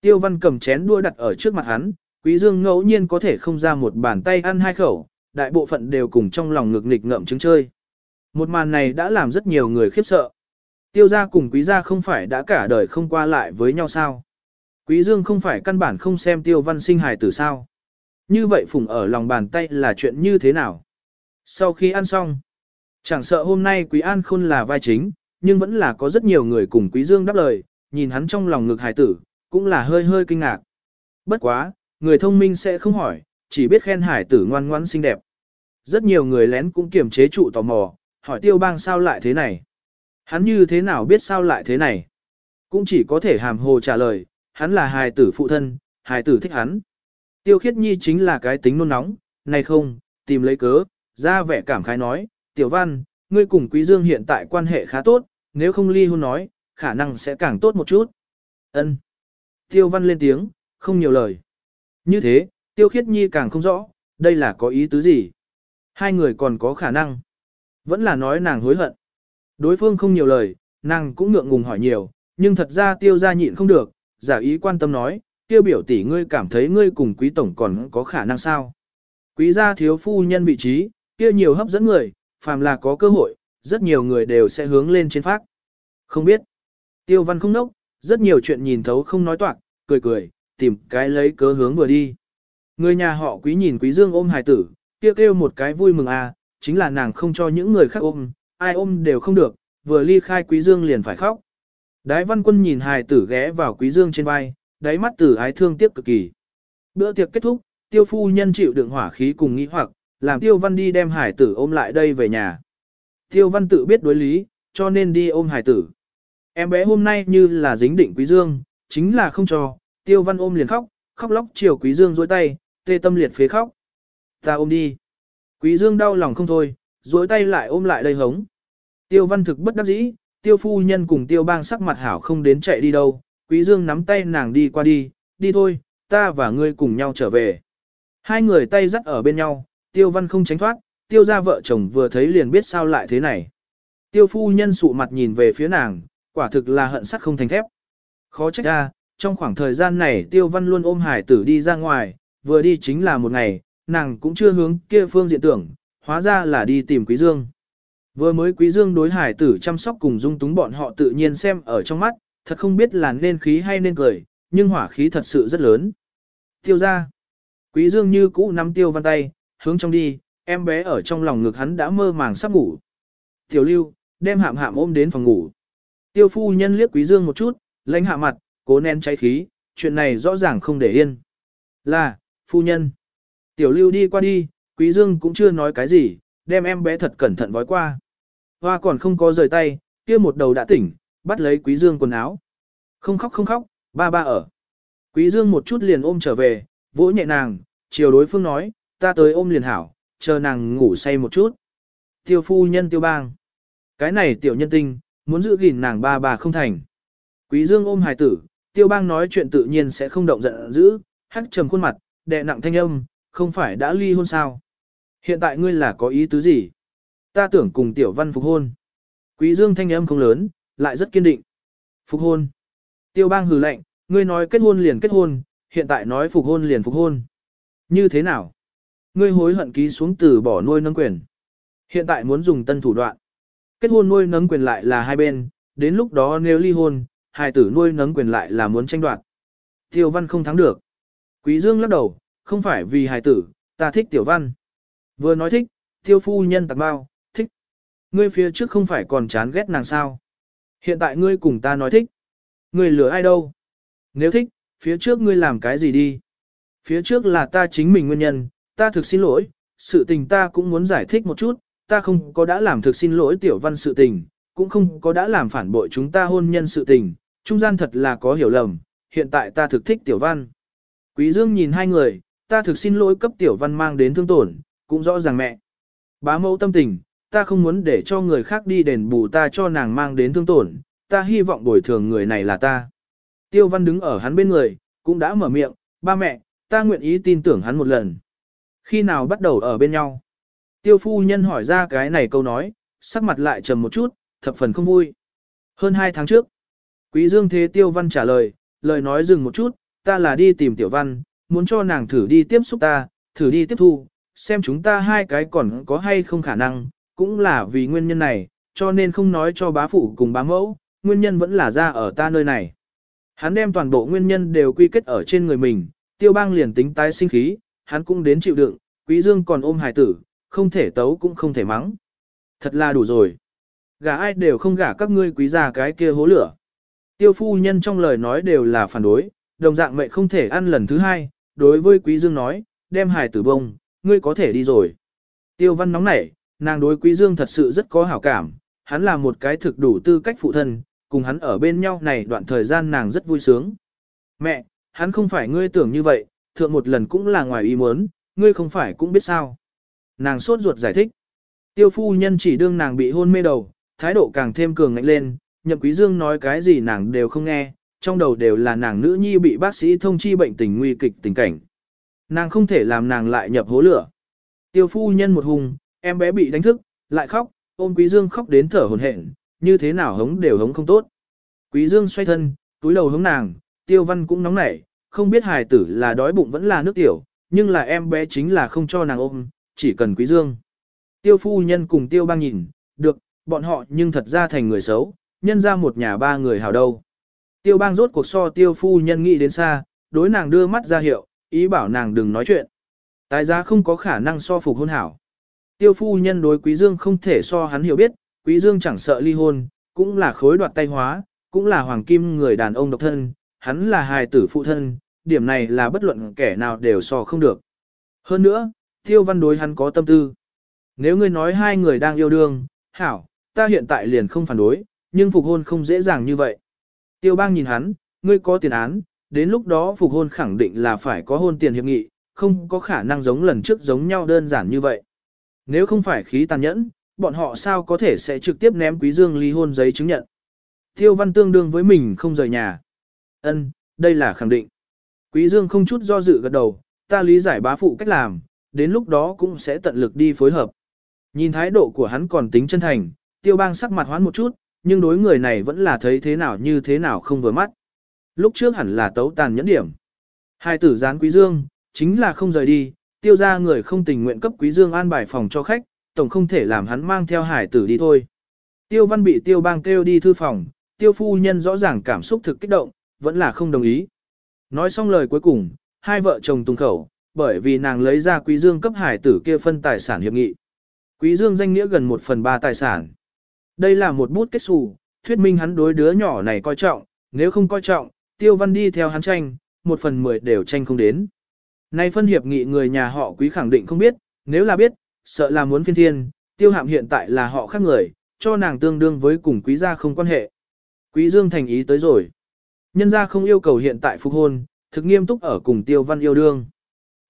Tiêu văn cầm chén đua đặt ở trước mặt hắn, quý dương ngẫu nhiên có thể không ra một bàn tay ăn hai khẩu, đại bộ phận đều cùng trong lòng ngực nghịch ngậm trứng chơi. Một màn này đã làm rất nhiều người khiếp sợ. Tiêu gia cùng quý gia không phải đã cả đời không qua lại với nhau sao? Quý dương không phải căn bản không xem tiêu văn sinh hài tử sao? Như vậy phùng ở lòng bàn tay là chuyện như thế nào? Sau khi ăn xong, chẳng sợ hôm nay quý an khôn là vai chính, nhưng vẫn là có rất nhiều người cùng quý dương đáp lời, nhìn hắn trong lòng ngực hài tử, cũng là hơi hơi kinh ngạc. Bất quá, người thông minh sẽ không hỏi, chỉ biết khen hải tử ngoan ngoãn xinh đẹp. Rất nhiều người lén cũng kiềm chế trụ tò mò, hỏi tiêu bang sao lại thế này. Hắn như thế nào biết sao lại thế này? Cũng chỉ có thể hàm hồ trả lời, hắn là hài tử phụ thân, hài tử thích hắn. Tiêu khiết nhi chính là cái tính nôn nóng, này không, tìm lấy cớ, ra vẻ cảm khái nói, tiểu văn, ngươi cùng quý dương hiện tại quan hệ khá tốt, nếu không ly hôn nói, khả năng sẽ càng tốt một chút. Ân. Tiêu văn lên tiếng, không nhiều lời. Như thế, tiêu khiết nhi càng không rõ, đây là có ý tứ gì. Hai người còn có khả năng. Vẫn là nói nàng hối hận. Đối phương không nhiều lời, nàng cũng ngượng ngùng hỏi nhiều, nhưng thật ra tiêu Gia nhịn không được, giả ý quan tâm nói, tiêu biểu tỷ ngươi cảm thấy ngươi cùng quý tổng còn có khả năng sao. Quý gia thiếu phu nhân vị trí, kia nhiều hấp dẫn người, phàm là có cơ hội, rất nhiều người đều sẽ hướng lên trên phát. Không biết. Tiêu văn không nốc, rất nhiều chuyện nhìn thấu không nói toạc, cười cười, tìm cái lấy cớ hướng vừa đi. Người nhà họ quý nhìn quý dương ôm hài tử, kia kêu một cái vui mừng à, chính là nàng không cho những người khác ôm, ai ôm đều không được, vừa ly khai quý dương liền phải khóc. Đái văn quân nhìn hài tử ghé vào quý dương trên vai, đáy mắt tử ái thương tiếc cực kỳ. Bữa tiệc kết thúc, tiêu phu nhân chịu đựng hỏa khí cùng nghĩ hoặc, làm tiêu văn đi đem hải tử ôm lại đây về nhà. Tiêu văn tự biết đối lý, cho nên đi ôm hải tử. Em bé hôm nay như là dính định quý dương, chính là không cho, tiêu văn ôm liền khóc, khóc lóc chiều quý dương dối tay, tê tâm liệt phế khóc. Ta ôm đi. Quý dương đau lòng không thôi, dối tay lại ôm lại đây hống. Tiêu văn thực bất đắc dĩ, tiêu phu nhân cùng tiêu bang sắc mặt hảo không đến chạy đi đâu, quý dương nắm tay nàng đi qua đi, đi thôi, ta và ngươi cùng nhau trở về. Hai người tay dắt ở bên nhau, tiêu văn không tránh thoát, tiêu ra vợ chồng vừa thấy liền biết sao lại thế này. Tiêu phu nhân sụ mặt nhìn về phía nàng, quả thực là hận sắt không thành thép. Khó trách ra, trong khoảng thời gian này tiêu văn luôn ôm hải tử đi ra ngoài, vừa đi chính là một ngày, nàng cũng chưa hướng kia phương diện tưởng, hóa ra là đi tìm quý dương. Vừa mới quý dương đối hải tử chăm sóc cùng dung túng bọn họ tự nhiên xem ở trong mắt, thật không biết là nên khí hay nên cười, nhưng hỏa khí thật sự rất lớn. Tiêu ra. Quý dương như cũ nắm tiêu văn tay, hướng trong đi, em bé ở trong lòng ngực hắn đã mơ màng sắp ngủ. Tiểu lưu, đem hạm hạm ôm đến phòng ngủ. Tiêu phu nhân liếc quý dương một chút, lãnh hạ mặt, cố nén cháy khí, chuyện này rõ ràng không để yên. Là, phu nhân. Tiểu lưu đi qua đi, quý dương cũng chưa nói cái gì, đem em bé thật cẩn thận vói qua. Hoa còn không có rời tay, kia một đầu đã tỉnh, bắt lấy quý dương quần áo. Không khóc không khóc, ba ba ở. Quý dương một chút liền ôm trở về, vỗ nhẹ nàng, chiều đối phương nói, ta tới ôm liền hảo, chờ nàng ngủ say một chút. Tiêu phu nhân tiêu bang. Cái này tiểu nhân tinh, muốn giữ gìn nàng ba bà không thành. Quý dương ôm hài tử, tiêu bang nói chuyện tự nhiên sẽ không động giận dữ, hắc trầm khuôn mặt, đè nặng thanh âm, không phải đã ly hôn sao. Hiện tại ngươi là có ý tứ gì? Ta tưởng cùng tiểu văn phục hôn. Quý dương thanh âm không lớn, lại rất kiên định. Phục hôn. Tiêu bang hừ lạnh, ngươi nói kết hôn liền kết hôn, hiện tại nói phục hôn liền phục hôn. Như thế nào? Ngươi hối hận ký xuống từ bỏ nuôi nâng quyền. Hiện tại muốn dùng tân thủ đoạn. Kết hôn nuôi nấng quyền lại là hai bên, đến lúc đó nếu ly hôn, hai tử nuôi nấng quyền lại là muốn tranh đoạt. Tiêu văn không thắng được. Quý Dương lắc đầu, không phải vì hài tử, ta thích tiểu văn. Vừa nói thích, tiêu phu nhân tặng bao, thích. Ngươi phía trước không phải còn chán ghét nàng sao. Hiện tại ngươi cùng ta nói thích. Ngươi lừa ai đâu? Nếu thích, phía trước ngươi làm cái gì đi? Phía trước là ta chính mình nguyên nhân, ta thực xin lỗi, sự tình ta cũng muốn giải thích một chút, ta không có đã làm thực xin lỗi tiểu văn sự tình, cũng không có đã làm phản bội chúng ta hôn nhân sự tình, trung gian thật là có hiểu lầm, hiện tại ta thực thích tiểu văn. Quý Dương nhìn hai người, ta thực xin lỗi cấp tiểu văn mang đến thương tổn, cũng rõ ràng mẹ. Bá mẫu tâm tình, ta không muốn để cho người khác đi đền bù ta cho nàng mang đến thương tổn, ta hy vọng bồi thường người này là ta. Tiêu văn đứng ở hắn bên người, cũng đã mở miệng, ba mẹ, ta nguyện ý tin tưởng hắn một lần. Khi nào bắt đầu ở bên nhau? Tiêu phu nhân hỏi ra cái này câu nói, sắc mặt lại trầm một chút, thập phần không vui. Hơn hai tháng trước, Quý Dương Thế Tiêu Văn trả lời, lời nói dừng một chút, ta là đi tìm Tiểu Văn, muốn cho nàng thử đi tiếp xúc ta, thử đi tiếp thu, xem chúng ta hai cái còn có hay không khả năng, cũng là vì nguyên nhân này, cho nên không nói cho bá phụ cùng bá mẫu, nguyên nhân vẫn là ra ở ta nơi này. Hắn đem toàn bộ nguyên nhân đều quy kết ở trên người mình, tiêu bang liền tính tái sinh khí, hắn cũng đến chịu đựng, quý dương còn ôm hài tử, không thể tấu cũng không thể mắng. Thật là đủ rồi. Gả ai đều không gả các ngươi quý gia cái kia hố lửa. Tiêu phu nhân trong lời nói đều là phản đối, đồng dạng mệnh không thể ăn lần thứ hai, đối với quý dương nói, đem hài tử bông, ngươi có thể đi rồi. Tiêu văn nóng nảy, nàng đối quý dương thật sự rất có hảo cảm, hắn là một cái thực đủ tư cách phụ thân, cùng hắn ở bên nhau này đoạn thời gian nàng rất vui sướng. Mẹ, hắn không phải ngươi tưởng như vậy, thượng một lần cũng là ngoài ý muốn, ngươi không phải cũng biết sao. Nàng sốt ruột giải thích. Tiêu phu nhân chỉ đương nàng bị hôn mê đầu, thái độ càng thêm cường ngạnh lên, nhậm quý dương nói cái gì nàng đều không nghe, trong đầu đều là nàng nữ nhi bị bác sĩ thông chi bệnh tình nguy kịch tình cảnh. Nàng không thể làm nàng lại nhập hố lửa. Tiêu phu nhân một hùng, em bé bị đánh thức, lại khóc, ôm quý dương khóc đến thở hổn hển, như thế nào hống đều hống không tốt. Quý dương xoay thân, túi đầu hống nàng, tiêu văn cũng nóng nảy, không biết hài tử là đói bụng vẫn là nước tiểu, nhưng là em bé chính là không cho nàng ôm, chỉ cần quý dương. Tiêu phu nhân cùng tiêu bang nhìn, được, bọn họ nhưng thật ra thành người xấu, nhân ra một nhà ba người hào đâu. Tiêu bang rốt cuộc so tiêu phu nhân nghĩ đến xa, đối nàng đưa mắt ra hiệu, ý bảo nàng đừng nói chuyện. Tài giá không có khả năng so phục hôn hảo. Tiêu phu nhân đối quý dương không thể so hắn hiểu biết, quý dương chẳng sợ ly hôn, cũng là khối đoạt tay hóa, cũng là hoàng kim người đàn ông độc thân, hắn là hài tử phụ thân, điểm này là bất luận kẻ nào đều so không được. Hơn nữa, tiêu văn đối hắn có tâm tư. Nếu ngươi nói hai người đang yêu đương, hảo, ta hiện tại liền không phản đối, nhưng phục hôn không dễ dàng như vậy. Tiêu bang nhìn hắn, ngươi có tiền án, đến lúc đó phục hôn khẳng định là phải có hôn tiền hiệp nghị, không có khả năng giống lần trước giống nhau đơn giản như vậy. Nếu không phải khí tàn nhẫn, bọn họ sao có thể sẽ trực tiếp ném Quý Dương ly hôn giấy chứng nhận. Tiêu văn tương đương với mình không rời nhà. Ân, đây là khẳng định. Quý Dương không chút do dự gật đầu, ta lý giải bá phụ cách làm, đến lúc đó cũng sẽ tận lực đi phối hợp. Nhìn thái độ của hắn còn tính chân thành, tiêu bang sắc mặt hoán một chút, nhưng đối người này vẫn là thấy thế nào như thế nào không vừa mắt. Lúc trước hẳn là tấu tàn nhẫn điểm. Hai tử gián quý dương, chính là không rời đi, tiêu ra người không tình nguyện cấp quý dương an bài phòng cho khách, tổng không thể làm hắn mang theo hải tử đi thôi. Tiêu văn bị tiêu bang kêu đi thư phòng, tiêu phu nhân rõ ràng cảm xúc thực kích động, vẫn là không đồng ý. Nói xong lời cuối cùng, hai vợ chồng tung khẩu, bởi vì nàng lấy ra quý dương cấp hải tử kia phân tài sản hiệp nghị. Quý dương danh nghĩa gần một phần ba tài sản. Đây là một bút kết xù, thuyết minh hắn đối đứa nhỏ này coi trọng, nếu không coi trọng, tiêu văn đi theo hắn tranh, một phần mười đều tranh không đến. Nay phân hiệp nghị người nhà họ quý khẳng định không biết, nếu là biết, sợ là muốn phiên thiên, tiêu hạm hiện tại là họ khác người, cho nàng tương đương với cùng quý gia không quan hệ. Quý dương thành ý tới rồi. Nhân gia không yêu cầu hiện tại phục hôn, thực nghiêm túc ở cùng tiêu văn yêu đương.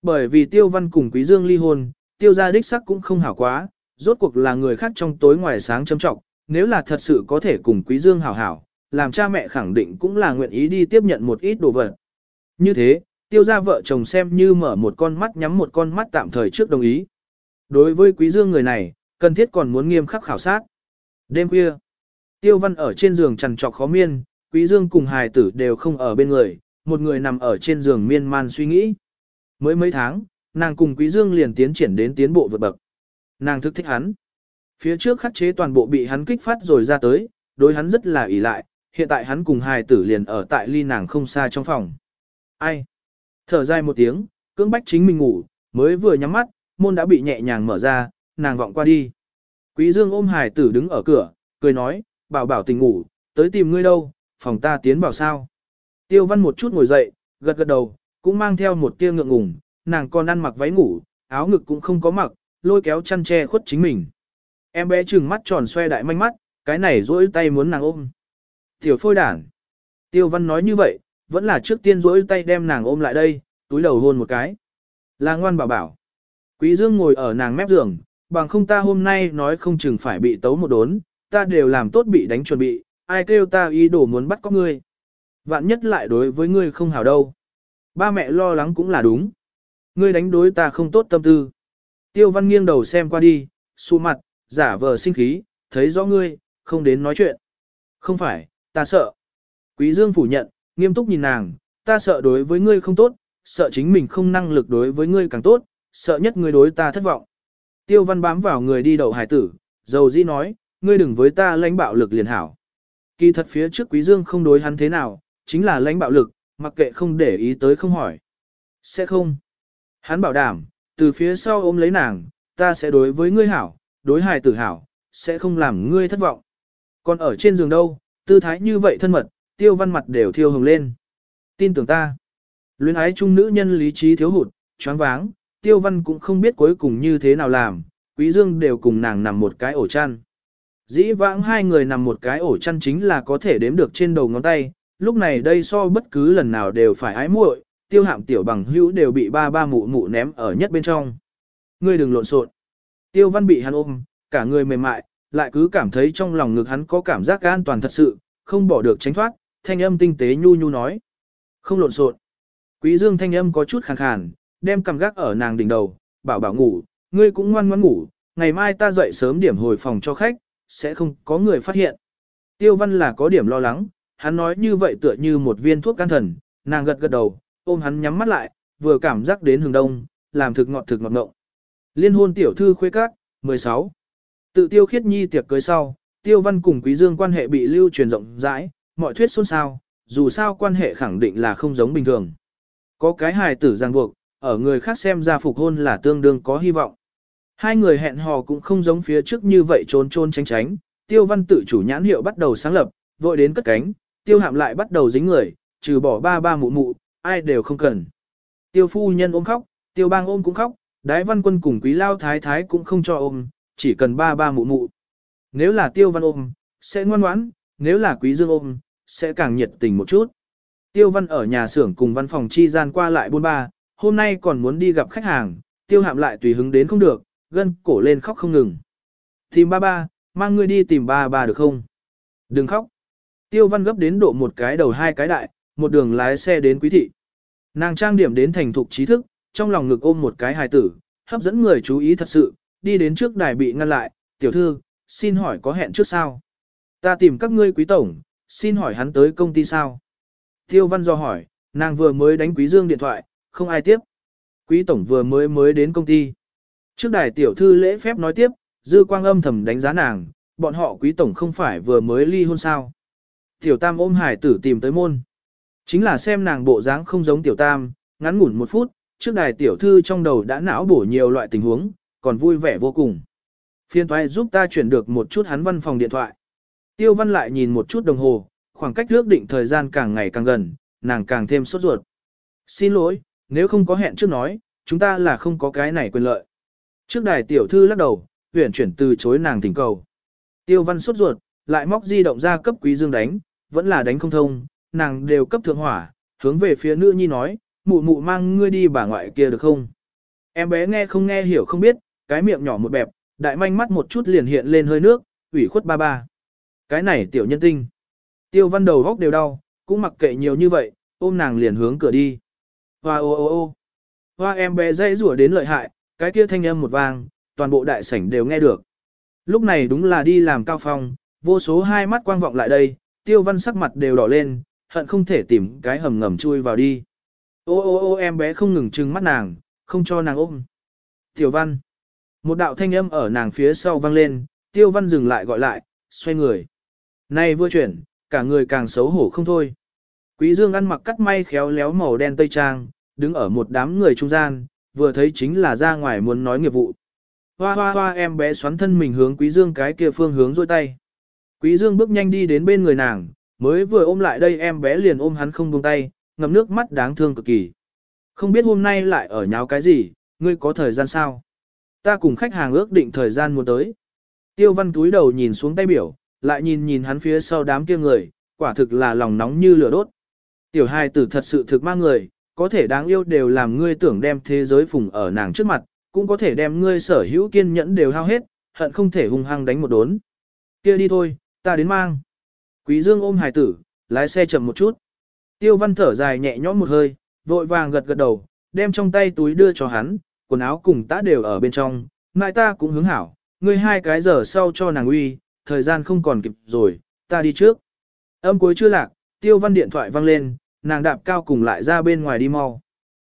Bởi vì tiêu văn cùng quý dương ly hôn, tiêu gia đích sắc cũng không hảo quá, rốt cuộc là người khác trong tối ngoài sáng châm trọng, nếu là thật sự có thể cùng quý dương hảo hảo, làm cha mẹ khẳng định cũng là nguyện ý đi tiếp nhận một ít đồ vật. Như thế, tiêu gia vợ chồng xem như mở một con mắt nhắm một con mắt tạm thời trước đồng ý. Đối với quý dương người này, cần thiết còn muốn nghiêm khắc khảo sát. Đêm khuya, tiêu văn ở trên giường trằn trọc khó miên, quý dương cùng hài tử đều không ở bên người, một người nằm ở trên giường miên man suy nghĩ. Mới mấy tháng, nàng cùng quý dương liền tiến triển đến tiến bộ vượt bậc. Nàng thức thích hắn. Phía trước khắc chế toàn bộ bị hắn kích phát rồi ra tới, đối hắn rất là ỷ lại, hiện tại hắn cùng hài tử liền ở tại ly nàng không xa trong phòng. Ai? Thở dài một tiếng, cưỡng bách chính mình ngủ, mới vừa nhắm mắt, môn đã bị nhẹ nhàng mở ra, nàng vọng qua đi. Quý Dương ôm hài tử đứng ở cửa, cười nói, bảo bảo tỉnh ngủ, tới tìm ngươi đâu, phòng ta tiến vào sao. Tiêu văn một chút ngồi dậy, gật gật đầu, cũng mang theo một tia ngượng ngùng, nàng còn ăn mặc váy ngủ, áo ngực cũng không có mặc, lôi kéo chăn che khuất chính mình. Em bé trừng mắt tròn xoe đại manh mắt, cái này rỗi tay muốn nàng ôm. Tiểu phôi đản. Tiêu văn nói như vậy, vẫn là trước tiên rỗi tay đem nàng ôm lại đây, túi đầu hôn một cái. Là ngoan bảo bảo. Quý Dương ngồi ở nàng mép giường, bằng không ta hôm nay nói không chừng phải bị tấu một đốn, ta đều làm tốt bị đánh chuẩn bị, ai kêu ta ý đồ muốn bắt có ngươi. Vạn nhất lại đối với ngươi không hảo đâu. Ba mẹ lo lắng cũng là đúng. Ngươi đánh đối ta không tốt tâm tư. Tiêu văn nghiêng đầu xem qua đi, xu mặt, giả vờ sinh khí, thấy rõ ngươi, không đến nói chuyện. Không phải, ta sợ. Quý Dương phủ nhận, nghiêm túc nhìn nàng, ta sợ đối với ngươi không tốt, sợ chính mình không năng lực đối với ngươi càng tốt, sợ nhất ngươi đối ta thất vọng. Tiêu văn bám vào người đi đầu hải tử, dầu dĩ nói, ngươi đừng với ta lãnh bạo lực liền hảo. Kỳ thật phía trước quý dương không đối hắn thế nào, chính là lãnh bạo lực, mặc kệ không để ý tới không hỏi. Sẽ không. Hắn bảo đảm, từ phía sau ôm lấy nàng, ta sẽ đối với ngươi hảo, đối hài tử hảo, sẽ không làm ngươi thất vọng. Còn ở trên giường đâu, tư thái như vậy thân mật, tiêu văn mặt đều thiêu hồng lên. Tin tưởng ta. Luyến ái trung nữ nhân lý trí thiếu hụt, choáng váng, tiêu văn cũng không biết cuối cùng như thế nào làm, quý dương đều cùng nàng nằm một cái ổ chăn. Dĩ vãng hai người nằm một cái ổ chăn chính là có thể đếm được trên đầu ngón tay, lúc này đây so bất cứ lần nào đều phải ái muội, tiêu hạm tiểu bằng hữu đều bị ba ba mụ mụ ném ở nhất bên trong. Ngươi đừng lộn xộn. Tiêu văn bị hắn ôm, cả người mềm mại, lại cứ cảm thấy trong lòng ngực hắn có cảm giác an toàn thật sự, không bỏ được tránh thoát, thanh âm tinh tế nhu nhu nói. Không lộn xộn. Quý dương thanh âm có chút khàn khàn, đem cầm gác ở nàng đỉnh đầu, bảo bảo ngủ, ngươi cũng ngoan ngoãn ngủ, ngày mai ta dậy sớm điểm hồi phòng cho khách, sẽ không có người phát hiện. Tiêu văn là có điểm lo lắng, hắn nói như vậy tựa như một viên thuốc can thần, nàng gật gật đầu, ôm hắn nhắm mắt lại, vừa cảm giác đến hừng đông, làm thực ngọt thực ngọt ngộng. Liên hôn tiểu thư khuê các, 16. Tự tiêu khiết nhi tiệc cưới sau, tiêu văn cùng quý dương quan hệ bị lưu truyền rộng rãi, mọi thuyết xôn xao, dù sao quan hệ khẳng định là không giống bình thường. Có cái hài tử ràng buộc, ở người khác xem ra phục hôn là tương đương có hy vọng. Hai người hẹn hò cũng không giống phía trước như vậy trốn trôn tránh tránh, tiêu văn tự chủ nhãn hiệu bắt đầu sáng lập, vội đến cất cánh, tiêu hạm lại bắt đầu dính người, trừ bỏ ba ba mụ mụ, ai đều không cần. Tiêu phu nhân ôm khóc, tiêu bang ôm cũng khóc, đái văn quân cùng quý lao thái thái cũng không cho ôm, chỉ cần ba ba mụ mụ. Nếu là tiêu văn ôm, sẽ ngoan ngoãn, nếu là quý dương ôm, sẽ càng nhiệt tình một chút. Tiêu văn ở nhà xưởng cùng văn phòng chi gian qua lại buôn ba, hôm nay còn muốn đi gặp khách hàng, tiêu hạm lại tùy hứng đến không được, gân cổ lên khóc không ngừng. Tìm ba ba, mang ngươi đi tìm ba ba được không? Đừng khóc. Tiêu văn gấp đến độ một cái đầu hai cái đại, một đường lái xe đến quý thị. Nàng trang điểm đến thành thục trí thức, trong lòng ngực ôm một cái hài tử, hấp dẫn người chú ý thật sự, đi đến trước đài bị ngăn lại, tiểu thư, xin hỏi có hẹn trước sao? Ta tìm các ngươi quý tổng, xin hỏi hắn tới công ty sao? Tiêu văn do hỏi, nàng vừa mới đánh quý dương điện thoại, không ai tiếp. Quý tổng vừa mới mới đến công ty. Trước đài tiểu thư lễ phép nói tiếp, dư quang âm thầm đánh giá nàng, bọn họ quý tổng không phải vừa mới ly hôn sao. Tiểu tam ôm hải tử tìm tới môn. Chính là xem nàng bộ dáng không giống tiểu tam, ngắn ngủn một phút, trước đài tiểu thư trong đầu đã não bổ nhiều loại tình huống, còn vui vẻ vô cùng. Phiên toái giúp ta chuyển được một chút hắn văn phòng điện thoại. Tiêu văn lại nhìn một chút đồng hồ, khoảng cách ước định thời gian càng ngày càng gần, nàng càng thêm sốt ruột. Xin lỗi, nếu không có hẹn trước nói, chúng ta là không có cái này quyền lợi. Trước đài tiểu thư lắc đầu, huyển chuyển từ chối nàng thỉnh cầu. Tiêu văn sốt ruột, lại móc di động ra cấp quý dương đánh, vẫn là đánh không thông, nàng đều cấp thượng hỏa, hướng về phía nữ nhi nói, mụ mụ mang ngươi đi bà ngoại kia được không? Em bé nghe không nghe hiểu không biết, cái miệng nhỏ một bẹp, đại manh mắt một chút liền hiện lên hơi nước, ủy khuất ba ba. Cái này tiểu nhân tinh. Tiêu văn đầu góc đều đau, cũng mặc kệ nhiều như vậy, ôm nàng liền hướng cửa đi. Hoa ô ô ô. Hoa em bé dây rủa đến lợi hại, cái kia thanh âm một vang, toàn bộ đại sảnh đều nghe được. Lúc này đúng là đi làm cao phong, vô số hai mắt quang vọng lại đây, tiêu văn sắc mặt đều đỏ lên, hận không thể tìm cái hầm ngầm chui vào đi. Ô ô ô em bé không ngừng trừng mắt nàng, không cho nàng ôm. Tiểu văn. Một đạo thanh âm ở nàng phía sau vang lên, tiêu văn dừng lại gọi lại, xoay người. Này vừa chuyển, cả người càng xấu hổ không thôi. Quý dương ăn mặc cắt may khéo léo màu đen tây trang, đứng ở một đám người trung gian, vừa thấy chính là ra ngoài muốn nói nghiệp vụ. Hoa hoa hoa em bé xoắn thân mình hướng quý dương cái kia phương hướng rôi tay. Quý dương bước nhanh đi đến bên người nàng, mới vừa ôm lại đây em bé liền ôm hắn không buông tay, ngậm nước mắt đáng thương cực kỳ. Không biết hôm nay lại ở nháo cái gì, ngươi có thời gian sao? Ta cùng khách hàng ước định thời gian muốn tới. Tiêu văn túi đầu nhìn xuống tay biểu, lại nhìn nhìn hắn phía sau đám kia người, quả thực là lòng nóng như lửa đốt. Tiểu hài tử thật sự thực mang người, có thể đáng yêu đều làm ngươi tưởng đem thế giới phùng ở nàng trước mặt, cũng có thể đem ngươi sở hữu kiên nhẫn đều hao hết, hận không thể hung hăng đánh một đốn. Kia đi thôi, ta đến mang. Quý Dương ôm hài tử, lái xe chậm một chút. Tiêu văn thở dài nhẹ nhõm một hơi, vội vàng gật gật đầu, đem trong tay túi đưa cho hắn, quần áo cùng tã đều ở bên trong, mại ta cũng hướng hảo, ngươi hai cái giờ sau cho nàng uy, thời gian không còn kịp rồi, ta đi trước. Âm cuối chưa lạc, tiêu văn điện thoại vang lên, nàng đạp cao cùng lại ra bên ngoài đi mau.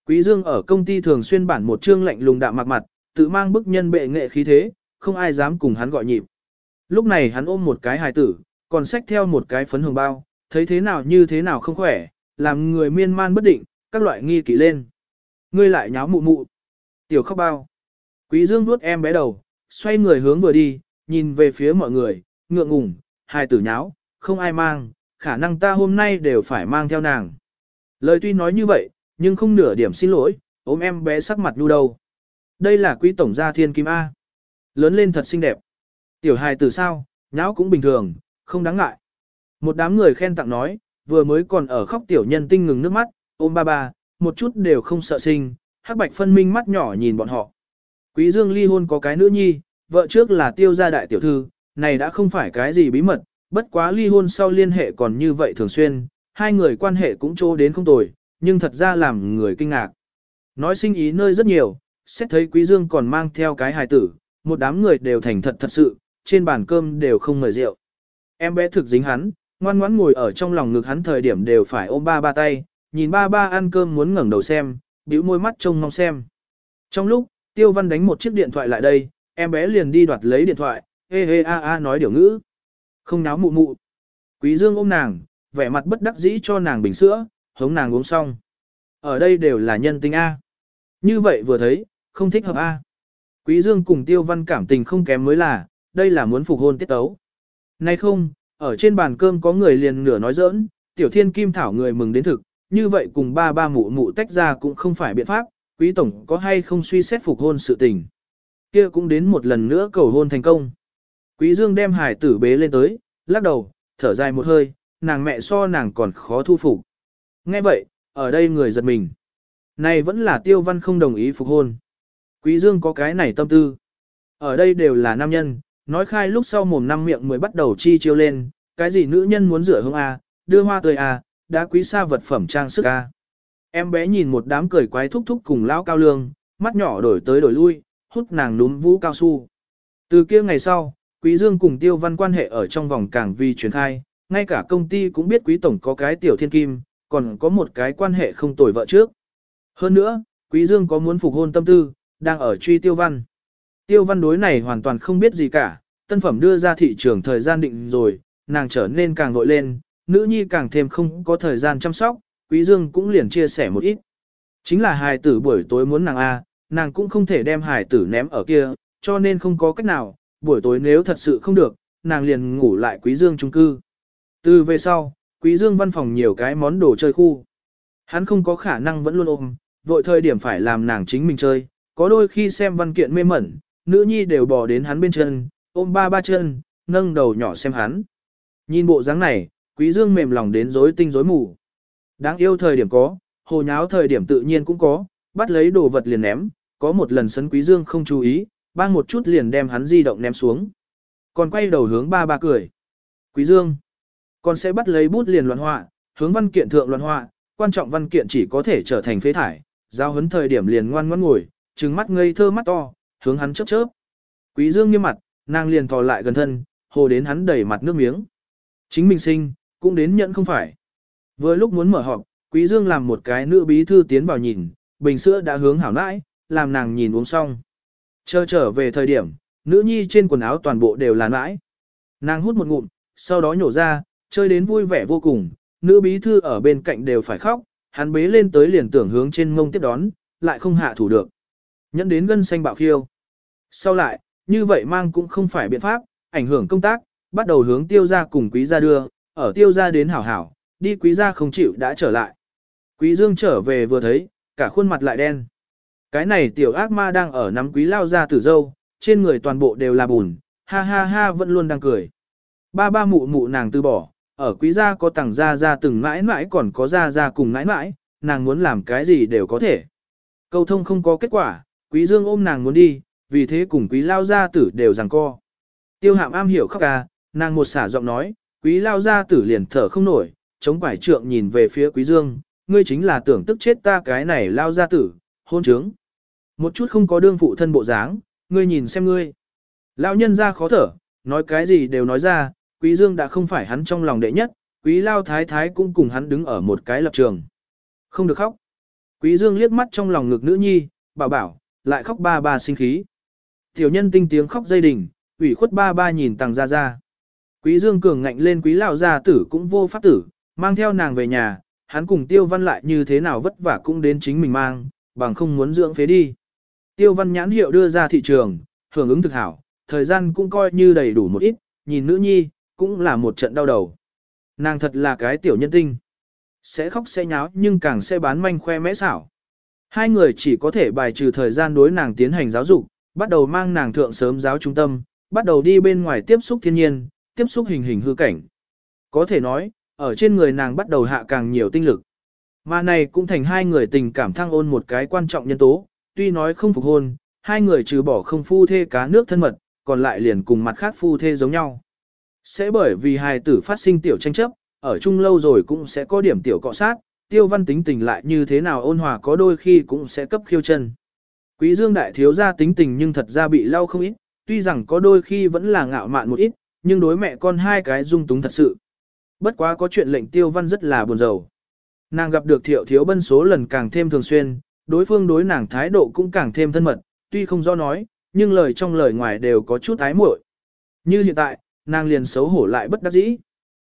Quý Dương ở công ty thường xuyên bản một chương lạnh lùng đạm mặt mặt, tự mang bức nhân bệ nghệ khí thế, không ai dám cùng hắn gọi nhịp. Lúc này hắn ôm một cái hài tử, còn xách theo một cái phấn hồng bao, thấy thế nào như thế nào không khỏe, làm người miên man bất định, các loại nghi kỵ lên. Ngươi lại nháo mụ mụ. Tiểu khóc bao. Quý Dương vuốt em bé đầu, xoay người hướng vừa đi, nhìn về phía mọi người, ngượng ngùng, hài tử nháo, không ai mang, khả năng ta hôm nay đều phải mang theo nàng. Lời tuy nói như vậy, nhưng không nửa điểm xin lỗi, ôm em bé sắc mặt nhu đâu. Đây là quý tổng gia thiên kim A. Lớn lên thật xinh đẹp. Tiểu hài từ sao, nháo cũng bình thường, không đáng ngại. Một đám người khen tặng nói, vừa mới còn ở khóc tiểu nhân tinh ngừng nước mắt, ôm ba ba, một chút đều không sợ sinh, hắc bạch phân minh mắt nhỏ nhìn bọn họ. Quý dương ly hôn có cái nữ nhi, vợ trước là tiêu gia đại tiểu thư, này đã không phải cái gì bí mật, bất quá ly hôn sau liên hệ còn như vậy thường xuyên, hai người quan hệ cũng trô đến không tồi, nhưng thật ra làm người kinh ngạc. Nói sinh ý nơi rất nhiều, xét thấy quý dương còn mang theo cái hài tử, một đám người đều thành thật thật sự, trên bàn cơm đều không mời rượu. Em bé thực dính hắn, ngoan ngoãn ngồi ở trong lòng ngực hắn thời điểm đều phải ôm ba ba tay, nhìn ba ba ăn cơm muốn ngẩng đầu xem, bĩu môi mắt trông mong xem. Trong lúc, Tiêu Văn đánh một chiếc điện thoại lại đây, em bé liền đi đoạt lấy điện thoại, hê hê a a nói điều ngữ. Không náo mụ mụ. Quý Dương ôm nàng, vẻ mặt bất đắc dĩ cho nàng bình sữa, hống nàng uống xong. Ở đây đều là nhân tình A. Như vậy vừa thấy, không thích hợp A. Quý Dương cùng Tiêu Văn cảm tình không kém mới là, đây là muốn phục hôn tiết tấu. Nay không, ở trên bàn cơm có người liền nửa nói giỡn, tiểu thiên kim thảo người mừng đến thực, như vậy cùng ba ba mụ mụ tách ra cũng không phải biện pháp, quý tổng có hay không suy xét phục hôn sự tình. Kia cũng đến một lần nữa cầu hôn thành công. Quý dương đem hải tử bế lên tới, lắc đầu, thở dài một hơi, nàng mẹ so nàng còn khó thu phục. Nghe vậy, ở đây người giật mình. Này vẫn là tiêu văn không đồng ý phục hôn. Quý dương có cái này tâm tư. Ở đây đều là nam nhân, nói khai lúc sau mồm năm miệng mới bắt đầu chi chiêu lên, cái gì nữ nhân muốn rửa hương A, đưa hoa tươi A, đã quý xa vật phẩm trang sức A. Em bé nhìn một đám cười quái thúc thúc cùng lão cao lương, mắt nhỏ đổi tới đổi lui, hút nàng núm vũ cao su. Từ kia ngày sau, Quý Dương cùng Tiêu Văn quan hệ ở trong vòng càng vi truyền khai, ngay cả công ty cũng biết Quý Tổng có cái tiểu thiên kim, còn có một cái quan hệ không tồi vợ trước. Hơn nữa, Quý Dương có muốn phục hôn tâm tư, đang ở truy Tiêu Văn. Tiêu Văn đối này hoàn toàn không biết gì cả, tân phẩm đưa ra thị trường thời gian định rồi, nàng trở nên càng vội lên, nữ nhi càng thêm không có thời gian chăm sóc, Quý Dương cũng liền chia sẻ một ít. Chính là hài tử buổi tối muốn nàng A, nàng cũng không thể đem hài tử ném ở kia, cho nên không có cách nào, buổi tối nếu thật sự không được, nàng liền ngủ lại Quý Dương trung cư. Từ về sau, Quý Dương văn phòng nhiều cái món đồ chơi khu. Hắn không có khả năng vẫn luôn ôm, vội thời điểm phải làm nàng chính mình chơi, có đôi khi xem văn kiện mê mẩn, nữ nhi đều bò đến hắn bên chân, ôm ba ba chân, nâng đầu nhỏ xem hắn. Nhìn bộ dáng này, Quý Dương mềm lòng đến rối tinh rối mù. Đáng yêu thời điểm có, hồ nháo thời điểm tự nhiên cũng có, bắt lấy đồ vật liền ném, có một lần sấn Quý Dương không chú ý, bang một chút liền đem hắn di động ném xuống. Còn quay đầu hướng ba ba cười. Quý Dương, con sẽ bắt lấy bút liền loạn họa, hướng văn kiện thượng loạn họa, quan trọng văn kiện chỉ có thể trở thành phế thải, giao hấn thời điểm liền ngoan ngoãn ngồi, trừng mắt ngây thơ mắt to, hướng hắn chớp chớp. Quý Dương nghiêm mặt, nàng liền thò lại gần thân, hồ đến hắn đầy mặt nước miếng. Chính mình sinh, cũng đến nhận không phải. Vừa lúc muốn mở họp, Quý Dương làm một cái nữ bí thư tiến vào nhìn, bình sữa đã hướng hảo nãi, làm nàng nhìn uống xong. Chờ trở về thời điểm, nữ nhi trên quần áo toàn bộ đều là nãi. Nàng hút một ngụm, sau đó nhổ ra, chơi đến vui vẻ vô cùng, nữ bí thư ở bên cạnh đều phải khóc, hắn bế lên tới liền tưởng hướng trên mông tiếp đón, lại không hạ thủ được. Nhẫn đến gân xanh bạo khiêu. Sau lại, như vậy mang cũng không phải biện pháp, ảnh hưởng công tác, bắt đầu hướng tiêu gia cùng quý gia đưa, ở tiêu gia đến hảo hảo, đi quý gia không chịu đã trở lại. Quý dương trở về vừa thấy, cả khuôn mặt lại đen. Cái này tiểu ác ma đang ở nắm quý lao ra tử dâu, trên người toàn bộ đều là bùn, ha ha ha vẫn luôn đang cười. Ba ba mụ mụ nàng từ bỏ, ở quý gia có tàng gia gia từng mãi mãi còn có gia gia cùng mãi mãi, nàng muốn làm cái gì đều có thể. Câu thông không có kết quả, quý dương ôm nàng muốn đi, vì thế cùng quý lao gia tử đều rằng co. Tiêu hạm am hiểu khóc ca, nàng một xả giọng nói, quý lao gia tử liền thở không nổi, chống quải trượng nhìn về phía quý dương, ngươi chính là tưởng tức chết ta cái này lao gia tử, hôn trướng. Một chút không có đương phụ thân bộ dáng, ngươi nhìn xem ngươi. Lão nhân ra khó thở, nói cái gì đều nói ra, quý dương đã không phải hắn trong lòng đệ nhất, quý lao thái thái cũng cùng hắn đứng ở một cái lập trường. Không được khóc. Quý dương liếc mắt trong lòng ngực nữ nhi, bảo bảo, lại khóc ba ba sinh khí. Tiểu nhân tinh tiếng khóc dây đình, ủy khuất ba ba nhìn tàng ra ra. Quý dương cường ngạnh lên quý lão gia tử cũng vô pháp tử, mang theo nàng về nhà, hắn cùng tiêu văn lại như thế nào vất vả cũng đến chính mình mang, bằng không muốn dưỡng phế đi. Tiêu văn nhãn hiệu đưa ra thị trường, hưởng ứng thực hảo, thời gian cũng coi như đầy đủ một ít, nhìn nữ nhi, cũng là một trận đau đầu. Nàng thật là cái tiểu nhân tinh. Sẽ khóc sẽ nháo nhưng càng sẽ bán manh khoe mẽ xảo. Hai người chỉ có thể bài trừ thời gian đối nàng tiến hành giáo dục, bắt đầu mang nàng thượng sớm giáo trung tâm, bắt đầu đi bên ngoài tiếp xúc thiên nhiên, tiếp xúc hình hình hư cảnh. Có thể nói, ở trên người nàng bắt đầu hạ càng nhiều tinh lực. Mà này cũng thành hai người tình cảm thăng ôn một cái quan trọng nhân tố, tuy nói không phục hôn, hai người trừ bỏ không phu thê cá nước thân mật, còn lại liền cùng mặt khác phu thê giống nhau. Sẽ bởi vì hai tử phát sinh tiểu tranh chấp, ở chung lâu rồi cũng sẽ có điểm tiểu cọ sát, tiêu văn tính tình lại như thế nào ôn hòa có đôi khi cũng sẽ cấp khiêu chân. Quý dương đại thiếu gia tính tình nhưng thật ra bị lau không ít, tuy rằng có đôi khi vẫn là ngạo mạn một ít, nhưng đối mẹ con hai cái dung túng thật sự. Bất quá có chuyện lệnh tiêu văn rất là buồn rầu. Nàng gặp được thiệu thiếu bân số lần càng thêm thường xuyên, đối phương đối nàng thái độ cũng càng thêm thân mật, tuy không do nói, nhưng lời trong lời ngoài đều có chút ái muội. Như hiện tại, nàng liền xấu hổ lại bất đắc dĩ.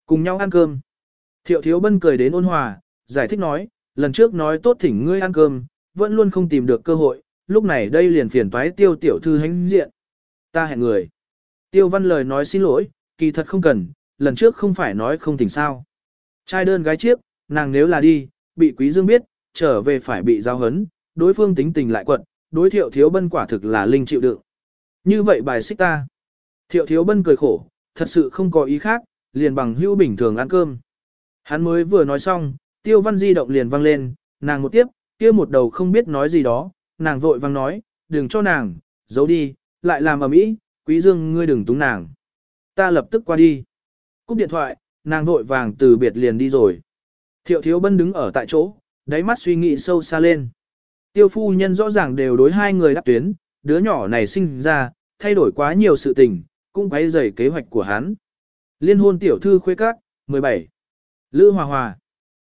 Cùng nhau ăn cơm. Thiệu thiếu bân cười đến ôn hòa, giải thích nói, lần trước nói tốt thỉnh ngươi ăn cơm, vẫn luôn không tìm được cơ hội, lúc này đây liền phiền toái tiêu tiểu thư hánh diện. Ta hẹn người. Tiêu văn lời nói xin lỗi, kỳ thật không cần, lần trước không phải nói không thỉnh sao. Trai đơn gái chiếc, nàng nếu là đi, bị quý dương biết, trở về phải bị giao hấn, đối phương tính tình lại quật đối thiệu thiếu bân quả thực là linh chịu đựng. Như vậy bài xích ta. Thiệu thiếu bân cười khổ, thật sự không có ý khác, liền bằng hữu bình thường ăn cơm. Hắn mới vừa nói xong, tiêu văn di động liền vang lên, nàng một tiếp, kia một đầu không biết nói gì đó, nàng vội vang nói, đừng cho nàng, giấu đi, lại làm ở mỹ, quý dương ngươi đừng túng nàng. Ta lập tức qua đi. Cúp điện thoại, nàng vội vàng từ biệt liền đi rồi. Thiệu thiếu bân đứng ở tại chỗ, đáy mắt suy nghĩ sâu xa lên. Tiêu phu nhân rõ ràng đều đối hai người đáp tuyến, đứa nhỏ này sinh ra, thay đổi quá nhiều sự tình, cũng quấy rầy kế hoạch của hắn. Liên hôn tiểu thư khuê các, 17. Lữ Hòa Hòa.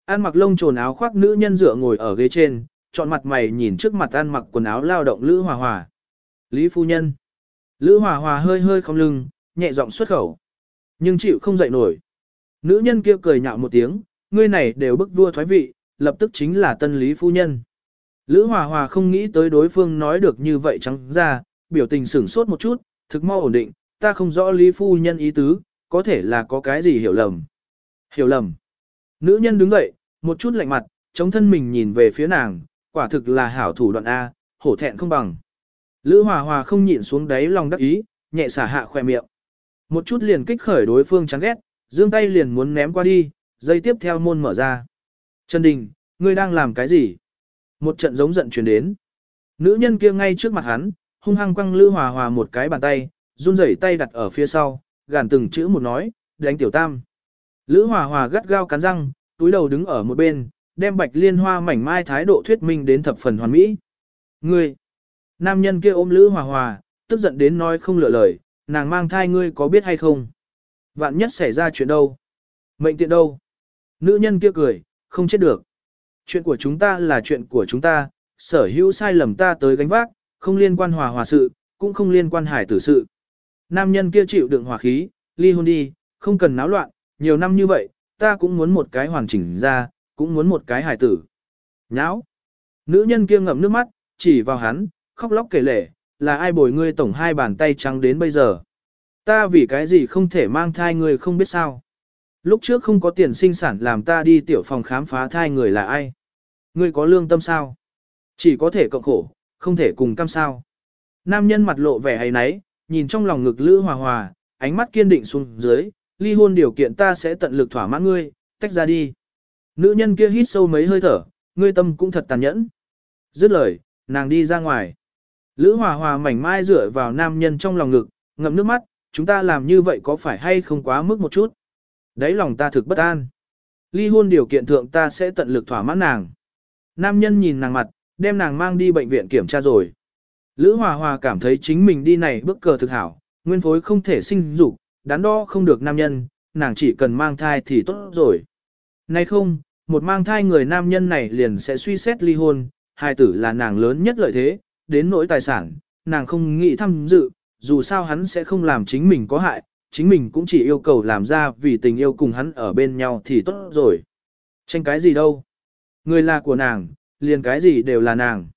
An mặc lông trồn áo khoác nữ nhân dựa ngồi ở ghế trên, chọn mặt mày nhìn trước mặt an mặc quần áo lao động Lữ Hòa Hòa. Lý phu nhân. Lữ Hòa Hòa hơi hơi không lưng, nhẹ giọng xuất khẩu. Nhưng chịu không dậy nổi. Nữ nhân kia cười nhạo một tiếng, ngươi này đều bức vua thoái vị, lập tức chính là tân lý phu nhân. Lữ Hòa Hòa không nghĩ tới đối phương nói được như vậy trắng ra, biểu tình sửng sốt một chút, thực mau ổn định, ta không rõ lý phu nhân ý tứ, có thể là có cái gì hiểu lầm. Hiểu lầm. Nữ nhân đứng dậy, một chút lạnh mặt, chống thân mình nhìn về phía nàng, quả thực là hảo thủ đoạn A, hổ thẹn không bằng. Lữ Hòa Hòa không nhịn xuống đáy lòng đắc ý, nhẹ xả hạ khỏe miệng. Một chút liền kích khởi đối phương chán ghét, dương tay liền muốn ném qua đi, dây tiếp theo môn mở ra. Trần Đình, ngươi đang làm cái gì? Một trận giống giận truyền đến. Nữ nhân kia ngay trước mặt hắn, hung hăng quăng lư Hòa Hòa một cái bàn tay, run rẩy tay đặt ở phía sau, gàn từng chữ một nói, đánh tiểu tam. Lữ Hòa Hòa gắt gao cắn răng, túi đầu đứng ở một bên, đem bạch liên hoa mảnh mai thái độ thuyết minh đến thập phần hoàn mỹ. Ngươi! Nam nhân kia ôm Lữ Hòa Hòa, tức giận đến nói không lựa lời, nàng mang thai ngươi có biết hay không? Vạn nhất xảy ra chuyện đâu? Mệnh tiện đâu? Nữ nhân kia cười, không chết được. Chuyện của chúng ta là chuyện của chúng ta, sở hữu sai lầm ta tới gánh vác, không liên quan hòa hòa sự, cũng không liên quan hải tử sự. Nam nhân kia chịu đựng hòa khí, ly hôn đi, không cần náo loạn, nhiều năm như vậy, ta cũng muốn một cái hoàn chỉnh ra, cũng muốn một cái hải tử. Nháo! Nữ nhân kia ngậm nước mắt, chỉ vào hắn, khóc lóc kể lể, là ai bồi ngươi tổng hai bàn tay trắng đến bây giờ. Ta vì cái gì không thể mang thai người không biết sao. Lúc trước không có tiền sinh sản làm ta đi tiểu phòng khám phá thai người là ai. Ngươi có lương tâm sao? Chỉ có thể cộng khổ, không thể cùng cam sao. Nam nhân mặt lộ vẻ hay náy, nhìn trong lòng ngực Lữ Hòa Hòa, ánh mắt kiên định xuống dưới, ly hôn điều kiện ta sẽ tận lực thỏa mãn ngươi, tách ra đi. Nữ nhân kia hít sâu mấy hơi thở, ngươi tâm cũng thật tàn nhẫn. Dứt lời, nàng đi ra ngoài. Lữ Hòa Hòa mảnh mai dựa vào nam nhân trong lòng ngực, ngậm nước mắt, chúng ta làm như vậy có phải hay không quá mức một chút. Đấy lòng ta thực bất an. Ly hôn điều kiện thượng ta sẽ tận lực thỏa mãn nàng. Nam nhân nhìn nàng mặt, đem nàng mang đi bệnh viện kiểm tra rồi. Lữ Hòa Hòa cảm thấy chính mình đi này bước cờ thực hảo, nguyên phối không thể sinh dục, đắn đo không được nam nhân, nàng chỉ cần mang thai thì tốt rồi. Nay không, một mang thai người nam nhân này liền sẽ suy xét ly hôn, hai tử là nàng lớn nhất lợi thế, đến nỗi tài sản, nàng không nghĩ tham dự, dù sao hắn sẽ không làm chính mình có hại, chính mình cũng chỉ yêu cầu làm ra vì tình yêu cùng hắn ở bên nhau thì tốt rồi. Tranh cái gì đâu. Người là của nàng, liền cái gì đều là nàng.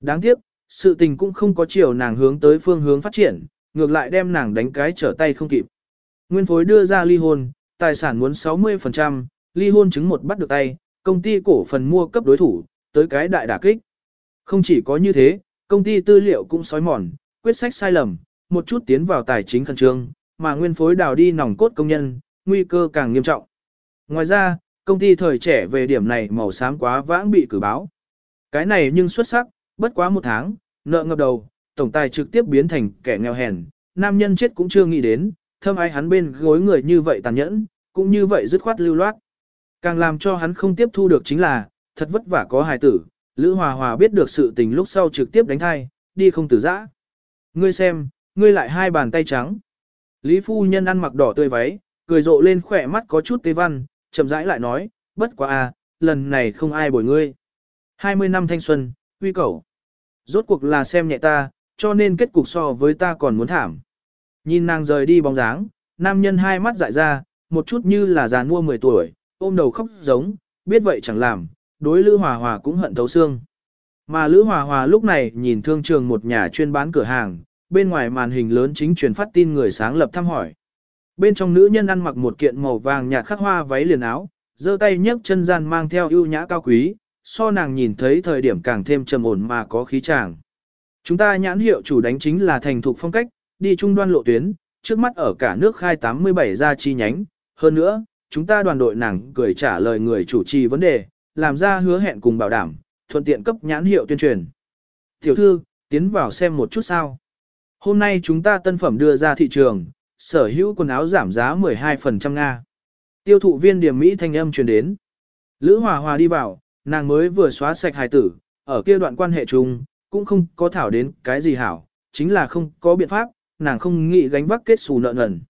Đáng tiếc, sự tình cũng không có chiều nàng hướng tới phương hướng phát triển, ngược lại đem nàng đánh cái trở tay không kịp. Nguyên phối đưa ra ly hôn, tài sản muốn 60%, ly hôn chứng một bắt được tay, công ty cổ phần mua cấp đối thủ, tới cái đại đả kích. Không chỉ có như thế, công ty tư liệu cũng sói mòn, quyết sách sai lầm, một chút tiến vào tài chính khẩn trương, mà nguyên phối đào đi nòng cốt công nhân, nguy cơ càng nghiêm trọng. Ngoài ra, công ty thời trẻ về điểm này màu xám quá vãng bị cử báo. Cái này nhưng xuất sắc, bất quá một tháng, nợ ngập đầu, tổng tài trực tiếp biến thành kẻ nghèo hèn, nam nhân chết cũng chưa nghĩ đến, thâm ai hắn bên gối người như vậy tàn nhẫn, cũng như vậy dứt khoát lưu loát. Càng làm cho hắn không tiếp thu được chính là, thật vất vả có hài tử, Lữ Hòa Hòa biết được sự tình lúc sau trực tiếp đánh thai, đi không tử giã. Ngươi xem, ngươi lại hai bàn tay trắng. Lý phu nhân ăn mặc đỏ tươi váy, cười rộ lên khỏe mắt có chút tê văn, chậm rãi lại nói, bất quá à, lần này không ai bồi ngươi. 20 năm thanh xuân, uy cầu. Rốt cuộc là xem nhẹ ta, cho nên kết cục so với ta còn muốn thảm. Nhìn nàng rời đi bóng dáng, nam nhân hai mắt dại ra, một chút như là già mua 10 tuổi, ôm đầu khóc giống, biết vậy chẳng làm, đối Lữ Hòa Hòa cũng hận thấu xương. Mà Lữ Hòa Hòa lúc này nhìn thương trường một nhà chuyên bán cửa hàng, bên ngoài màn hình lớn chính truyền phát tin người sáng lập thăm hỏi. Bên trong nữ nhân ăn mặc một kiện màu vàng nhạt khắc hoa váy liền áo, giơ tay nhấc chân gian mang theo ưu nhã cao quý, so nàng nhìn thấy thời điểm càng thêm trầm ổn mà có khí chàng. Chúng ta nhãn hiệu chủ đánh chính là thành thục phong cách, đi trung đoan lộ tuyến, trước mắt ở cả nước khai 87 gia chi nhánh, hơn nữa, chúng ta đoàn đội nàng cười trả lời người chủ trì vấn đề, làm ra hứa hẹn cùng bảo đảm, thuận tiện cấp nhãn hiệu tuyên truyền. Tiểu thư, tiến vào xem một chút sao. Hôm nay chúng ta tân phẩm đưa ra thị trường, sở hữu quần áo giảm giá 12% Nga. Tiêu thụ viên điểm Mỹ thanh âm truyền đến. Lữ Hòa Hòa đi vào, nàng mới vừa xóa sạch hài tử, ở kia đoạn quan hệ chung, cũng không có thảo đến cái gì hảo, chính là không có biện pháp, nàng không nghĩ gánh vác kết xù nợ nần.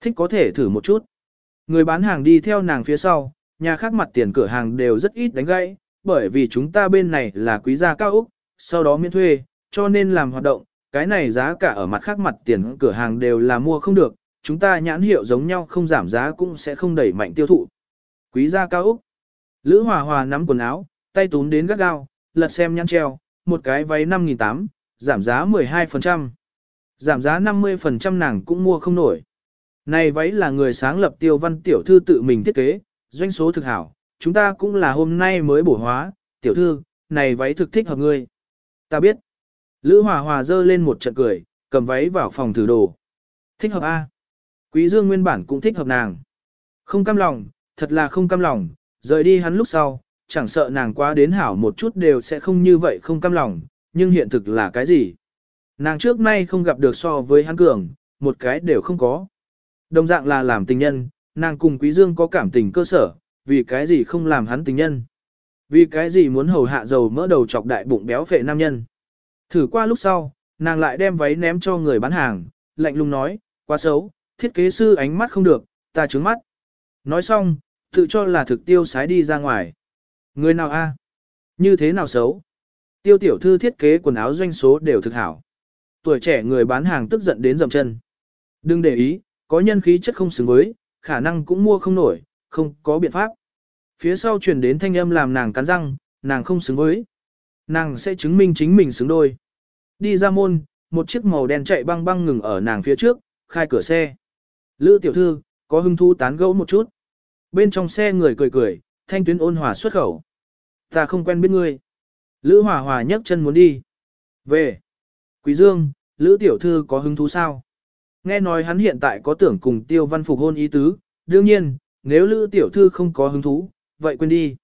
Thích có thể thử một chút. Người bán hàng đi theo nàng phía sau, nhà khác mặt tiền cửa hàng đều rất ít đánh gãy, bởi vì chúng ta bên này là quý gia cao Úc, sau đó miễn thuê, cho nên làm hoạt động, cái này giá cả ở mặt khác mặt tiền cửa hàng đều là mua không được, chúng ta nhãn hiệu giống nhau không giảm giá cũng sẽ không đẩy mạnh tiêu thụ. Quý gia cao Úc. Lữ Hòa Hòa nắm quần áo, tay tún đến gắt gao, lật xem nhãn treo, một cái váy 5.800, giảm giá 12%. Giảm giá 50% nàng cũng mua không nổi. Này váy là người sáng lập tiêu văn tiểu thư tự mình thiết kế, doanh số thực hảo, chúng ta cũng là hôm nay mới bổ hóa, tiểu thư, này váy thực thích hợp ngươi. Ta biết. Lữ Hòa Hòa dơ lên một trận cười, cầm váy vào phòng thử đồ. Thích hợp A. Quý Dương nguyên bản cũng thích hợp nàng. Không cam lòng, thật là không cam lòng, rời đi hắn lúc sau, chẳng sợ nàng quá đến hảo một chút đều sẽ không như vậy không cam lòng, nhưng hiện thực là cái gì? Nàng trước nay không gặp được so với hắn cường, một cái đều không có. Đồng dạng là làm tình nhân, nàng cùng Quý Dương có cảm tình cơ sở, vì cái gì không làm hắn tình nhân? Vì cái gì muốn hầu hạ dầu mỡ đầu chọc đại bụng béo phệ nam nhân? Thử qua lúc sau, nàng lại đem váy ném cho người bán hàng, lạnh lùng nói, quá xấu, thiết kế sư ánh mắt không được, ta trướng mắt. Nói xong, tự cho là thực tiêu sái đi ra ngoài. Người nào a? Như thế nào xấu? Tiêu tiểu thư thiết kế quần áo doanh số đều thực hảo. Tuổi trẻ người bán hàng tức giận đến dầm chân. Đừng để ý, có nhân khí chất không xứng với, khả năng cũng mua không nổi, không có biện pháp. Phía sau truyền đến thanh âm làm nàng cắn răng, nàng không xứng với. Nàng sẽ chứng minh chính mình xứng đôi. Đi ra môn, một chiếc màu đen chạy băng băng ngừng ở nàng phía trước, khai cửa xe. Lữ tiểu thư, có hứng thú tán gẫu một chút. Bên trong xe người cười cười, thanh tuyến ôn hòa xuất khẩu. Ta không quen biết ngươi. Lữ hòa hòa nhấc chân muốn đi. Về. Quý Dương, Lữ tiểu thư có hứng thú sao? Nghe nói hắn hiện tại có tưởng cùng tiêu văn phục hôn ý tứ, đương nhiên, nếu Lữ tiểu thư không có hứng thú, vậy quên đi.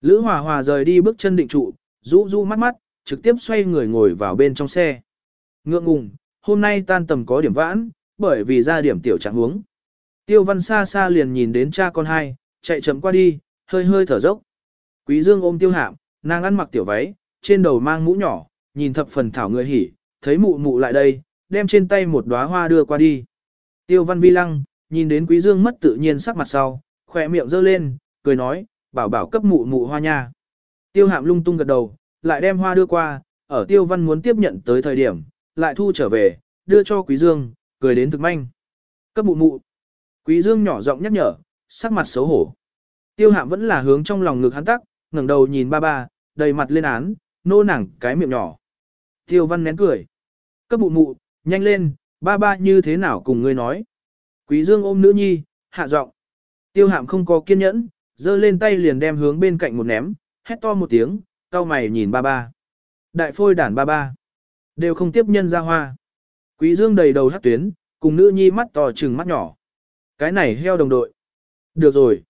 Lữ hòa hòa rời đi bước chân định trụ, rũ rũ mắt mắt, trực tiếp xoay người ngồi vào bên trong xe. Ngượng ngùng, hôm nay tan tầm có điểm vãn, bởi vì ra điểm tiểu trạng huống. Tiêu văn xa xa liền nhìn đến cha con hai, chạy chậm qua đi, hơi hơi thở dốc. Quý dương ôm tiêu hạm, nàng ăn mặc tiểu váy, trên đầu mang mũ nhỏ, nhìn thập phần thảo người hỉ, thấy mụ mụ lại đây, đem trên tay một đóa hoa đưa qua đi. Tiêu văn vi lăng, nhìn đến quý dương mất tự nhiên sắc mặt sau, khỏe miệng giơ lên, cười nói, bảo bảo cấp mụ mụ hoa nha. Tiêu hạm lung tung gật đầu, lại đem hoa đưa qua, ở tiêu văn muốn tiếp nhận tới thời điểm, lại thu trở về, đưa cho quý dương, cười đến thực manh. Cấp mụ mụ. Quý dương nhỏ giọng nhắc nhở, sắc mặt xấu hổ. Tiêu hạm vẫn là hướng trong lòng ngực hắn tắc, ngẩng đầu nhìn ba ba, đầy mặt lên án, nô nàng cái miệng nhỏ. Tiêu văn nén cười. Cấp mụ mụ, nhanh lên, ba ba như thế nào cùng ngươi nói. Quý dương ôm nữ nhi, hạ giọng. Tiêu hạm không có kiên nhẫn, giơ lên tay liền đem hướng bên cạnh một ném, hét to một tiếng, cao mày nhìn ba ba. Đại phôi đản ba ba. Đều không tiếp nhân ra hoa. Quý dương đầy đầu hát tuyến, cùng nữ nhi mắt to trừng mắt nhỏ. Cái này heo đồng đội. Được rồi.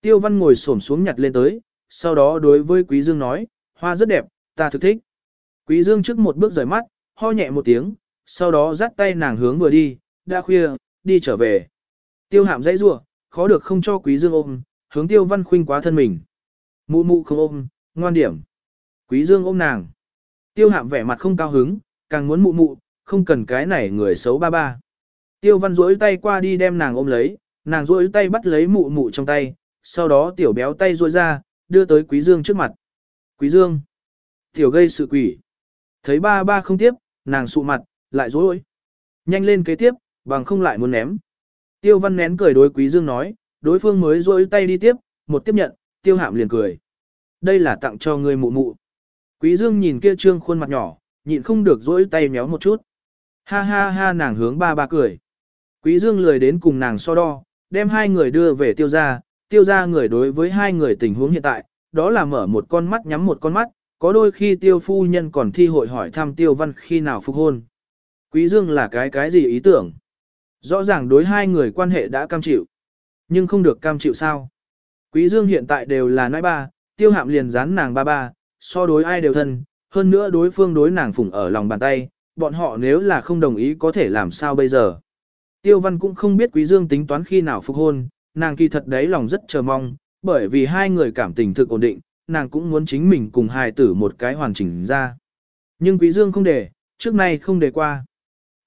Tiêu văn ngồi xổm xuống nhặt lên tới, sau đó đối với quý dương nói, hoa rất đẹp, ta thực thích. Quý dương trước một bước rời mắt, ho nhẹ một tiếng, sau đó dắt tay nàng hướng vừa đi, đã khuya, đi trở về. Tiêu hạm dãy rủa, khó được không cho quý dương ôm, hướng tiêu văn khuynh quá thân mình. Mụ mụ không ôm, ngoan điểm. Quý dương ôm nàng. Tiêu hạm vẻ mặt không cao hứng, càng muốn mụ mụ, không cần cái này người xấu ba ba. Tiêu văn rỗi tay qua đi đem nàng ôm lấy, nàng rỗi tay bắt lấy mụ mụ trong tay, sau đó tiểu béo tay rỗi ra, đưa tới quý dương trước mặt. Quý dương. Tiểu gây sự quỷ. Thấy ba ba không tiếp, nàng sụ mặt, lại rỗi. Nhanh lên kế tiếp, bằng không lại muốn ném. Tiêu văn nén cười đối quý dương nói, đối phương mới rỗi tay đi tiếp, một tiếp nhận, tiêu hạm liền cười. Đây là tặng cho ngươi mụ mụ. Quý dương nhìn kia trương khuôn mặt nhỏ, nhịn không được rỗi tay méo một chút. Ha ha ha nàng hướng ba ba cười. Quý dương lười đến cùng nàng so đo, đem hai người đưa về tiêu gia, tiêu gia người đối với hai người tình huống hiện tại, đó là mở một con mắt nhắm một con mắt, có đôi khi tiêu phu nhân còn thi hội hỏi thăm tiêu văn khi nào phục hôn. Quý Dương là cái cái gì ý tưởng? Rõ ràng đối hai người quan hệ đã cam chịu, nhưng không được cam chịu sao? Quý Dương hiện tại đều là nãi ba, tiêu hạm liền dán nàng ba ba, so đối ai đều thân, hơn nữa đối phương đối nàng phụng ở lòng bàn tay, bọn họ nếu là không đồng ý có thể làm sao bây giờ. Tiêu văn cũng không biết Quý Dương tính toán khi nào phục hôn, nàng kỳ thật đấy lòng rất chờ mong, bởi vì hai người cảm tình thực ổn định, nàng cũng muốn chính mình cùng hài tử một cái hoàn chỉnh ra. Nhưng Quý Dương không để, trước nay không để qua.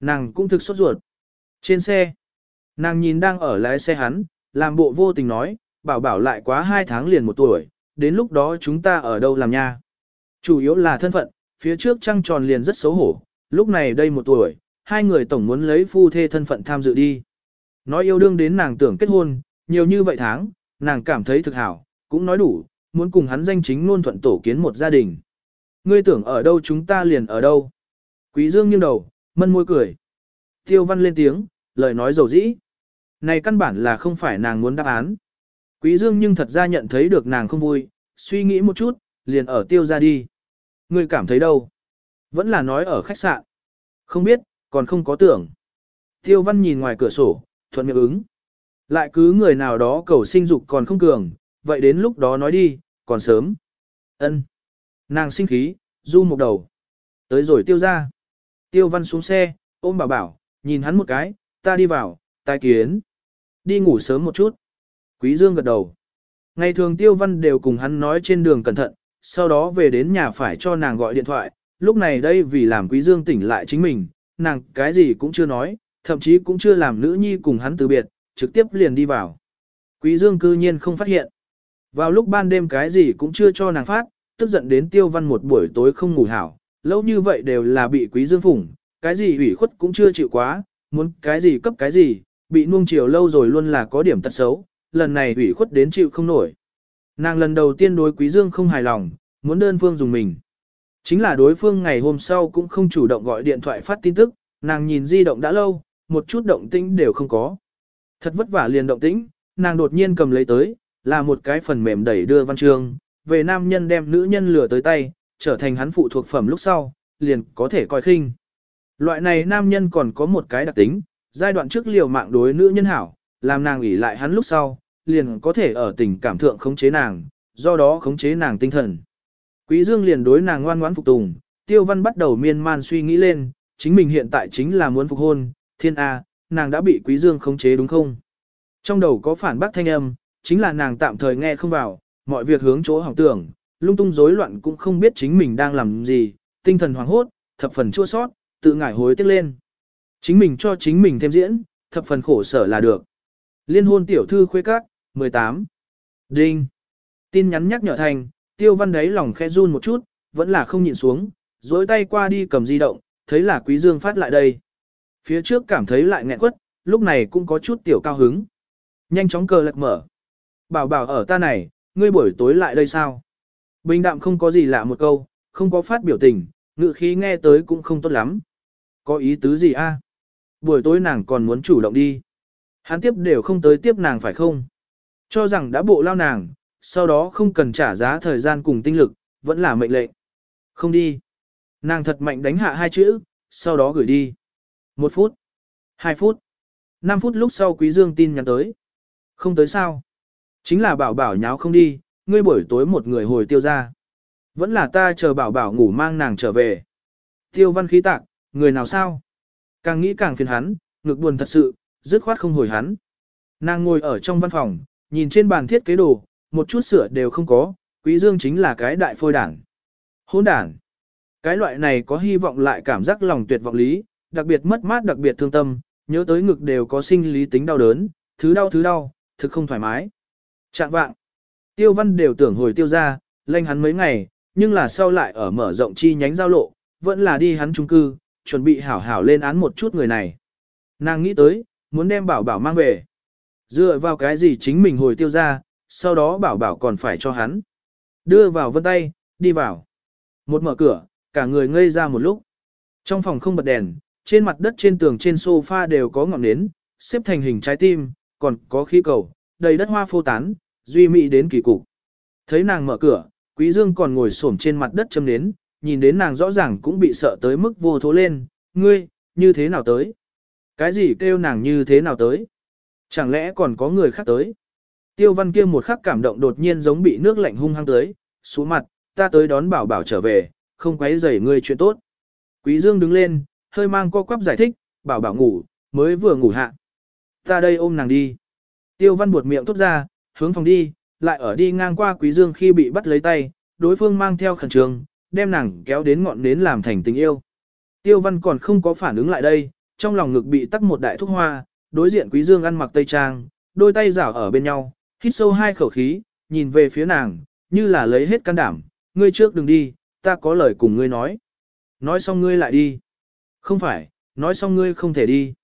Nàng cũng thực sốt ruột. Trên xe, nàng nhìn đang ở lái xe hắn, làm bộ vô tình nói, bảo bảo lại quá hai tháng liền một tuổi, đến lúc đó chúng ta ở đâu làm nha. Chủ yếu là thân phận, phía trước trăng tròn liền rất xấu hổ, lúc này đây một tuổi, hai người tổng muốn lấy phu thê thân phận tham dự đi. Nói yêu đương đến nàng tưởng kết hôn, nhiều như vậy tháng, nàng cảm thấy thực hảo, cũng nói đủ, muốn cùng hắn danh chính luôn thuận tổ kiến một gia đình. Ngươi tưởng ở đâu chúng ta liền ở đâu. Quý Dương nghiêng đầu, mân môi cười. Tiêu văn lên tiếng, lời nói dầu dĩ. Này căn bản là không phải nàng muốn đáp án. Quý Dương nhưng thật ra nhận thấy được nàng không vui, suy nghĩ một chút, liền ở tiêu ra đi. Ngươi cảm thấy đâu? Vẫn là nói ở khách sạn. Không biết, còn không có tưởng. Tiêu văn nhìn ngoài cửa sổ, thuận miệng ứng. Lại cứ người nào đó cầu sinh dục còn không cường, vậy đến lúc đó nói đi, còn sớm. Ân. Nàng sinh khí, du một đầu. Tới rồi tiêu ra. Tiêu văn xuống xe, ôm bảo bảo, nhìn hắn một cái, ta đi vào, tai kiến. Đi ngủ sớm một chút. Quý Dương gật đầu. Ngày thường tiêu văn đều cùng hắn nói trên đường cẩn thận, sau đó về đến nhà phải cho nàng gọi điện thoại. Lúc này đây vì làm quý dương tỉnh lại chính mình, nàng cái gì cũng chưa nói, thậm chí cũng chưa làm nữ nhi cùng hắn từ biệt, trực tiếp liền đi vào. Quý dương cư nhiên không phát hiện. Vào lúc ban đêm cái gì cũng chưa cho nàng phát, tức giận đến tiêu văn một buổi tối không ngủ hảo, lâu như vậy đều là bị quý dương phủng, cái gì ủy khuất cũng chưa chịu quá, muốn cái gì cấp cái gì, bị nuông chiều lâu rồi luôn là có điểm tật xấu, lần này ủy khuất đến chịu không nổi. Nàng lần đầu tiên đối quý dương không hài lòng, muốn đơn phương dùng mình. Chính là đối phương ngày hôm sau cũng không chủ động gọi điện thoại phát tin tức, nàng nhìn di động đã lâu, một chút động tĩnh đều không có. Thật vất vả liền động tĩnh, nàng đột nhiên cầm lấy tới, là một cái phần mềm đẩy đưa văn chương, về nam nhân đem nữ nhân lừa tới tay, trở thành hắn phụ thuộc phẩm lúc sau, liền có thể coi khinh. Loại này nam nhân còn có một cái đặc tính, giai đoạn trước liều mạng đối nữ nhân hảo, làm nàng ủy lại hắn lúc sau, liền có thể ở tình cảm thượng khống chế nàng, do đó khống chế nàng tinh thần. Quý Dương liền đối nàng ngoan ngoãn phục tùng, Tiêu Văn bắt đầu miên man suy nghĩ lên, chính mình hiện tại chính là muốn phục hôn, thiên A, nàng đã bị Quý Dương khống chế đúng không? Trong đầu có phản bác thanh âm, chính là nàng tạm thời nghe không vào, mọi việc hướng chỗ hỏng tưởng, lung tung rối loạn cũng không biết chính mình đang làm gì, tinh thần hoảng hốt, thập phần chua sót, tự ngải hối tiếc lên. Chính mình cho chính mình thêm diễn, thập phần khổ sở là được. Liên hôn tiểu thư khuê các, 18. Đinh. Tin nhắn nhắc nhở thành, tiêu văn đấy lòng khẽ run một chút, vẫn là không nhìn xuống, dối tay qua đi cầm di động, thấy là quý dương phát lại đây. Phía trước cảm thấy lại nghẹn quất, lúc này cũng có chút tiểu cao hứng. Nhanh chóng cờ lật mở. Bảo bảo ở ta này, ngươi buổi tối lại đây sao? Bình đạm không có gì lạ một câu, không có phát biểu tình, ngự khí nghe tới cũng không tốt lắm. Có ý tứ gì a? Buổi tối nàng còn muốn chủ động đi. Hắn tiếp đều không tới tiếp nàng phải không? Cho rằng đã bộ lao nàng, sau đó không cần trả giá thời gian cùng tinh lực, vẫn là mệnh lệnh. Không đi. Nàng thật mạnh đánh hạ hai chữ, sau đó gửi đi. Một phút. Hai phút. Năm phút lúc sau Quý Dương tin nhắn tới. Không tới sao? Chính là bảo bảo nháo không đi, ngươi buổi tối một người hồi tiêu ra. Vẫn là ta chờ bảo bảo ngủ mang nàng trở về. Tiêu văn khí tạc, người nào sao? Càng nghĩ càng phiền hắn, ngực buồn thật sự, dứt khoát không hồi hắn. Nàng ngồi ở trong văn phòng, nhìn trên bàn thiết kế đồ, một chút sửa đều không có, quý dương chính là cái đại phôi đảng. Hôn đảng. Cái loại này có hy vọng lại cảm giác lòng tuyệt vọng lý, đặc biệt mất mát đặc biệt thương tâm, nhớ tới ngực đều có sinh lý tính đau đớn, thứ đau thứ đau, thực không thoải mái. Trạng vạng. Tiêu văn đều tưởng hồi tiêu ra, lanh hắn mấy ngày, nhưng là sau lại ở mở rộng chi nhánh giao lộ, vẫn là đi hắn trung cư, chuẩn bị hảo hảo lên án một chút người này. Nàng nghĩ tới, muốn đem bảo bảo mang về. Dựa vào cái gì chính mình hồi tiêu ra, sau đó bảo bảo còn phải cho hắn. Đưa vào vân tay, đi vào. Một mở cửa, cả người ngây ra một lúc. Trong phòng không bật đèn, trên mặt đất trên tường trên sofa đều có ngọn nến, xếp thành hình trái tim, còn có khí cầu, đầy đất hoa phô tán, duy mỹ đến kỳ cục. Thấy nàng mở cửa, Quý Dương còn ngồi xổm trên mặt đất châm nến, nhìn đến nàng rõ ràng cũng bị sợ tới mức vô thố lên, ngươi, như thế nào tới? Cái gì kêu nàng như thế nào tới? Chẳng lẽ còn có người khác tới? Tiêu văn kia một khắc cảm động đột nhiên giống bị nước lạnh hung hăng tới, xuống mặt, ta tới đón bảo bảo trở về, không quấy rầy ngươi chuyện tốt. Quý Dương đứng lên, hơi mang co quắp giải thích, bảo bảo ngủ, mới vừa ngủ hạ. Ta đây ôm nàng đi. Tiêu văn buột miệng tốt ra, hướng phòng đi, lại ở đi ngang qua Quý Dương khi bị bắt lấy tay, đối phương mang theo khẩn trương, đem nàng kéo đến ngọn nến làm thành tình yêu. Tiêu văn còn không có phản ứng lại đây, trong lòng ngực bị tắc một đại thúc hoa, đối diện Quý Dương ăn mặc tây trang, đôi tay rảo ở bên nhau, hít sâu hai khẩu khí, nhìn về phía nàng, như là lấy hết can đảm, ngươi trước đừng đi, ta có lời cùng ngươi nói. Nói xong ngươi lại đi. Không phải, nói xong ngươi không thể đi.